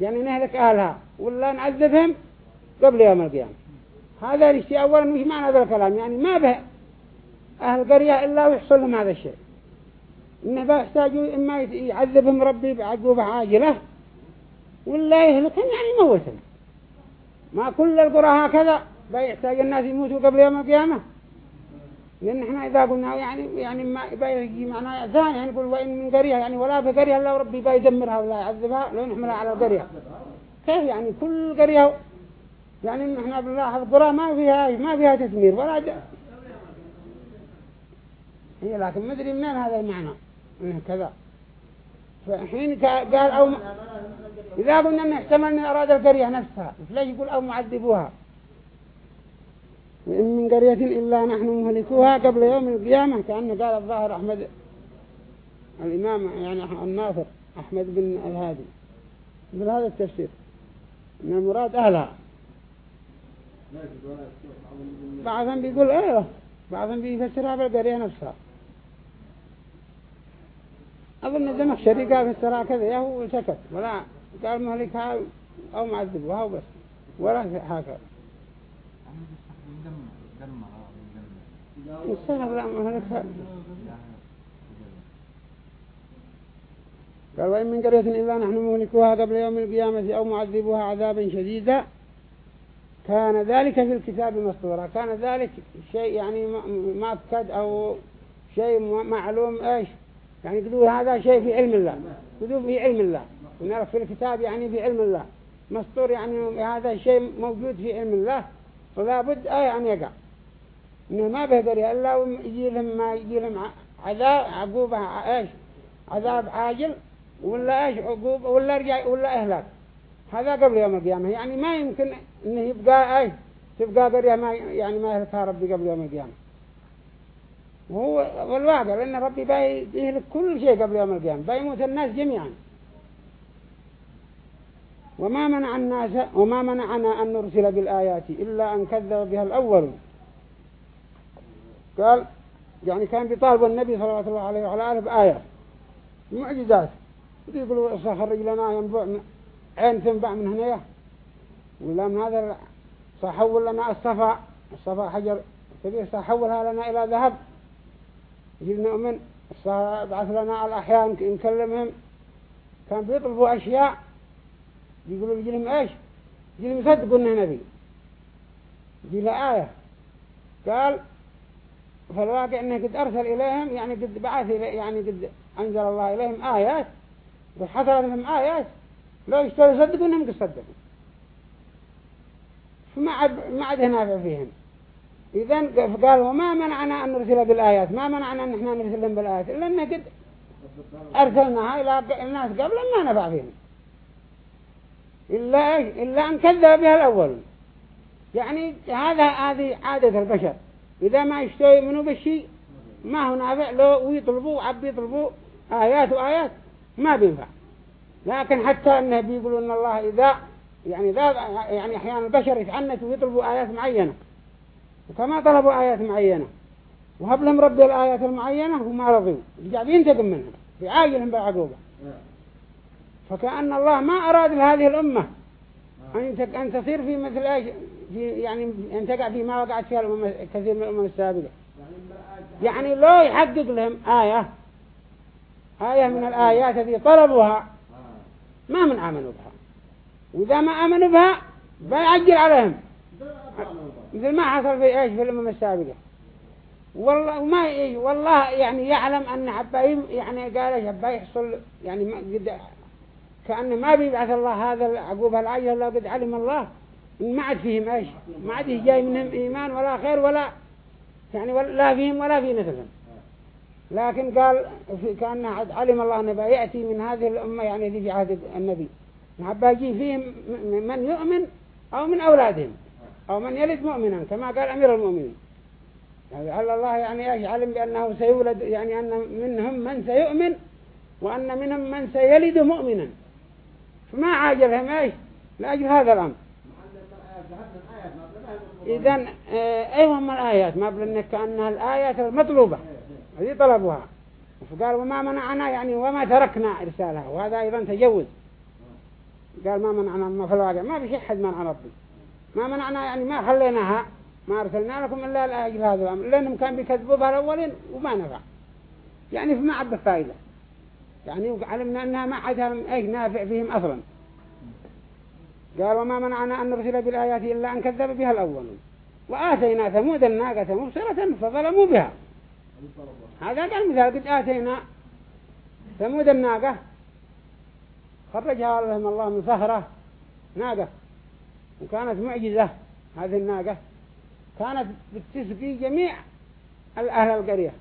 يعني نهلك أهلها ولا نعذبهم قبل يوم القيامة. هذا الشيء أولا مش معنى هذا الكلام. يعني ما به أهل القرية إلا ويحصل لهم هذا الشيء. إنه بيحتاجوا إما يعذبهم ربي بعقوبة عاجلة ولا يهلكهم يعني يموتهم ما كل القرى هكذا. بيحتاج الناس يموتوا قبل يوم القيامة. لأن إحنا إذا قلنا يعني يعني ما بيجي معنا ثاني يعني نقول وإن من قرية يعني ولا في قرية إلا ربي بيدمرها ولا يعذبها لو نحملها على القرية. كيف يعني كل قرية يعني إحنا بنلاحظ قرى ما فيها ما فيها تدمير ولا ج... هي لكن ما أدري منين هذا المعنى. إنه كذا. فحين قال أو إذا قلنا ان احتمل ان أراد القرية نفسها ليش يقول أو معذبوها؟ وإن من قرية إلا نحن مهلكوها قبل يوم القيامة كأنه قال الظاهر أحمد الإمام يعني الناصر أحمد بن الهادي. بهذا التفسير. من المراد أهلها. بعضهم بيقول إيه بعضهم بيفسرها بالقرية نفسها. أظن الزمخشري قال فسرها كذا هو سكت. ولا قال مهلكها أو معذبها وبس ولا هكذا قال وإن من قرية إلا نحن مهلكوها قبل يوم القيامة أو معذبوها عذابا شديدا. كان ذلك في الكتاب مسطورا. كان ذلك شيء يعني مؤكد أو شيء معلوم إيش. يعني قدوا هذا شيء في علم الله. قدوا في علم الله. ونعرف في الكتاب يعني في علم الله. مسطور يعني هذا شيء موجود في علم الله ولا بد أي أن يقع. إنه ما بهدر إلا ويجي لهم ما يجي لهم عذاب عقوبة إيش؟ عذاب عاجل ولا إيش؟ عقوبة ولا رجع ولا إهلاك. هذا قبل يوم القيامة. يعني ما يمكن إنه يبقى أي تبقى قرية ما يعني ما يهلكها ربي قبل يوم القيامة. وهو والواقع لأن ربي بيهلك كل شيء قبل يوم القيامة بيموت الناس جميعا. وما منع الناس وما منعنا أن نرسل بالآيات إلا أن كذب بها الأول. قال يعني كان بيطالب النبي صلى الله عليه وعلى آله بآية معجزات. يقولوا خرج لنا ينبع عين تنبع من هنا. ولا من هذا صحول لنا الصفا الصفا حجر كبير صحولها لنا إلى ذهب. يجب نؤمن بعث لنا الأحياء نكلمهم كان بيطلبوا أشياء يقولوا يجي لهم إيش؟ يجي لهم يصدقوا إنه نبي. يجي له آية. قال فالواقع إنه قد أرسل إليهم يعني قد بعث يعني قد أنزل الله إليهم آيات وحصلت لهم آيات لو يشتروا يصدقوا إنهم يصدقوا فما عد ما عاد نافع فيهم. إذن قال وما منعنا أن نرسل بالآيات ما منعنا أن إحنا نرسل لهم بالآيات إلا أن قد أرسلناها إلى الناس قبل ما نفع فيهم. إلا إلا أن كذب بها الأول. يعني هذا هذه عادة البشر. إذا ما يشتروا يؤمنوا بالشيء ما هو نافع لو ويطلبوا عب يطلبوا آيات وآيات ما بينفع. لكن حتى أنه بيقولوا أن الله إذا يعني ذا يعني أحيانا البشر يتعنتوا ويطلبوا آيات معينة. وكما طلبوا آيات معينة. وهب لهم ربي الآيات المعينة وما رضوا. رجع بينتقم منهم. بيعاجلهم بالعقوبة فكأن الله ما أراد لهذه الأمة أن أن تصير في مثل إيش؟ في يعني أن تقع فيما وقعت فيها الأمم كثير من الأمم السابقة. يعني لو يحقق لهم آية آية من الآيات التي طلبوها ما من آمنوا بها. وإذا ما آمنوا بها بيعجل عليهم. مثل ما حصل في إيش في الأمم السابقة. والله ما إيه والله يعني يعلم أن حبايم يعني قال إيش حبا يحصل يعني ما قد كأنه ما بيبعث الله هذا العقوبة العاجلة إلا قد علم الله؟ ما عاد فيهم إيش ما عاد جاي منهم إيمان ولا خير ولا يعني لا فيهم ولا في مثلهم لكن قال عاد علم الله أنه يأتي من هذه الأمة يعني ذي في عهد النبي. حبا يجي فيهم من يؤمن أو من أولادهم. أو من يلد مؤمنا كما قال أمير المؤمنين. يعني على الله يعني إيش علم بأنه سيولد يعني أن منهم من سيؤمن وأن منهم من سيلد مؤمنا؟ فما عاجلهم إيش؟ لأجل هذا الأمر. إذن أيوة من الآيات؟ ما بلنك كأنها الآيات المطلوبة هذه طلبوها. فقال وما منعنا يعني وما تركنا إرسالها وهذا أيضا تجوز. قال ما منعنا ما في الواقع ما في أحد منع ربي. ما منعنا يعني ما خليناها ما أرسلنا لكم إلا لأجل هذا الأمر لأنهم كانوا بيكذبوا بها الأولين وما نفع. يعني فما عبد فائدة يعني علمنا أنها ما عدها أي نافع فيهم أصلا. قال وما منعنا أن نرسل بالآيات إلا أن كذب بها الأولون. وآتينا ثمود الناقة مبصرة فظلموا بها. هذا قال مثال قد آتينا ثمود الناقة خرجها لهم الله من صهرة ناقة. وكانت معجزة هذه الناقة. كانت بتسقي جميع الأهل القرية.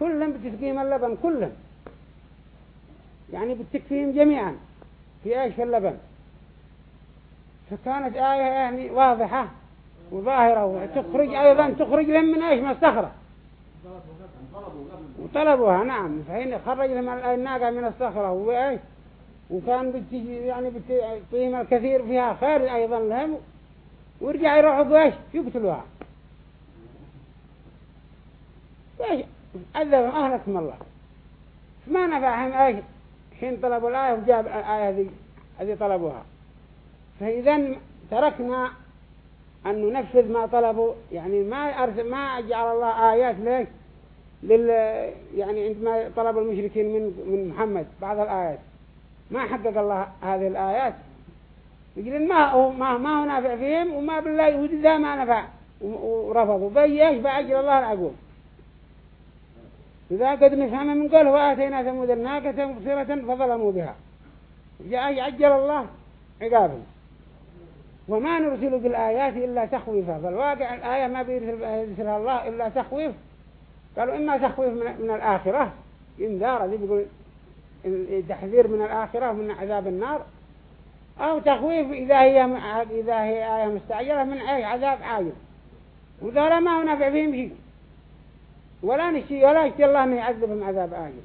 كلهم بتسقيهم اللبن كلهم. يعني بتكفيهم جميعا في إيش اللبن. فكانت آية يعني واضحة وظاهرة وتخرج أيضا تخرج لهم من إيش من الصخرة وطلبوها نعم. فهنا خرج لهم الناقة من الصخرة وإيش وكان بتجي يعني بتعطيهم الكثير فيها خير أيضا لهم ورجع يروحوا بإيش يقتلوها. إيش عذبهم أهلكم الله. ما نفعهم إيش؟ حين طلبوا الآية وجاب الآية هذه طلبوها. فإذا تركنا أن ننفذ ما طلبوا. يعني ما أرسل ما جعل الله آيات ليش؟ لل يعني عندما طلب المشركين من من محمد بعض الآيات. ما حقق الله هذه الآيات. يقولون ما هو ما ما هو نافع فيهم وما بالله يهود ذا ما نفع. ورفضوا. بيش بأجل الله العقوب إذا قد نفهم من قوله وآتينا ثمود الناقة مبصرة فظلموا بها. جاء يعجل الله عقابهم. وما نرسل بالآيات إلا تخويفا. فالواقع الآية ما بيرسلها الله إلا تخويف. قالوا إما تخويف من, الآخرة. إنذار ذي بيقول تحذير من الآخرة من عذاب النار أو تخويف إذا هي إذا هي آية مستعجلة من عذاب عاجل. وذولا ما هو نافع فيهم شيء. ولا نشي ولا يشتي الله أن يعذبهم عذاب آجل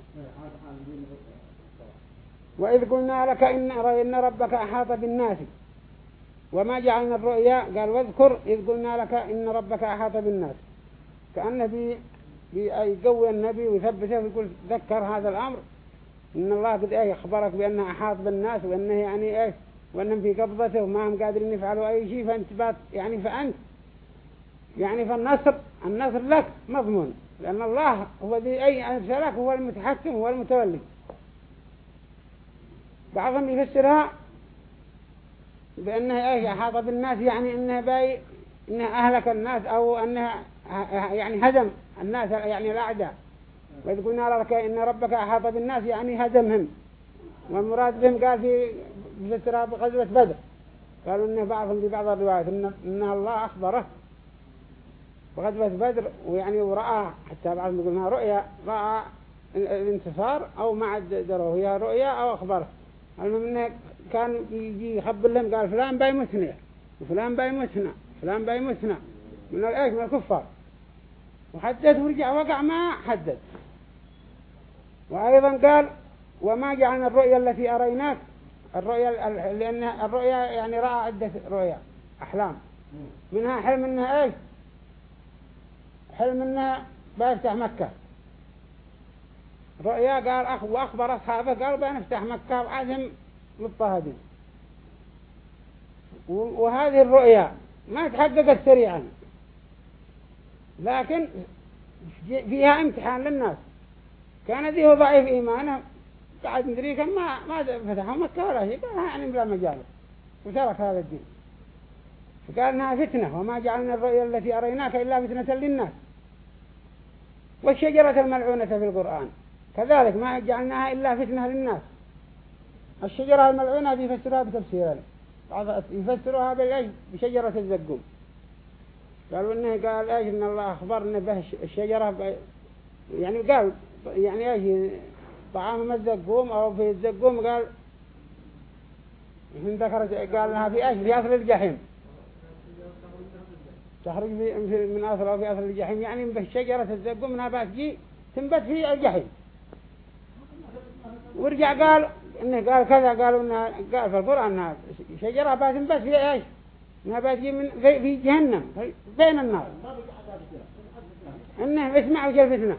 وإذ قلنا لك إن, إن ربك أحاط بالناس. وما جعلنا الرؤيا قال واذكر إذ قلنا لك إن ربك أحاط بالناس. كأنه بي بيقوي النبي ويثبته ويقول ذكر هذا الأمر. إن الله قد إيه أخبرك بأنه أحاط بالناس وأنه يعني إيه وأنهم في قبضته وما هم قادرين يفعلوا أي شيء فأنت بات يعني فأنت. يعني فالنصر النصر لك مضمون لأن الله هو ذي أي أرسلك هو المتحكم هو المتولي. بعضهم يفسرها بأنه إيش أحاط بالناس يعني إنه باي إنه أهلك الناس أو أنه يعني هدم الناس يعني الأعداء. وإذ قلنا لك إن ربك أحاط بالناس يعني هدمهم. والمراد بهم قال في فسرها بغزوة بدر. قالوا إن بعضهم في بعض الروايات إن, إن الله أخبره. بغزوة بدر ويعني ورأى حتى بعضهم يقول إنها رؤيا رأى الانتصار أو ما عاد دروه هي رؤيا أو أخبره. المهم إنه كان يجي يخبر لهم قال فلان بايموتنا وفلان بايموتنا فلان بايموتنا من الإيش؟ من الكفار. وحدد ورجع وقع ما حدد وأيضا قال وما جعلنا الرؤيا التي أريناك. الرؤيا لأن الرؤيا يعني رأى عدة رؤيا أحلام. منها حلم إنها إيش؟ حلم إنها بيفتح مكة. رؤيا قال أخ وأخبر أصحابه قال بنفتح مكة وعزم مضطهدين وهذه الرؤيا ما تحققت سريعا لكن فيها امتحان للناس. كان ذي هو ضعيف إيمانه قاعد ندري كم ما ما فتحوا مكة ولا شيء قال يعني بلا مجال. وترك هذا الدين. فقال إنها فتنة وما جعلنا الرؤيا التي أريناك إلا فتنة للناس. والشجرة الملعونة في القرآن. كذلك ما جعلناها إلا فتنة للناس. الشجرة الملعونة يفسروها بتفسيرين. يفسروها بالإيش؟ بشجرة الزقوم. قالوا إنه قال إيش؟ إن الله أخبرنا به الشجرة يعني قال يعني إيش؟ طعام الزقوم أو في الزقوم قال من ذكر قال لها في إيش في أصل الجحيم. تخرج من أصل أو في أصل الجحيم يعني من شجرة الزقوم منها بتجي تنبت في الجحيم. ورجع قال إنه قال كذا قالوا إنها قال في القرآن إنها شجرة بتنبت في إيش؟ إنها بتجي من في, في جهنم بين النار إنه اسمعوا جل فتنة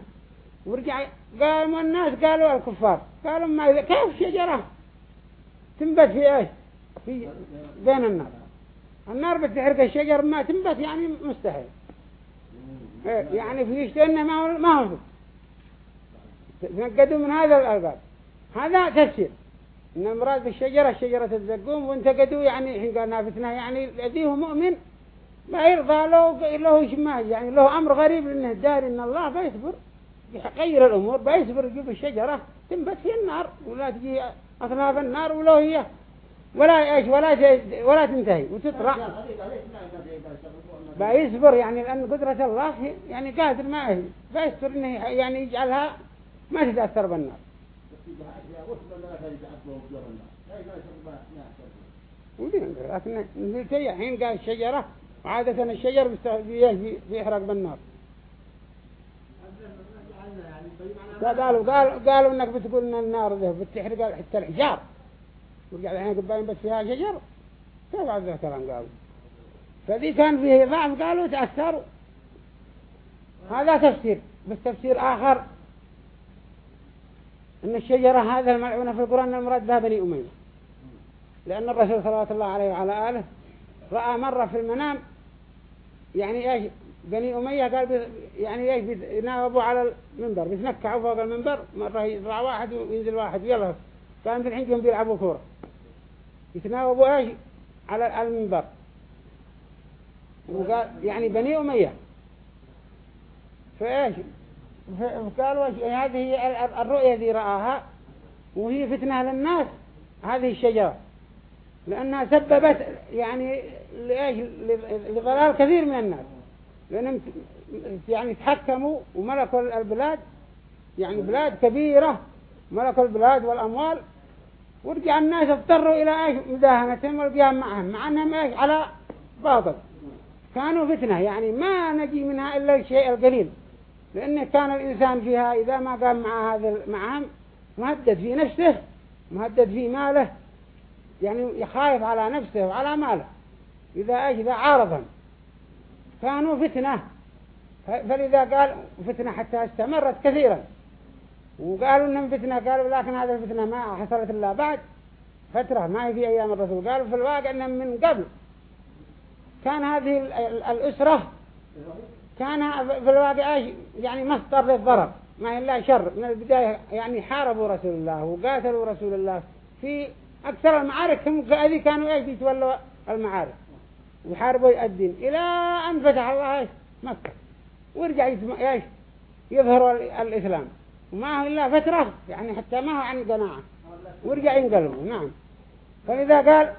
ورجع قالوا الناس قالوا الكفار. قالوا ما كيف شجرة؟ تنبت في إيش؟ في بين النار. النار بتحرق الشجر ما تنبت يعني مستحيل. إيه، يعني في يشتري ما هو ما هو. تنقدوا من هذا الألباب. هذا تفسير. إن المراد بالشجرة شجرة الزقوم وانتقدوا يعني حين قالنا فتنة يعني الذي هو مؤمن. ما يرضى له له يعني له أمر غريب لأنه داري إن الله بيصبر يغير الأمور بيصبر يجيب الشجرة تنبت في النار ولا تجي أطراف النار ولا هي ولا إيش ولا ولا تنتهي وتطرع بيصبر يعني لأن قدرة الله يعني قادر ما هي. بيصبر إنه يعني يجعلها ما تتأثر بالنار. لكن الحين قال الشجرة عادة الشجر بيحرق بالنار. قالوا قالوا قالوا إنك بتقول إن النار ذه بتحرق حتى الحجار. ورجع الحين قبائل بس فيها شجر. كيف ذا كلام قالوا؟ فذي كان فيه ضعف قالوا تأثروا. هذا تفسير بس تفسير آخر. إن الشجرة هذا الملعونة في القرآن المراد بها بني أمية. لأن الرسول صلى الله عليه وعلى آله رأى مرة في المنام يعني إيش؟ بني أمية قال يعني إيش يناوبوا على المنبر بيتنكعوا فوق المنبر مرة يطلع واحد وينزل واحد يلا. كان في الحين بيلعبوا كورة. يتناوبوا إيش؟ على المنبر. وقال يعني بني أمية. فإيش؟ فقالوا هذه هي الرؤية ذي رآها وهي فتنة للناس هذه الشجرة. لأنها سببت يعني لضلال كثير من الناس. لأنهم يعني تحكموا وملكوا البلاد يعني بلاد كبيرة ملكوا البلاد والأموال ورجع الناس اضطروا إلى إيش؟ مداهنتهم والقيام معهم مع أنهم إيش؟ على باطل. كانوا فتنة يعني ما نجي منها إلا الشيء القليل. لأن كان الإنسان فيها إذا ما قام مع هذا معهم مهدد في نفسه مهدد في ماله يعني يخايف على نفسه وعلى ماله. إذا إيش؟ إذا عارضهم. كانوا فتنة. فلذا قال فتنة حتى استمرت كثيرا. وقالوا إنهم فتنة قالوا لكن هذه الفتنة ما حصلت إلا بعد فترة ما هي في أيام الرسول. قالوا في الواقع إنهم من قبل. كان هذه الأسرة كان في الواقع يعني مصدر للضرر. ما إلا شر. من البداية يعني حاربوا رسول الله وقاتلوا رسول الله في أكثر المعارك. هم كانوا إيش؟ يتولوا المعارك. وحاربوا الدين إلى أن فتح الله مكة. ورجع إيش؟ يظهر الإسلام. وما هو إلا فترة يعني حتى ما هو عن قناعة ورجع ينقلبوا. نعم. فلذا قال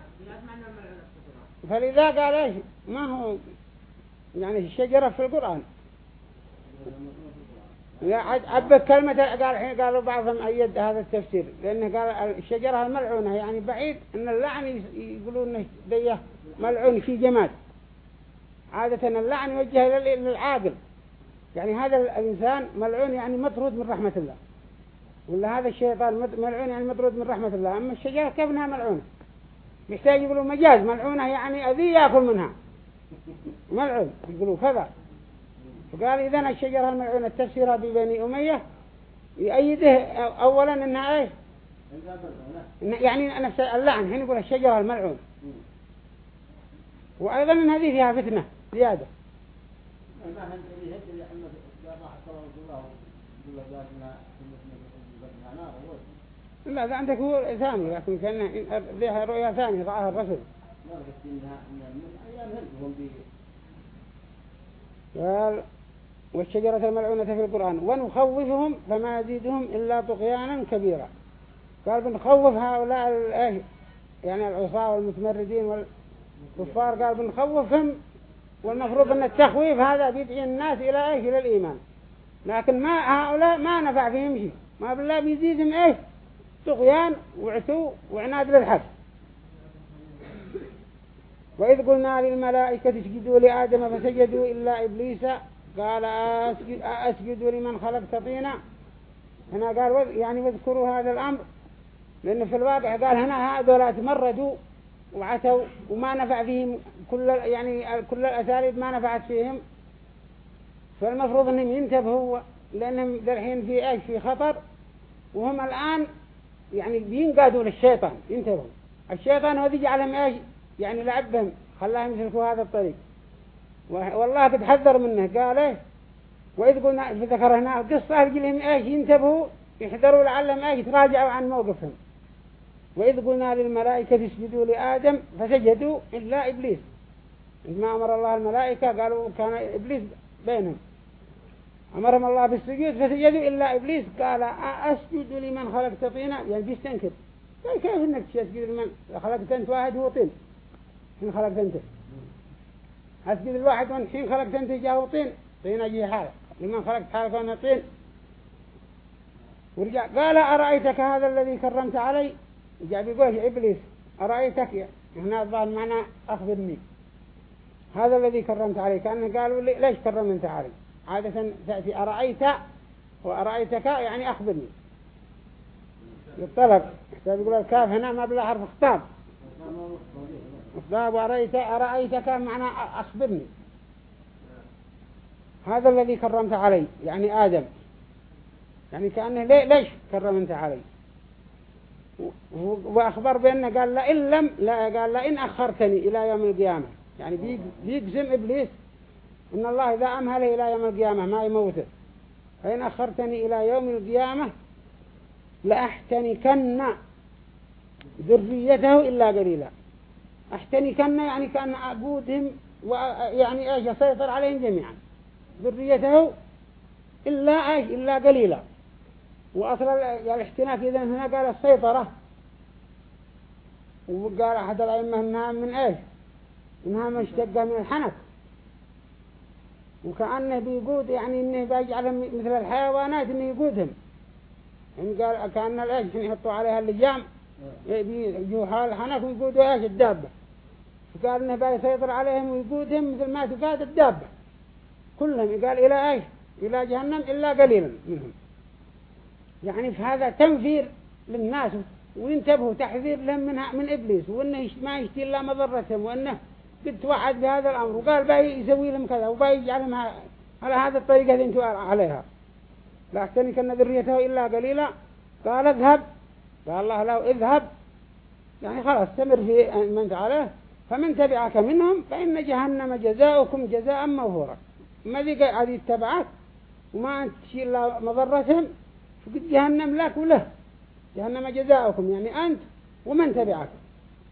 فلذا قال إيش؟ ما هو يعني الشجرة في القرآن. عبد كلمة قال الحين قالوا بعضهم أيد هذا التفسير. لأنه قال الشجرة الملعونة يعني بعيد أن اللعن يقولون دية. ملعون في جماد. عادة اللعن يوجه للعاقل يعني هذا الإنسان ملعون يعني مطرود من رحمة الله. ولا هذا الشيطان ملعون يعني مطرود من رحمة الله. أما الشجرة كيف إنها ملعونة؟ يحتاج يقولوا مجاز. ملعونة يعني أذي يأكل منها. ملعون. يقولوا كذا. فقال إذا الشجرة الملعونة تفسيرها ببني أمية يأيده أولا إنها إيه يعني نفس اللعن. حين يقول الشجرة الملعونة. وأيضا إن هذه فيها فتنة زيادة. لا ذا عندك هو ثاني لكن كأن ذيها رؤيا ثانية رآها الرسول. قال والشجرة الملعونة في القرآن ونخوفهم فما يزيدهم إلا طغيانا كبيرا. قال بنخوف هؤلاء يعني العصاة والمتمردين والكفار قال بنخوفهم والمفروض أن التخويف هذا بيدعي الناس إلى إيه إلى الإيمان. لكن ما هؤلاء ما نفع فيهم شيء. ما بالله بيزيدهم إيه طغيان وعتو وعناد للحق. وإذ قلنا للملائكة اسجدوا لآدم فسجدوا إلا إبليس. قال أسجدوا لمن خلقت طينا. هنا قال يعني واذكروا هذا الأمر. لأنه في الواقع قال هنا هذول تمردوا. وعتوا وما نفع فيهم كل يعني كل الأساليب ما نفعت فيهم. فالمفروض أنهم ينتبهوا لأنهم ذلحين في إيش؟ في خطر. وهم الآن يعني بينقادوا للشيطان ينتبهوا. الشيطان هو جعلهم إيش؟ يعني لعبهم. خلاهم يسلكوا هذا الطريق. والله قد حذر منه. قال إيه؟ وإذ قلنا ذكر هنا القصة لهم إيش؟ ينتبهوا يحذروا لعلهم إيش؟ يتراجعوا عن موقفهم. وإذ قلنا للملائكة اسجدوا لآدم فسجدوا إلا إبليس. ما أمر الله الملائكة قالوا كان إبليس بينهم. أمرهم الله بالسجود فسجدوا إلا إبليس. قال أسجد لمن خلقت طينا؟ يعني بيستنكر قال كيف إنك تسجد لمن خلقت أنت واحد هو طين حين خلقت أنت. أسجد الواحد وأنت حين خلقت أنت جاءه طين طين أجي حالة لمن خلقت حالك وأنا طين. ورجع. قال أرأيتك هذا الذي كرمت علي؟ جاء بيقول إبليس أرأيتك؟ هنا الظاهر معنى أخبرني. هذا الذي كرمت عليه كأنه قالوا لي ليش كرمت علي عادة تأتي أرأيت؟ وأرأيتك؟ يعني أخبرني. للطلب يقول الكاف هنا ما بلا حرف خطاب خطاب وأرأيت أرأيتك؟ معنى أخبرني. هذا الذي كرمت علي يعني آدم. يعني كأنه ليش كرمت علي وأخبر بأنه قال لئن لم لا قال لئن أخرتني إلى يوم القيامة. يعني بيقسم إبليس إن الله إذا أمهل إلى يوم القيامة ما يموته. فإن أخرتني إلى يوم القيامة لأحتنكن ذريته إلا قليلا. أحتنكن يعني كأن أقودهم ويعني إيش يسيطر عليهم جميعا. ذريته إلا إيش إلا قليلا. وأصل الاحتناك إذا هنا قال السيطرة. وقال أحد الأئمة إنها من إيش؟ إنها مشتقة من الحنك. وكأنه بيقود يعني إنه بيجعلهم مثل الحيوانات إنه يقودهم. إن قال كأن الإيش؟ يحطوا عليها اللجام. يجوا حال الحنك ويقودوا إيش؟ الدابة. فقال إنه بيسيطر عليهم ويقودهم مثل ما تقاد الدابة. كلهم. قال إلى إيش؟ إلى جهنم إلا قليلا منهم. يعني في هذا تنفير للناس وينتبهوا تحذير لهم من, من إبليس وإنه ما يشتي إلا مضرتهم وإنه قد توعد بهذا الأمر وقال باي يسوي لهم كذا وباي يجعلهم على هذا الطريقة اللي أنتوا عليها. لا كان ذريته إلا قليلا قال اذهب قال الله له اذهب. يعني خلاص استمر في من انت عليه فمن تبعك منهم فإن جهنم جزاؤكم جزاء موفورا. ما قاعد يتبعك وما أنت تشيل مضرتهم فقد جهنم لك وله. جهنم جزاؤكم. يعني أنت ومن تبعك.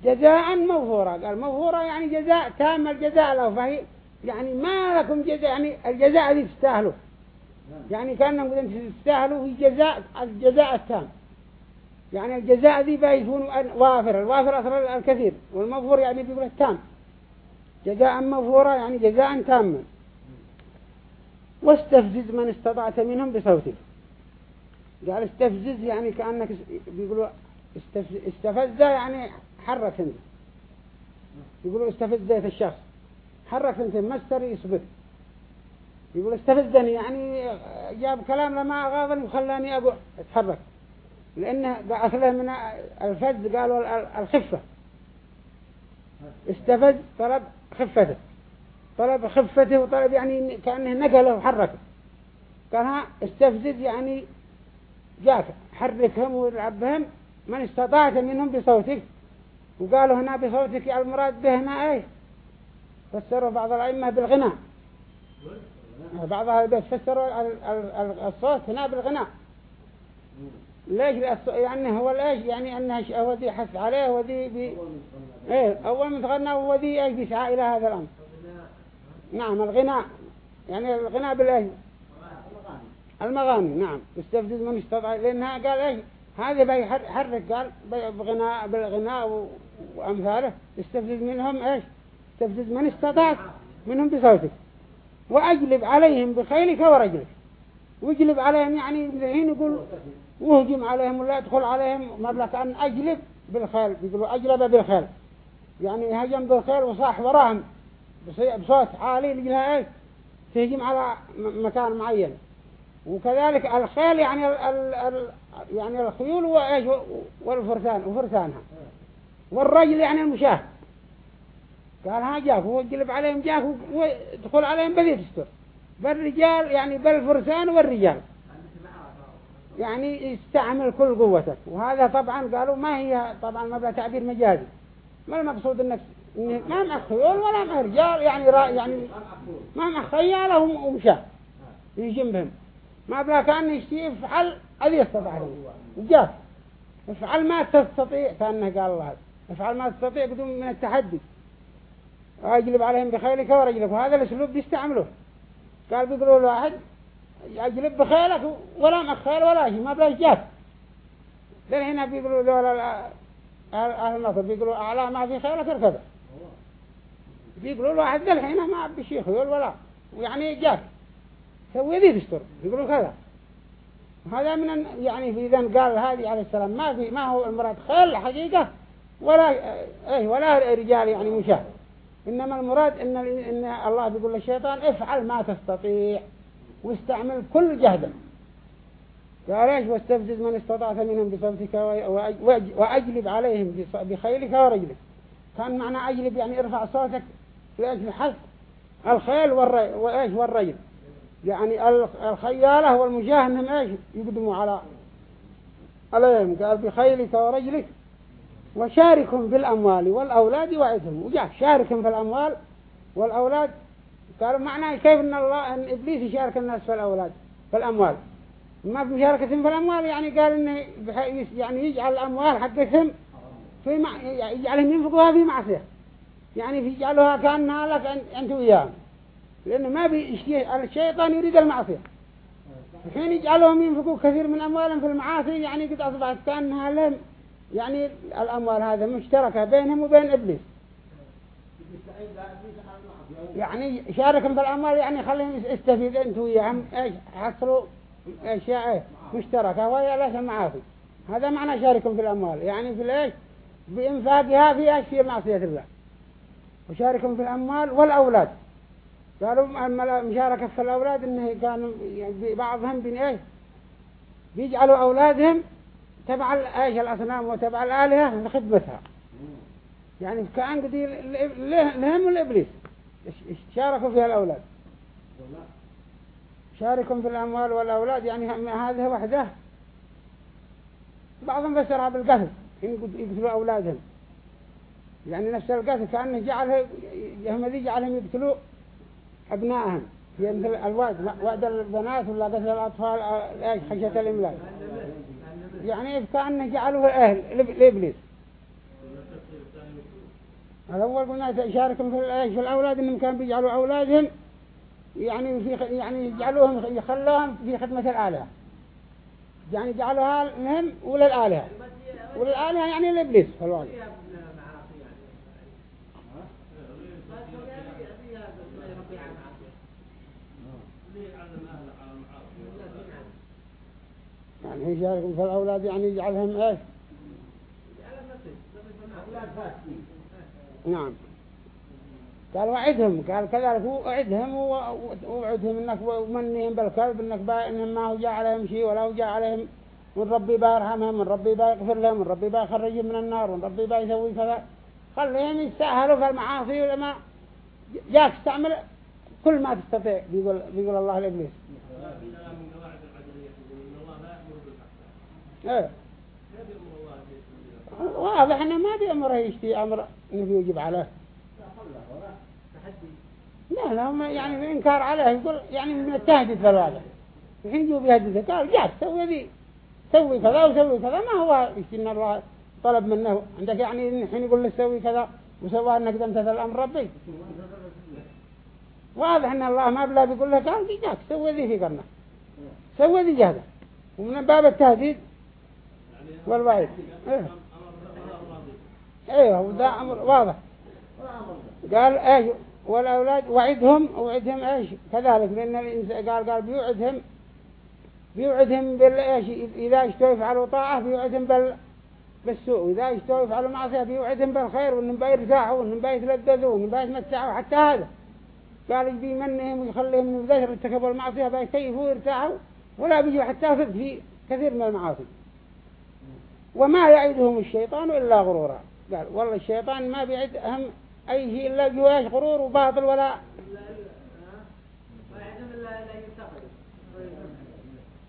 جزاء موفورا قال موفورا يعني جزاء تام الجزاء له. فهي يعني ما لكم جزاء. يعني الجزاء اللي تستاهلوا يعني كأنهم قد تستاهلوا في جزاء الجزاء التام. يعني الجزاء ذي بيكون وافر الوافر. أصلا الكثير. والمغفور يعني بيقول التام. جزاء مغفورا يعني جزاء تاما. واستفزز من استطعت منهم بصوتك. قال استفزز يعني كأنك بيقولوا استفز يعني حرك انت. يقولوا استفز ذات الشخص. حرك انت مستر يثبت يقول استفزني يعني جاب كلام لما غاضني وخلاني أقول أتحرك. لأنه أصله من الفز قالوا الخفة. استفز طلب خفته. طلب خفته وطلب يعني كأنه نقله وحركه. قال ها استفزز يعني جاك حركهم ولعبهم من استطاعت منهم بصوتك؟ وقالوا هنا بصوتك المراد به هنا إيه؟ فسروا بعض الأئمة بالغناء بعضها البيت فسروا الصوت هنا بالغناء ليش؟ يعني هو ليش؟ يعني أنها هو ذي حث عليه وذي بي إيه أول من تغنى هو ذي إيش؟ بيسعى إلى هذا الأمر. نعم الغناء يعني الغناء بالإيه المغاني نعم. يستفزز من استطاع لأنها قال إيش هذا بيحرك قال بغناء بالغناء وأمثاله. يستفزز منهم إيش؟ يستفزز من استطاع منهم بصوتك. وأجلب عليهم بخيلك ورجلك. واجلب عليهم يعني الحين يقول وهجم عليهم ولا يدخل عليهم مبلغ أن أجلب بالخيل. يقولوا أجلب بالخيل. يعني هجم بالخيل وصاح وراهم. بصوت عالي لجلها إيش؟ تهجم على مكان معين. وكذلك الخيل يعني ال ال يعني الخيول وايش والفرسان وفرسانها. والرجل يعني المشاه قال ها جاك وقلب عليهم جاك ودخل عليهم بذي تستر بالرجال يعني بالفرسان والرجال. يعني يستعمل كل قوتك. وهذا طبعا قالوا ما هي طبعا ما تعبير مجازي. ما المقصود إنك ما مع خيول ولا مع رجال يعني يعني ما مع خياله ومشاه يجنبهم ما بلا كان يشتي يفعل أذي يستطيع. وجاء افعل ما تستطيع كأنه قال الله. افعل ما تستطيع بدون من التحدي. أجلب عليهم بخيلك ورجلك وهذا الأسلوب بيستعمله قال بيقولوا الواحد أجلب بخيلك ولا مع خيل ولا شيء ما بلاش جاك. لأن هنا بيقولوا ذولا أهل النصر بيقولوا أعلى ما في خيلك اركبه بيقولوا الواحد ذا الحين ما بشي خيول ولا. يعني جاك. سوي ذي تستر يقولوا كذا. هذا من يعني في ذن قال هذه عليه السلام ما في ما هو المراد خيل حقيقة ولا إيه ولا رجال يعني مشاه إنما المراد إن إن الله بيقول للشيطان افعل ما تستطيع واستعمل كل جهدك. قال إيش؟ واستفزز من استطعت منهم بصوتك وأجلب عليهم بخيلك ورجلك. كان معنى أجلب يعني ارفع صوتك لأجل حث الخيل والرجل. يعني الخيالة والمجاه انهم إيش يقدموا على عليهم. قال بخيلك ورجلك وشاركهم في الأموال والأولاد وعدهم. وجاء شاركهم في الأموال والأولاد. قالوا معناه كيف إن الله إن إبليس يشارك الناس في الاولاد في الأموال؟ ما في مشاركتهم في الأموال. يعني قال إنه يعني يجعل الأموال حقتهم في مع يجعلهم ينفقوها في معصية. يعني يجعلوها كأنها لك أنت وياهم. لأنه ما بيشتي الشيطان يريد المعصية. الحين يجعلهم ينفقوا كثير من أموالهم في المعاصي يعني قد أصبحت كأنها لهم يعني الأموال هذا مشتركة بينهم وبين إبليس. يعني شاركهم بالأموال يعني خليهم يستفيد أنت وياهم إيش حصلوا أشياء إيه مشتركة وهي ليس المعافي هذا معنى شاركهم في الأموال. يعني في الإيش بإنفاقها في إيش في معصية الله. وشاركهم في الأموال والأولاد. قالوا المشاركة في الأولاد إنه كانوا يعني بعضهم بين إيش بيجعلوا أولادهم تبع إيش الأصنام وتبع الآلهة لخدمتها يعني كأن قدير لهم الإبليس شاركوا فيها الأولاد شاركوا في الأموال والأولاد يعني هذه وحده بعضهم فسرها بالقتل يقتلوا أولادهم يعني نفس القتل كأنه جعله هم ذي جعلهم يقتلوا أبنائهم. في مثل الواد وعد البنات ولا قتل الأطفال إيش خشية الإملاك؟ يعني كأنه جعلوه أهل لإبليس. الأول قلنا يشاركهم في الأولاد. إنهم كانوا بيجعلوا أولادهم يعني في يعني يجعلوهم يخلوهم في خدمة الآلهة. يعني جعلوها لهم وللآلهة. وللآلهة يعني الإبليس في الواقع يعني يشاركهم في الأولاد يعني يجعلهم إيش؟ نعم. قال وعدهم قال كذلك وعدهم ووعدهم إنك ومنهم بالكذب إنك با ما هو جاء عليهم شيء ولا هو جاء عليهم. من ربي بارحمهم من ربي بيغفر لهم من ربي بيخرجهم من النار من ربي بيسوي كذا. خليهم يستأهلوا في المعاصي ولما جاك استعمل كل ما تستطيع بيقول بيقول الله لإبليس. إيه. واضح إنه ما بيأمره يشتي أمر إنه يجب عليه. لا لا هم يعني في إنكار عليه يقول يعني من التهديد في الواقع الحين يجوا بيهدده قال جاك سوي ذي سوي كذا وسوي كذا ما هو إن الله طلب منه. عندك يعني الحين يقول له سوي كذا وسوى إنك تمتثل أمر ربي. واضح إن الله ما بلا بيقول له قال جاك سوي ذي في قرنه. سوى ذي جهده ومن باب التهديد والوعيد. إيه. أيوه وذا أمر واضح. قال إيش؟ والأولاد وعدهم وعدهم إيش؟ كذلك لأن الإنسان قال قال بيوعدهم بيوعدهم بالايش إذا اشتوا يفعلوا طاعة بيوعدهم بال بالسوء. واذا اشتوا يفعلوا معصية بيوعدهم بالخير وإنهم بيرتاحوا وإنهم بيتلذذوا وإنهم بيتمتعوا. حتى هذا. قال يجي منهم ويخليهم من ذكر ارتكبوا المعصية بيكيفوا ويرتاحوا. ولا بيجوا حتى فد في كثير من المعاصي. وما يعدهم الشيطان إلا غرورا. قال والله الشيطان ما بيعد أهم أي شيء إلا جواش غرور وباطل ولا.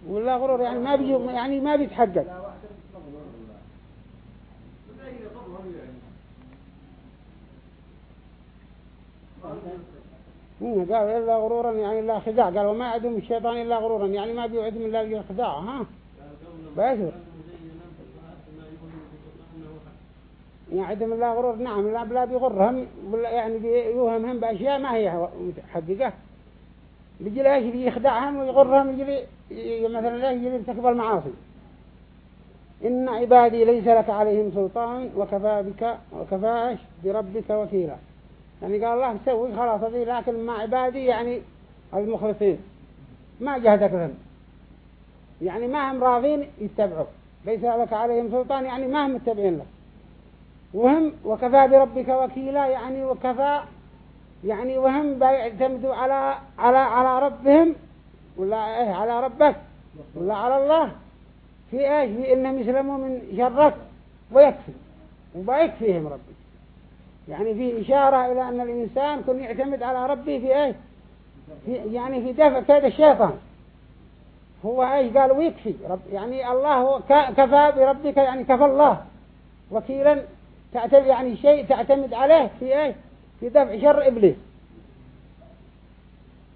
ولا غرور يعني ما بيجي يعني ما بيتحقق. قال إلا غرورا يعني إلا خداع قال وما يعدهم الشيطان إلا غرورا يعني ما بيعدهم إلا خداع ها. بأسر يعدم الله غرور نعم لا بلا بيغرهم يعني بيوهمهم بأشياء ما هي حقيقة. بيجي له يجي يخدعهم ويغرهم يجي مثلا له يجي يرتكب المعاصي إن عبادي ليس لك عليهم سلطان وكفى بك وكفاش بربك وكيلا. يعني قال الله سوي خلاص هذه لكن مع عبادي يعني المخلصين. ما جهدك لهم. يعني ما هم راضين يتبعوا ليس لك عليهم سلطان يعني ما هم متبعين لك. وهم وكفى بربك وكيلا يعني وكفى يعني وهم بيعتمدوا على على على ربهم ولا إيه على ربك ولا على الله. في إيش؟ في إنهم يسلموا من شرك ويكفي وبيكفيهم ربي. يعني في إشارة إلى أن الإنسان كن يعتمد على ربي في إيش؟ في يعني في دفع كيد الشيطان. هو إيش؟ قال ويكفي رب يعني الله كفى بربك يعني كفى الله وكيلا. تعتمد يعني شيء تعتمد عليه في إيه؟ في دفع شر إبليس.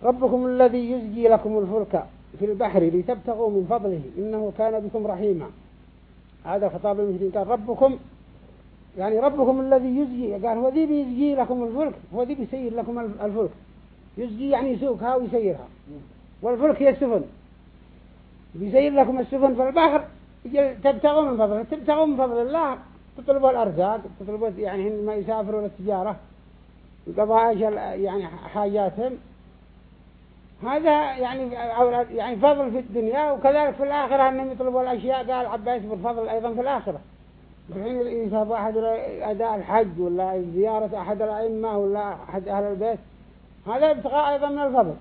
ربكم الذي يزجي لكم الفلك في البحر لتبتغوا من فضله إنه كان بكم رحيما. هذا خطاب المسلمين قال ربكم يعني ربكم الذي يزجي. قال هو ذي بيزجي لكم الفلك هو ذي بيسير لكم الفلك. يزجي يعني يسوقها ويسيرها. والفلك هي السفن. بيسير لكم السفن في البحر تبتغوا من فضله تبتغوا من فضل الله. تطلبوا الأرزاق تطلبوا يعني ما يسافروا للتجارة قضاء يعني حاجاتهم. هذا يعني يعني فضل في الدنيا وكذلك في الآخرة أنهم يطلبوا الأشياء. قال عباس بالفضل أيضا في الآخرة. بحين يذهب أحد أداء الحج ولا زيارة أحد الأئمة ولا أحد أهل البيت. هذا ابتغاء أيضا من الفضل.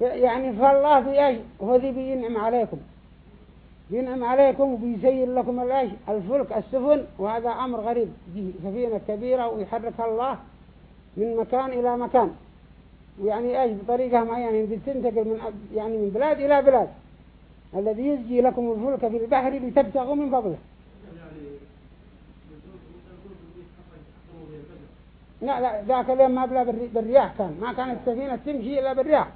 يعني فالله في إيش؟ هو بينعم عليكم. ينعم عليكم وبيسير لكم الفلك السفن وهذا أمر غريب. سفينة كبيرة ويحركها الله من مكان إلى مكان. ويعني إيش؟ بطريقة معينة يعني تنتقل من يعني من بلاد إلى بلاد. الذي يزجي لكم الفلك في البحر لتبتغوا من فضله. لا لا ذاك اليوم ما بلا بالرياح كان. ما كانت السفينة تمشي إلا بالرياح.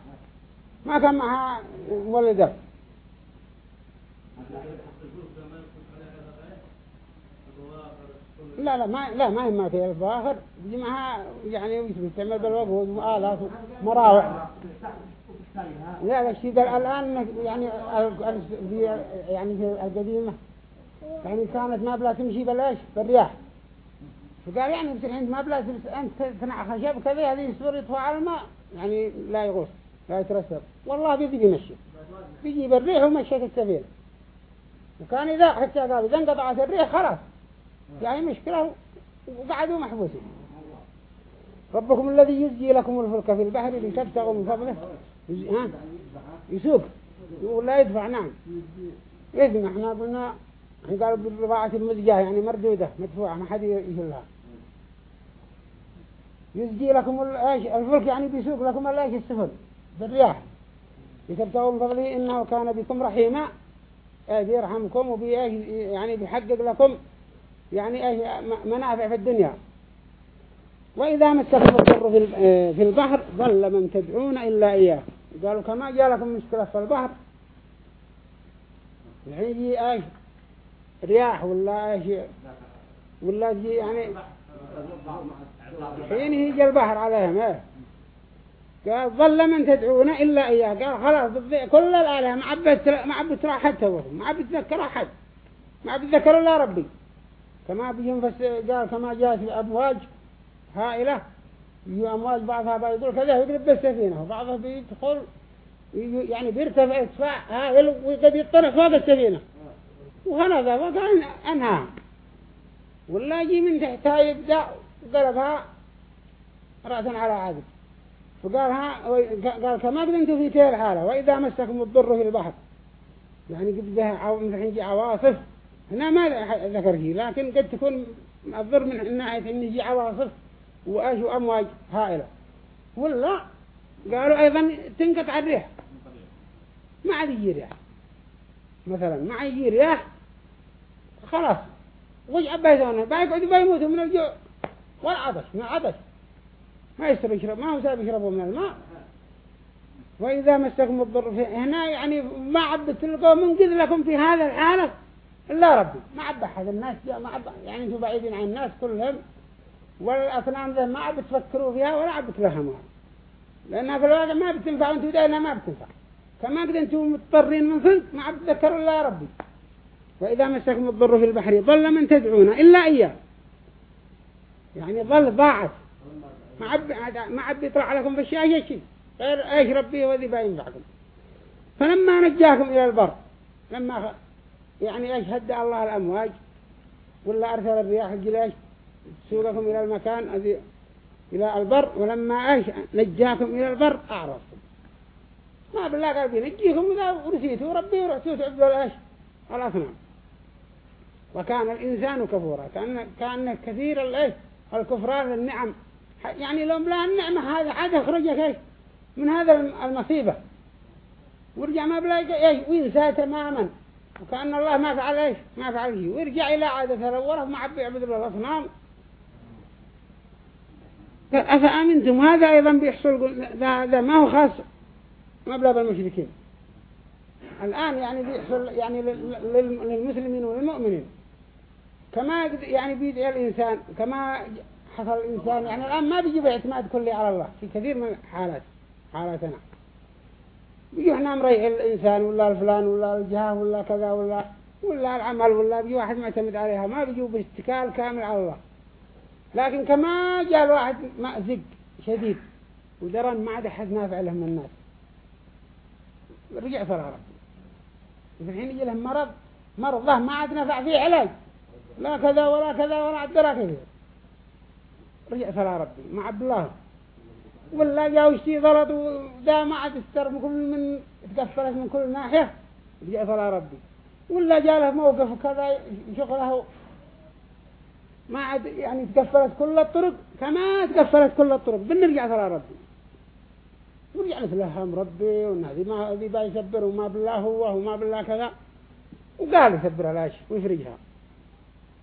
ما كان معها ولدت لا لا ما لا ما هي ما في الفاخر جمعها يعني تعمل بالوقود وآلات مراوح. لا لا الشيء الآن يعني في يعني في القديمة. يعني كانت ما بلا تمشي بلاش بالرياح. فقال يعني بس الحين ما بلا أنت تنع خشب كذا هذه يصير يطفى على الماء. يعني لا يغوص لا يترسب. والله بيجي يمشي. بيجي بالريح ومشيت السفينة. وكان إذا حتى قال إذا انقطعت الريح خلاص. يعني مشكلة وقعدوا محبوسين. ربكم الذي يزجي لكم الفلك في البحر لتبتغوا من فضله. يسوق. يقول لا يدفع نعم. يدفع. إحنا قلنا إحنا قالوا بالرضاعة المزجاة يعني مردودة مدفوعة ما حد يشلها يزجي لكم الفلك يعني بيسوق لكم الايش السفن. بالرياح. لتبتغوا من فضله إنه كان بكم رحيما. بيرحمكم وبي يعني بيحقق لكم يعني منافع في الدنيا. وإذا مسكم الضر في البحر ظل من تدعون إلا إياه. قالوا كما جاء لكم مشكلة في البحر. يعني يجي إيش رياح ولا إيش ولا يجي يعني حين يجي البحر عليهم إيه قال ظل من تدعون إلا إياه. قال خلاص كل الآلهة ما عبت ما عبت راحت ما عبت تذكر أحد ما عبت ذكر الله ربي. كما بينفس قال كما جاءت أمواج هائلة يجوا أمواج بعضها بيقول كذا يقلب بالسفينة وبعضها بيدخل يعني بيرتفع ارتفاع هائل وقد يطرح فوق السفينة. وهذا وقال أنها ولا يجي من تحتها يبدأ وقلبها رأسا على عقب. فقال ها قال كما قد أنتم في تير حالة وإذا مسكم الضر في البحر. يعني قد بها مثل عواصف. هنا ما ذكر فيه لكن قد تكون الضر من ناحية إن يجي عواصف وآش وأمواج هائلة. ولا؟ قالوا أيضا تنقطع الريح. ما عاد يجي رياح مثلا ما عاد يجي رياح خلاص. وش عبايتونه بيقعدوا بيموتوا من الجوع. والعطش من العطش ما يستر يشرب ما هو ساب يشربوا من الماء. وإذا مسكم الضر هنا يعني ما عبت تلقوا من قذ لكم في هذا الحالة إلا ربي. ما عبد أحد الناس ما عبد يعني أنتم بعيدين عن الناس كلهم. والأصنام ذا ما عبد تفكروا فيها ولا عبد تفهموها لأنها في الواقع ما بتنفع وأنتم دائما ما بتنفع. كما قد أنتم مضطرين من فلك ما عبد تذكروا إلا ربي. وإذا مسكم الضر في البحر ضل من تدعون إلا إياه. يعني ظل ضاعت. ما عب ما عب يطلع لكم بالشيء شيء. غير إيش ربي وذي بينفعكم فلما نجاكم إلى البر لما يعني إيش هدى الله الأمواج؟ ولا أرسل الرياح الجلاش تسوقكم إلى المكان الذي إلى البر ولما إيش نجاكم إلى البر أعرضتم. ما بالله قال بينجيكم إذا ورسيتوا ربي ورحتوا تعبدوا الأش الأصنام وكان الإنسان كفورا كان كان كثير الإيش؟ الكفران للنعم. يعني لو بلا النعمة هذا عاد يخرجك من هذا المصيبة. ورجع ما بلا إيش؟ وينسى تماما. وكأن الله ما فعل إيش؟ ما فعل شيء. ويرجع إلى عادة الأولى ما عبي يعبد الأصنام. أفأمنتم هذا أيضا بيحصل؟ هذا ما هو خاص مبلغ المشركين. الآن يعني بيحصل يعني للمسلمين والمؤمنين كما يعني بيدعي الإنسان كما حصل الإنسان يعني الآن ما بيجي باعتماد كلي على الله في كثير من الحالات حالاتنا. بيجي إحنا مريح الإنسان ولا الفلان ولا الجهة ولا كذا ولا ولا العمل ولا بيجي واحد معتمد عليها ما بيجوا باستكال كامل على الله. لكن كما جاء الواحد مأزق شديد ودرن ما عاد أحد نافع له من الناس. رجع فرارة في الحين يجي لهم مرض مرضه ما عاد نفع فيه علاج. لا كذا ولا كذا ولا عدرا كذا. رجع فلا ربي مع عبد الله. ولا جاء وشتي غلط ودا ما عاد استر من كل من تقفلت من كل ناحية رجع فلا ربي. ولا جاء له موقف كذا شغله ما عاد يعني تقفلت كل الطرق كما تقفلت كل الطرق بنرجع فلا ربي. ورجع نتلهم ربي وهذه ما هذه بيسبر وما بالله هو وما بالله كذا. وقال يسبر لاش ويفرجها.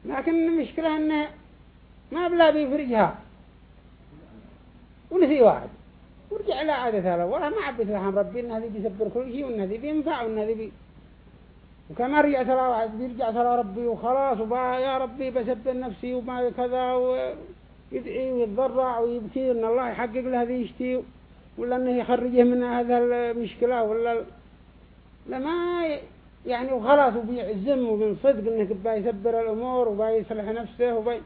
لكن المشكلة إنه ما بلا بيفرجها ونسي واحد. ورجع إلى عادة هذا ولا ما عبد لهم ربي. إن هذه بيسبر كل شيء وإن هذه بينفع وإن هذه بي وكما رجع ترى واحد. بيرجع ترى ربي وخلاص وبا يا ربي بسبر نفسي وما كذا ويدعي ويتضرع ويبكي إن الله يحقق له هذه يشتي ولا إنه يخرجه من هذا المشكلة ولا لما يعني وخلاص وبيعزم وبينصدق إنه بيسبر الأمور وبيصلح نفسه وبي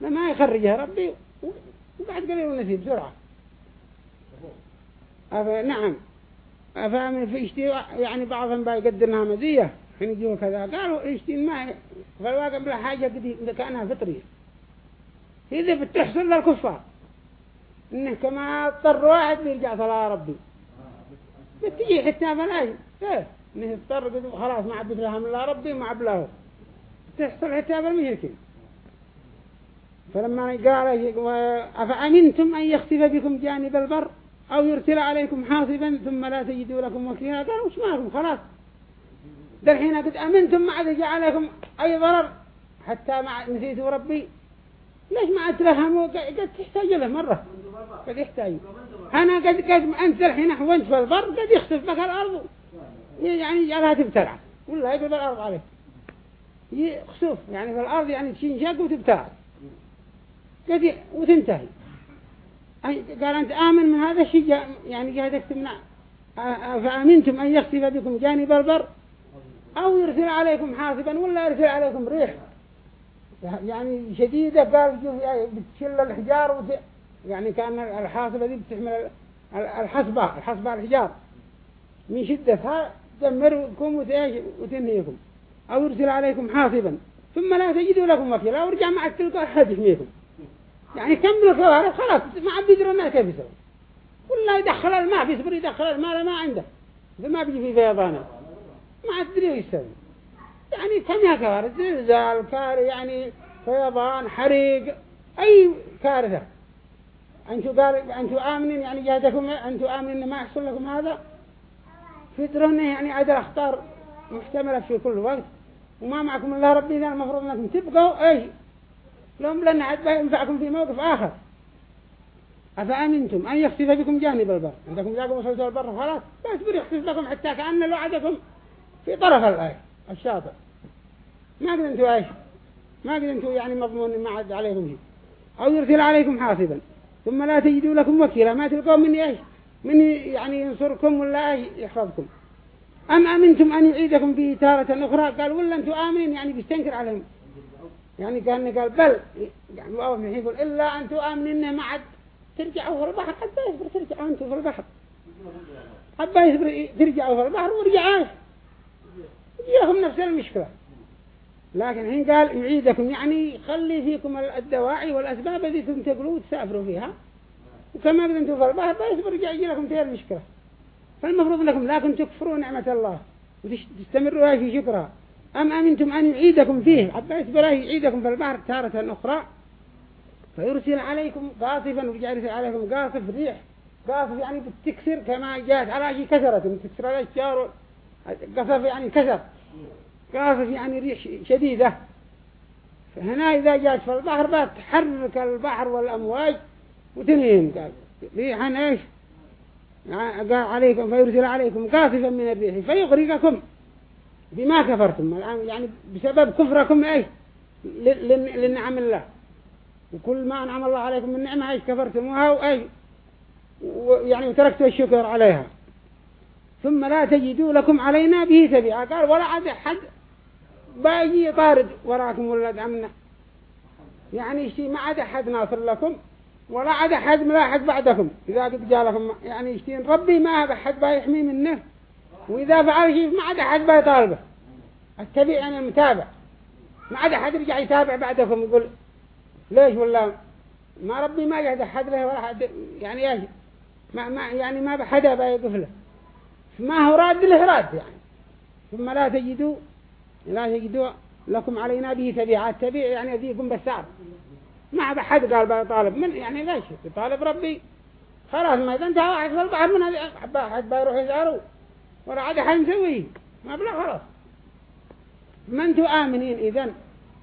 ما يخرجها ربي وبعد قليل ونسي بسرعة. نعم. أفهم في اشتي يعني بعضهم بيقدرناها مزية. حين يجوا كذا قالوا اشتي ما فالواقع بلا حاجة قد كأنها فطرية. إذا بتحصل للكفار. إنه كما اضطر واحد بيرجع صلاة ربي. بتجي حتى بلاش إيه. إنه اضطر خلاص ما عبد لها من الله ربي ما عبد له. تحصل حتى بالمشركين فلما قال أفأمنتم أن يخسف بكم جانب البر أو يرسل عليكم حاصبا ثم لا تجدوا لكم وكيلا؟ قالوا وش مالكم؟ خلاص. ده الحين قد أمنتم ما عاد عليكم أي ضرر؟ حتى ما نسيتوا ربي. ليش ما أتلهموا قد تحتاج له مرة. قد يحتاج. أنا قد قد أنت الحين حوانت في البر قد يخسف بك الأرض. يعني يجعلها تبتلع. ولا يقلب الأرض عليه. يخسف يعني في الأرض يعني تشينشق وتبتلع. قد وتنتهي. قال أنت آمن من هذا الشيء يعني جهدك تمنع فأمنتم أن يخسف بكم جانب البر؟ أو يرسل عليكم حاصبا ولا يرسل عليكم ريح. يعني شديدة قال يعني بتشل الحجار وت... يعني كأن الحاصبة دي بتحمل ال- ال- الحصبة الحصبة الحجار. من شدتها تدمركم وتنهيكم. أو يرسل عليكم حاصبا. ثم لا تجدوا لكم وكيلا. ورجع مع تلك أحد يحميكم. يعني كملوا الكوارث خلاص ما عاد بيدروا الناس كيف يسوي. ولا يدخل الماء بيصبر يدخل الماء ما عنده. ما بيجي في فيضانه ما عاد إيش يسوي. يعني كم كوارث؟ زلزال كار يعني فيضان حريق أي كارثة. أنتوا قال أنتوا آمنين يعني جهدكم أنتوا آمنين ما يحصل لكم هذا؟ فدرون يعني عدد أخطار محتملة في كل وقت. وما معكم الله ربي إذا المفروض أنكم تبقوا إيش؟ لهم عد ينفعكم في موقف آخر. أفأمنتم أن يخسف بكم جانب البر؟ عندكم إذا وصلتوا البر خلاص. فاصبر يخسف لكم حتى كأن لو عدكم في طرف الآية الشاطئ. ما قد أنتوا إيش؟ ما قد أنتوا يعني مضمون ما عد عليكم شيء. أو يرسل عليكم حاصبا. ثم لا تجدوا لكم وكيلا. ما تلقوا من إيش؟ من يعني ينصركم ولا يحفظكم. أم أمنتم أن يعيدكم به تارة أخرى؟ قال ولا أنتوا آمنين يعني بيستنكر عليهم. يعني كأن قال بل يعني واو من يقول إلا أنتم آمنين ما عد ترجعوا في البحر حتى يصبر ترجعوا أنتم في البحر. حتى يصبر ترجعوا في البحر ورجعوا. يجي لكم نفس المشكلة. لكن حين قال يعيدكم يعني خلي فيكم الدواعي والأسباب التي تنتقلوا وتسافروا فيها. وكما أنتم في البحر فيصبر يرجع يجي لكم تير المشكلة. فالمفروض لكم لكن تكفروا نعمة الله. وتستمروا في شكرها. أم أمنتم أن يعيدكم فيه؟ حتى يصبر يعيدكم في البحر تارة أخرى. فيرسل عليكم قاصفا ويرجع يرسل عليكم قاصف ريح. قاصف يعني بتكسر كما جاءت على شيء كسرت بتكسر الأشجار قصف يعني كسر. قاصف يعني ريح شديدة. فهنا إذا جاءت في البحر تحرك البحر والأمواج وتنهيهم. قال ريحا إيش؟ قال عليكم فيرسل عليكم قاصفا من الريح فيغرقكم. بما كفرتم. الآن يعني بسبب كفركم إيش؟ للنعم الله. وكل ما أنعم الله عليكم من نعمة إيش كفرتموها وإيش؟ يعني وتركتوا الشكر عليها. ثم لا تجدوا لكم علينا به تبعا قال ولا عاد حد. باقي طارد وراكم ولا دعمنا يعني شيء ما عاد أحد ناصر لكم ولا عاد أحد ملاحق بعدكم. إذا قد جاء لكم يعني يشتين ربي ما أحد بايحمي منه. وإذا فعل شيء ما عاد أحد بيطالبه التبع يعني المتابع ما عاد أحد يرجع يتابع بعدكم يقول ليش ولا ما ربي ما جهد أحد له ولا حد يعني إيش ما ما يعني ما بحدا بيقف له. ما هو راد له راد يعني. ثم لا تجدوا لا تجدوا لكم علينا به تبيع التبيع يعني يذيكم بالسعر. ما بحد قال بيطالب من يعني ليش؟ يطالب ربي. خلاص ما إذا انتهى واحد في البحر من هذه أحد بيروح يسألوا ولا عاد ما بلا خلاص. ما أنتم آمنين إذن؟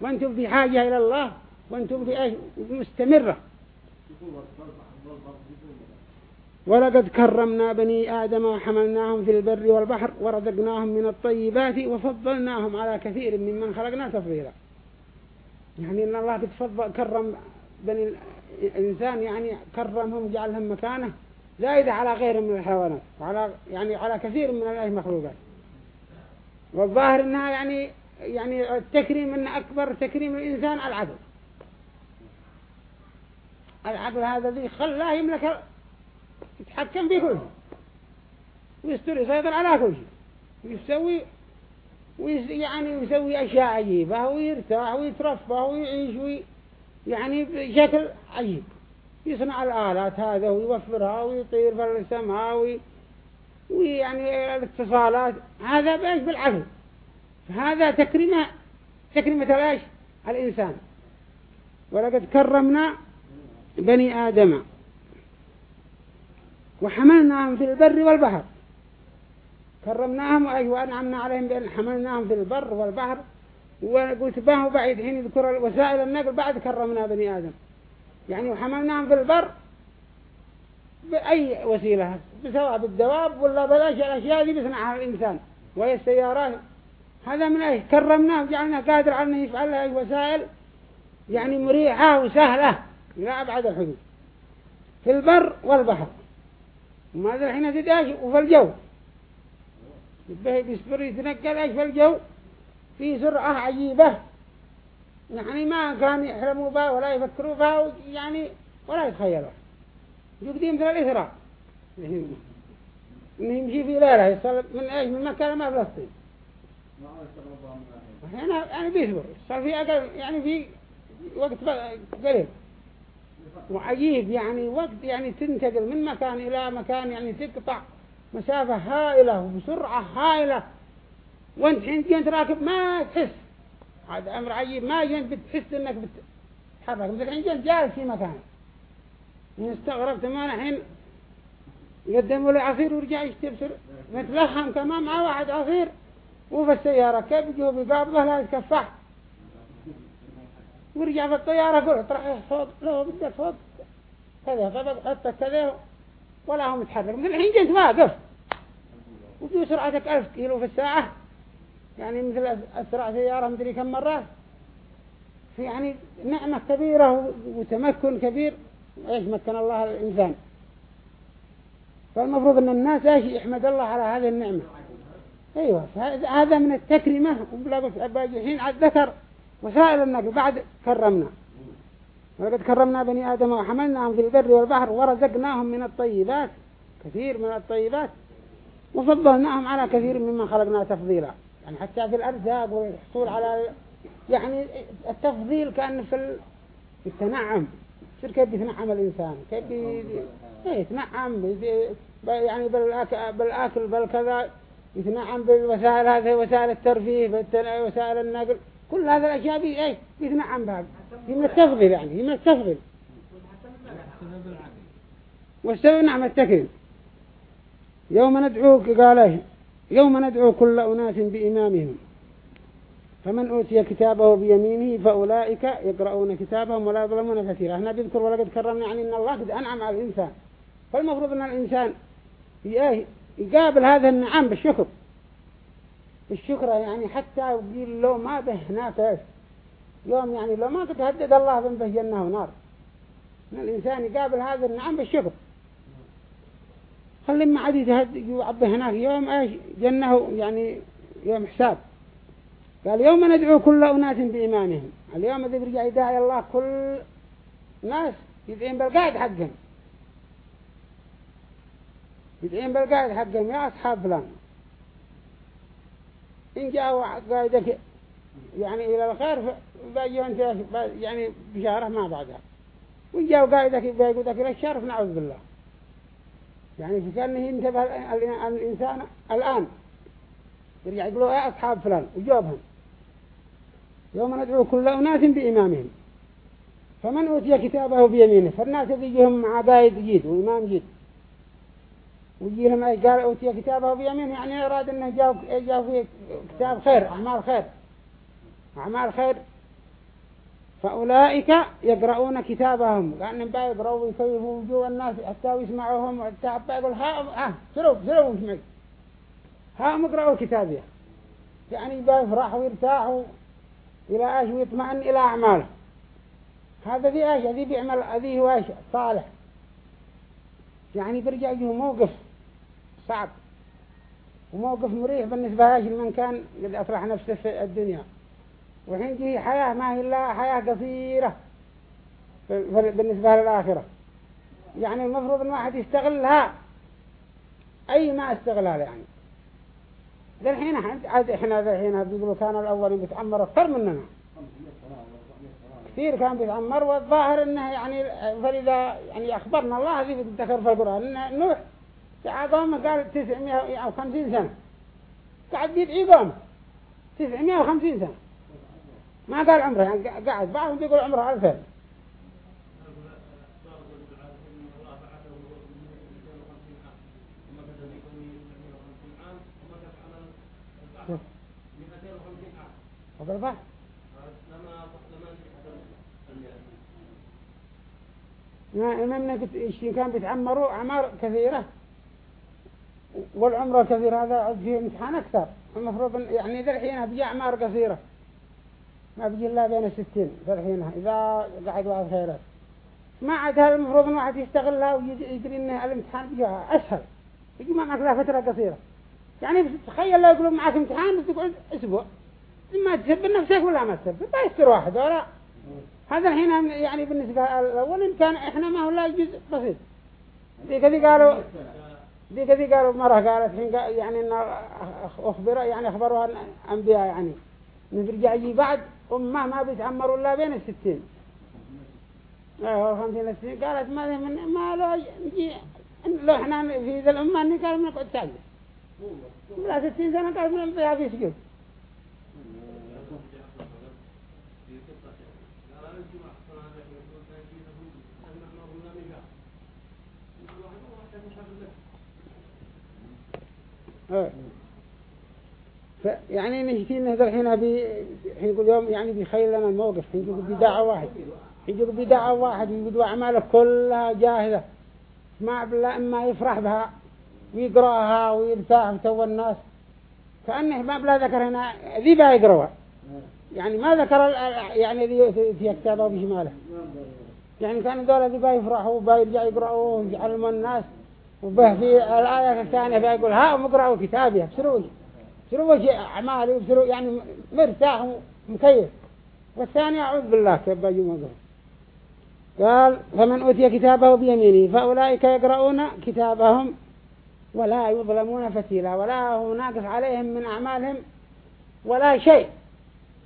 وأنتم في حاجة إلى الله؟ وأنتم في إيش مستمرة؟ ولقد كرمنا بني آدم وحملناهم في البر والبحر ورزقناهم من الطيبات وفضلناهم على كثير ممن خلقنا تفضيلا. يعني إن الله قد فضل كرم بني الإنسان يعني كرمهم جعلهم مكانه. زائدة على غير من الحيوانات وعلى يعني على كثير من المخلوقات والظاهر إنها يعني يعني التكريم إن أكبر تكريم الإنسان العدل. العقل هذا ذي خلاه يملك يتحكم في كل شيء. ويستر يسيطر على كل شيء. ويسوي ويس يعني يسوي أشياء عجيبة ويرتاح ويترفه ويعيش وي يعني بشكل عجيب. يصنع الآلات هذا ويوفرها ويطير في السماء وي ويعني الاتصالات. هذا بإيش؟ بالعقل فهذا تكريمة تكريمة الإيش؟ الإنسان. ولقد كرمنا بني آدم. وحملناهم في البر والبحر. كرمناهم وأنعمنا عليهم بأن حملناهم في البر والبحر. وقلت باه بعيد حين يذكر وسائل النقل بعد كرمنا بني آدم. يعني وحملناهم في البر بأي وسيلة سواء بالدواب ولا بالأشياء الأشياء اللي بيصنعها الإنسان وهي السيارات. هذا من أي كرمناه وجعلنا قادر على أن يفعل أي وسائل يعني مريحة وسهلة لا أبعد الحدود. في البر والبحر. ما ذا الحين تداش وفي الجو. به بيصبر يتنقل إيش في الجو؟ في سرعة عجيبة. يعني ما كان يحلموا بها ولا يفكروا بها يعني ولا يتخيلوا. يقدم مثل الإسراء إنه يمشي في ليلة يصل من إيش من مكة لما فلسطين. هنا يعني بيصبر صار في أقل يعني في وقت قليل. وعجيب يعني وقت يعني تنتقل من مكان إلى مكان يعني تقطع مسافة هائلة وبسرعة هائلة. وانت حين راكب ما تحس. هذا أمر عجيب. ما جنت بتحس إنك بتتحرك مثل حين جنت جالس في مكان. استغربت ما حين يقدموا لي عصير ورجع يشتبسر متلحم كمان مع واحد عصير. وفي السيارة كيف يجوا بقابله لا يتكفح. ورجع في الطيارة قلت راح فوق لو بدك فوق كذا طبق حتى كذا ولا هو متحرك. من الحين جنت واقف. وفي سرعتك ألف كيلو في الساعة. يعني مثل أسرع سيارة مدري كم مرة؟ في يعني نعمة كبيرة وتمكن كبير إيش مكن الله الإنسان. فالمفروض أن الناس إيش يحمد الله على هذه النعمة. أيوة هذا من التكريمة وبلا أباجي الحين ذكر وسائل النقل بعد كرمنا. ولقد كرمنا بني آدم وحملناهم في البر والبحر ورزقناهم من الطيبات كثير من الطيبات وفضلناهم على كثير مما خلقنا تفضيلا. يعني حتى في الأرزاق والحصول على يعني التفضيل كأن في التنعم. شو كيف يتنعم الإنسان كيف يتنعم يعني بالأكل, بالكذا يتنعم بالوسائل هذه وسائل الترفيه وسائل النقل. كل هذا الأشياء بي إيه بيتنعم بها. هي من التفضيل يعني هي من التفضيل. والسبب نعم التكريم يوم ندعو قال إيش يوم ندعو كل أناس بإمامهم. فمن أوتي كتابه بيمينه فأولئك يقرؤون كتابهم ولا يظلمون كثيرا. هنا بيذكر ولقد كرمنا يعني أن الله قد أنعم على الإنسان. فالمفروض أن الإنسان يقابل هذا النعم بالشكر. الشكر يعني حتى يقول له ما به هناك يوم يعني لو ما تهدد الله بنبه جنة ونار إن الإنسان يقابل هذا النعم بالشكر. خلي ما عاد يتهدد يعبه هناك. يوم إيش؟ جنة يعني يوم حساب. قال يوم ندعو كل أناس بإيمانهم. اليوم إذا برجع يدعي الله كل ناس يدعين بالقائد حقهم. يدعين بالقائد حقهم. يا أصحاب فلان. إن جاءوا قائدك يعني إلى الخير باجوا يعني بشارة ما بعدها. وإن جاءوا قائدك بيقودك إلى الشر فنعوذ بالله. يعني في كأنه ينتبه الإنسان الآن. يرجع يقولوا يا أصحاب فلان. وجوبهم يوم ندعو كل أناس بإمامهم. فمن أوتي كتابه بيمينه؟ فالناس يجيهم مع قائد جيد وإمام جيد ويجيهم قال أوتي كتابه بيمينه يعني أراد أنه جاء جاء في كتاب خير أعمال خير. أعمال خير. فأولئك يقرؤون كتابهم. كأنهم بقى يقرؤوا ويكيفوا وجوه الناس حتى يسمعوهم وحتى حتى يقول ها ها سروا سروا وسمعوا ها مقرأوا كتابيه يعني بقى يفرح ويرتاح إلى إيش؟ ويطمئن إلى أعماله هذا ذي إيش؟ ذي بيعمل ذي هو إيش؟ صالح. يعني برجع يجيه موقف صعب. وموقف مريح بالنسبة لمن كان قد أفرح نفسه في الدنيا. جيه حياة ما هي إلا حياة قصيرة. بالنسبة للآخرة. يعني المفروض أن واحد يستغلها. أي ما استغلها يعني. إحنا ذا الحين بيقولوا كانوا الأولين بيتعمروا أكثر مننا. كثير كان بيتعمر والظاهر إنه يعني فلذا يعني أخبرنا الله هذه بتذكر في القرآن إن نوح قومه قال 950 سنة. قاعد يدعي قومه 950 سنة. ما قال عمره يعني قاعد بعضهم بيقول عمره ألفين وقال بحث إمامنا كان بيتعمروا أعمار كثيرة والعمر الكثير هذا فيه امتحان أكثر. المفروض يعني ذا الحين بيجي أعمار قصيرة ما بيجي إلا بين الستين ذا الحين إذا قعد واحد خيرات. ما عاد هذا المفروض ان واحد يستغلها ويدري ان الامتحان بيها أسهل. يجي معك لها فترة قصيرة. يعني تخيل لو يقولوا معك امتحان بس تقعد أسبوع. ما تسبب نفسك ولا ما تسبب يستر واحد ولا. هذا الحين يعني بالنسبة الأول إن كان إحنا ما هو لا جزء بسيط. دي كذي قالوا دي كذي قالوا مرة قالت حين يعني إن أخبر يعني أخبروها الأنبياء يعني. إن برجع يجي بعد أمه ما بيتعمروا إلا بين الستين. أيوة خمسين السنين قالت ما من ما لو نجي لو إحنا في ذا الأمة إني قال من قد تعجل لا ستين سنة قال من فيها في سجود يعني نجي هذا الحين بي حين يقول يوم يعني بيخيل لنا الموقف حين يقول بداعة واحد حين يقول بداعة واحد يقول أعماله كلها جاهزة ما بلا إما يفرح بها ويقراها ويرتاح وتو الناس. كأنه ما بلا ذكر هنا ذي بها يقرأها. يعني ما ذكر يعني ذي في كتابه بشماله يعني كان دولة ذي بها يفرحوا وبها يرجع يقرأوا ويعلموا الناس. وبه في الآية الثانية فيقول ها مقرأوا كتابي بسروا بسروا شيء أعمالي بسروا يعني مرتاح ومكيف. والثاني أعوذ بالله كيف بيجوا قال فمن أوتي كتابه بيمينه فأولئك يقرؤون كتابهم ولا يظلمون فتيلا ولا هو ناقص عليهم من أعمالهم ولا شيء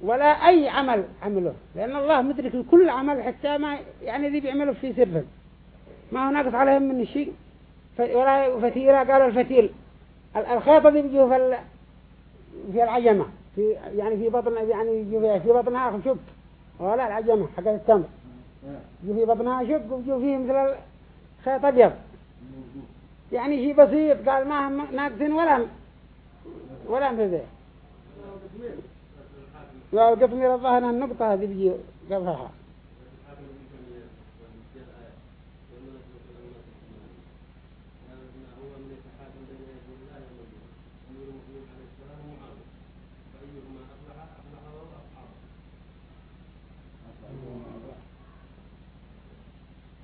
ولا أي عمل عمله. لأن الله مدرك كل عمل حتى ما يعني ذي بيعملوا في سر ما هو ناقص عليهم من شيء. ولا فتيلة قالوا الفتيل. الخيطة دي بيجوا في في العجمة في يعني في بطن يعني يجوا في بطنها خشب ولا العجمة حق التمر. في بطنها شق ويجوا فيه مثل الخيط أبيض. يعني شيء بسيط قال ما هم ناقصين ولا ولا مثل لا القطمير الظاهر النقطة هذه بيجي قبلها.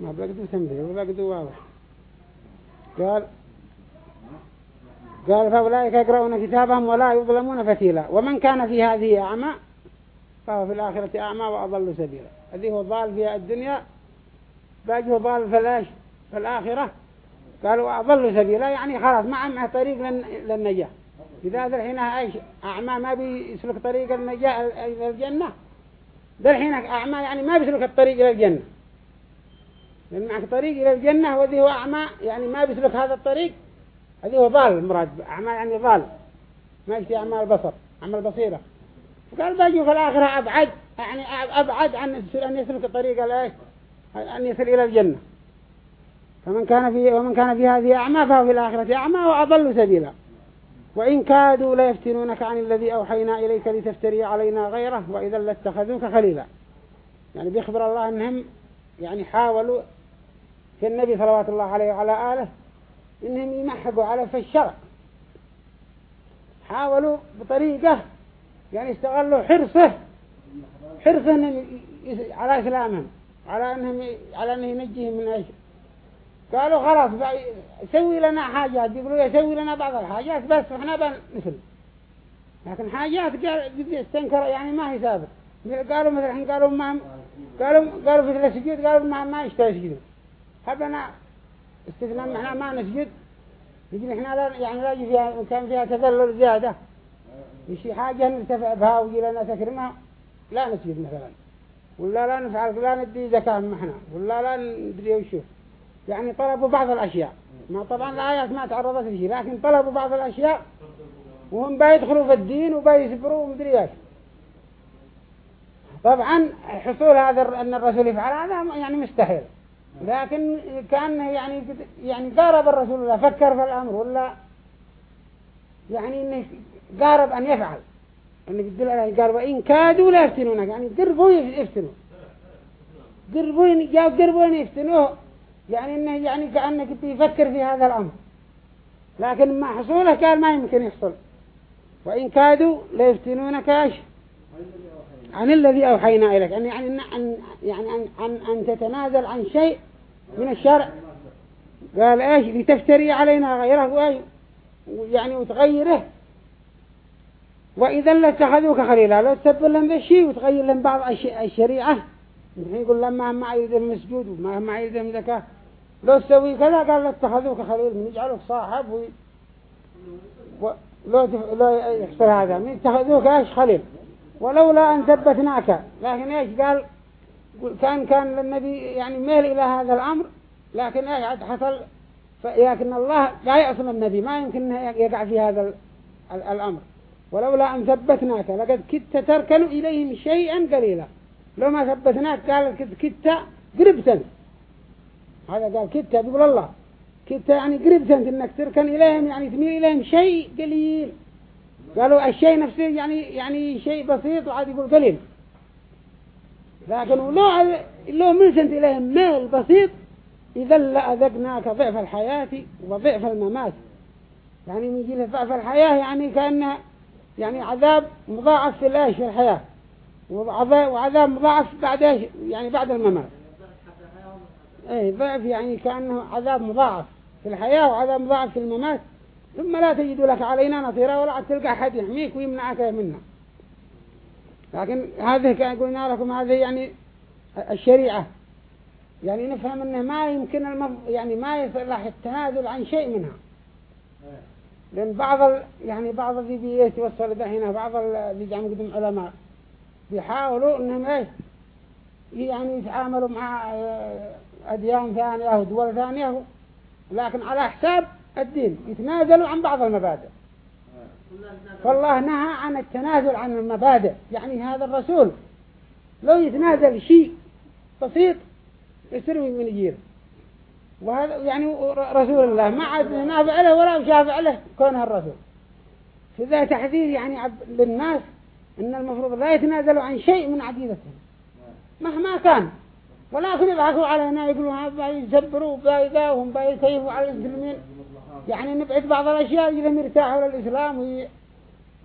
ما بقدر تنبيه وبقدر واضح قال قال فأولئك يقرؤون كتابهم ولا يظلمون فتيلا. ومن كان في هذه أعمى فهو في الآخرة أعمى وأضل سبيلا. الذي هو ضال في الدنيا باجه ضال فلاش في الآخرة. قالوا أضل سبيلا. يعني خلاص ما معه طريق للنجاة. إذا ذا الحين أعمى ما بيسلك طريق النجاة إلى الجنة. ذا الحين أعمى يعني ما بيسلك الطريق إلى الجنة. لأن معك طريق إلى الجنة وذي هو أعمى يعني ما بيسلك هذا الطريق. هذه هو ضال المراد أعمى يعني ضال. ما يشتي أعمى البصر أعمى البصيرة. وقال باجي في الآخرة أبعد يعني أبعد عن أن يسلك الطريق الإيش أن يصل إلى الجنة. فمن كان في ومن كان في هذه أعمى فهو في الآخرة أعمى وأضل سبيلا. وإن كادوا ليفتنونك عن الذي أوحينا إليك لتفتري علينا غيره وإذا لاتخذوك خليلا. يعني بيخبر الله أنهم يعني حاولوا في النبي صلوات الله عليه وعلى آله إنهم يمحقوا على في الشرع. حاولوا بطريقة يعني استغلوا حرصه حرصه على إسلامهم على أنهم على أنه ينجيهم من إيش؟ قالوا خلاص سوي لنا حاجات يقولوا يسوي لنا بعض الحاجات بس إحنا بنسل لكن حاجات قال استنكر يعني ما هي ثابت قالوا مثلا قالوا ما قالوا قالوا في السجود قالوا ما ما يشتري يسجدوا هبنا استثناء معنا ما نسجد يجي إحنا لا يعني لا يجي فيها كان فيها تذلل زيادة. يشي حاجة نرتفع بها ويجي لنا تكرمها لا نسجد مثلا. ولا لا نفعل لا ندي زكاة محنا ولا لا ندري وشو يعني طلبوا بعض الأشياء. ما طبعا الآيات ما تعرضت لشيء لكن طلبوا بعض الأشياء. وهم بيدخلوا في الدين وبيسبروا ومدري إيش. طبعا حصول هذا أن الرسول يفعل هذا يعني مستحيل. لكن كان يعني يعني قارب الرسول الله فكر في الأمر ولا يعني إنه قارب أن يفعل. إنه يدل عليه قارب. إن كادوا لا يفتنونك يعني قربوا يفتنوا قربوا جاء قربوا يفتنوه. يعني إنه يعني كأنك يفكر في هذا الأمر. لكن ما حصوله قال ما يمكن يحصل. وإن كادوا لا يفتنونك إيش عن الذي أوحينا إليك. يعني يعني عن يعني عن, عن أن تتنازل عن شيء من الشرع. قال إيش؟ لتفتري علينا غيره وإيش يعني وتغيره. وإذا لاتخذوك خليلا. لو تسبب لهم ذا الشيء وتغير لهم بعض الشريعة. يقول لما هم ما يلزم مسجود وما هم ما يلزم زكاة لو تسوي كذا قال لاتخذوك خليل من يجعلوك صاحب و... و... لو. لو يحصل هذا. من اتخذوك إيش؟ خليل. ولولا أن ثبتناك. لكن إيش قال؟ كان كان للنبي يعني ميل إلى هذا الأمر لكن إيش عاد حصل؟ لكن الله لا يعصم النبي ما يمكن يقع في هذا الأمر. ولولا أن ثبتناك لقد كدت تركن إليهم شيئا قليلا. لو ما ثبتناك قال كدت قربتا. هذا قال كدت بيقول الله. كدت يعني قربتا إنك تركن إليهم يعني تميل إليهم شيء قليل. قالوا الشيء نفسه يعني يعني شيء بسيط وعاد يقول قليل. لكن لو لو ملسنت إليهم ميل بسيط إذا لأذقناك ضعف الحياة وضعف الممات. يعني من جيل ضعف الحياة يعني كأنها يعني عذاب مضاعف في الآيش في الحياة. وعذاب مضاعف بعد إيش؟ يعني بعد الممات. إيه ضعف يعني كأنه عذاب مضاعف في الحياة وعذاب مضاعف في الممات. ثم لا تجد لك علينا نصيرا ولا تلقى أحد يحميك ويمنعك منا. لكن هذه قلنا لكم هذه يعني الشريعة. يعني نفهم إنه ما يمكن المف... يعني ما يصلح التنازل عن شيء منها. لأن بعض ال... يعني بعض اللي بيتوصل ده هنا بعض اللي جاء قدم علماء. بيحاولوا إنهم إيش يعني يتعاملوا مع آه، أديان ثانية ودول ثانية. لكن على حساب الدين يتنازلوا عن بعض المبادئ. فالله نهى عن التنازل عن المبادئ. يعني هذا الرسول لو يتنازل شيء بسيط يسروي من يجير. وهذا يعني رسول الله ما عاد نافع له ولا شافع له كونه الرسول. فذا تحذير يعني للناس إن المفروض لا يتنازلوا عن شيء من عقيدتهم. مهما كان. ولكن يضحكوا علينا يقولوا هذا يزبروا بايدا وهم بايكيفوا على المسلمين. يعني نبعد بعض الأشياء إذا يرتاحوا للإسلام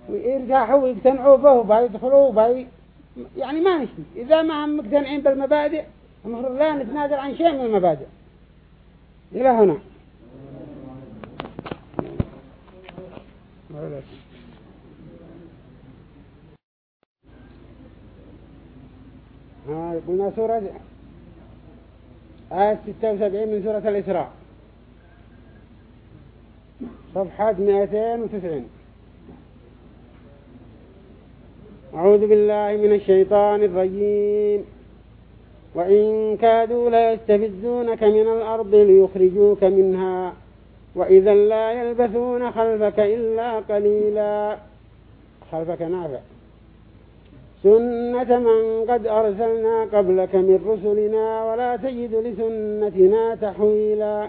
ويرتاحوا ويقتنعوا به وبيدخلوا وبي يعني ما نشتي إذا ما هم مقتنعين بالمبادئ المفروض لا نتنازل عن شيء من المبادئ. إلى هنا. قلنا سورة آية 76 من سورة الإسراء. صفحة 290 أعوذ بالله من الشيطان الرجيم. وإن كادوا ليستفزونك من الأرض ليخرجوك منها. وإذا لا يلبثون خلفك إلا قليلا. خلفك نافع. سنة من قد أرسلنا قبلك من رسلنا ولا تجد لسنتنا تحويلا.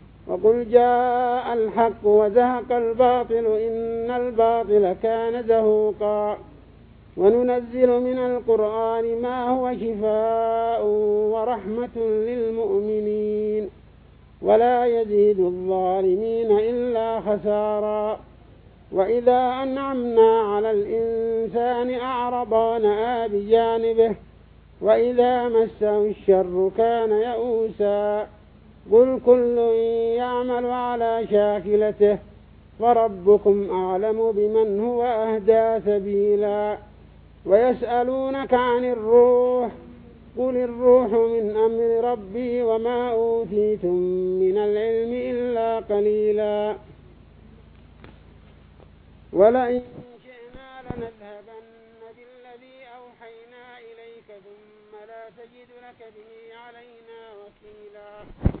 وقل جاء الحق وزهق الباطل إن الباطل كان زهوقا. وننزل من القرآن ما هو شفاء ورحمة للمؤمنين. ولا يزيد الظالمين إلا خسارا. وإذا أنعمنا على الإنسان أعرض نآ بجانبه وإذا مسه الشر كان يئوسا. قل كل يعمل على شاكلته فربكم أعلم بمن هو أهدى سبيلا ويسألونك عن الروح قل الروح من أمر ربي وما أوتيتم من العلم إلا قليلا ولئن شئنا لنذهبن بالذي أوحينا إليك ثم لا تجد لك به علينا وكيلا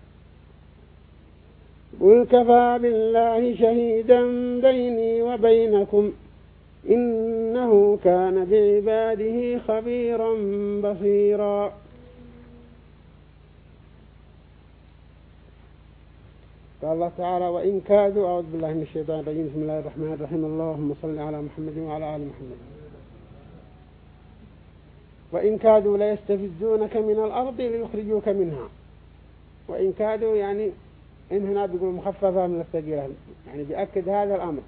قل كفى بالله شهيدا بيني وبينكم إنه كان بعباده خبيرا بصيرا. قال الله تعالى وإن كادوا أعوذ بالله من الشيطان الرجيم. بسم الله الرحمن الرحيم. اللهم صل على محمد وعلى آل محمد. وإن كادوا ليستفزونك من الأرض ليخرجوك منها. وإن كادوا يعني إن هنا بيقول مخففة من الثقيلة. يعني بيأكد هذا الأمر.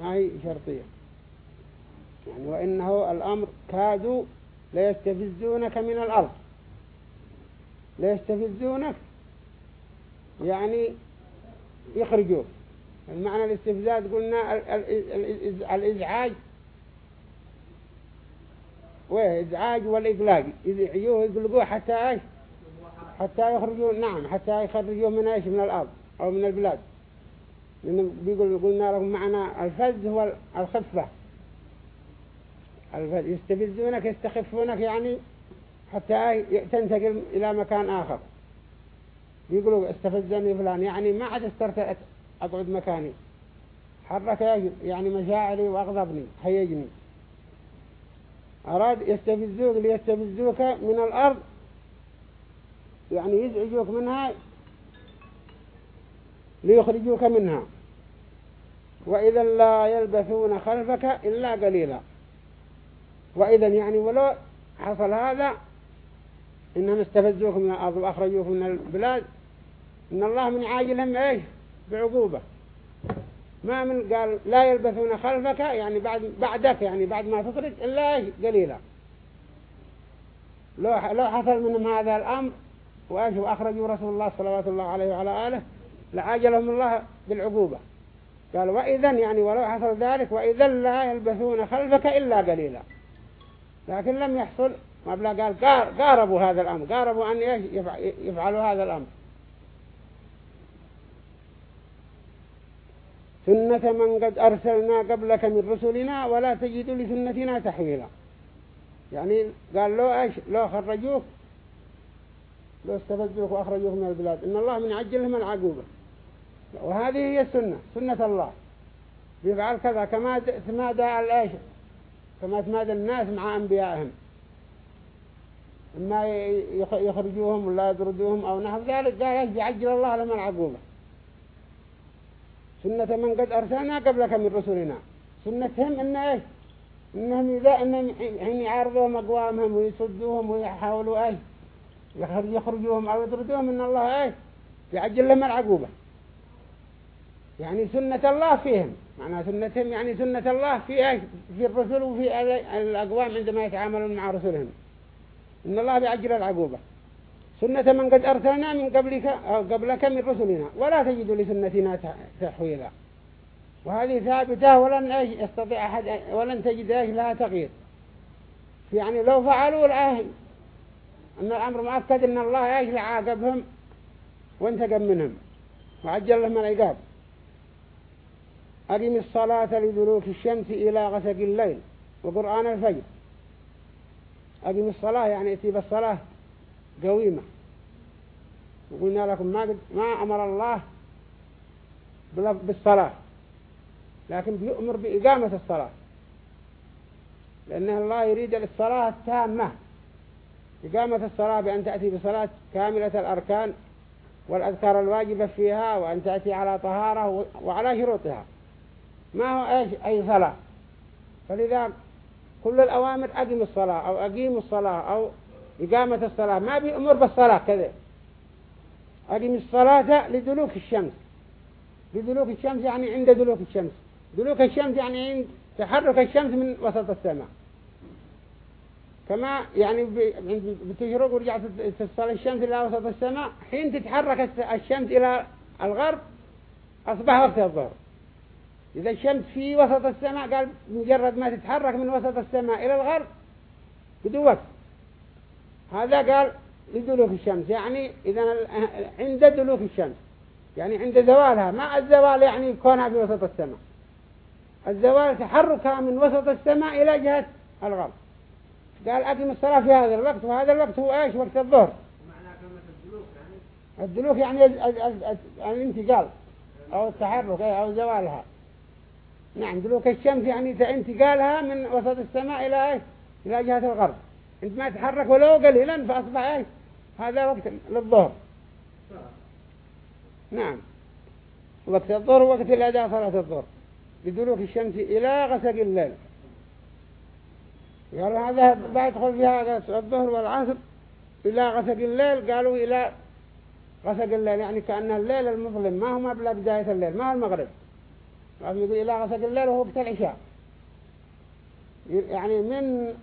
ما هي شرطية. يعني وإنه الأمر كادوا ليستفزونك من الأرض. ليستفزونك. يعني يخرجوه المعنى الاستفزاز قلنا الإزعاج. وإزعاج والإقلاق. يزعجوه يقلقوه حتى إيش؟ حتى يخرجوا نعم حتى يخرجوه من إيش؟ من الأرض أو من البلاد. لأنه بيقول قلنا لهم معنى الفز هو الخفة. الفز يستفزونك يستخفونك يعني حتى تنتقل إلى مكان آخر. يقولوا استفزني فلان يعني ما عاد استرت أقعد مكاني. حرك يعني مشاعري وأغضبني هيجني. أراد يستفزوك ليستفزوك من الأرض يعني يزعجوك منها ليخرجوك منها. وإذا لا يلبثون خلفك إلا قليلا. وإذا يعني ولو حصل هذا إنهم استفزوك من الأرض وأخرجوك من البلاد. إن الله من عاجلهم إيش؟ بعقوبة. ما من قال لا يلبثون خلفك يعني بعد بعدك يعني بعد ما تخرج إلا قليلا. لو لو حصل منهم هذا الأمر وإيش وأخرجوا رسول الله صلى الله عليه وعلى آله لعاجلهم الله بالعقوبة. قال وإذا يعني ولو حصل ذلك وإذا لا يلبثون خلفك إلا قليلا. لكن لم يحصل ما بلا قال قاربوا هذا الأمر. قاربوا أن يفعلوا هذا الأمر. سنة من قد أرسلنا قبلك من رسلنا ولا تجد لسنتنا تحويلا. يعني قال لو لو خرجوك لو استفزوك وأخرجوك من البلاد. إن الله من عجلهم العقوبة. وهذه هي السنة سنة الله. يفعل كذا كما تمادى الأيش كما تمادى الناس مع أنبيائهم. إما يخرجوهم ولا يدردوهم أو نحو ذلك قال يعجل الله لهم العقوبة. سنة من قد أرسلنا قبلك من رسلنا. سنتهم إن إيش؟ إنهم إذا إنهم حين يعارضوهم أقوامهم ويصدوهم ويحاولوا إيش؟ يخرجوهم أو يطردوهم إن الله إيش؟ يعجل لهم العقوبة. يعني سنة الله فيهم. معنى سنتهم يعني سنة الله في إيش؟ في الرسل وفي الأقوام عندما يتعاملون مع رسلهم. إن الله بيعجل العقوبة. سنة من قد أرسلنا من قبلك أو قبلك من رسلنا. ولا تجد لسنتنا تحويلا. وهذه ثابتة ولن يستطيع أحد ولن تجد لها تغيير. يعني لو فعلوا الآه أن الأمر مؤكد أن الله إيش لعاقبهم وانتقم منهم. وعجل لهم العقاب. أقم الصلاة لدلوك الشمس إلى غسق الليل وقرآن الفجر. أقم الصلاة يعني اتي بالصلاة قويمة. وقلنا لكم ما, ما أمر الله بالصلاة. لكن بيؤمر بإقامة الصلاة. لأن الله يريد الصلاة التامة. إقامة الصلاة بأن تأتي بصلاة كاملة الأركان والأذكار الواجبة فيها وأن تأتي على طهارة وعلى شروطها. ما هو إيش؟ أي صلاة. فلذا كل الأوامر أقيم الصلاة أو أقيم الصلاة أو إقامة الصلاة. ما بيأمر بالصلاة كذا. أقيم الصلاة لدلوك الشمس. لدلوك الشمس يعني عند دلوك الشمس. دلوك الشمس يعني عند تحرك الشمس من وسط السماء. كما يعني بتشرق ورجعت تصل الشمس إلى وسط السماء حين تتحرك الشمس إلى الغرب أصبح وقت الظهر. إذا الشمس في وسط السماء قال مجرد ما تتحرك من وسط السماء إلى الغرب بدو وقت. هذا قال لدلوك الشمس. يعني إذا عند دلوك الشمس. يعني عند زوالها. ما الزوال يعني كونها في وسط السماء. الزوال تحركها من وسط السماء إلى جهة الغرب. قال أقم الصلاة في هذا الوقت وهذا الوقت هو إيش؟ وقت الظهر. الدلوك يعني الانتقال أو التحرك أو زوالها. نعم دلوك الشمس يعني انتقالها من وسط السماء إلى إيش؟ إلى جهة الغرب. عندما تحرك ولو قليلا فأصبح إيش؟ هذا وقت للظهر. نعم. وقت الظهر وقت الأداء صلاة الظهر. بدلوك الشمس إلى غسق الليل. قالوا هذا بيدخل فيها الظهر والعصر إلى غسق الليل. قالوا إلى غسق الليل يعني كأن الليل المظلم. ما هو مبلغ بداية الليل؟ ما هو المغرب؟ قالوا يقول إلى غسق الليل وهو وقت العشاء. يعني من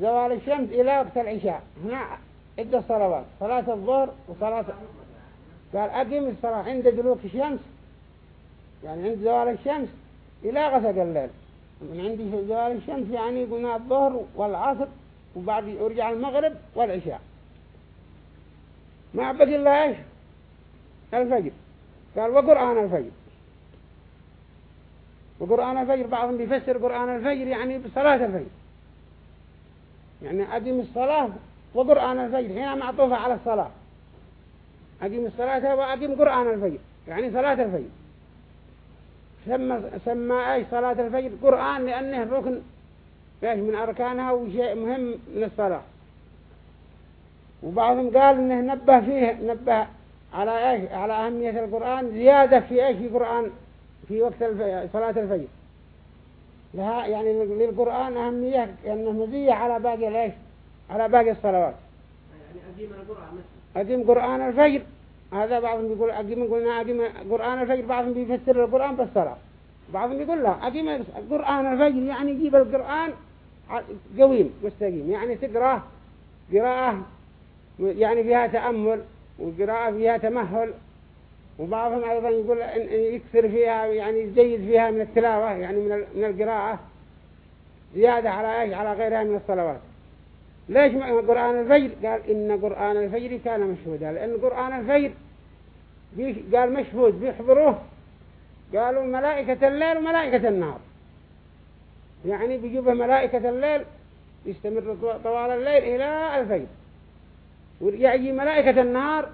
زوال الشمس إلى وقت العشاء. هنا عدة صلوات صلاة الظهر وصلاة قال أقيم الصلاة عند دلوك الشمس يعني عند زوال الشمس إلى غسق الليل. من عندي زوال الشمس يعني قلنا الظهر والعصر وبعد يرجع المغرب والعشاء. ما بقي الله إيش؟ الفجر. قال وقرآن الفجر. وقرآن الفجر بعضهم بيفسر قرآن الفجر يعني بصلاة الفجر. يعني أقيم الصلاة وقرآن الفجر هنا معطوفة على الصلاة. أقيم الصلاة وأقيم قرآن الفجر يعني صلاة الفجر. سمى سمى أي صلاة الفجر قرآن لأنه ركن إيش من أركانها وشيء مهم من الصلاة وبعضهم قال إنه نبه فيه نبه على إيش؟ على أهمية القرآن زيادة في إيش؟ في القرآن في وقت صلاة الفجر. لها يعني للقرآن أهمية لأنه مزية على باقي الإيش؟ على باقي الصلوات. يعني أقيم القرآن أقيم قرآن الفجر. هذا بعضهم بيقول أقيم قلنا أقيم قرآن الفجر بعضهم بيفسر القرآن بالصلاة بعضهم بيقول لا أقيم قرآن الفجر يعني يجيب القرآن قويم مستقيم. يعني تقرأه قراءة يعني فيها تأمل وقراءة فيها تمهل. وبعضهم أيضا يقول إن يكثر فيها يعني يزيد فيها من التلاوة يعني من من القراءة. زيادة على إيش؟ على غيرها من الصلوات. ليش قرآن الفجر؟ قال إن قرآن الفجر كان مشهودا. لأن قرآن الفجر قال مشهود بيحضروه. قالوا ملائكة الليل وملائكة النهار. يعني بيجيبه ملائكة الليل يستمر طوال الليل إلى الفجر. ويجي ملائكة النهار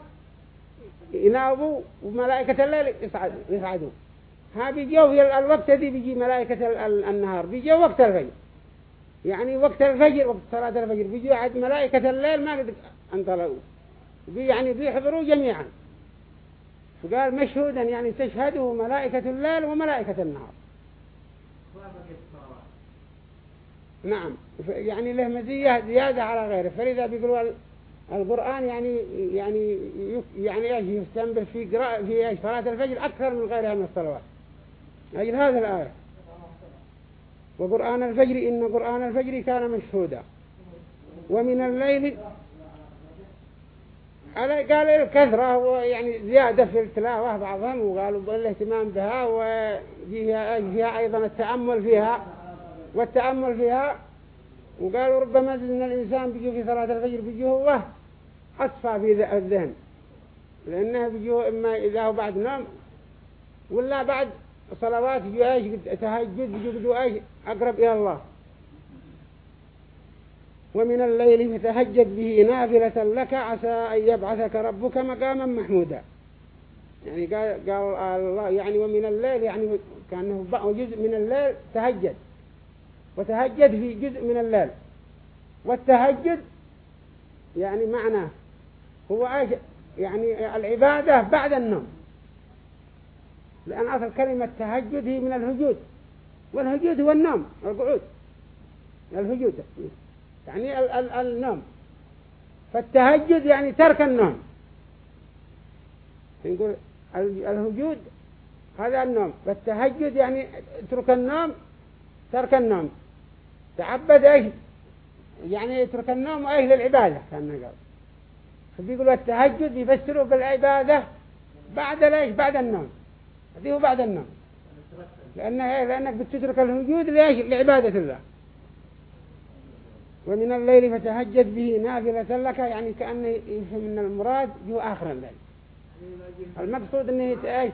ينابوا وملائكة الليل يصعدوا. ها بيجوا الوقت دي بيجي ملائكة النهار. بيجوا وقت الفجر. يعني وقت الفجر وقت صلاة الفجر. بيجوا عد ملائكة الليل ما قد انطلقوا بي يعني بيحضروا جميعا. فقال مشهودا يعني تشهده ملائكة الليل وملائكة النهار. نعم. يعني له مزية زيادة على غيره. فلذا بيقولوا القرآن يعني يعني يعني إيش يستنبه في قراءة في صلاة الفجر أكثر من غيرها من الصلوات. أجل هذه الآية. وقرآن الفجر إن قرآن الفجر كان مشهودا. ومن الليل على قال الكثرة ويعني زيادة في التلاوة بعضهم وقالوا بالاهتمام بها وفيها فيها أيضا التأمل فيها والتأمل فيها وقالوا ربما أن الإنسان بيجي في صلاة الفجر بيجي هو أصفى في الذهن. لأنه بيجي إما إذا هو بعد نوم ولا بعد صلوات يجي إيش تهجد بيجي إيش أقرب إلى الله. ومن الليل فتهجد به نافلة لك عسى أن يبعثك ربك مقاما محمودا. يعني قال, قال الله يعني ومن الليل يعني كأنه جزء من الليل تهجد. وتهجد في جزء من الليل. والتهجد يعني معناه هو يعني العبادة بعد النوم. لأن أصل كلمة تهجد هي من الهجود. والهجود هو النوم القعود. الهجود يعني ال ال النوم. فالتهجد يعني ترك النوم. نقول الهجود هذا النوم. فالتهجد يعني اترك النوم ترك النوم. تعبد إيش يعني يترك النوم وايش للعبادة كان قال. فبيقولوا التهجد يفسروا بالعبادة بعد ليش؟ بعد النوم. هذه هو بعد النوم. إيه لأنك بتترك الهجود ليش؟ لعبادة الله. ومن الليل فتهجد به نافلة لك يعني كأنه يفهم من المراد جو آخر الليل. المقصود أنه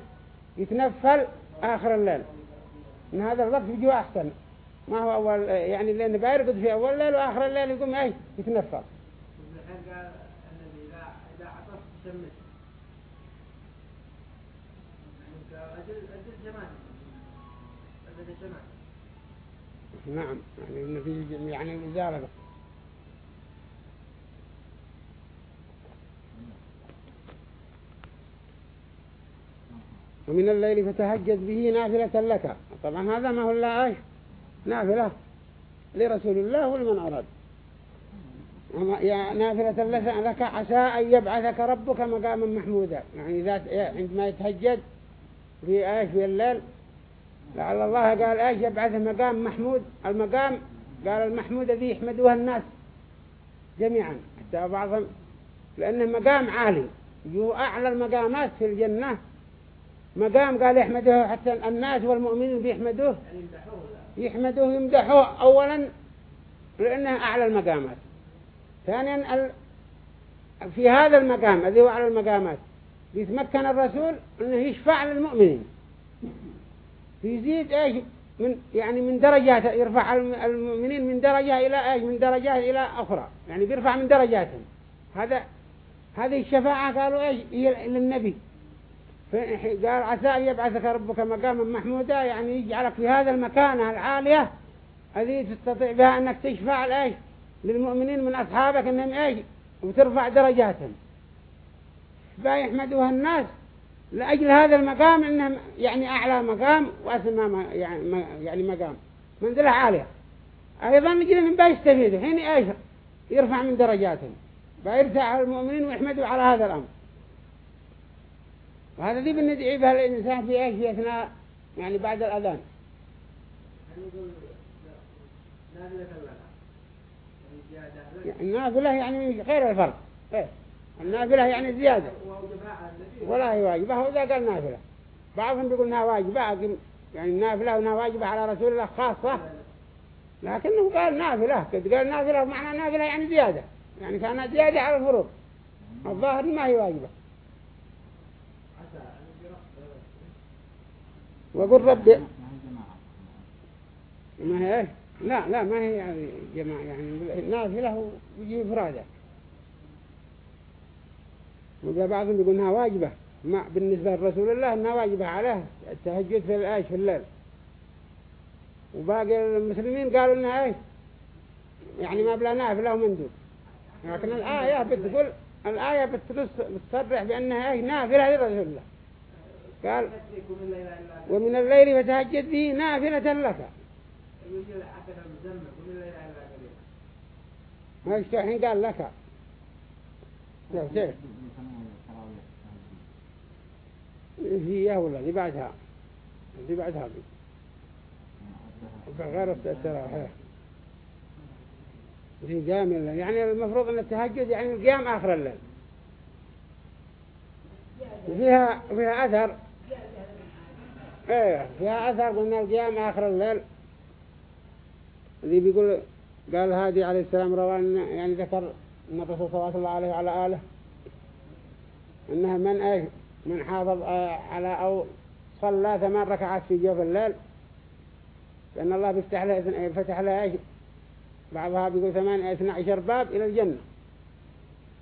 يتنفل آخر الليل. من هذا الوقت يجو أحسن. ما هو أول يعني لأنه بيرقد في أول الليل وآخر الليل يقوم أي يتنفل. نعم يعني النتيجة يعني الإزالة ومن الليل فتهجد به نافلة لك. طبعا هذا ما هو الله نافلة لرسول الله ولمن أراد. يا نافلة لك عسى أن يبعثك ربك مقاما محمودا. يعني عندما يتهجد في إيش؟ في الليل لعل الله قال إيش يبعث مقام محمود؟ المقام قال المحمود الذي يحمدوها الناس جميعا حتى بعضهم لأنه مقام عالي هو أعلى المقامات في الجنة. مقام قال يحمده حتى الناس والمؤمنين بيحمدوه يحمدوه يمدحوه أولا لأنه أعلى المقامات. ثانيا في هذا المقام الذي هو أعلى المقامات يتمكن الرسول أنه يشفع للمؤمنين. يزيد إيش؟ من يعني من درجات يرفع المؤمنين من درجة إلى إيش؟ من درجات إلى أخرى. يعني بيرفع من درجاتهم. هذا هذه الشفاعة قالوا إيش؟ هي للنبي. قال عسى يبعثك ربك مقاما محمودا. يعني يجعلك في هذا المكانة العالية الذي تستطيع بها أنك تشفع الإيش للمؤمنين من أصحابك أنهم إيش؟ وترفع درجاتهم. فيحمدوها الناس. لأجل هذا المقام إنه يعني أعلى مقام وأسمى يعني يعني مقام. منزلة عالية. أيضا نجد من بيستفيدوا حين إيش يرفع من درجاتهم. بيرتاح المؤمنين ويحمدوا على هذا الأمر. وهذا ذي بندعي بها الإنسان في إيش؟ في أثناء يعني بعد الأذان. النافلة يعني غير الفرق. إيه. النافلة يعني زيادة. ولا هي واجبة. هو ذا قال نافلة. بعضهم بيقول إنها واجبة يعني النافلة وانها واجبة على رسول الله خاصة. لكنه قال نافلة. قد قال نافلة معنى نافلة يعني زيادة. يعني كانت زيادة على الفروض. الظاهر ما هي واجبة. وقل ربي ما هي لا لا ما هي يعني جماعة. يعني نافلة ويجي فرادة وقال بعضهم يقول إنها واجبة. ما بالنسبة لرسول الله إنها واجبة عليه. التهجد في الآيش في الليل. وباقي المسلمين قالوا إنها إيش؟ يعني ما بلا نافلة ومندوب لكن الآية بتقول الآية بتصرح بأنها إيش؟ نافلة لرسول الله. قال ومن الليل فتهجد به نافلة لك. ما يشتحين قال لك. لا شيء هي ولا دي بعدها دي بعدها غير التراويح دي قيام الليل يعني المفروض أن التهجد يعني القيام آخر الليل. فيها فيها أثر. إيه فيها أثر قلنا القيام آخر الليل. اللي بيقول قال هادي عليه السلام روان يعني ذكر أن الرسول صلى الله عليه وعلى آله أنها من أي من حافظ على أو صلى ثمان ركعات في جوف الليل لأن الله بيفتح له فتح له بعضها بيقول ثمان اثنى عشر باب إلى الجنة.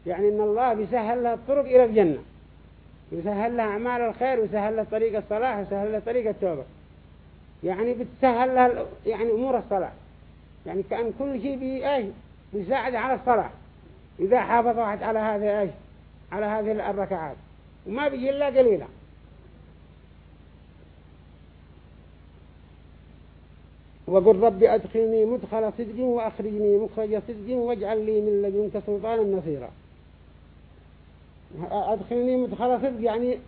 يعني إن الله بيسهل له الطرق إلى الجنة. يسهل له أعمال الخير ويسهل له طريق الصلاح ويسهل له طريق التوبة. يعني بتسهل له يعني أمور الصلاة. يعني كأن كل شيء بي إيش؟ بيساعد على الصلاة. إذا حافظ واحد على هذه إيش؟ على هذه الركعات. وما بيجي إلا قليلا. وقل ربي أدخلني مدخل صدق وأخرجني مخرج صدق واجعل لي من لدنك سلطانا نصيرا. أدخلني مدخل صدق يعني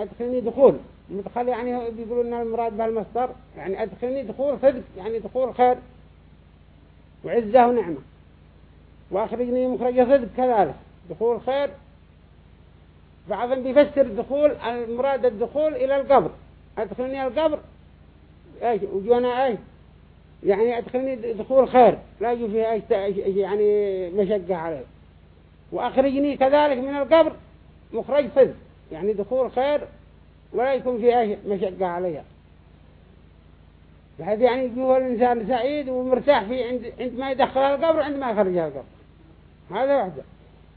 أدخلني دخول. مدخل يعني بيقولوا أن المراد بهالمصدر يعني أدخلني دخول صدق يعني دخول خير وعزة ونعمة. وأخرجني مخرج صدق كذلك. دخول خير بعضهم بيفسر دخول المراد الدخول إلى القبر. أدخلني القبر؟ إيش؟ وجونا إيش؟ يعني أدخلني دخول خير لا يجي فيها إيش يعني مشقة عليه. وأخرجني كذلك من القبر مخرج صدق يعني دخول خير ولا يكون فيه إيش مشقة عليها. بحيث يعني يجوه الإنسان سعيد ومرتاح فيه عند عندما يدخل القبر عندما يخرج القبر. هذا واحدة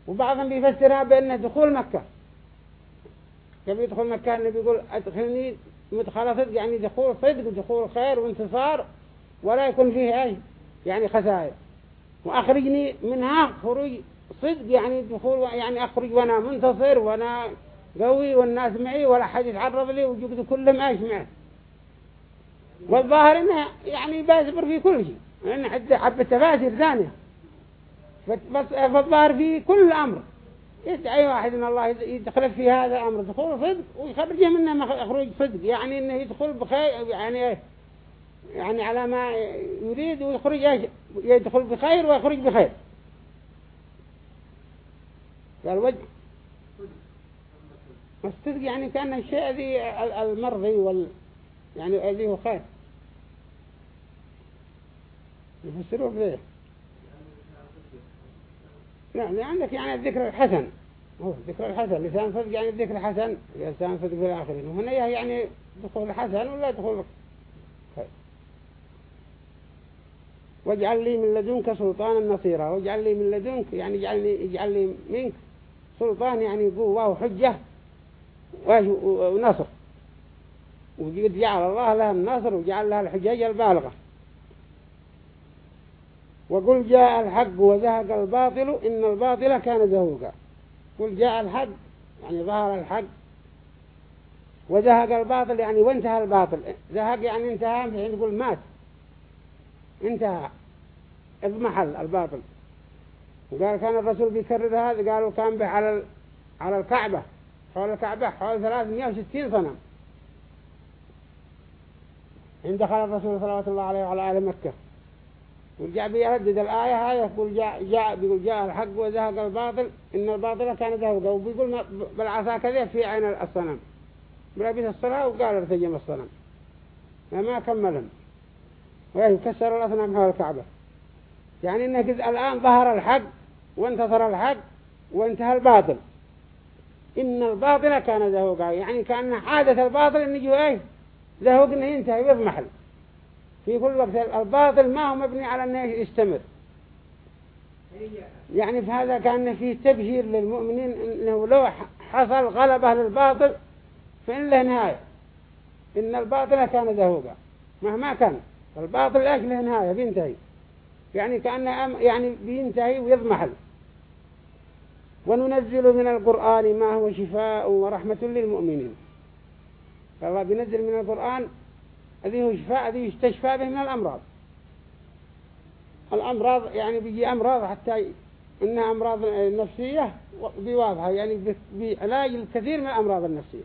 وبعضهم بيفسرها بأنه دخول مكة. كيف يدخل مكة النبي يقول أدخلني مدخل صدق يعني دخول صدق ودخول خير وانتصار ولا يكون فيه أي يعني خسائر. وأخرجني منها خروج صدق يعني دخول يعني أخرج وأنا منتصر وأنا قوي والناس معي ولا حد يتعرض لي وجبت كلهم إيش معه والظاهر انه يعني بيصبر في كل شيء لأن حتى حبة تفاسير ثانية. فالظاهر في كل أمر يدعي واحد ان الله يدخل في هذا الأمر؟ دخول صدق. ويخرجه منه خروج صدق. يعني إنه يدخل بخير يعني يعني على ما يريد ويخرج يدخل بخير ويخرج بخير. قال وجه الصدق يعني كأن الشيء ذي المرضي وال يعني الذي هو خير. يفسروه بذيه يعني عندك يعني الذكر الحسن. هو الذكر الحسن لسان صدق يعني الذكر الحسن لسان صدق في الآخرين وهنا يعني دخول الحسن ولا دخول؟ خير واجعل لي من لدنك سلطانا نصيرا. واجعل لي من لدنك يعني اجعل اجعل لي منك سلطان يعني قوة وحجة ونصر. وقد جعل الله لها النصر وجعل لها الحجاج البالغة. وقل جاء الحق وزهق الباطل إن الباطل كان زهوقا. قل جاء الحق يعني ظهر الحق. وزهق الباطل يعني وانتهى الباطل. زهق يعني انتهى في يقول مات. انتهى. اضمحل الباطل. وقال كان الرسول بيكرر هذا قالوا كان به على على الكعبة. حول الكعبة حول 360 صنم. عند دخل الرسول صلى الله عليه وعلى آل مكة. ورجع بيردد الآية هاي يقول جاء, جاء بيقول جاء الحق وزهق الباطل إن الباطل كان زهقا وبيقول بالعصا كذا في عين الصنم. بلبس الصلاة وقال ارتجم الصنم. ما كملهم ويكسر الأصنام حول الكعبة. يعني إنه الآن ظهر الحق وانتصر الحق وانتهى الباطل. إن الباطل كان زهوقا يعني كأن عادة الباطل إن يجوا إيه؟ زهوق إنه ينتهي ويضمحل. في كل وقت. الباطل ما هو مبني على أنه يستمر. يعني في هذا كان فيه تبشير للمؤمنين إنه لو حصل غلبة للباطل فإن له نهاية. إن الباطل كان زهوقا. مهما كان. الباطل إيش له نهاية؟ بينتهي. يعني كأنه يعني بينتهي ويضمحل. وننزل من القرآن ما هو شفاء ورحمة للمؤمنين. فالله بينزل من القرآن هذه شفاء هذه يستشفى به من الأمراض. الأمراض يعني بيجي أمراض حتى إنها أمراض نفسية بواضحة يعني بعلاج الكثير من الأمراض النفسية.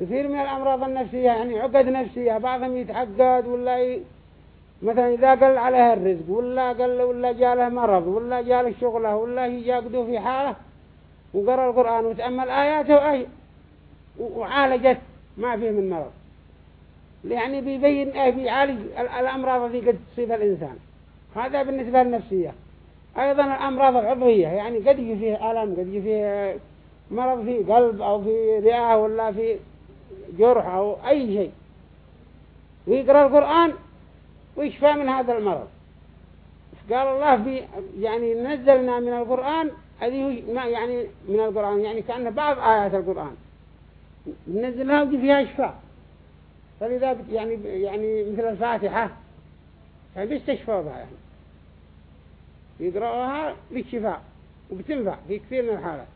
كثير من الأمراض النفسية يعني عقد نفسية بعضهم يتعقد ولا ي... مثلا إذا قل عليها الرزق ولا قل ولا جاله مرض ولا جاله شغله ولا يجاقدوا في حاله وقرأ القرآن وتأمل آياته وعالجت ما فيه من مرض. يعني بيبين بيعالج الأمراض التي قد تصيب الإنسان. هذا بالنسبة للنفسية أيضا الأمراض العضوية يعني قد يجي فيه ألم قد يجي فيه مرض في قلب أو في رئة ولا في جرح أو أي شيء. ويقرأ القرآن ويشفى من هذا المرض. قال الله في يعني نزلنا من القرآن هذه يعني من القرآن يعني كأن بعض آيات القرآن. نزلها وجي فيها شفاء. فلذا يعني يعني مثل الفاتحة فبيستشفوا بها يعني. يقرأوها للشفاء وبتنفع في كثير من الحالات.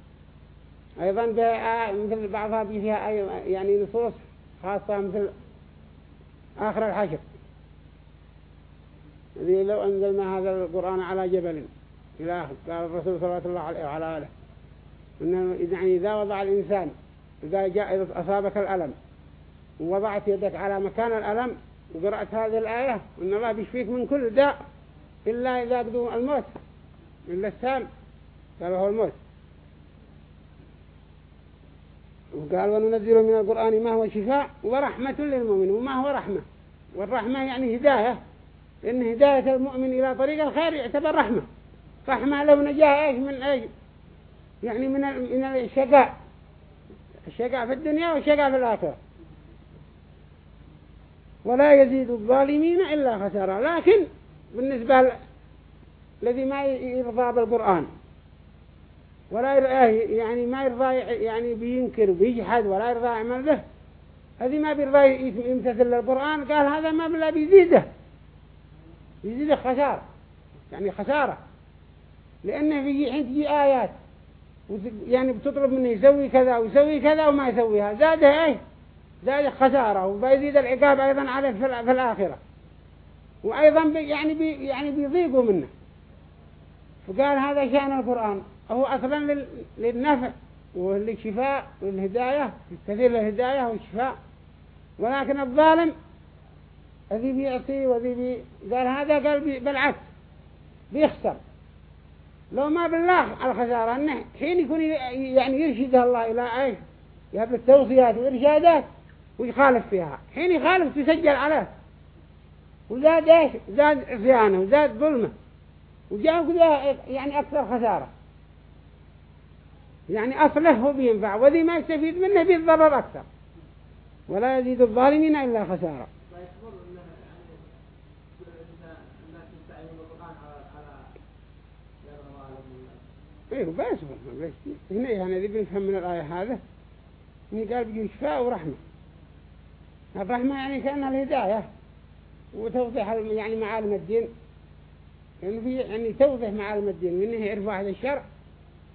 أيضا مثل بعضها فيها يعني نصوص خاصة مثل آخر الحشر. الذي لو أنزلنا هذا القرآن على جبل إلى آخر قال الرسول صلى الله عليه وعلى آله. إنه يعني إذا وضع الإنسان إذا جاء إذا أصابك الألم ووضعت يدك على مكان الألم وقرأت هذه الآية إن الله بيشفيك من كل داء إلا إذا قدوا الموت إلا السام قال هو الموت. وقال وننزل من القرآن ما هو شفاء ورحمة للمؤمن وما هو رحمة؟ والرحمة يعني هداية. لأن هداية المؤمن إلى طريق الخير يعتبر رحمة. رحمة لو نجاه إيش؟ من إيش؟ يعني من من الشقاء. الشقاء في الدنيا والشقاء في الآخرة. ولا يزيد الظالمين إلا خسارة. لكن بالنسبة الذي ما يرضى بالقرآن ولا يعني ما يرضى يعني بينكر وبيجحد ولا يرضى يعمل به هذه ما بيرضى يمتثل للقرآن قال هذا ما بلا بيزيده. يزيده خسارة يعني خسارة. لأنه في حين تجي آيات يعني بتطلب منه يسوي كذا ويسوي كذا وما يسويها. زاده إيه؟ زاد خسارة وبيزيد العقاب أيضا عليه في الآخرة. وأيضا بي يعني بي يعني بيضيقوا منه. فقال هذا شأن القرآن. هو أصلا للنفع وللشفاء والهداية كثير للهداية والشفاء. ولكن الظالم الذي بيعطي وذي بي قال هذا قال بالعكس بيخسر. لو ما بالله الخسارة أنه حين يكون يعني يرشده الله إلى أي يهب التوصيات والإرشادات ويخالف فيها. حين يخالف تسجل عليه وزاد إيش؟ زاد عصيانة وزاد ظلمة. وجاء كذا يعني أكثر خسارة. يعني أصله هو بينفع وذي ما يستفيد منه بيتضرر أكثر. ولا يزيد الظالمين إلا خسارة. إيه بس هنا يعني ذي بنفهم من الآية هذا إن قال بيجي شفاء ورحمة. الرحمة يعني كأنها الهداية وتوضيح يعني معالم الدين. يعني في يعني توضيح معالم الدين وإنه يعرف واحد الشرع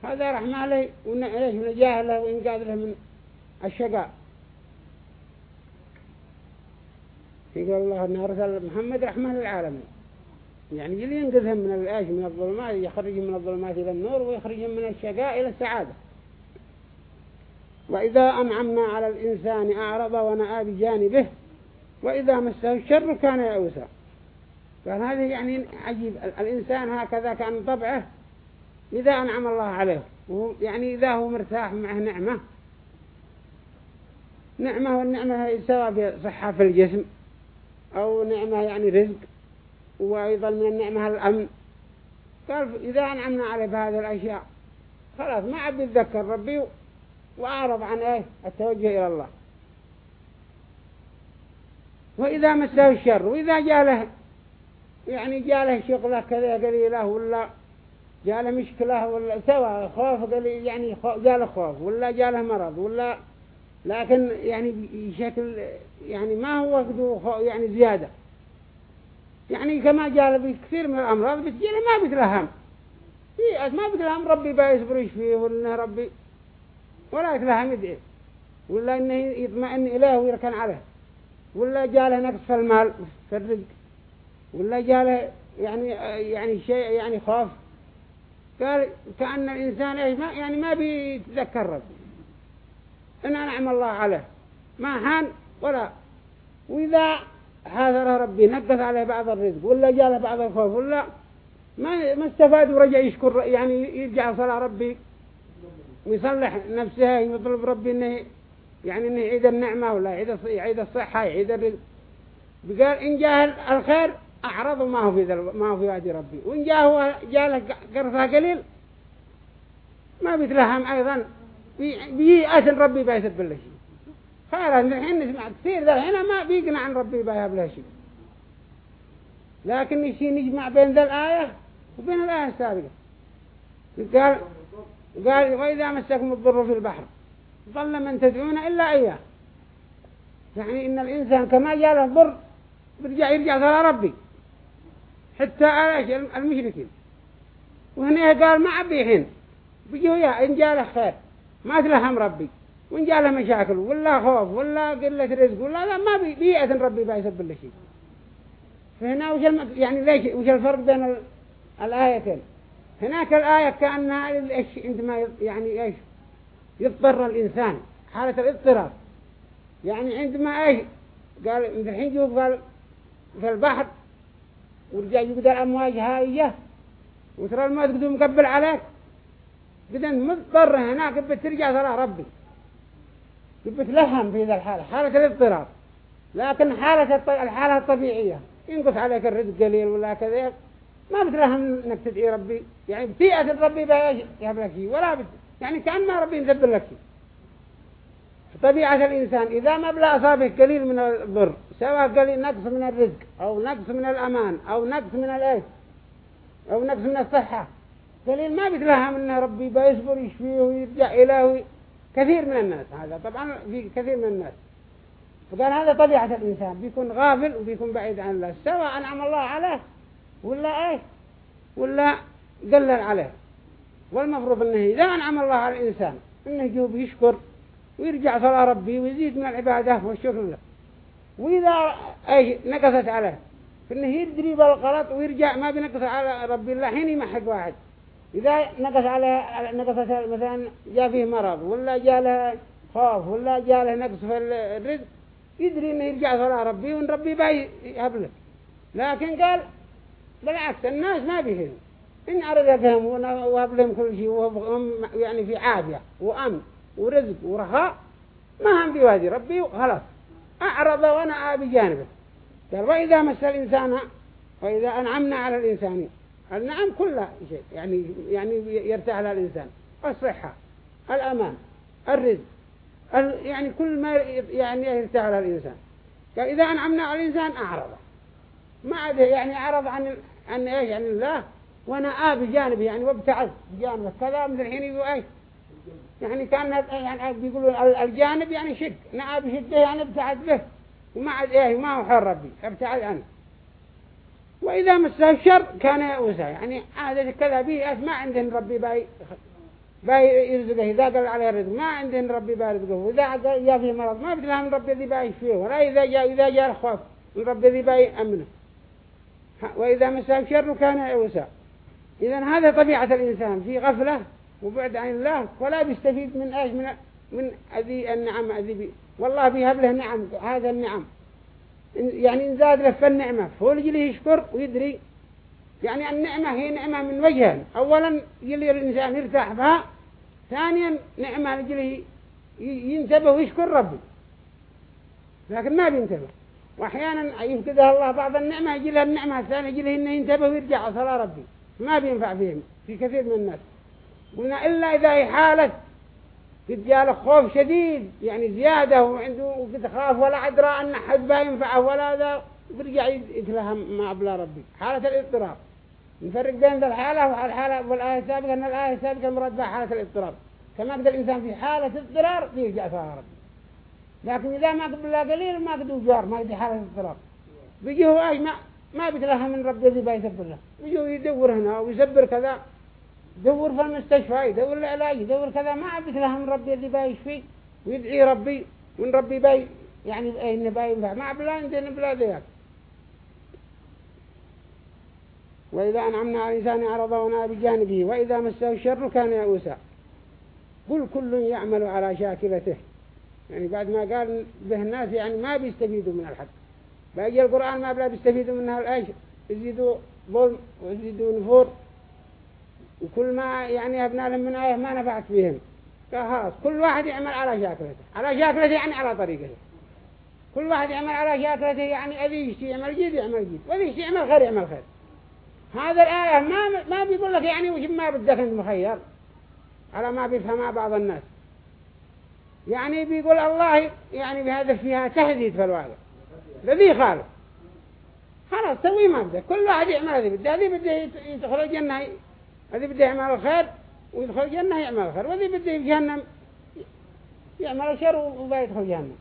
هذا رحمة له ونجاه له وإنقاذ له من الشقاء. يقول الله أنه أرسل محمد رحمة للعالمين. يعني ينقذهم من الآش من الظلمات يخرجهم من الظلمات إلى النور ويخرجهم من الشقاء إلى السعادة. وإذا أنعمنا على الإنسان أعرض ونأى بجانبه وإذا مسه الشر كان يأوسا قال هذه يعني عجيب؟ الإنسان هكذا كان طبعه إذا أنعم الله عليه. يعني إذا هو مرتاح معه نعمة. نعمة والنعمة سواء صحة في الجسم أو نعمة يعني رزق وأيضا من النعمة الأمن. قال إذا أنعمنا عليه بهذه الأشياء خلاص ما عبد يتذكر ربي وأعرض عن إيه؟ التوجه إلى الله. وإذا مسه الشر وإذا جاء له يعني جاء له شغلة كذا قليلة ولا جاء له مشكلة ولا سوى خوف قليل يعني جاء له خوف ولا جاء له مرض ولا لكن يعني بشكل يعني ما هو يعني زيادة. يعني كما جاء بكثير من الأمراض بتجي له ما بتلهم ما بتلهم ربي بيصبر فيه ولا ربي ولا يتلهم يدعي ولا إنه يطمئن إليه ويركن عليه. ولا جاله نقص في المال في الرزق. ولا جاله يعني يعني شيء يعني خوف. قال كأن الإنسان إيش ما يعني ما بيتذكر رب. إن نعم الله عليه. ما حان ولا. وإذا حاذر ربي نقص عليه بعض الرزق. ولا جاله بعض الخوف. ولا ما ما استفاد ورجع يشكر يعني يرجع صلاة ربي. ويصلح نفسه يطلب ربي إنه يعني إنه يعيد النعمة ولا يعيد الصحة يعيد الرزق بقال إن جاه الخير أعرض ما هو في ما هو في وادي ربي. وإن جاه جاله قرصها قليل ما بيتلهم أيضا. بيئة ربي بيسب له شيء. خير الحين نسمع كثير ذا. هنا ما بيقنع عن ربي بيهب له شيء. لكن يشي نجمع بين ذا الآية وبين الآية السابقة. قال قال وإذا مسكم الضر في البحر ظل من تدعون إلا إياه. يعني إن الإنسان كما جاء له ضر برجع يرجع صلى ربي. حتى المشركين. وهنا قال؟ ما عبي حين. بيجوا يا إن جاء له خير ما تلهم ربي. وإن جاء له مشاكل ولا خوف ولا قلة رزق ولا لا ما بي بيئة ربي بايسب الله شيء. فهنا وش. يعني ليش وش الفرق بين ال... الآيتين؟ هناك الآية كأنها إيش عندما يعني إيش يضطر الإنسان حالة الاضطرار يعني عندما إيش؟ قال الحين جو قال في البحر ورجع يقدر أمواج هائية وترى الموت قدو مقبل عليك. أنت مضطر هناك بترجع صلاة ربي. بتلهم في ذا الحالة حالة الاضطرار لكن حالة الحالة الطبيعية ينقص عليك الرزق قليل ولا كذا. ما بتلهم إنك تدعي ربي. يعني بتيئة ربي يهب لك ولا بت... يعني كأن ما ربي ينزبر لك شيء. طبيعة الإنسان إذا ما بلا أصابه قليل من الضر سواء قليل نقص من الرزق أو نقص من الأمان أو نقص من الإيش أو نقص من الصحة قليل ما بتلهم أن ربي بيصبر يشفيه ويرجع إليه كثير من الناس هذا طبعا في كثير من الناس. فقال هذا طبيعة الإنسان بيكون غافل وبيكون بعيد عن الله سواء أنعم الله عليه ولا إيش ولا قلل عليه. والمفروض أنه إذا أنعم الله على الإنسان أنه يجوب يشكر ويرجع صلاة ربي ويزيد من العبادة والشكر له. وإذا نقصت عليه؟ فإنه يدري بالغلط ويرجع ما بنقص على ربي الله حين يمحق واحد. إذا نقص عليه نقصت مثلا جاء فيه مرض ولا جاء له خوف ولا جاء له نقص في الرزق يدري إنه يرجع صلاة ربي وإن ربي باي يهبله لكن قال بالعكس الناس ما بيهم إن أرد بهم وهب لهم كل شيء وهم يعني في عافية وأمن ورزق ورخاء ما هم بوادي ربي خلاص. أعرض وأنا بجانبه. قال وإذا مس الإنسان وإذا أنعمنا على الإنسان. النعم كل شيء. يعني يعني يرتاح لها الإنسان. الصحة الأمان الرزق يعني كل ما يعني يرتاح لها الإنسان. قال إذا أنعمنا على الإنسان أعرض ما عاد يعني أعرض عن إيش؟ عن الله وأنا آ بجانبه يعني وابتعد. بجانبه كذا مثل الحين يقول إيش؟ يعني كأن يعني بيقولوا الجانب يعني شد. نعى بشده يعني ابتعد به. وما عاد إيه ما هو حر ربي. ابتعد عنه وإذا مسه الشر كان يئوسا يعني هذا كذا بيئة ما عندهم ربي باي باي يرزقه. إذا قال عليه رزق ما عندهم ربي باي يرزقه. وإذا جاء فيه مرض ما بدلهم ربي ذي باي فيه. ولا إذا جاء إذا جاء الخوف من ربي ذي باي أمنه وإذا مسه الشر كان يئوسا إذا هذا طبيعة الإنسان في غفلة وبعد عن الله ولا بيستفيد من إيش؟ من من هذه النعم هذه والله بيهب له نعم هذا النعم. يعني إن زاد له في النعمة فهو يجي يشكر ويدري. يعني النعمة هي نعمة من وجهين. أولا يلي الإنسان يرتاح بها ثانيا نعمة يجي ينتبه ويشكر ربي. لكن ما بينتبه. وأحيانا يفقدها الله بعض النعمة يجي له النعمة الثانية يجي له إنه ينتبه ويرجع صلاة ربي ما بينفع فيهم في كثير من الناس. قلنا إلا إذا هي حالة قد جاله خوف شديد يعني زيادة وعنده وقد خاف ولا أدرى أن حد ينفعه ولا ذا برجع يتلهم مع بلا ربي. حالة الاضطراب. نفرق بين ذا الحالة والحالة والآية السابقة أن الآية السابقة المراد بها حالة الاضطراب. كما قد الإنسان في حالة اضطرار يرجع فيها ربي لكن إذا ما قد لا قليل ما قد جار ما قد حالة اضطراب. بيجي هو أي ما ما بيتلهم من ربي ذي بيسبر له. بيجي يدور هنا ويسبر كذا دور في المستشفى يدور العلاج يدور كذا ما لهم ربي اللي باي يشفي ويدعي ربي وان ربي باي يعني انه باي ينفع ما بلا عندنا بلا ذيك وإذا أنعمنا على الإنسان أعرض ونأى بجانبه وإذا مسه الشر كان يئوسا. قل كل يعمل على شاكلته. يعني بعد ما قال به الناس يعني ما بيستفيدوا من الحق. باقي القرآن ما بلا بيستفيدوا منها الأيش يزيدوا ظلم ويزيدوا نفور. وكل ما يعني أبناء لهم من آية ما نفعت فيهم خلاص كل واحد يعمل على شاكلته. على شاكلته يعني على طريقته. كل واحد يعمل على شاكلته يعني أذي يشتي يعمل جيد يعمل جيد. وذي يشتي يعمل خير يعمل خير. هذا الآية ما ما بيقول لك يعني وش ما بدك أنت مخير. على ما بيفهمها بعض الناس. يعني بيقول الله يعني بهذا فيها تهديد في الواقع. الذي خالف. خلاص سوي ما بده كل واحد يعمل هذه بده. هذه بده يدخل الجنة هذه بده يعمل الخير ويدخل الجنة يعمل الخير. وهذه بده جهنم يعمل الشر وما يدخل جهنم.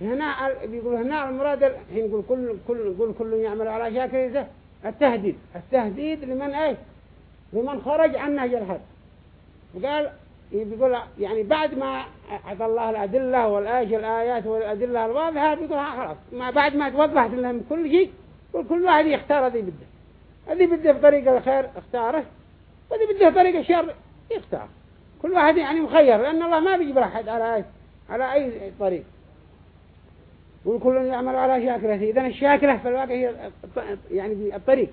هنا بيقول هنا المراد الحين يقول كل كل كل كل يعمل على شاكل التهديد. التهديد لمن إيه لمن خرج عن نهج الحق. وقال بيقول يعني بعد ما أعطى الله الأدلة والآيات الآيات والأدلة الواضحة بيقول خلاص. ما بعد ما توضحت لهم كل شيء كل واحد يختار الذي بدة. الذي بدة بطريق الخير اختاره والذي بدة طريق الشر يختار. كل واحد يعني مخير لأن الله ما بيجبر أحد على أي على أي طريق. وكل يعمل على شاكلته إذن الشاكلة في الواقع هي يعني الطريق.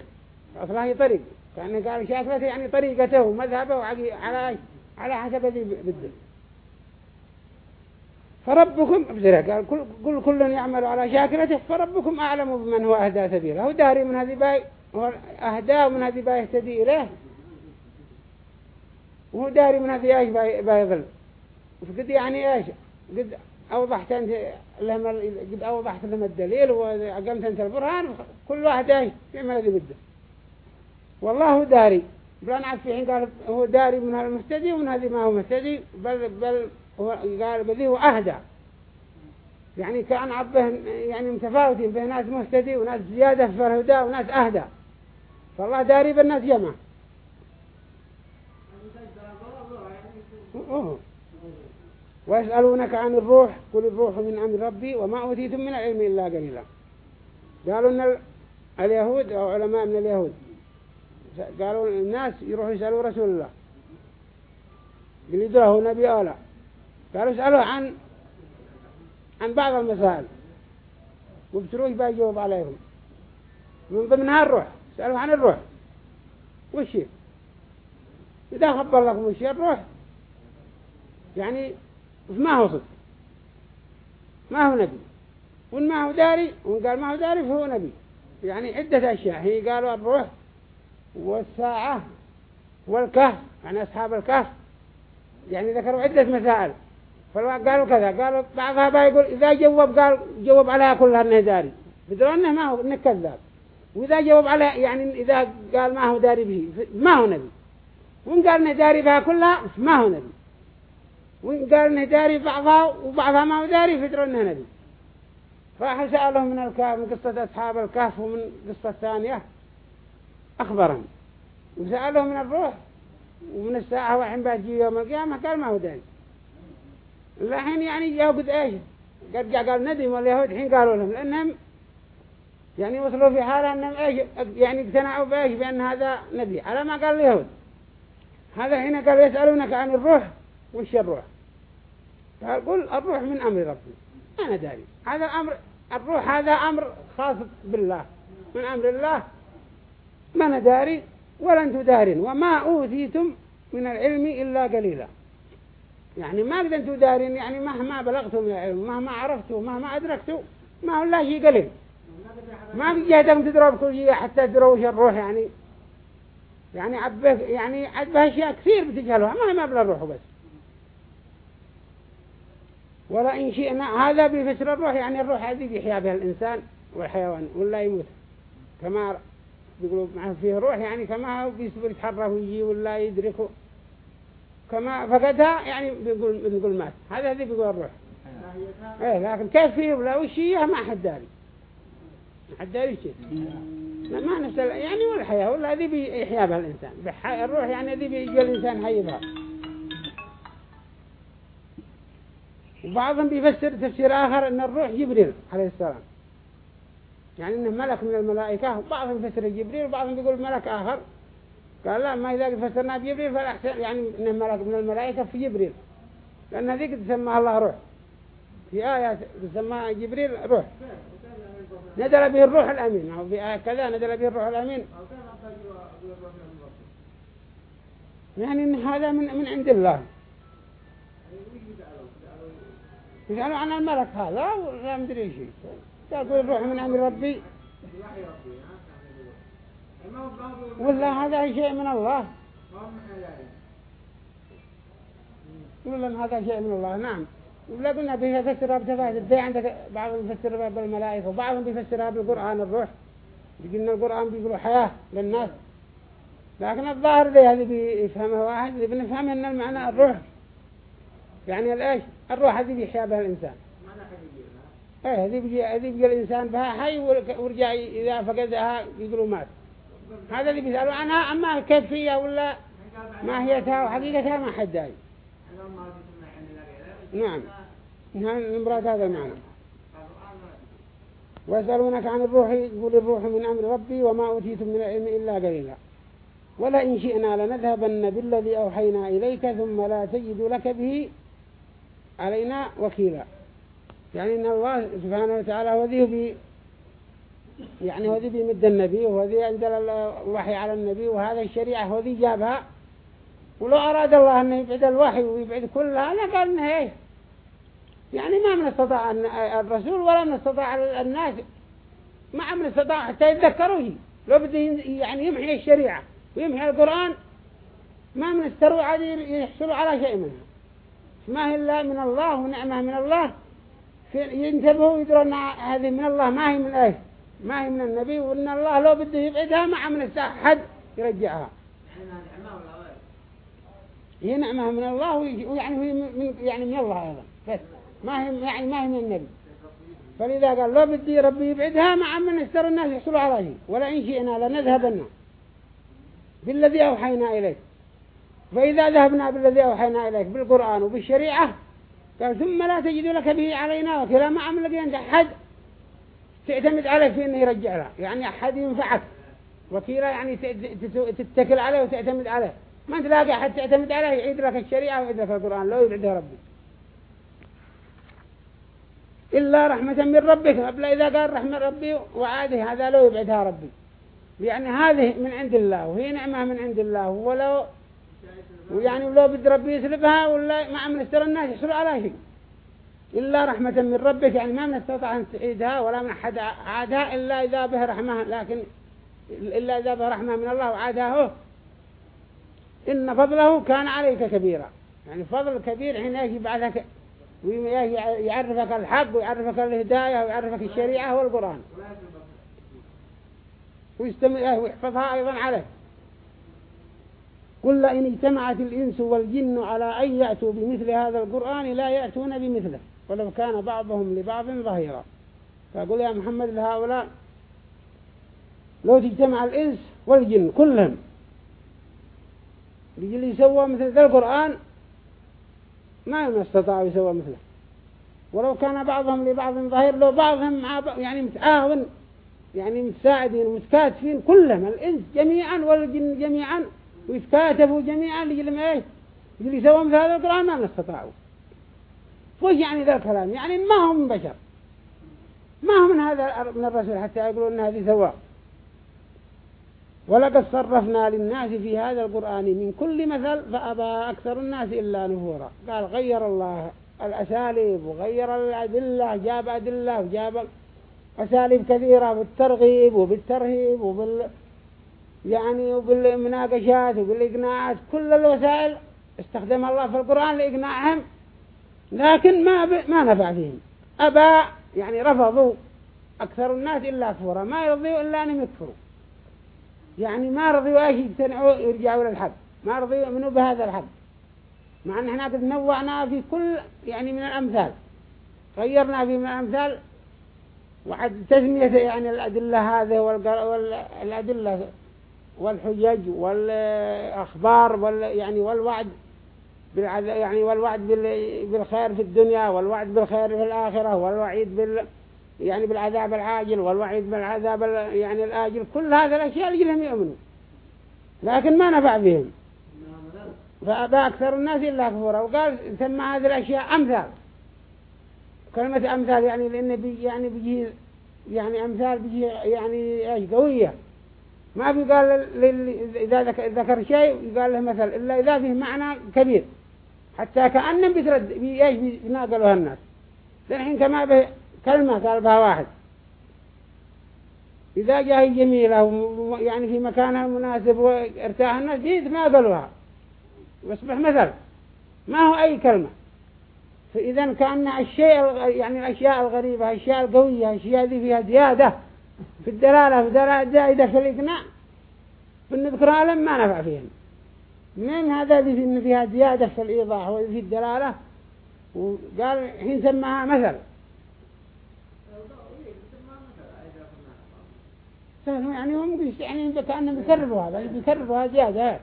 أصلا هي طريق. يعني قال شاكلته يعني طريقته ومذهبه على على حسب ذي بده. فربكم قال كل كل يعمل على شاكلته فربكم أعلم بمن هو أهدى سبيله. هو داري من هذه باي أهدى من هذه باي يهتدي إليه. وهو داري من هذه إيش باي يضل. فقد يعني إيش؟ قد أوضحت أنت لهم قد أوضحت لهم الدليل وأقمت أنت البرهان كل واحد إيش يعمل هذه بده. والله داري. في حين قال هو داري من المهتدي ومن هذه ما هو مهتدي بل بل هو قال بذي هو أهدى. يعني كان عبه يعني متفاوتين بين ناس مهتدي وناس زيادة في الهدى وناس أهدى. فالله داري بالناس جمع. ويسألونك عن الروح قل الروح من أمر ربي وما أوتيتم من العلم إلا قليلا. قالوا أن اليهود أو علماء من اليهود. قالوا الناس يروحوا يسألوا رسول الله. قالوا هو نبي أولا. قالوا اسألوا عن عن بعض المسائل. وبتروح بيجاوب عليهم. من ضمنها الروح. اسألوا عن الروح. وش إذا خبر لكم وش الروح يعني ما هو صدق؟ ما هو نبي. وإن ما هو داري وإن قال ما هو داري فهو نبي. يعني عدة أشياء. هي قالوا الروح والساعة والكهف يعني أصحاب الكهف. يعني ذكروا عدة مسائل. فقالوا كذا قالوا بعضها بيقول إذا جواب قال جواب عليها كلها أنه داري بدروا أنه ما هو أنه كذاب. وإذا جواب عليها يعني إذا قال ما هو داري به ما هو نبي. وإن قال أنه داري بها كلها ما هو نبي. وإن قال أنه داري بعضها وبعضها ما هو داري فدروا أنه نبي. راح سألهم من الكهف من قصة أصحاب الكهف ومن قصة ثانية؟ أخبرهم. وسألهم من الروح. ومن الساعة وحين باجي يوم القيامة قال ما هو داري الحين يعني ياخذ إيش؟ قد جاء قال ندم واليهود حين قالوا لهم لأنهم يعني وصلوا في حالة أنهم إيش؟ يعني اقتنعوا بإيش؟ بأن هذا نبي على ما قال اليهود. هذا حين قالوا يسألونك عن الروح وش الروح؟ قال قل الروح من أمر ربي. أنا داري. هذا الأمر الروح هذا أمر خاص بالله. من أمر الله ما أنا داري ولا أنتم وما أوتيتم من العلم إلا قليلا. يعني ما قد أنتم دارين يعني مهما بلغتم من العلم مهما عرفتوا مهما أدركتوا ما هو الله شيء قليل. ما في جهدكم تدروا بكل شيء حتى تدروا الروح يعني. يعني عبه يعني عبه أشياء كثير بتجهلوها ما هي ما بلا الروح بس. ولا إن شئنا هذا بفسر الروح يعني الروح هذه يحيا بها الإنسان والحيوان ولا يموت. كما بيقولوا معه فيه روح يعني كما هو بيصبر يتحرك ويجي ولا يدركه. كما فقدها يعني بيقول بيقول مات. هذا هذي بيقول الروح. إيه لكن كيف فيه؟ ولا وش ما حد داري. ما حد داري شيء. ما نفس يعني والحياة ولا هذي بيحيا بها الإنسان الروح يعني هذي بيجي الإنسان حي بها وبعضهم بيفسر تفسير آخر أن الروح جبريل عليه السلام. يعني إنه ملك من الملائكة وبعضهم يفسر جبريل وبعضهم بيقول ملك آخر. قال لا ما إذا فسرنا بجبريل فالأحسن يعني إنه ملك من الملائكة في جبريل. لأن هذيك تسمى الله روح. في آية تسمى جبريل روح. نزل به الروح الأمين. أو في آية كذا نزل به الروح الأمين. يعني إن هذا من من عند الله. يسألوا عن الملك هذا ولا مدري شيء يقول الروح من أمر ربي. ولا هذا شيء من الله؟ ولا هذا شيء من الله. نعم. ولا قلنا بيفسرها بتفاسير زي عندك بعضهم بيفسرها بالملائكة وبعضهم بيفسرها بالقرآن الروح. قلنا القرآن بيقولوا حياة للناس. لكن الظاهر ذي هذه بيفهمها واحد اللي بنفهم إن المعنى الروح. يعني الايش الروح هذه بيحيا بها الإنسان. إيه هذه بيجي هذه بيجي الإنسان بها حي ورجع إذا فقدها يقولوا مات. هذا اللي بيسألوا عنها أما كيفيه ولا ماهيتها وحقيقتها ما حد داعي نعم. مراد هذا المعنى. ويسألونك عن الروح يقول الروح من أمر ربي وما أوتيتم من العلم إلا قليلا. ولئن شئنا لنذهبن بالذي أوحينا إليك ثم لا تجد لك به علينا وكيلا. يعني إن الله سبحانه وتعالى هو ذي بي يعني هو ذي بيمد النبي وهو ذي أنزل الوحي على النبي وهذا الشريعة هو ذي جابها. ولو أراد الله أن يبعد الوحي ويبعد كل هذا قال إنه إيه يعني ما من استطاع الرسول ولا من استطاع الناس ما من استطاع حتى يتذكروا. لو بده يعني يمحي الشريعة ويمحي القرآن ما من استروا عاد يحصلوا على شيء منها. ما هي إلا من الله ونعمة من الله. ينتبهوا ويدروا أن هذه من الله ما هي من إيه ما هي من النبي وأن الله لو بده يبعدها ما من حد يرجعها. هي نعمة من الله ويعني هي من يعني من الله أيضا. بس ما هي يعني ما هي من النبي. فلذا قال لو بدي ربي يبعدها مع من يستر الناس يحصلوا على شيء. ولا إن شئنا لنذهبن بالذي أوحينا إليك. فإذا ذهبنا بالذي أوحينا إليك بالقرآن وبالشريعة قال ثم لا تجد لك به علينا وكلا ما عمل أنت؟ أحد. تعتمد عليه في أنه يرجع له يعني أحد ينفعك. وكيلا يعني تتكل عليه وتعتمد عليه. ما تلاقي أحد تعتمد عليه يعيد لك الشريعة ويعيد لك القرآن. لو يبعده ربي. إلا رحمة من ربك. قبل إذا قال رحمة ربي وعاده هذا لو يبعدها ربي. يعني هذه من عند الله وهي نعمة من عند الله. ولو ويعني لو بد ربي يسلبها ولا ما من استر الناس يحصلوا على شيء إلا رحمة من ربك يعني ما من استطاع أن تعيدها ولا من أحد عادها إلا إذا به رحمة لكن إلا إذا به رحمة من الله وعادها هو. إن فضله كان عليك كبيرا. يعني فضل كبير حين يجي بعدك ويعرفك الحق ويعرفك الهداية ويعرفك الشريعة والقرآن. ويستمع ويحفظها أيضا عليه. قل إن اجتمعت الإنس والجن على أن يأتوا بمثل هذا القرآن لا يأتون بمثله ولو كان بعضهم لبعض ظهيرا. فقل يا محمد لهؤلاء لو تجتمع الإنس والجن كلهم يجي يسوى مثل ذا القرآن ما استطاعوا يسوى مثله. ولو كان بعضهم لبعض ظهير لو بعضهم مع يعني متعاون يعني متساعدين ومتكاتفين كلهم الإنس جميعا والجن جميعا. ويتكاتفوا جميعا لجل إيش يجي يسووا مثل هذا القرآن ما استطاعوا. وش يعني ذا الكلام؟ يعني ما هم من بشر. ما هم من هذا من الرسول حتى يقولون إن هذه سواء. ولقد صرفنا للناس في هذا القرآن من كل مثل فأبى أكثر الناس إلا نفورا. قال غير الله الأساليب وغير الأدلة جاب أدلة وجاب أساليب كثيرة بالترغيب وبالترهيب وبال يعني وبالمناقشات وبالإقناعات كل الوسائل استخدم الله في القرآن لإقناعهم لكن ما. ما نفع فيهم. أبى يعني رفضوا أكثر الناس إلا كفورا ما يرضوا إلا أن يكفروا. يعني ما رضيوا أيش يجتنعوا يرجعوا للحق ما رضيوا يؤمنوا بهذا الحق. مع أن إحنا قد نوعنا في كل يعني من الأمثال. غيرنا في من الأمثال وعد تسمية يعني الأدلة هذه والأدلة والحجج والأخبار وال يعني والوعد يعني والوعد بالخير في الدنيا والوعد بالخير في الآخرة والوعيد بال يعني بالعذاب العاجل والوعيد بالعذاب يعني الآجل. كل هذه الأشياء اللي لهم يؤمنوا. لكن ما نفع بهم. فأبى أكثر الناس إلا كفورا. وقال سمى هذه الأشياء أمثال. كلمة أمثال يعني لأن بي يعني بيجي يعني أمثال بيجي يعني إيش؟ قوية. ما في قال إذا ذكر شيء يقال له مثل إلا إذا فيه معنى كبير. حتى كأنهم بترد بي إيش بيناقلوها الناس. الحين كما به كلمة قال بها واحد. إذا جاء جميلة يعني في مكانها المناسب وارتاح الناس دي ما قالوها يصبح مثل. ما هو أي كلمة. فإذا كأن الشيء يعني الأشياء الغريبة الأشياء القوية الأشياء دي فيها زيادة. في الدلالة في دلالة زائدة في الإقناع بالنذكر لم ما نفع فيهم من هذا في إن فيها زيادة في الإيضاح وفي الدلالة؟ وقال حين سماها مثل. يعني هم يعني كأنهم بيكرروا هذا بيكرروا زيادة.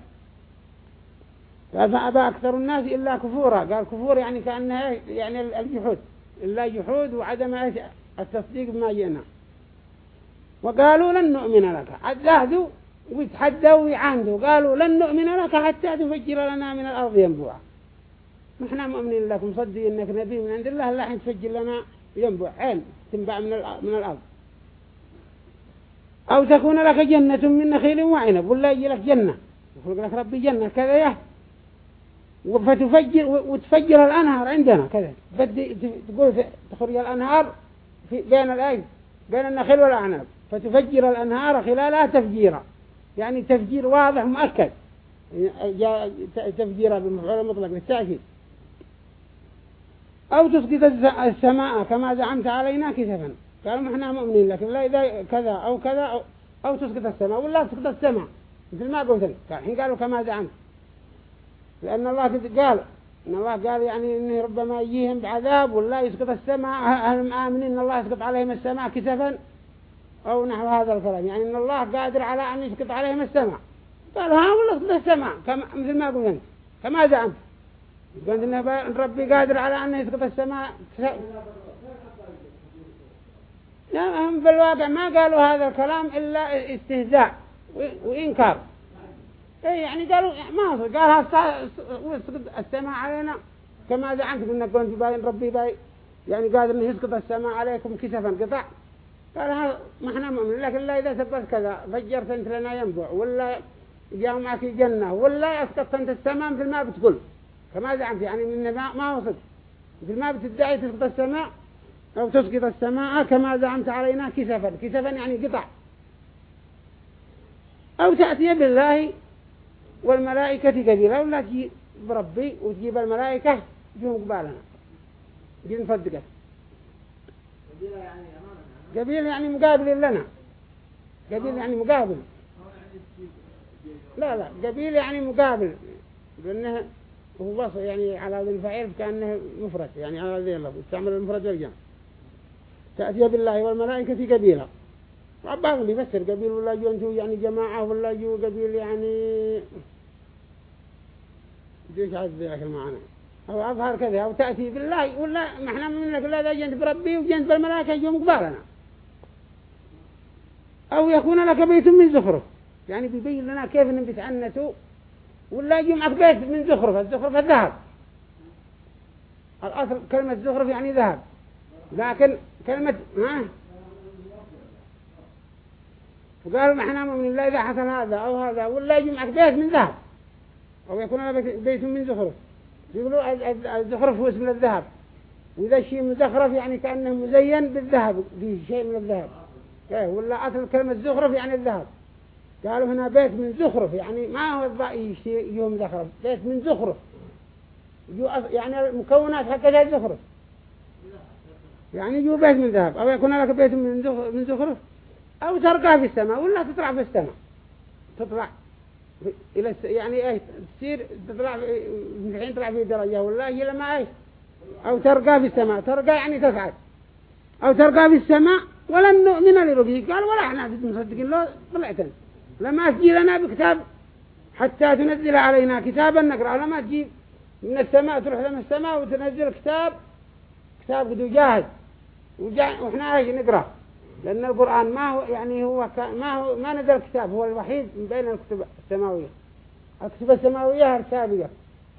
فأبى أكثر الناس إلا كفورا. قال كفور يعني كأنها يعني الجحود. إلا جحود وعدم التصديق بما جئنا. وقالوا لن نؤمن لك. عدادوا ويتحدوا ويعاندوا. قالوا لن نؤمن لك حتى تفجر لنا من الأرض ينبوعا نحن مؤمنين لك مصدقين إنك نبي. من عند الله لا تفجر لنا ينبوع. عين تنبع من من الأرض. أو تكون لك جنة من نخيل وعنب. ولا يجي لك جنة. يخلق لك ربي جنة. كذا يه فتفجر وتفجر الأنهار عندنا. كذا. بدي تقول تخرج الأنهار في بين الأي بين النخيل والأعناب فتفجر الأنهار خلالها تفجيرا. يعني تفجير واضح مؤكد تفجيرا بالمفعول المطلق للتأكيد أو تسقط السماء كما زعمت علينا كسفا. قالوا إحنا مؤمنين لكن لا إذا كذا أو كذا أو, أو تسقط السماء ولا تسقط السماء. مثل ما قلت لك. الحين قالوا كما زعمت. لأن الله قال إن الله قال يعني إنه ربما يجيهم بعذاب ولا يسقط السماء. هل آمنين إن الله يسقط عليهم السماء كسفا. أو نحو هذا الكلام. يعني إن الله قادر على أن يسقط عليهم السماء قال ها والله السماء كما مثل ما قلت كما زعمت قلت ب- ربي قادر على أن يسقط السماء لا هم في الواقع ما قالوا هذا الكلام إلا استهزاء وإنكار. إيه يعني قالوا ما قال هسا ويسقط السماء علينا. كما زعمت قلنا كنت باين ربي باين يعني قادر انه يسقط السماء عليكم كسفا قطع. قال ها ما إحنا مؤمنين. لكن لا إذا سبت كذا فجرت أنت لنا ينبع ولا جاء معك جنة ولا أسقطت أنت السماء مثل ما بتقول كما زعمت يعني من ما, ما صدق. مثل ما بتدعي تسقط السماء أو تسقط السماء كما زعمت علينا؟ كسفا. كسفا يعني قطع. أو تأتي بالله والملائكة قبيلة ولا تجي بربي وتجيب الملائكة جون قبالنا جي نصدقه قبيل يعني مقابل لنا. قبيل يعني مقابل. لا لا قبيل يعني مقابل. لأنه هو وصف يعني على ذي الفعيل كأنه مفرد. يعني على ذي اللفظ استعمل المفرد والجمع. تأتي بالله والملائكة قبيلة. بعض اللي يفسر قبيل ولا جو؟ انتو يعني جماعة ولا جو؟ قبيل يعني ديش عاد ذاك المعنى أو أظهر كذا أو تأتي بالله ولا ما إحنا منك لا ذا جنت بربي وجنت بالملائكة يوم قبالنا أو يكون لك بيت من زخرف. يعني بيبين لنا كيف نبتعنته ولا يجي معك بيت من زخرف. الزخرف الذهب. الأصل كلمة زخرف يعني ذهب. لكن كلمة ها؟ وقالوا ما إحنا من الله إذا حصل هذا أو هذا ولا يجي معك بيت من ذهب. أو يكون لك بيت من زخرف. يقولوا ال- ال- الزخرف هو اسم الذهب. وإذا شيء مزخرف يعني كأنه مزين بالذهب. فيه شيء من الذهب. ولا أصل كلمة زخرف يعني الذهب. قالوا هنا بيت من زخرف يعني ما هو يوم زخرف بيت من زخرف. يعني المكونات حقتها الزخرف يعني يجو بيت من ذهب. أو يكون لك بيت من زخ- من زخرف؟ أو ترقى في السماء ولا تطلع في السماء. تطلع إلى. يعني إيه تصير تطلع في في حين تطلع في درجة ولا هي لما إيه أو ترقى في السماء. ترقى يعني تصعد أو ترقى في السماء ولن نؤمن لرقيك قال ولا إحنا مصدقين. لو طلعت. لما تجي لنا بكتاب حتى تنزل علينا كتابا نقرأ لما تجي من السماء تروح لنا السماء وتنزل كتاب كتاب قد جاهز. وإحنا إيش نقرأ. لأن القرآن ما هو يعني هو. ما هو ما نزل كتاب هو الوحيد من بين الكتب السماوية. الكتب السماوية السابقة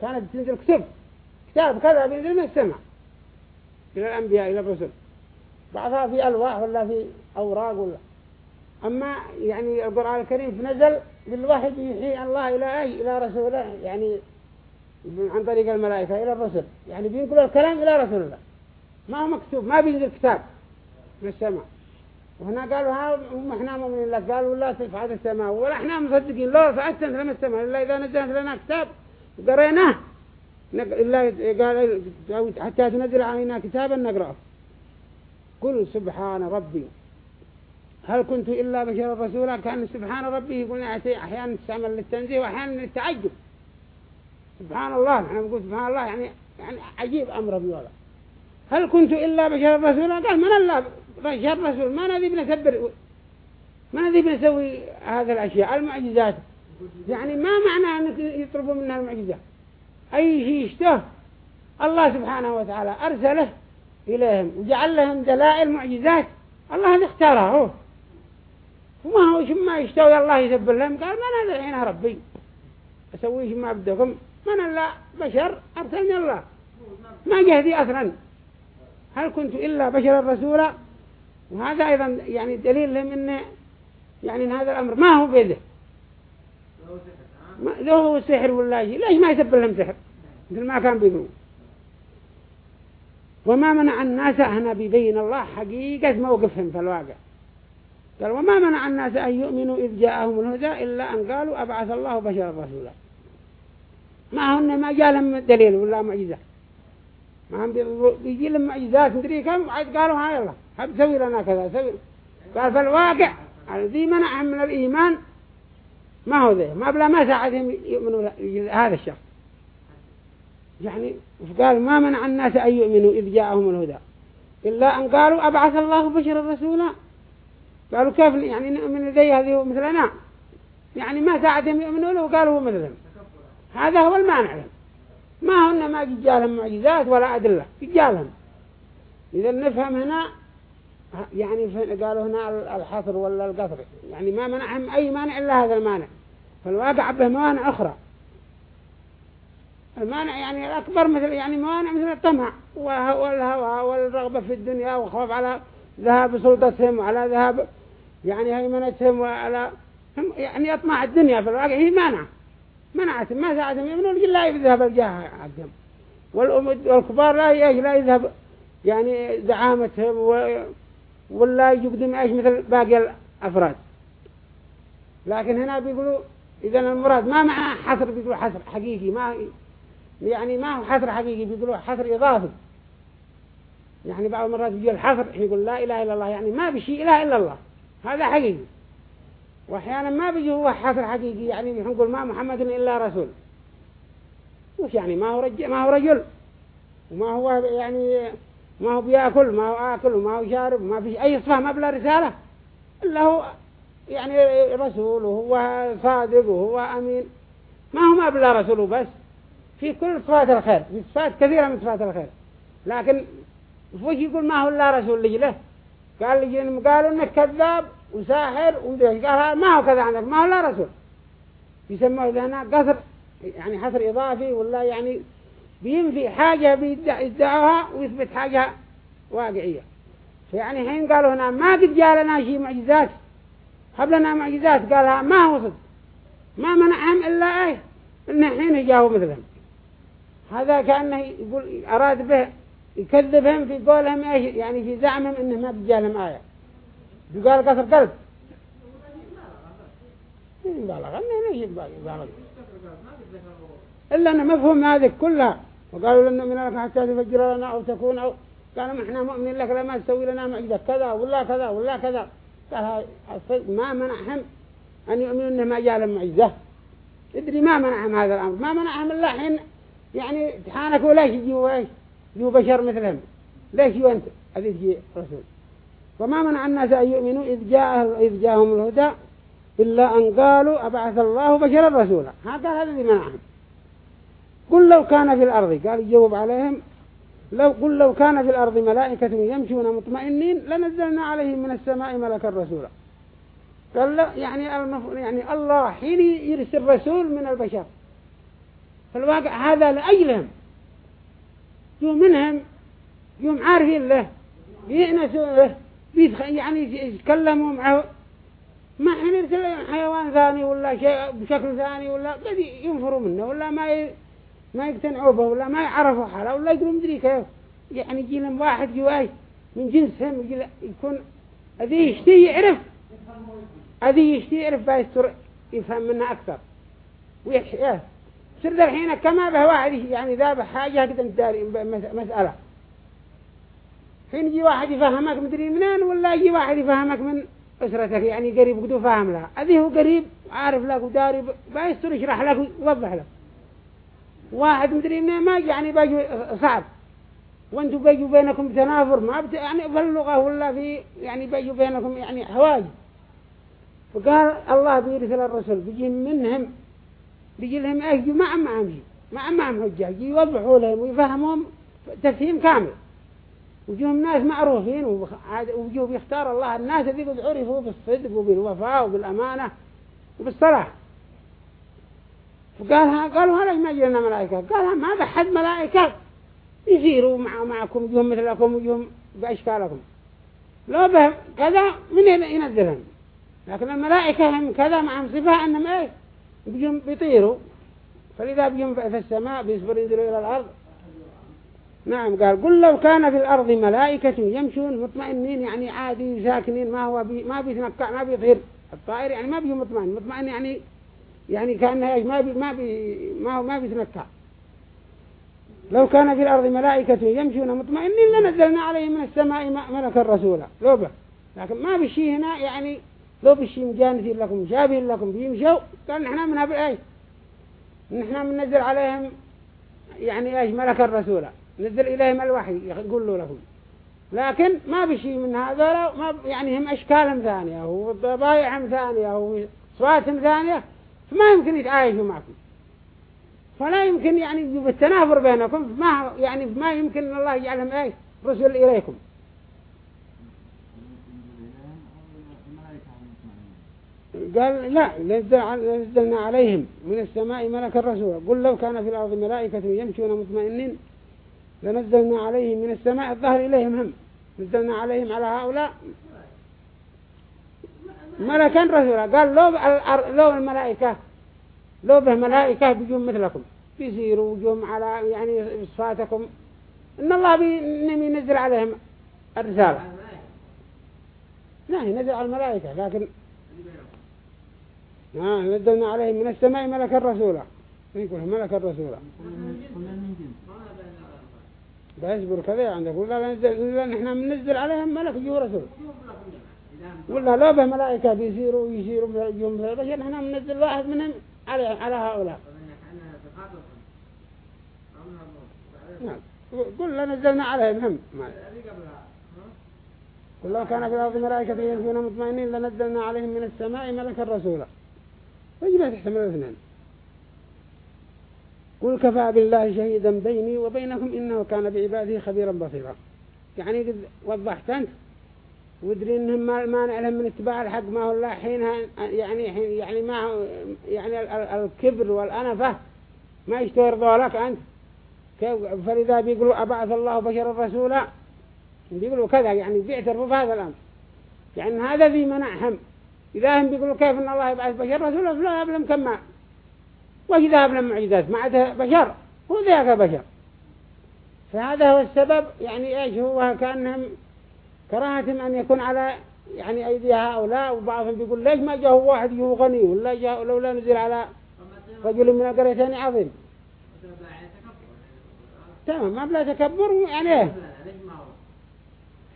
كانت تنزل كتب. كتاب كذا بينزل من السماء. إلى الأنبياء إلى الرسل. بعضها في ألواح ولا في أوراق ولا. أما يعني القرآن الكريم نزل بالوحي يحيي الله إلى أي إلى رسوله يعني عن طريق الملائكة إلى الرسل يعني بينقل الكلام إلى رسول الله. ما هو مكتوب ما بينزل كتاب من السماء. وهنا قالوا ها هم إحنا مؤمنين لك. قالوا لا تفعل السماء. ولا إحنا مصدقين. لا فعلت لما السماء. إلا إذا نزلت لنا كتاب قريناه إلا قال حتى تنزل علينا كتابا نقرأه. قل سبحان ربي. هل كنت إلا بشر رسولا كان سبحان ربي يقولنا أحيانا تستعمل للتنزيه وأحيانا للتعجب. سبحان الله نحن نقول سبحان الله يعني يعني عجيب أمر ربي والله هل كنت إلا بشر رسولا قال من الله؟ بشر رسول ما نذي بنسبر ما نذي بنسوي هذه الأشياء المعجزات. يعني ما معنى أنك يطلبوا منها المعجزات أي شيء يشته الله سبحانه وتعالى أرسله إليهم وجعل لهم دلائل معجزات. الله هذا اختارها هو وما هو ما يشتوي الله يسبر لهم. قال من هذا الحين ربي. أسوي ما بدكم. من الله بشر أرسلني الله. ما جهدي أصلا. هل كنت إلا بشر رسولا وهذا أيضا يعني دليل لهم إن يعني إن هذا الأمر ما هو بيده. ما هو سحر ولا شيء. ليش ما يسبب لهم سحر؟ مثل ما كان بيقولوا وما منع الناس هنا بيبين الله حقيقة موقفهم في الواقع. قال وما منع الناس أن يؤمنوا إذ جاءهم الهدى إلا أن قالوا أبعث الله بشر رسولا. ما هن ما جاء لهم دليل ولا معجزة. ما هم بيجي لهم معجزات ندري كم؟ عاد قالوا هاي الله هب سوي لنا كذا سوي. قال في الواقع الذي منعهم من الإيمان ما هو ذي ما بلا ما ساعدهم يؤمنوا هذا الشخص. يعني قال ما منع الناس أن يؤمنوا إذ جاءهم الهدى. إلا أن قالوا أبعث الله بشر رسولا. قالوا كيف يعني نؤمن ذي هذه مثلنا؟ يعني ما ساعدهم يؤمنوا له وقالوا هو مثلهم هذا هو المانع لهم. ما هن ما جالهم معجزات ولا أدلة جالهم إذا نفهم هنا يعني قالوا هنا الحصر ولا القصر. يعني ما منعهم أي مانع إلا هذا المانع. فالواقع به موانع أخرى. المانع يعني الأكبر مثل يعني موانع مثل الطمع. والهوى والرغبة في الدنيا والخوف على ذهاب سلطتهم وعلى ذهاب يعني هيمنتهم وعلى يعني يطمع الدنيا في الواقع. هي مانع. منعتهم ما ساعدهم يبنوا لا يذهب الجاه عندهم والكبار لا لا يذهب يعني زعامتهم و... ولا يقدم إيش مثل باقي الأفراد. لكن هنا بيقولوا اذا المراد ما مع حصر؟ بيقولوا حصر حقيقي ما يعني ما هو حصر حقيقي بيقولوا حصر إضافي. يعني بعض المرات يجي الحصر يقول لا إله إلا الله يعني ما بشيء إله إلا الله. هذا حقيقي. وأحيانا ما بيجي هو حصر حقيقي يعني نقول ما محمد إلا رسول. وش يعني ما هو رجل ما هو رجل. وما هو يعني ما هو بيأكل ما هو آكل وما هو شارب ما في أي صفة ما بلا رسالة. إلا هو يعني رسول وهو صادق وهو أمين. ما هو ما بلا رسول بس. في كل صفات الخير في صفات كثيرة من صفات الخير. لكن فوش يقول ما هو إلا رسول لجله قال لي قالوا إنك كذاب وساحر قال ما هو كذا عندك ما هو إلا رسول. يسموه هنا قصر يعني حصر إضافي ولا يعني بينفي حاجة بيدعوها ويثبت حاجة واقعية. فيعني حين قالوا هنا ما قد جاء لنا شيء معجزات. هب لنا معجزات قالها ما هو صد ما منعهم إلا إيه؟ إن حين جاءوا مثلهم هذا كأنه يقول أراد به يكذبهم في قولهم يعني في زعمهم إنه ما قد جاء لهم آية. يقال قصر قلب. بالغ أنه ليش بالغ إلا أن مفهوم هذه كلها وقالوا لن نؤمن لك حتى تفجر لنا أو تكون أو قالوا إحنا مؤمنين لك لما تسوي لنا معجزة. كذا ولا كذا ولا كذا. قال ما منعهم أن يؤمنوا إنه ما جاء لهم معجزة. ادري ما منعهم هذا الأمر. ما منعهم إلا حين يعني تحانكوا ليش يجيوا إيش يجيوا بشر مثلهم. ليش يجيوا أنت هذه تجي رسول. وما منع الناس أن يؤمنوا إذ, جاء إذ جاءهم الهدى إلا أن قالوا أبعث الله بشرا رسولا. هذا هذا اللي منعهم. قل لو كان في الأرض قال يجاوب عليهم لو قل لو كان في الأرض ملائكة يمشون مطمئنين لنزلنا عليهم من السماء ملكا رسولا. قال لا يعني يعني الله حين يرسل رسول من البشر. في الواقع هذا لأجلهم. جو منهم يوم عارفين له. بيأنسوا له. يعني يتكلموا معه. ما حين يرسل حيوان ثاني ولا شيء بشكل ثاني ولا قد ينفروا منه ولا ما ما يقتنعوا به ولا ما يعرفوا حاله ولا يقولوا مدري كيف. يعني يجي لهم واحد جواي من جنسهم يكون هذه يشتي يعرف. هذه يشتي يعرف بايستر يفهم منها أكثر. ويحشيه سرد الحين كما به واحد يعني ذا حاجة كده داري مسألة. حين يجي واحد يفهمك مدري منين ولا يجي واحد يفهمك من أسرتك يعني قريب قدو فاهم لها هذه هو قريب عارف لك وداري بايستر يشرح لك ويوضح لك. واحد مدري منين ما يعني باجي صعب. وأنتم بيجوا بينكم تنافر ما بت... يعني في اللغة ولا في يعني بيجوا بينكم يعني حواج فقال الله بيرسل الرسل بيجي منهم بيجي لهم إيش ما شيء ما حجة يجي يوضحوا لهم ويفهمهم تفهيم كامل. وجوهم ناس معروفين وجوه بيختار الله الناس اللي قد عرفوا بالصدق وبالوفاء وبالأمانة وبالصلاح. فقالها قالوا هذا ما جينا ملائكة. قالها ما بحد ملائكة يسيروا مع معكم يجوهم مثلكم ويجوهم بأشكالكم. لو بهم كذا من ينزلهم. لكن الملائكة هم كذا معهم صفة أنهم إيه بيجوهم بيطيروا. فلذا بيجوهم في السماء بيصبروا ينزلوا إلى الأرض. نعم قال قل لو كان في الأرض ملائكة يمشون مطمئنين يعني عادي ساكنين ما هو بي ما بيتنقع ما بيطير. الطائر يعني ما بيجي مطمئن. مطمئن يعني يعني كأنه ما بي ما بي ما هو ما بيتنقع لو كان في الأرض ملائكة يمشون مطمئنين لنزلنا عليهم من السماء ملكا رسولا. لو به لكن ما بشي هنا يعني لو بشي مجانسين لكم مشابهين لكم بيمشوا قال نحن منها بالآية نحن بننزل عليهم يعني إيش ملكا رسولا نزل إليهم الوحي يقول له لهم لكن ما بشي من هذا ما يعني هم أشكالهم ثانية وضبائعهم ثانية وصواتهم ثانية فما يمكن يتعايشوا معكم. فلا يمكن يعني يجب التنافر بينكم ما يعني ما يمكن الله يجعلهم إيه رسل إليكم. قال لا نزلنا عليهم من السماء ملك الرسول. قل لو كان في الأرض ملائكة يمشون مطمئنين لنزلنا عليهم من السماء الظهر إليهم هم. نزلنا عليهم على هؤلاء ملكا رسولا. قال لو لو الملائكة لو به ملائكة بيجون مثلكم. بيسيروا وجوم على يعني صفاتكم. إن الله بينمي ينزل عليهم الرسالة. لا ينزل على الملائكة لكن آه نزلنا عليهم من السماء ملك الرسول. يقول ملك الرسول. بيصبر كذا عندك ولا نزل نحن بننزل عليهم ملك جو رسول. ولا لا به ملائكة بيسيروا ويسيروا يوم بشر نحن بننزل واحد منهم على على هؤلاء. نعم. قل نزلنا عليهم هم. قل لو كان في الأرض ملائكة يمشون مطمئنين لنزلنا عليهم من السماء ملكا رسولا ويجب تحتمل الاثنين قل كفى بالله شهيدا بيني وبينكم إنه كان بعباده خبيرا بصيرا. يعني قد وضحت أنت. ودري إنهم ما مانع لهم من اتباع الحق ما هو الله حينها يعني حين يعني ما يعني الكبر والأنفة ما يشتهر لك أنت. فلذا بيقولوا أبعث الله بشر رسولا. بيقولوا كذا يعني بيعترفوا بهذا الأمر يعني هذا ذي منعهم إذا هم بيقولوا كيف أن الله يبعث بشر؟ رسولا فلا يبلم كما وش ذهب لهم معجزات؟ ما عاد بشر. هو ذاك بشر. فهذا هو السبب. يعني إيش هو؟ كأنهم كراهتهم أن يكون على يعني أيدي هؤلاء وبعضهم بيقول ليش ما جاء واحد يهو غني؟ ولا جاء لولا نزل على رجل من القريتين عظيم. تمام. ما بلا تكبر يعني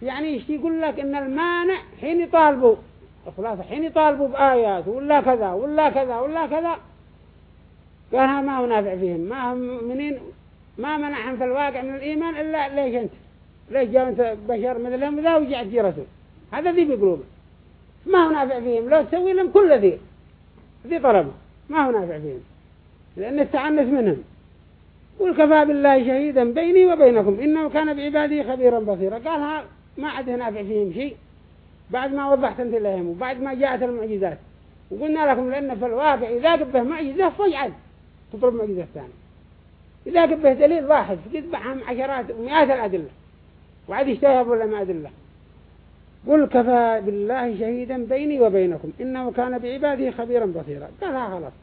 يعني يشتي يقول لك؟ إن المانع حين يطالبوا. خلاص حين يطالبوا بآيات ولا كذا ولا كذا ولا كذا. قالها ما هو نافع فيهم ما هم منين ما منعهم في الواقع من الإيمان إلا ليش أنت؟ ليش جاء أنت بشر مثلهم ذا وجعت جي رسول؟ هذا ذي بقلوبه. ما هو نافع فيهم لو تسوي لهم كل ذي ذي طلبه. ما هو نافع فيهم لأن التعنس منهم. قل كفى بالله شهيدا بيني وبينكم إنه كان بعبادي خبيرا بصيرا. قالها ما عاد نافع فيهم شيء. بعد ما وضحت أنت لهم وبعد ما جاءت المعجزات. وقلنا لكم لأن في الواقع إذا قبه معجزة فيعد تطلب معجزة ثانية. إذا قبه دليل واحد يتبعهم عشرات ومئات الأدلة. وعد ولا ما أدلة؟ قل كفى بالله شهيدا بيني وبينكم إنه كان بعباده خبيرا بصيرا. قالها خلاص.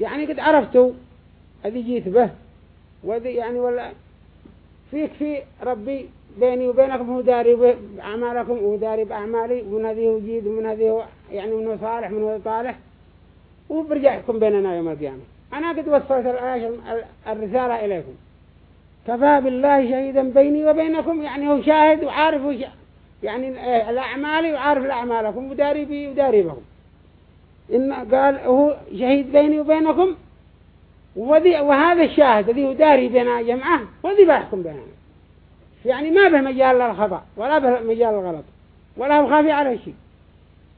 يعني قد عرفتوا أذي جيت به وذي يعني ولا فيك في ربي بيني وبينكم هو داري بأعمالكم وهو داري بأعمالي ومن هذه هو جيد ومن هذه يعني منه صالح من هو صالح. وبرجع يحكم بيننا يوم القيامة. أنا قد وصلت الرسالة إليكم. كفى بالله شهيدا بيني وبينكم يعني هو شاهد وعارف وش يعني الأعمال وعارف الأعمالكم وداري بي وداري بكم إن قال هو شهيد بيني وبينكم وهذا الشاهد الذي داري بين جمعه وذي بيحكم بيننا. يعني ما به مجال للخطأ ولا به مجال للغلط ولا هو خافي على شيء.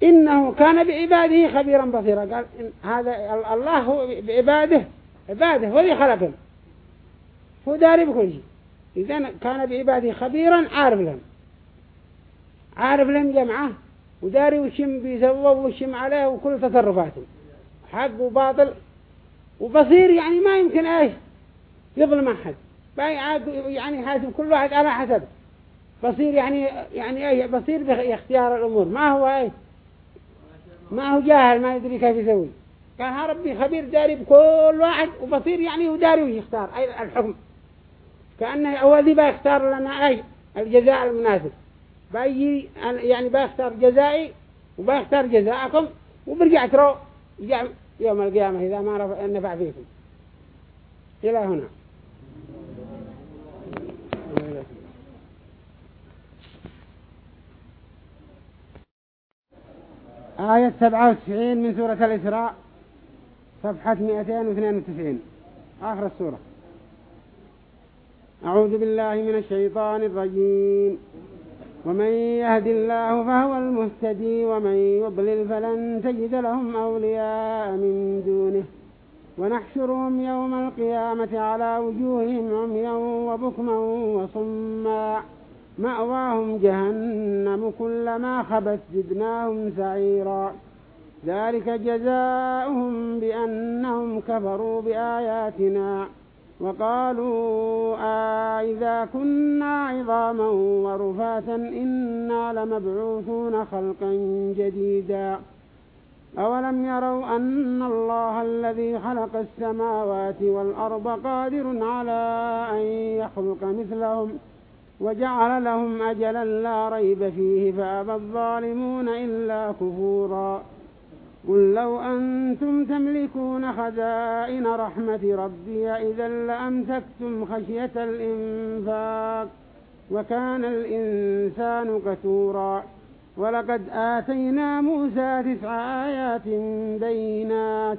إنه كان بعباده خبيرا بصيرا. قال إن هذا الله هو بعباده عباده هو اللي خلقهم. هو داري بكل شيء. إذا كان بعباده خبيرا عارف لهم. عارف لهم جمعة وداري وشم بيسوى وشم عليه وكل تصرفاته حق وباطل. وبصير يعني ما يمكن إيش؟ يظلم احد يعني حاسب كل واحد على حسب. بصير يعني يعني إيه بصير باختيار الأمور. ما هو إيه؟ ما هو جاهل ما يدري كيف يسوي. ها ربي خبير داري بكل واحد. وبصير يعني وداري ويختار. أي الحكم. كأنه هو ذي بيختار لنا أي الجزاء المناسب. بيجي يعني بيختار جزائي وبيختار جزاءكم وبرجع ترى يوم القيامة إذا ما نفع فيكم. إلى هنا. آية 97 من سورة الإسراء صفحة 292 آخر السورة. أعوذ بالله من الشيطان الرجيم. ومن يهد الله فهو المهتدي ومن يضلل فلن تجد لهم أولياء من دونه. ونحشرهم يوم القيامة على وجوههم عميا وبكما وصما. مأواهم جهنم كلما خبت زدناهم سعيرا. ذلك جزاؤهم بأنهم كفروا بآياتنا وقالوا آئذا كنا عظاما ورفاتا إنا لمبعوثون خلقا جديدا. أولم يروا أن الله الذي خلق السماوات والأرض قادر على أن يخلق مثلهم؟ وجعل لهم أجلا لا ريب فيه فأبى الظالمون إلا كفورا. قل لو أنتم تملكون خزائن رحمة ربي إذا لأمسكتم خشية الإنفاق وكان الإنسان كثورا ولقد آتينا موسى تسع آيات بينات.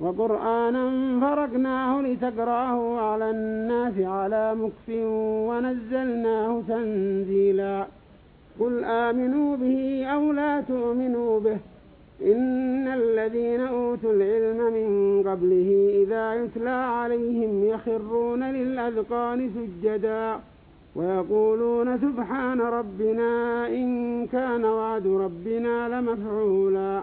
وقرآنا فرقناه لتقرأه على الناس على مكف ونزلناه تنزيلا. قل آمنوا به أو لا تؤمنوا به. إن الذين أوتوا العلم من قبله إذا يتلى عليهم يخرون للأذقان سجدا. ويقولون سبحان ربنا إن كان وعد ربنا لمفعولا.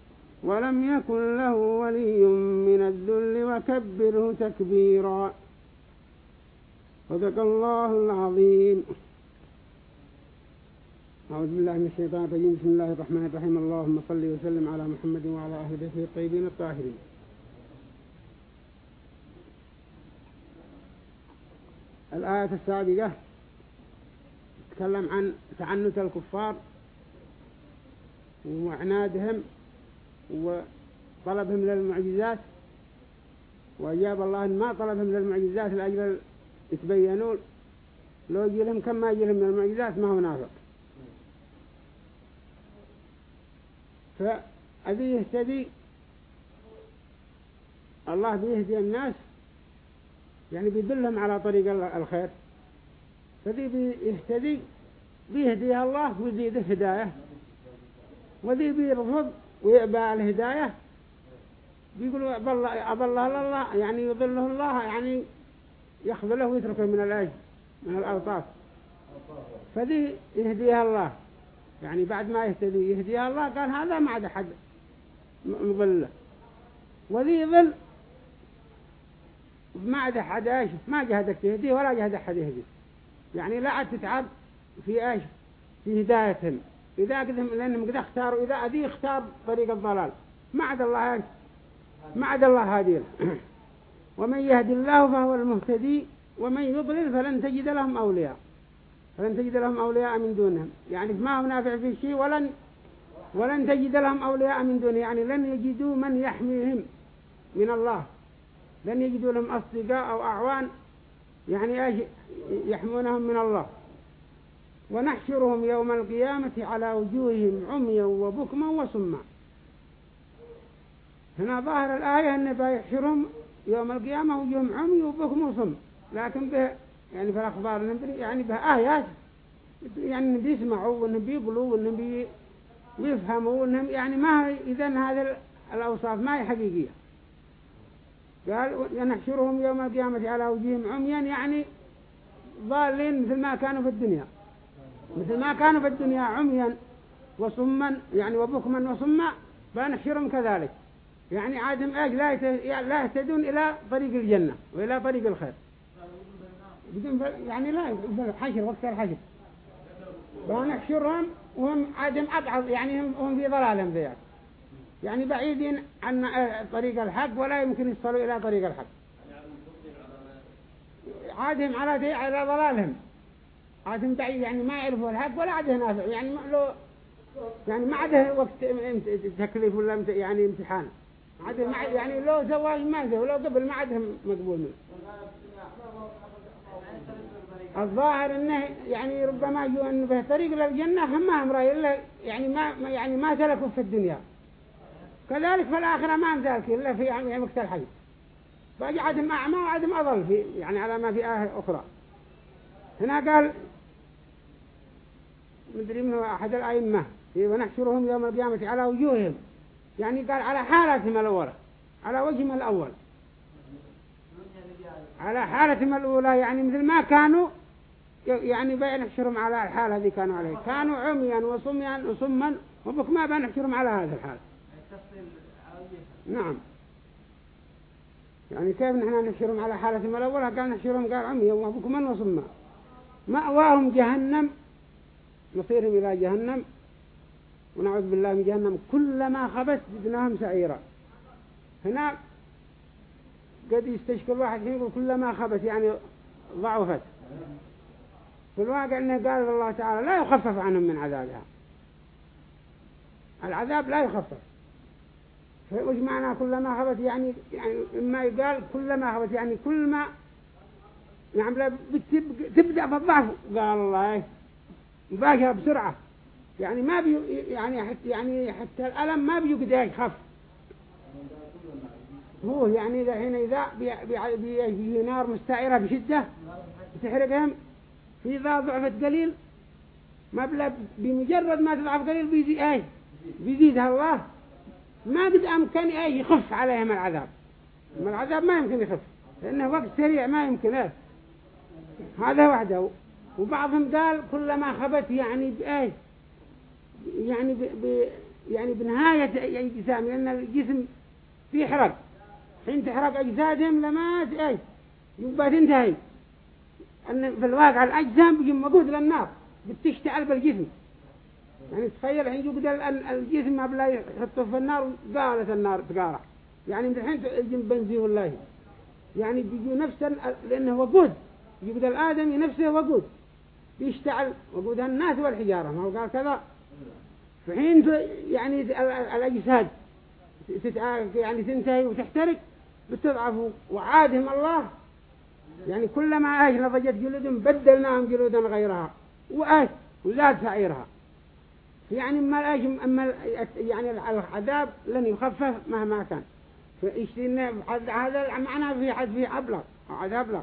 ولم يكن له ولي من الذل وكبره تكبيرا. صدق الله العظيم. أعوذ بالله من الشيطان الرجيم. بسم الله الرحمن الرحيم. اللهم صل وسلم على محمد وعلى أهل بيته الطيبين الطاهرين. الآية السابقة تتكلم عن تعنت الكفار وعنادهم وطلبهم للمعجزات وأجاب الله أن ما طلبهم للمعجزات لأجل يتبينون. لو يجي لهم كم ما يجي لهم من المعجزات ما هو نافع فأذي يهتدي الله بيهدي الناس يعني بيدلهم على طريق الخير. فذي بيهتدي بيهديها الله ويزيده هداية وذي بيرفض ويأبى الهداية. بيقول أضله الله يعني يضله الله يعني يخذله ويتركه من الأجل من الأوطاف. فذي يهديها الله. يعني بعد ما يهتدي يهديها الله قال هذا ما عاد أحد مضله وذي ظل ما عاد أحد إيش؟ ما جهدك تهديه ولا جهد أحد يهدي يعني لا عاد تتعب في إيش؟ في هدايتهم إذا قدهم لأنهم قد اختاروا إذا أذي اختار طريق الضلال. ما عاد الله ما عاد الله هاديه ومن يهدي الله فهو المهتدي ومن يضلل فلن تجد لهم أولياء. فلن تجد لهم أولياء من دونهم. يعني ما هو نافع في شيء ولن ولن تجد لهم أولياء من دونه. يعني لن يجدوا من يحميهم من الله. لن يجدوا لهم أصدقاء أو أعوان. يعني يحمونهم من الله. ونحشرهم يوم القيامة على وجوههم عميا وبكما وصما هنا ظاهر الآية أن بيحشرهم يوم القيامة وجوههم عمي وبكم وصم لكن به يعني في الأخبار يعني به آيات. يعني بيسمعوا وإنهم بيقولوا وإنهم بيفهموا وإنهم يعني ما إذا هذه الأوصاف ما هي حقيقية. قال نحشرهم يوم القيامة على وجوههم عميا يعني ضالين مثل ما كانوا في الدنيا. مثل ما كانوا في الدنيا عميا وصما يعني وبكما وصما بنحشرهم كذلك. يعني عادم إيش لا يهتدون إلى طريق الجنة وإلى طريق الخير. يعني لا حشر وقت الحشر بنحشرهم وهم عادم أبعض يعني هم في ضلالهم ذيك يعني بعيدين عن طريق الحق ولا يمكن يصلوا إلى طريق الحق. عادهم على على ضلالهم. عادهم بعيد يعني ما يعرفوا الحق ولا عاده نافع يعني لو يعني ما عاده وقت تكليف ولا يعني امتحان. عاده ما يعني لو زواج ما زوا ولو قبل ما عادهم مقبول. منه الظاهر إنه يعني ربما يجوا انه به طريق للجنة هم ما هم رأي إلا يعني ما يعني ما سلكوا في الدنيا. كذلك في الآخرة ما هم ذلك إلا في يعني وقت الحج. باقي عدم أعمى وعدم أضل في يعني على ما في آية أخرى. هنا قال مدري منه أحد الأئمة. ونحشرهم يوم القيامة على وجوههم. يعني قال على حالتهم الأولى على وجههم الأول. على حالتهم الأولى يعني مثل ما كانوا يعني بنحشرهم على الحال هذه كانوا عليه. كانوا عميا وصميا وصما وبكما بنحشرهم على هذا الحال. نعم. يعني كيف نحن نحشرهم على حالتهم الأولى؟ قال نحشرهم قال عميا وبكما وصما. مأواهم جهنم مصيرهم إلى جهنم ونعوذ بالله من جهنم. كلما خبت زدناهم سعيرا. هنا قد يستشكل واحد يقول كلما خبت يعني ضعفت. في الواقع أنه قال الله تعالى لا يخفف عنهم من عذابها. العذاب لا يخفف. وش معنى كلما خبت يعني يعني ما يقال كلما خبت يعني كل ما يعني تبدأ في الضعف. قال الله مباشرة بسرعة. يعني ما بي يعني حتى يعني حتى الألم ما بيقدر يخف هو يعني إذا حين إذا بي نار مستعرة بشدة بتحرقهم في ذا ضعفت قليل ما بلا بمجرد ما تضعف قليل بيزيد إيه بيزيدها الله ما قد أمكن إيه يخف عليهم العذاب. العذاب ما يمكن يخف لأنه وقت سريع ما يمكن هذا وحده. وبعضهم قال كلما خبت يعني بأيه يعني ب... ب... يعني بنهاية أجسام لأن الجسم بيحرق حين تحرق أجسادهم لما إيه يبقى تنتهي أن في الواقع الأجسام بيجي موجود للنار بتشتعل بالجسم. يعني تخيل الحين يقدر الجسم ما بلا يحطه في النار قالت النار تقارع. يعني من الحين يجي بنزين والله. يعني بيجوا نفسا لأنه وقود. يقدر الآدمي نفسه وقود. يشتعل وقود الناس والحجارة. ما هو قال كذا. في حين يعني الأجساد يعني تنتهي وتحترق بتضعف وعادهم الله. يعني كلما إيش نضجت جلودهم بدلناهم جلودا غيرها وايش وزاد سعيرها. يعني ما إيش أما يعني العذاب لن يخفف مهما كان. فيشتينا هذا معناه في حد في أبلغ عذاب أبلغ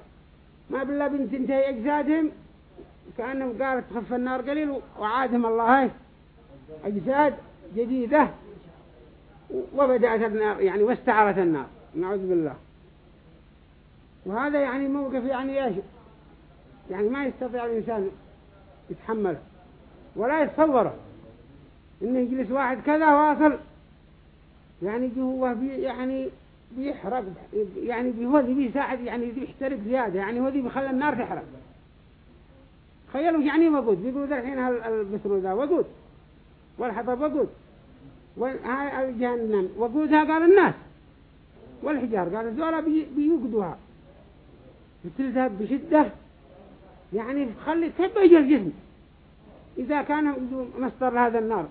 ما بالله بنت انتهي كأنهم قالت تخف النار قليل وعادهم الله أجساد جديدة وبدأت النار يعني واستعرت النار نعوذ بالله. وهذا يعني موقف يعني إيش؟ يعني ما يستطيع الإنسان يتحمله ولا يتصوره. إنه يجلس واحد كذا واصل يعني هو بي يعني بيحرق يعني هو ذي بيساعد يعني بيحترق زيادة يعني هو ذي بيخلي النار تحرق. خيالوا يعني وقود بيقولوا ذا الحين البترول ذا وقود. والحطب وقود. وهاي الجهنم وقودها قال الناس. والحجار قال الزولا بيوقدوها. بتلذهب بشدة. يعني خلي تبج الجسم؟ إذا كان مصدر هذا النار.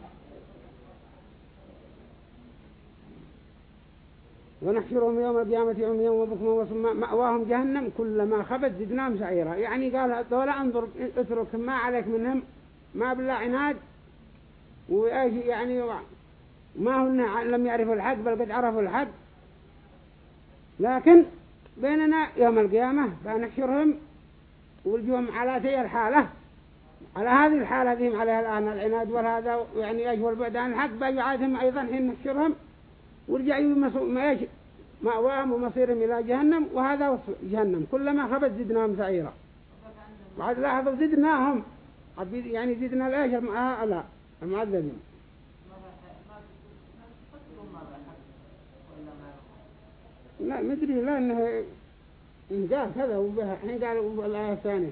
ونحشرهم يوم القيامة عميا وبكما وصما مأواهم جهنم كلما خبت زدناهم سعيرا. يعني قال دولا انظر اترك ما عليك منهم ما بالله عناد. وإيش يعني ما هن لم يعرفوا الحق بل قد عرفوا الحق. لكن بيننا يوم القيامة فنحشرهم والجوم على تي الحالة. على هذه الحالة ذيهم عليها الآن العناد والهذا يعني إيش والبعد عن الحق. بيعادهم أيضا حين نحشرهم. ورجعوا ما إيش مأواهم ومصيرهم إلى جهنم وهذا وصف جهنم. كلما خبت زدناهم سعيرا. وعد لاحظوا زدناهم. يعني زدنا الإيش لا المعذبين. لا مدري لا إنه قال كذا وبها حين قال الآية الثانية.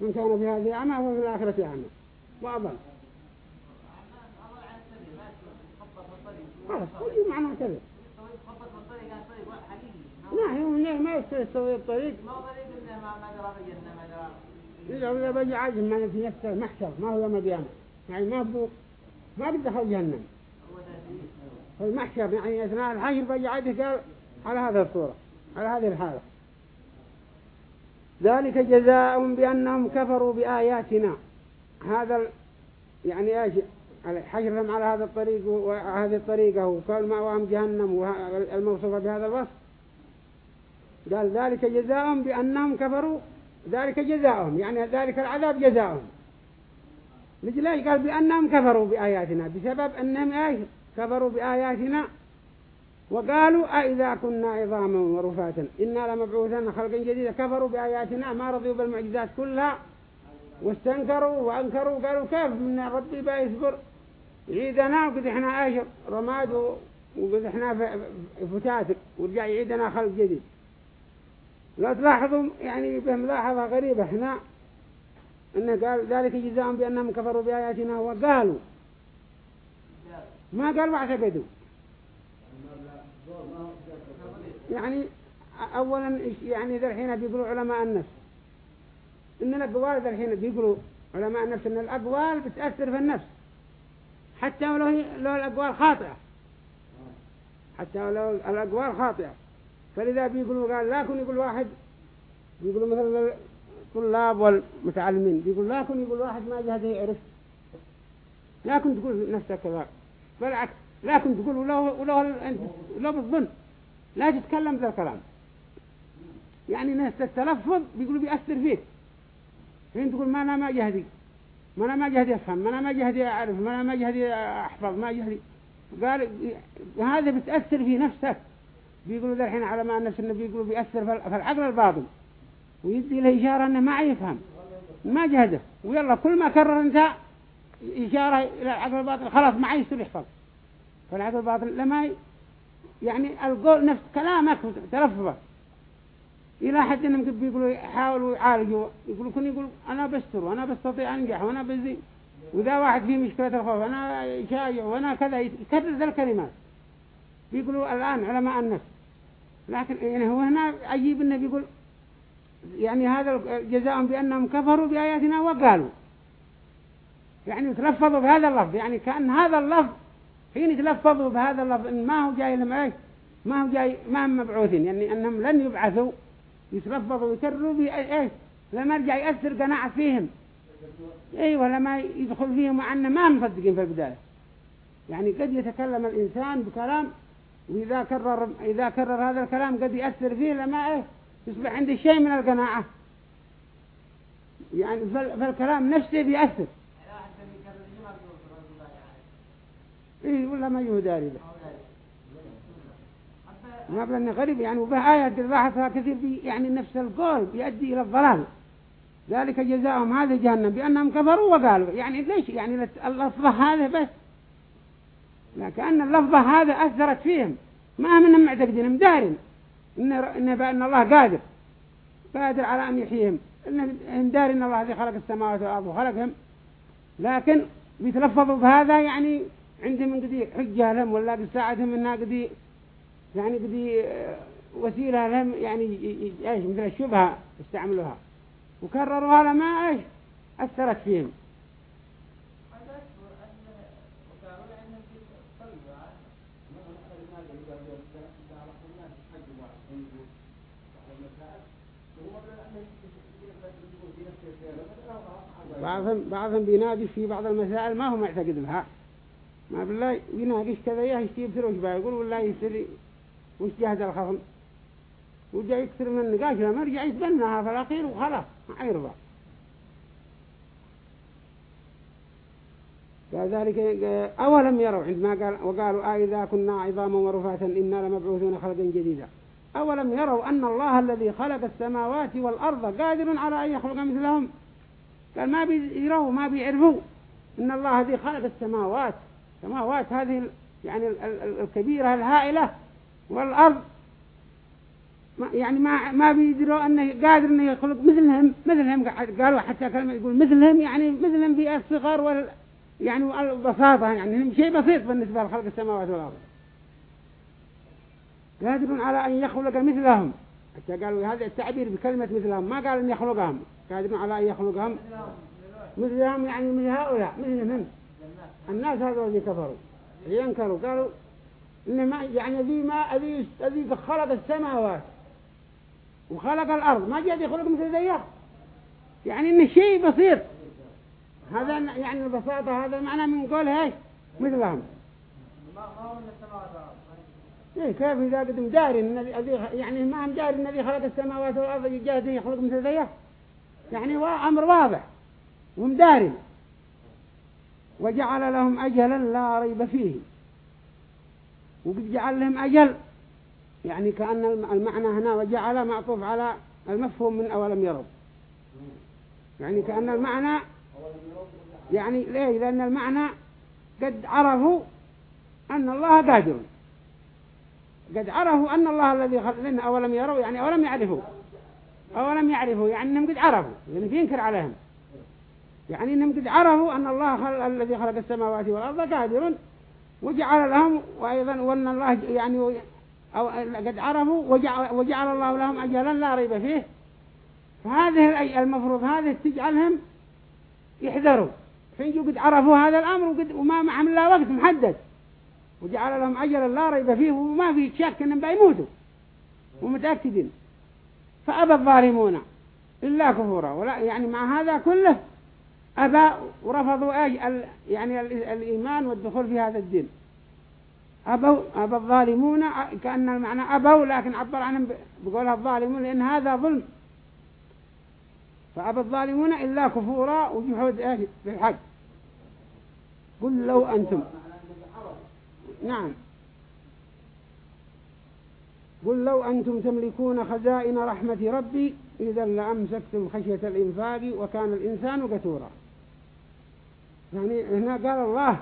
من كان في هذه أعمى وفي الآخرة أعمى وأضل خلاص كل معنى كذا. لا هو ما يستوي الطريق ما طريق إنه ما ما درى بجنة ما درى إذا بجي عاجم ما في نفسه محشر ما هو يوم القيامة يعني ما بو ما بدخل جهنم. المحشر يعني أثناء الحشر بجي عاجه قال على هذه الصورة على هذه الحالة. ذلك جزاؤهم بأنهم كفروا بآياتنا. هذا يعني إيش؟ حشرهم على هذا الطريق وهذه الطريقة وكل مأواهم جهنم والموصوفة بهذا الوصف. قال ذلك جزاؤهم بأنهم كفروا ذلك جزاؤهم يعني ذلك العذاب جزاؤهم. ليش قال بأنهم كفروا بآياتنا بسبب أنهم إيش؟ كفروا بآياتنا. وقالوا أئذا كنا عظاما ورفاتا إنا لمبعوثا خلقا جديدا. كفروا بآياتنا ما رضيوا بالمعجزات كلها. واستنكروا وأنكروا قالوا كيف من ربي بيصبر يعيدنا وقد إحنا إيش رماد وقد إحنا فتات ورجع يعيدنا خلق جديد. لا تلاحظوا يعني بملاحظة غريبة. هنا انه قال ذلك جزاهم بأنهم كفروا بآياتنا وقالوا. ما قال واعتقدوا يعني اولا يعني ذا الحين بيقولوا علماء النفس. إن الأقوال ذا الحين بيقولوا علماء النفس إن الأقوال بتأثر في النفس. حتى ولو لو الأقوال خاطئة. حتى ولو الأقوال خاطئة. فلذا بيقولوا قال لا كن يقول واحد يقولوا مثل الطلاب والمتعلمين بيقول لا كن يقول واحد ما جهده يعرف. لا كن تقول نفسك كذا. بالعكس لا كن تقول ولو ولو ولو بالظن. لا تتكلم ذا الكلام. يعني ناس التلفظ بيقولوا بيأثر فيك. حين تقول ما أنا ما جهدي ما أنا ما جهدي أفهم ما أنا ما جهدي أعرف ما أنا ما جهدي أحفظ ما جهدي. قال هذا بتأثر في نفسك. بيقولوا ذا الحين على ما النفس النبي بيقولوا بيأثر في العقل الباطن. ويدي له إشارة أنه ما يفهم. ما جهده. ويلا كل ما كرر أنت إشارة إلى العقل الباطن خلاص ما يصير يحفظ. فالعقل الباطن لما يعني القول نفس كلامك تلفظك إلى حد إنهم بيقولوا يحاولوا يعالجوا؟ يقولوا كن يقول أنا بستر وأنا بستطيع أنجح وأنا بزي. وإذا واحد فيه مشكلة الخوف أنا شايع وأنا كذا يكرر ذا الكلمات. بيقولوا الآن علماء النفس. لكن يعني هو هنا عجيب إنه بيقول يعني هذا جزاءهم بأنهم كفروا بآياتنا وقالوا. يعني يتلفظوا بهذا اللفظ. يعني كأن هذا اللفظ حين يتلفظوا بهذا اللفظ إن ما هو جاي لهم ما هو جاي ما هم مبعوثين. يعني أنهم لن يبعثوا يتلفظوا ويكرروا بإيش لما يرجع يأثر قناعة فيهم. أيوة لما يدخل فيهم مع أنه ما مصدقين في البداية. يعني قد يتكلم الإنسان بكلام وإذا كرر إذا كرر هذا الكلام قد يأثر فيه لما إيه يصبح عندي شيء من القناعة. يعني فالكلام نفسه بيأثر. إيه ولا ما يهداري به ما بلني غريب يعني وبه آيات الباحثها كثير بي يعني نفس القول بيؤدي إلى الضلال. ذلك جزاؤهم هذا جهنم بأنهم كفروا وقالوا يعني ليش؟ يعني اللفظة هذا بس. لكن اللفظة هذا أثرت فيهم. ما منهم معتقدين مدارين إن, إن الله قادر. قادر على أن يحييهم. إنهم دارين الله الذي خلق السماوات والأرض وخلقهم. لكن بيتلفظوا بهذا يعني عندهم قدي حجة لهم ولا قد ساعدهم إنها قدي يعني قدي وسيلة لهم يعني إيش مثل الشبهة استعملوها. وكرروا هذا ما إيش؟ أثرت فيهم. بعضهم بعضهم بيناقش في بعض المسائل ما هو معتقد بها. ما بالله يناقش كذا يهشتي بسر وش يقول والله يسري. وش جهد الخصم؟ وجاء يكثر من النقاش لما رجع يتبناها في الأخير وخلاص ما يرضى. كذلك أولم يروا عندما قال وقالوا آه إذا كنا عظاما ورفاتا إنا لمبعوثون خلقا جديدا. أولم يروا أن الله الذي خلق السماوات والأرض قادر على أن يخلق مثلهم؟ قال ما بيروا ما بيعرفوا إن الله الذي خلق السماوات. السماوات هذه يعني الكبيرة الهائلة. والأرض يعني ما ما بيدروا أنه قادر أنه يخلق. مثلهم مثلهم قالوا حتى كلمة يقول مثلهم يعني مثلهم في الصغر وال يعني البساطة يعني شيء بسيط بالنسبة لخلق السماوات والأرض. قادر على أن يخلق مثلهم. حتى قالوا هذا التعبير بكلمة مثلهم. ما قال أن يخلقهم. قادر على أن يخلقهم. مثلهم يعني مثل هؤلاء. مثلهم الناس هذول اللي كفروا. ينكروا قالوا إن ما يعني ذي ما ذي ذي خلق السماوات وخلق الأرض. ما جاء يخلق مثل ذيه يعني إنه شيء بسيط. هذا يعني البساطة هذا معنى من قول هاي مثلهم. إيه كيف إذا قد مداري يعني ما هم داري الذي خلق السماوات والأرض جاء يخلق مثل ذيه يعني أمر واضح. ومداري وجعل لهم أجلا لا ريب فيه. وقد جعل لهم أجل. يعني كأن المعنى هنا وجعل معطوف على المفهوم من أولم يروا. يعني كأن المعنى يعني ليه؟ لأن المعنى قد عرفوا أن الله قادر. قد عرفوا أن الله الذي خلق لنا أولم يروا يعني أولم يعرفوا. أولم يعرفوا يعني أنهم قد عرفوا. يعني بينكر عليهم. يعني أنهم قد عرفوا أن الله خلق الذي خلق السماوات والأرض قادر. وجعل لهم وأيضا وأن الله يعني أو قد عرفوا وجعل, وجعل الله لهم أجلا لا ريب فيه. فهذه المفروض هذه تجعلهم يحذروا. حين قد عرفوا هذا الأمر وقد وما معهم إلا وقت محدد. وجعل لهم أجلا لا ريب فيه وما في شك أنهم بيموتوا ومتأكدين. فأبى الظالمون إلا كفورا. ولا يعني مع هذا كله أبى ورفضوا أي يعني الإيمان والدخول في هذا الدين. أبوا أبى الظالمون كأن المعنى أبوا لكن عبر عنهم بقولها الظالمون لأن هذا ظلم. فأبى الظالمون إلا كفورا وجحود إيش بالحق قل لو أنتم. نعم. قل لو أنتم تملكون خزائن رحمة ربي إذا لأمسكتم خشية الإنفاق وكان الإنسان قتورا يعني هنا قال الله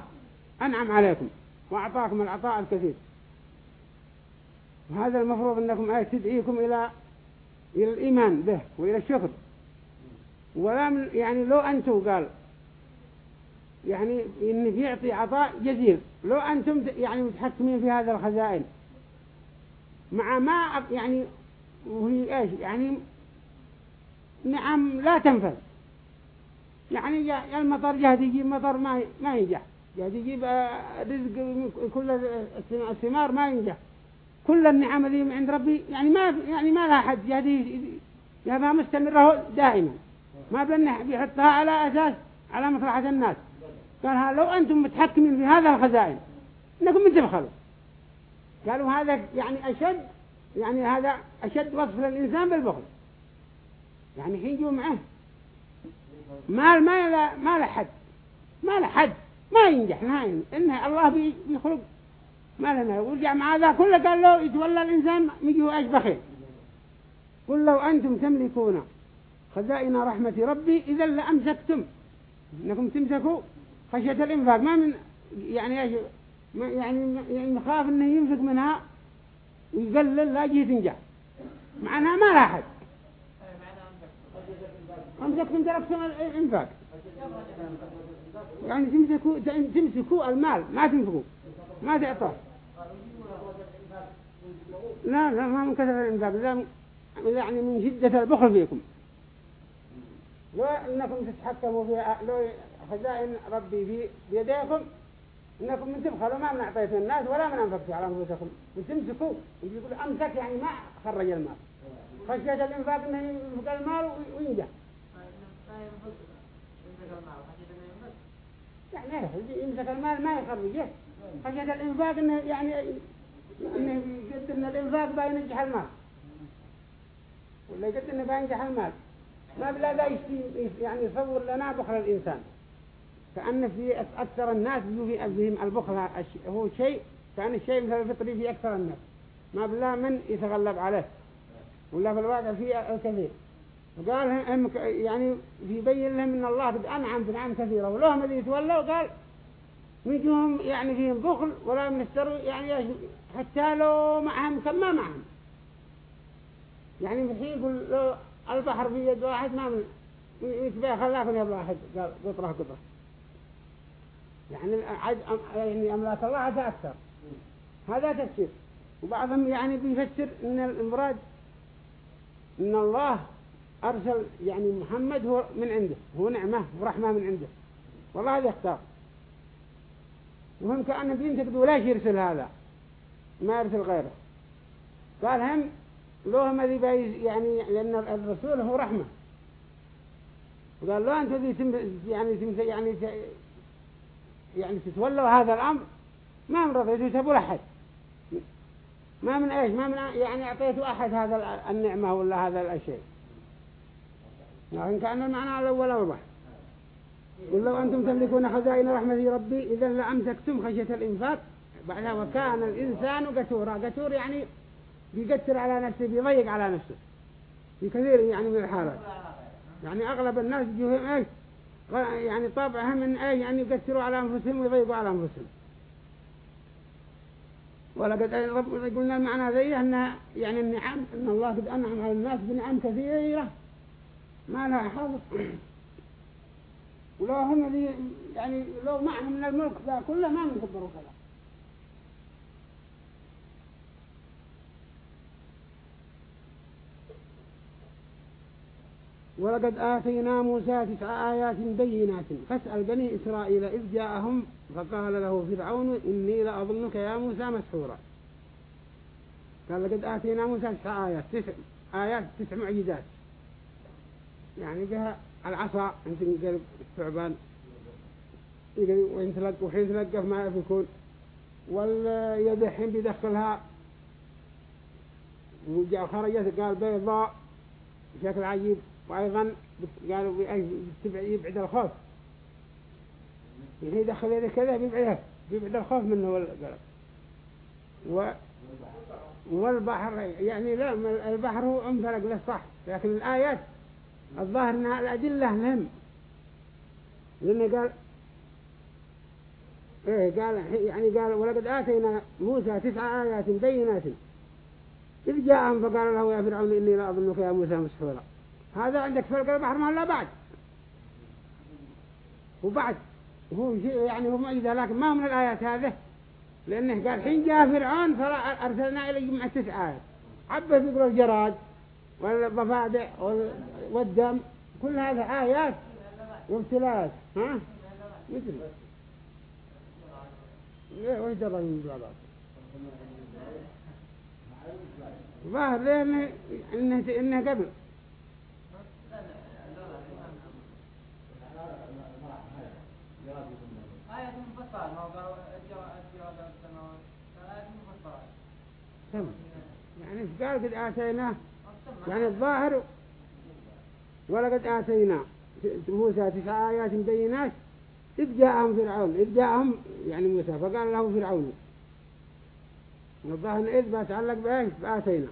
أنعم عليكم وأعطاكم العطاء الكثير. وهذا المفروض أنكم آية تدعيكم إلى إلى الإيمان به وإلى الشكر. ولا من يعني لو أنتم قال يعني إنه بيعطي عطاء جزيل. لو أنتم يعني متحكمين في هذا الخزائن. مع ما يعني وهي إيش يعني نعم لا تنفذ. يعني المطر جهد يجيب مطر ما ما ينجح. جهد يجيب آه، رزق كل الثمار ما ينجح. كل النعم اللي من عند ربي يعني ما يعني ما لها حد. جهد يبقى مستمرة دائما. ما بلنا بيحطها على أساس على مصلحة الناس. قال لو أنتم متحكمين في هذا الخزائن إنكم من تبخلوا. قالوا هذا يعني أشد يعني هذا أشد وصف للإنسان بالبخل. يعني حين جو معه مال ما لا ما له حد ما له حد ما ينجح نهائيا إنه الله بيخلق. ما لنا ورجع مع هذا كله قال له يتولى الإنسان يجيه إيش بخير. قل لو أنتم تملكون خزائن رحمة ربي إذا لأمسكتم. إنكم تمسكوا خشية الإنفاق. ما من يعني يعني يعني مخاف إنه ينفق منها ويقلل لا يجي تنجح معناها ما لا أحد أمسكتم تركتم الإنفاق يعني تمسكوا تمسكوا المال ما تنفقوا ما تعطوا لا لا ما من كثر الإنفاق يعني من شدة البخل فيكم. لو أنكم تتحكموا في لو خزائن ربي في بيديكم إنكم من تبخلوا ما من أعطيتوا الناس ولا من أنفقتوا على أنفسكم. وتمسكوا يقول أمسك يعني ما خرج المال. خشية الإنفاق إنه ينفق المال وينجح. يعني يمسك المال ما يخرجه خشية الإنفاق إنه يعني إنه يقدر إن الإنفاق بينجح المال. ولا يقدر إنه بينجح المال. ما بلا ذا يعني يصور لنا بخل الإنسان. كأن في أكثر الناس في فيهم البخل هو شيء كأن الشيء مثل الفطري في أكثر الناس. ما بلا من يتغلب عليه. ولا في الواقع في الكثير. وقال هم يعني يبين لهم إن الله قد أنعم بنعم كثيره ولهم اللي يتولوا قال نجوهم يعني فيهم بخل ولا منستروا يعني حتى لو معهم كما معهم. يعني الحين يقول لو البحر في يد واحد ما من يتبع خلاكم يد واحد. قال قطرة قطرة. يعني يعني أملاك الله هذا أكثر. هذا تفسير. وبعضهم يعني بيفسر إن المراد إن الله أرسل يعني محمد هو من عنده هو نعمة ورحمة من عنده. والله هذا يختار. وهم كأنهم بينتقدوا ليش يرسل هذا؟ ما يرسل غيره. قال هم لو هم ذي يعني لأن الرسول هو رحمة. وقال له أنت ذي يعني تم يعني يعني تتولوا هذا الأمر ما من رضيتوا تبوا لأحد. ما من إيش؟ ما من يعني أعطيتوا أحد هذا النعمة ولا هذا الشيء لكن كأن المعنى الأول أوضح. قل لو أنتم تملكون خزائن رحمة ربي إذا لأمسكتم خشية الإنفاق. بعدها وكان الإنسان قتورا قتور يعني بيقتر على نفسه بيضيق على نفسه. في كثير يعني من الحالات. يعني أغلب الناس يجوهم إيش يعني طبعهم من إيش يعني يقتروا على أنفسهم ويضيقوا على أنفسهم. ولقد قلنا المعنى ذي أن يعني النعم أن الله قد أنعم على الناس بنعم كثيرة. ما لها حظ ولو هم يعني لو معهم من الملك ذا كله ما نكبروا كذا. ولقد آتينا موسى تسع آيات بينات. فاسأل بني إسرائيل إذ جاءهم فقال له فرعون إني لأظنك يا موسى مسحورا. قال لقد آتينا موسى تسع آيات تسع آيات تسع معجزات. يعني بها العصا أنت قلب الثعبان وين تلقى وحين تلقى ما يكون. واليد الحين بيدخلها. وجاء خرجت قال بيضاء بشكل عجيب. وأيضا قالوا يبعد الخوف. يعني يدخل يده كذا بيبعده. بيبعد الخوف منه والقلب و والبحر يعني لا البحر هو أمثلق له صح. لكن الآيات الظاهر أنها الأدلة لهم. لأنه قال إيه قال يعني قال ولقد آتينا موسى تسع آيات بينات. إذ جاءهم فقال له يا فرعون إني لا أظنك يا موسى مسحورا. هذا عندك فرق البحر ما لا بعد. وبعد هو يعني هو معجزة لكن ما من الآيات هذه؟ لأنه قال حين جاء فرعون فأرسلنا إليه مع تسع آيات. عبه يقول الجراد. والضفادع والدم كل هذا آيات وابتلاءات ها؟ مثل. ليه من البلاد ظاهر ليه إنه, إنه قبل. آية مفصلة ما كم يعني قال قد آتيناه؟ يعني الظاهر ولقد آتينا موسى تسع آيات بينات إذ جاءهم فرعون إذ جاءهم يعني موسى فقال له فرعون. الظاهر إذ بتعلق بإيش؟ بآتينا.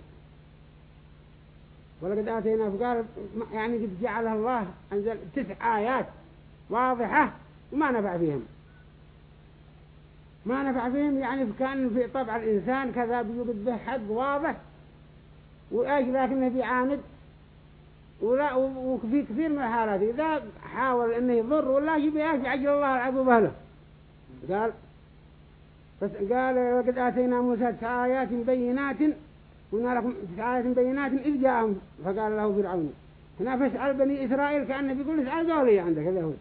ولقد آتينا فقال يعني قد جعلها الله أنزل تسع آيات واضحة وما نفع فيهم. ما نفع فيهم يعني كان في طبع الإنسان كذا بيوجد به حق واضح وإيش لكنه بيعاند ولا وفي كثير من الحالات. إذا حاول إنه يضر ولا يجي إيش يعجل الله العقوبة له قال بس قال وقد آتينا موسى تسع آيات بينات. قلنا لكم تسع آيات بينات إذ جاءهم. فقال له فرعون هنا فاسأل بني إسرائيل كأنه بيقول اسأل ذولي عندك اليهود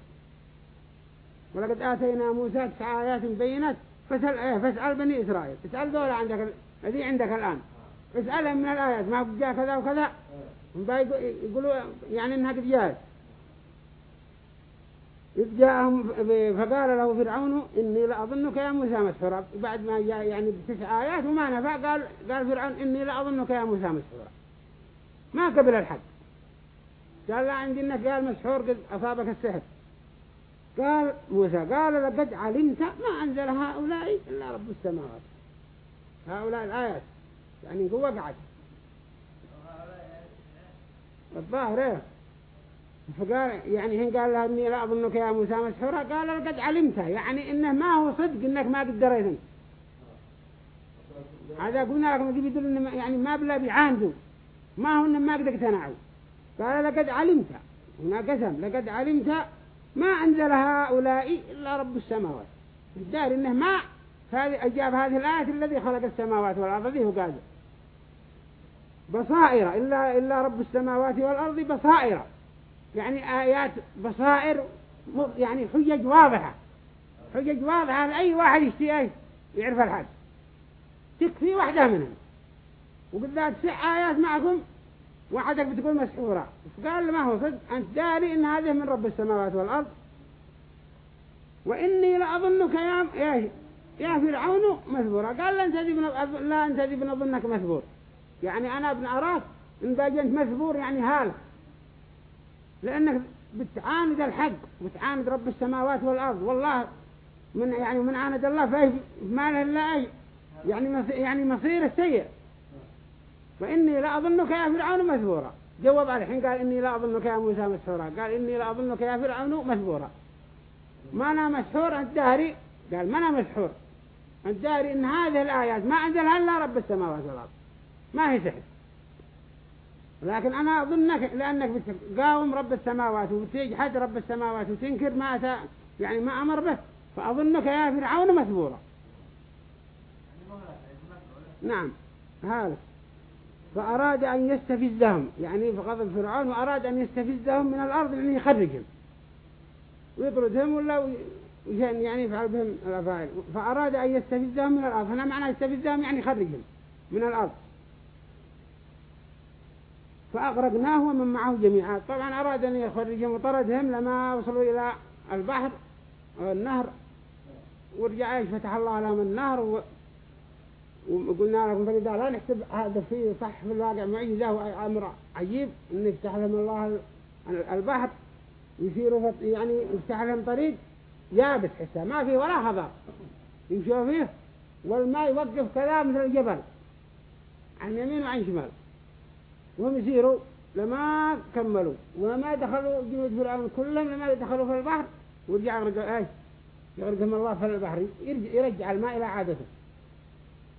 ولقد آتينا موسى تسع آيات بينات. فاسأل, فاسأل بني إسرائيل اسأل ذولا عندك الذي عندك الآن؟ اسألهم من الآيات ما جاء كذا وكذا. يقولوا يعني إنها قد جاءت إذ جاءهم فقال له فرعون إني لأظنك يا موسى مسحورا. بعد ما جاء يعني بتسع آيات وما نفع قال قال فرعون إني لأظنك يا موسى مسحورا. ما قبل الحق. قال لا عندي إنك قال مسحور قد أصابك السحر. قال موسى قال لقد علمت ما أنزل هؤلاء إلا رب السماوات. هؤلاء الآيات. يعني هو وقعت الظاهر إيه؟ فقال يعني حين قال له إني لا أظنك يا موسى مسحورا قال لقد علمته يعني إنه ما هو صدق إنك ما قد دريتن هذا قلنا لكم يجب يدل إن يعني ما بلا بيعاندوا ما هو انهم ما قد اقتنعوا قال لقد علمت. هنا قسم. لقد علمت ما أنزل هؤلاء إلا رب السماوات. الدار إنه ما هذه أجاب هذه الآية الذي خلق السماوات والأرض ذي هو قال بصائر إلا, إلا رب السماوات والأرض بصائر. يعني آيات بصائر يعني حجج واضحة. حجج واضحة لأي واحد يشتي يعرف الحد تكفي واحدة منهم. وبالذات سع آيات معكم وحدك بتقول مسحورة. قال ما هو صدق؟ أنت داري إن هذه من رب السماوات والأرض. وإني لأظنك يا يا فرعون مثبورا قال لا أنت ابن لا أنت ابن أظنك مثبور يعني أنا ابن أراك إن باجي أنت مثبور يعني هالك. لأنك بتعاند الحق بتعاند رب السماوات والأرض. والله من يعني من عاند الله فيه ما له إلا يعني يعني مصير السيء فإني لا أظنك يا فرعون مثبورا جواب عليه حين قال إني لا أظنك يا موسى مسحورا قال إني لا أظنك يا فرعون مثبورا ما أنا مسحور داري قال ما أنا مسحور. أنت داري إن هذه الآيات ما أنزلها إلا رب السماوات والأرض. ما هي سحر لكن أنا أظنك لأنك بتقاوم رب السماوات وبتجحد رب السماوات وتنكر ما أتى يعني ما أمر به. فأظنك يا فرعون مثبورا نعم. هذا. فأراد أن يستفزهم. يعني فغضب فرعون وأراد أن يستفزهم من الأرض يعني يخرجهم. ويطردهم ولا يعني يفعل بهم الأفاعل فأراد أن يستفزهم من الأرض. هنا معنى يستفزهم يعني يخرجهم من الأرض. فأغرقناه ومن معه جميعا. طبعا أراد أن يخرجهم وطردهم لما وصلوا إلى البحر أو النهر ورجع فتح الله لهم النهر وقلنا لكم فلذا لا نحسب هذا فيه صح في الواقع معجزة وأمر عجيب. إن يفتح لهم الله البحر يسيروا يعني يفتح لهم طريق. يابس حسه ما فيه ولا خضر يمشوا فيه؟ والماء يوقف كذا مثل الجبل عن يمين وعن شمال وهم يسيروا لما كملوا وما دخلوا جنود فرعون كلهم لما دخلوا في البحر ورجع إيش يغرقهم الله في البحر يرجع, يرجع الماء إلى عادته.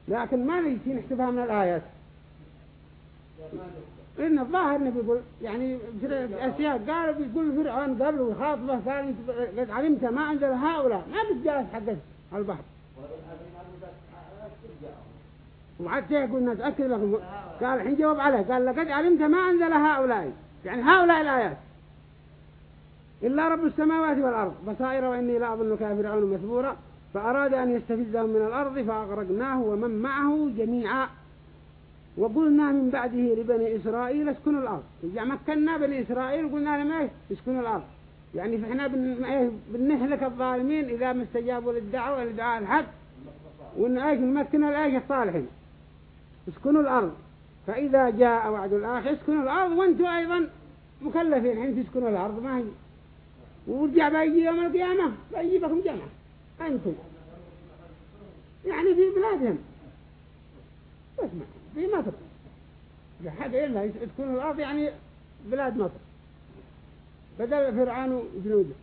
لكن ما نجي نحسبها من الآيات. إن الظاهر إنه بيقول يعني في السياق قال بيقول فرعون قبل ويخاطبه قال قد علمت ما أنزل هؤلاء. ما بتجالس حق البحر. وعد قلنا نتأكد لكم قال الحين جواب عليه. قال لقد علمت ما أنزل هؤلاء. يعني هؤلاء الآيات. إلا رب السماوات والأرض. بصائر وإني لا أظن فرعون مثبورا. فأراد أن يستفزهم من الأرض فأغرقناه ومن معه جميعا. وقلنا من بعده لبني إسرائيل اسكنوا الأرض. يعني مكنا بني إسرائيل وقلنا لهم إيش اسكنوا الأرض. يعني فإحنا بنهلك الظالمين إذا ما استجابوا للدعوة لدعاء الحق. وإن إيش نمكن الآيش الصالحين. اسكنوا الأرض. فإذا جاء وعد الآخر اسكنوا الأرض. وأنتم أيضا مكلفين. حين تسكنوا الأرض ما هي. ورجع بيجي يوم القيامة بيجيبكم جمع. أنتم. يعني في بلادهم. اسمع في مصر. حد إلا تكون الأرض يعني بلاد مصر. بدل فرعون وجنوده.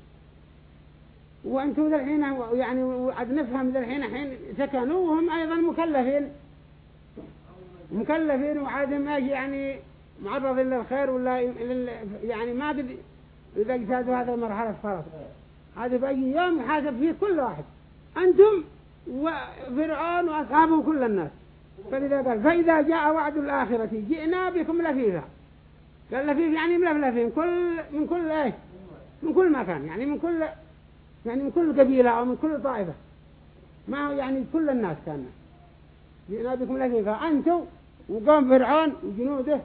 وأنتم الحين يعني وعد نفهم الحين حين سكنوا وهم أيضا مكلفين. مكلفين وعادهم يعني معرض للخير ولا يعني ما قد إذا اجتازوا هذا المرحلة خلاص. هذا بأي يوم يحاسب فيه كل واحد. أنتم وفرعون وأصحابه كل الناس. فلذا قال فإذا جاء وعد الآخرة جئنا بكم لفيفا. قال لفيف يعني ملفلفين كل من كل إيش؟ من كل مكان يعني من كل يعني من كل قبيلة أو من كل طائفة. ما يعني كل الناس كان. جئنا بكم لفيفا. أنتم وقوم فرعون وجنوده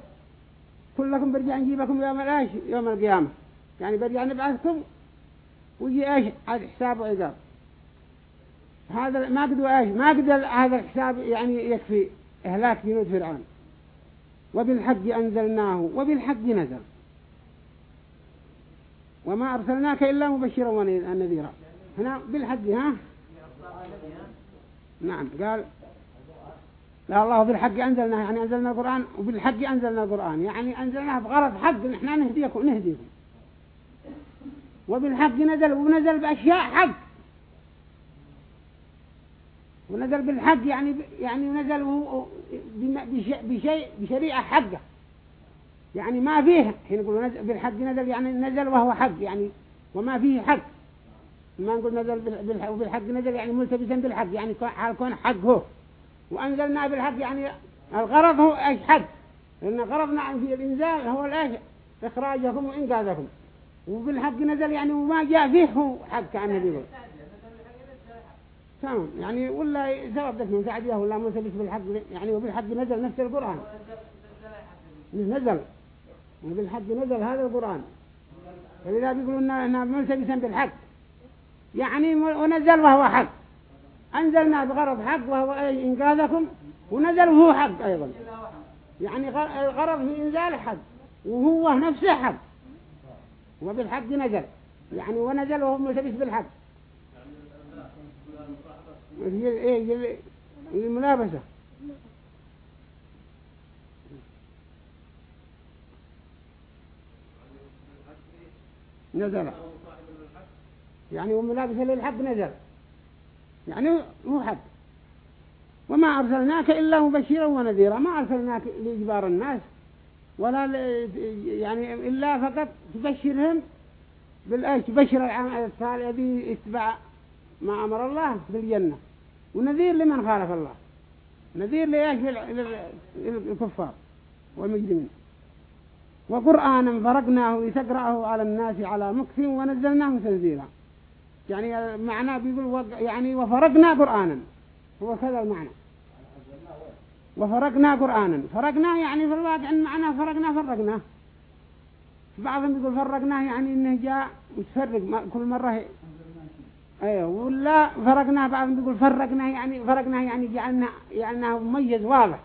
كلكم برجع نجيبكم يوم الإيش؟ يوم القيامة. يعني برجع نبعثكم ويجي إيش؟ هذا حساب وعقاب. هذا ما قدر إيش ما قدر هذا الحساب يعني يكفي إهلاك جنود فرعون. وبالحق أنزلناه وبالحق نزل. وما أرسلناك إلا مبشرا ونذيرا. هنا بالحق ها؟ نعم قال لا الله بالحق أنزلنا يعني أنزلنا القرآن وبالحق أنزلنا القرآن. يعني أنزلناه بغرض حق نحن نهديكم نهديكم. وبالحق نزل ونزل بأشياء حق. ونزل بالحق يعني يعني نزل بشيء بشريعة حقه. يعني ما فيه حين نقول نزل بالحق نزل يعني نزل وهو حق يعني وما فيه حق. ما نقول نزل بالحق نزل يعني ملتبسا بالحق يعني حال كون حق هو وأنزلنا بالحق يعني الغرض هو إيش حق؟ لأن غرضنا في الإنزال هو الإيش؟ إخراجكم وإنقاذكم وبالحق نزل يعني وما جاء فيه هو حق كأنه بيقول تمام. يعني ولا سبب ذلك من سعديه ولا مثبت بالحق يعني وبالحق نزل نفس القرآن. نزل. وبالحق نزل هذا القرآن. فلذا بيقولون انه ملتبسا بالحق. يعني ونزل وهو حق. أنزلنا بغرض حق وهو إنقاذكم ونزل وهو حق أيضا. يعني الغرض في إنزال حق وهو نفسه حق. وبالحق نزل. يعني ونزل وهو ملتبس بالحق. هي إيه الملابسة يعني وملابسة للحق نزل. يعني هو حق. وما أرسلناك إلا مبشرا ونذيرا. ما أرسلناك لإجبار الناس ولا يعني إلا فقط تبشرهم بالأيش؟ تبشر الصالح الذي اتبع ما أمر الله بالجنة. ونذير لمن خالف الله. نذير لإيش؟ للكفار والمجرمين. وقرآنا فرقناه لتقرأه على الناس على مكف ونزلناه تنزيلا. يعني معناه بيقول يعني وفرقنا قرآنا. هو كذا المعنى. وفرقنا قرآنا. فرقنا يعني في الواقع معناه فرقنا فرقنا بعضهم يقول فرقناه يعني إنه جاء متفرق كل مرة أيوه ولا فرقنا بعضهم يقول فرقنا يعني فرقنا يعني جعلنا يعني مميز واضح.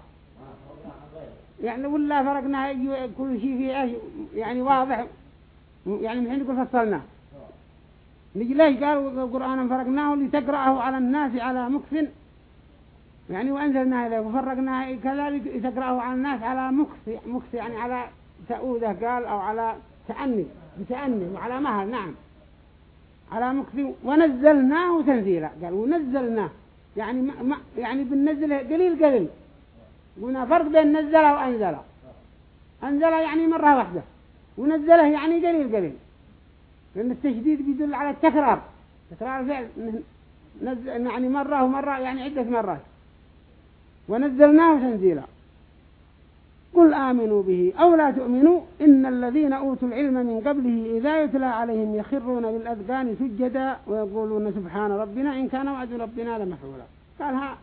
يعني ولا فرقنا كل شيء فيه يعني واضح. يعني من حين يقول فصلنا. ليش قال قرآنا فرقناه لتقرأه على الناس على مكث؟ يعني وأنزلناه إليه وفرقناه كذلك تقرأه على الناس على مكث. مكث يعني على تأوذة قال أو على تأني بتأني وعلى مهل نعم. على مكث ونزلناه تنزيلا. قال ونزلناه. يعني ما يعني بننزله قليل قليل. قلنا فرق بين نزله وأنزله. أنزله يعني مرة واحدة. ونزله يعني قليل قليل. لأن التشديد بيدل على التكرار. تكرار نزل يعني مرة ومرة يعني عدة مرات. ونزلناه تنزيلا. قل آمنوا به أو لا تؤمنوا إن الذين أوتوا العلم من قبله إذا يتلى عليهم يخرون للأذقان سجدا ويقولون سبحان ربنا إن كان وعد ربنا لمحولا قال ها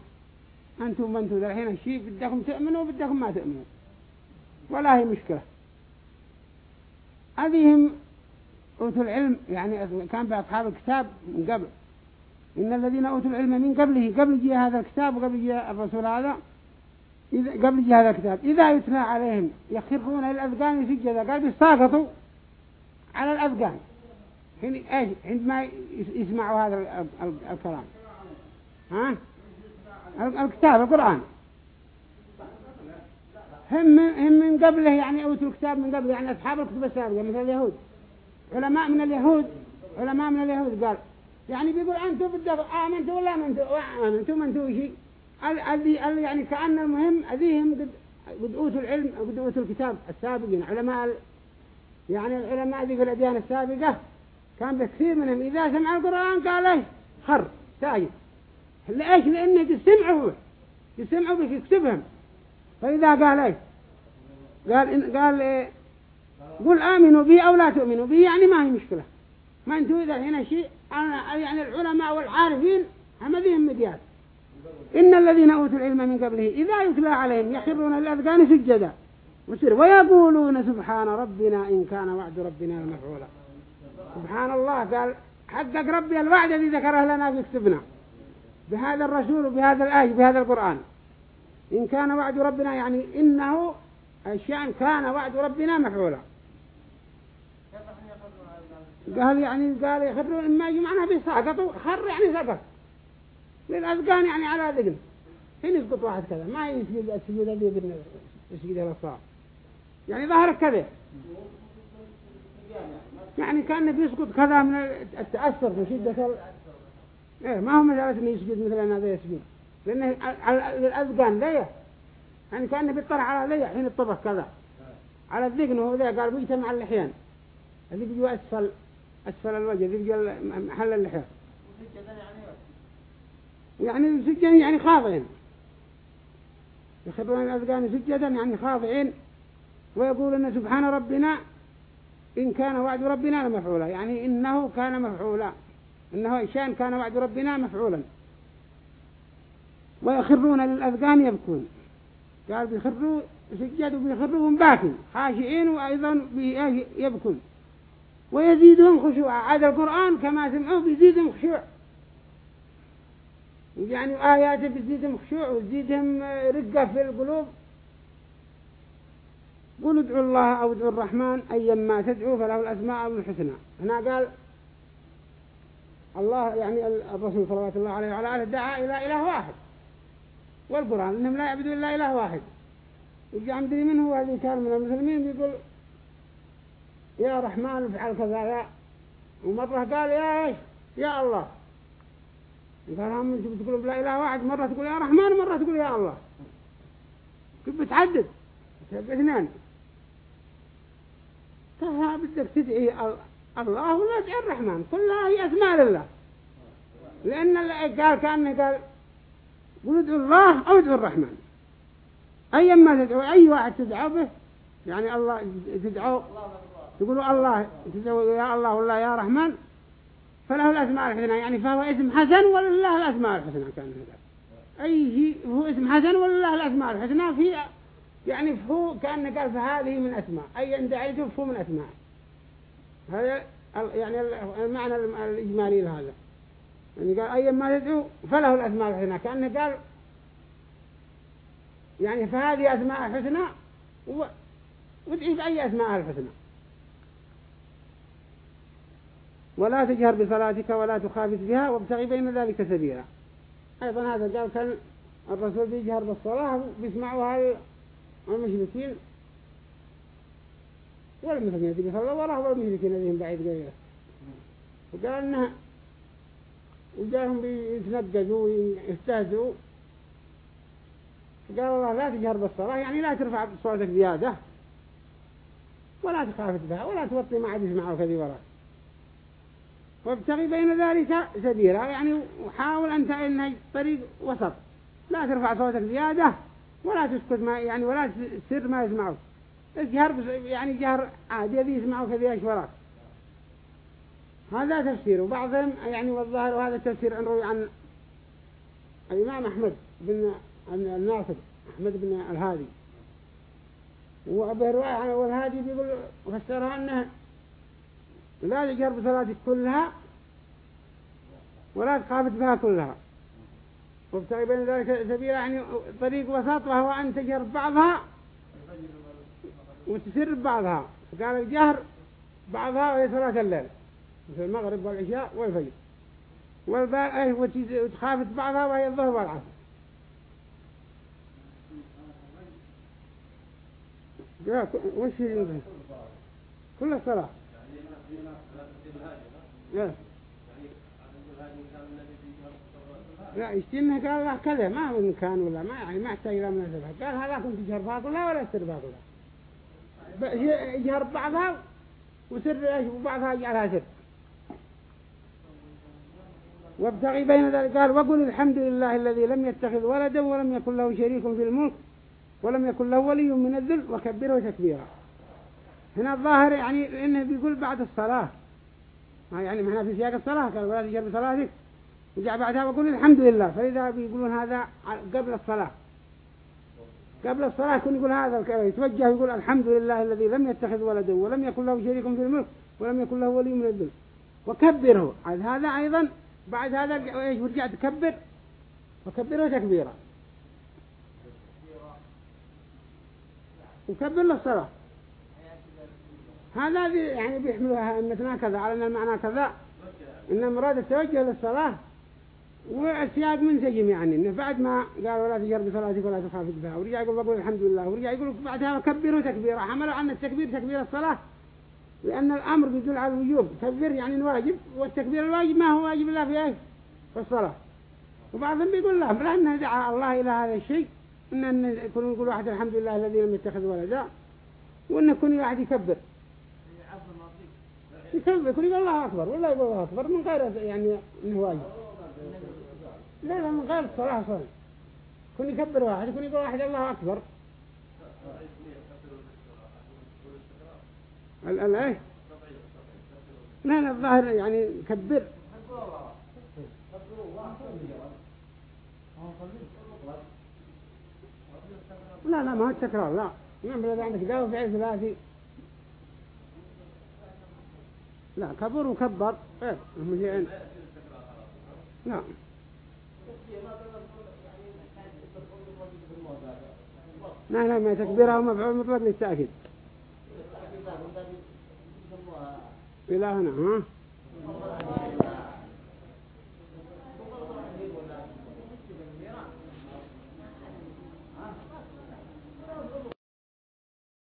أنتم أنتم الحين الشيء بدكم تؤمنوا وبدكم ما تؤمنوا. ولا هي مشكلة. هذه أوتوا العلم يعني كان بأصحاب الكتاب من قبل. إن الذين أوتوا العلم من قبله قبل جاء هذا الكتاب وقبل جاء الرسول هذا إذا قبل هذا الكتاب. إذا يتلى عليهم يخرون الأذقان سجدا قال بيساقطوا على الأذقان حين إيش عندما يسمعوا هذا الكلام. ها؟ الكتاب القرآن. هم هم من قبله يعني أوتوا الكتاب من قبله يعني أصحاب الكتب السابقة مثل اليهود. علماء من اليهود علماء من اليهود قال. يعني بيقول أنتم بدك آمنتوا ولا آمنتوا؟ آمنتوا منتوا شيء اللي يعني كأن المهم أذيهم قد قد أوتوا العلم قد أوتوا الكتاب السابقين. علماء يعني العلماء ذي الأديان السابقة كان بكثير منهم إذا سمع القرآن قال إيش؟ خر ساجد. لإيش لأنه يسمعوا يسمعوا بك يكتبهم. فإذا قال إيش؟ قال إن قال إيه؟ قل آمنوا به أو لا تؤمنوا به يعني ما هي مشكلة. ما أنتوا إذا هنا شيء يعني العلماء والعارفين هم ذيهم مديات. إن الذين أوتوا العلم من قبله إذا يتلى عليهم يخرون الأذقان سجدا. ويقولون سبحان ربنا إن كان وعد ربنا المفعولا سبحان الله قال حقق ربي الوعد الذي ذكره لنا في كتبنا. بهذا الرسول وبهذا الآية بهذا القرآن. إن كان وعد ربنا يعني إنه الشأن كان وعد ربنا مفعولا. قال يعني قال يخرون إما يجمعنا بساقطوا خر يعني سقط للأذقان يعني على ذقن. حين يسقط واحد كذا ما يسجد السجود اللي يسجد يسجد الصلاة يعني ظهر كذا. يعني كأنه بيسقط كذا من التأثر من شدة. إيه ما هو مسألة إنه يسجد مثل هذا يسجد لأنه الأذقان ذي يعني كأنه بيطلع على ذي حين الطبخ كذا. على الذقن وهو ذي قال بيجتمع اللحيان. اللي بيجوا أسفل أسفل الوجه اللي بيجوا محل اللحيان. يعني سجدا يعني خاضعين. يخبرون الأذقان سجدا يعني خاضعين ويقولون سبحان ربنا إن كان وعد ربنا لمفعولا. يعني إنه كان مفعولا. إنه إشان كان وعد ربنا مفعولا. ويخرون للأذقان يبكون. قال بيخروا سجدوا بيخروا باكين خاشعين وأيضا يبكون. ويزيدهم خشوعا عاد القرآن كما سمعوا بيزيدهم خشوع. يعني آياته بتزيدهم خشوع وتزيدهم رقة في القلوب. قل ادعوا الله أو ادعوا الرحمن أيما تدعوا فله الأسماء الحسنى. هنا قال الله يعني الرسول صلى الله عليه وعلى آله دعا إلى إله واحد. والقرآن إنهم لا يعبدوا إلا إله واحد. وجاء مدري منه وهذه كان من المسلمين بيقول يا رحمن افعل كذا ومرة قال يا إيش؟ يا الله. قال هم أنتم بتقولوا لا إله واحد مرة تقول يا رحمن ومرة تقول يا الله. كيف بتعدد اثنين قال بدك تدعي الله ولا تدعي الرحمن؟ كلها هي أسماء لله. لأن قال كأنه قال قل ادعوا الله أو ادعوا الرحمن. ايما تدعو أي واحد تدعو به يعني الله تدعو تقولوا الله تدعو يا الله ولا يا رحمن فله الأسماء الحسنى. يعني فهو اسم حسن ولله الأسماء الحسنى كان هذا. أي شيء هو اسم حسن ولله الأسماء الحسنى. في يعني هو كأنه قال فهذه من أسماء. أي أن دعيته فهو من أسماء. هذا يعني المعنى الإجمالي لهذا. يعني قال أي ما تدعو فله الأسماء الحسنى. كأنه قال يعني فهذه أسماء حسنى وادعي بأي أسماء الحسنى. ولا تجهر بصلاتك ولا تخافت بها وابتغي بين ذلك سبيلا. أيضا هذا قال كان الرسول بيجهر بالصلاة بيسمعوها المشركين والمسلمين الذي بيصلوا وراه والمشركين الذين بعيد غيره. وقال انها وجاهم بيتنقزوا ويستهزئوا فقال الله لا تجهر بالصلاة يعني لا ترفع صوتك زيادة ولا تخافت بها ولا توطي ما عاد يسمعوا كذي وراك وابتغي بين ذلك سبيلا يعني وحاول أنت إنها طريق وسط. لا ترفع صوتك زيادة ولا تسكت ما يعني ولا تسر ما يسمعوا الجهر يعني جهر عادي يبي يسمعوا كذي وراك. هذا تفسير وبعضهم يعني والظاهر وهذا تفسير روي عن الإمام أحمد بن الناصر أحمد بن الهادي. وأبي رواية عن الهادي بيقول فسرها أنه لا تجهر بصلاتك كلها ولا تخافت بها كلها. وابتغي بين ذلك سبيل يعني طريق وسط وهو أن تجهر بعضها وتسر بعضها. فقال الجهر بعضها وهي صلاة الليل. مثل المغرب والعشاء والفجر. والباقي وتخافت بعضها وهي الظهر والعصر. وش يمكن كل الصلاة. لا يشتمه قال له كذا ما هو كان ولا ما يعني ما احتاج إلى مناسبة قال هذا كنت تجهر كلها ولا تسر كلها يجهر بعضها وسر إيش؟ وبعضها يجعلها سر وابتغي بين ذلك. قال وقل الحمد لله الذي لم يتخذ ولدا ولم يكن له شريك في الملك ولم يكن له ولي من الذل وكبره تكبيرا. هنا الظاهر يعني إنه بيقول بعد الصلاة. يعني معنا في سياق الصلاة. قال ولا تجر بصلاتك. وجاء بعدها وقل الحمد لله. فإذا بيقولون هذا قبل الصلاة. قبل الصلاة يكون يقول هذا الكلام يتوجه يقول الحمد لله الذي لم يتخذ ولدا ولم يكن له شريك في الملك ولم يكن له ولي من الذل وكبره. هذا أيضا بعد هذا إيش ورجع تكبر. وكبره تكبيرا. وكبر له الصلاة. هذا يعني بيحملوها أنتنا كذا على أن المعنى كذا. إن مراد التوجه للصلاة والسياق منسجم يعني إنه بعد ما قال ولا تجر بصلاتك ولا تخافت بها ورجع يقول بقول الحمد لله. ورجع يقول بعدها كبروا تكبيرا حملوا عن التكبير تكبير الصلاة. لأن الأمر يدل على الوجوب. تكبير يعني الواجب والتكبير الواجب ما هو واجب الله في إيش؟ في الصلاة. وبعضهم بيقول لهم لأنه دعا الله إلى هذا الشيء. إن يكون يقول واحد الحمد لله الذي لم يتخذ ولدا. وإن يكون واحد يكبر. يكون يقول الله أكبر ولا يقول الله أكبر من غير يعني واجب لا لا من غير الصلاة صلاة. يكون يكبر واحد يكون يقول واحد الله أكبر. الايه لا لا الظاهر يعني كبر لا لا ما هو التكرار لا. نعم إذا عندك داو فعل ثلاثي. لا كبر وكبر. إيه هم شيئين لا لا ما تكبيرة مفعول مطلق للتأكيد. إلى هنا ها؟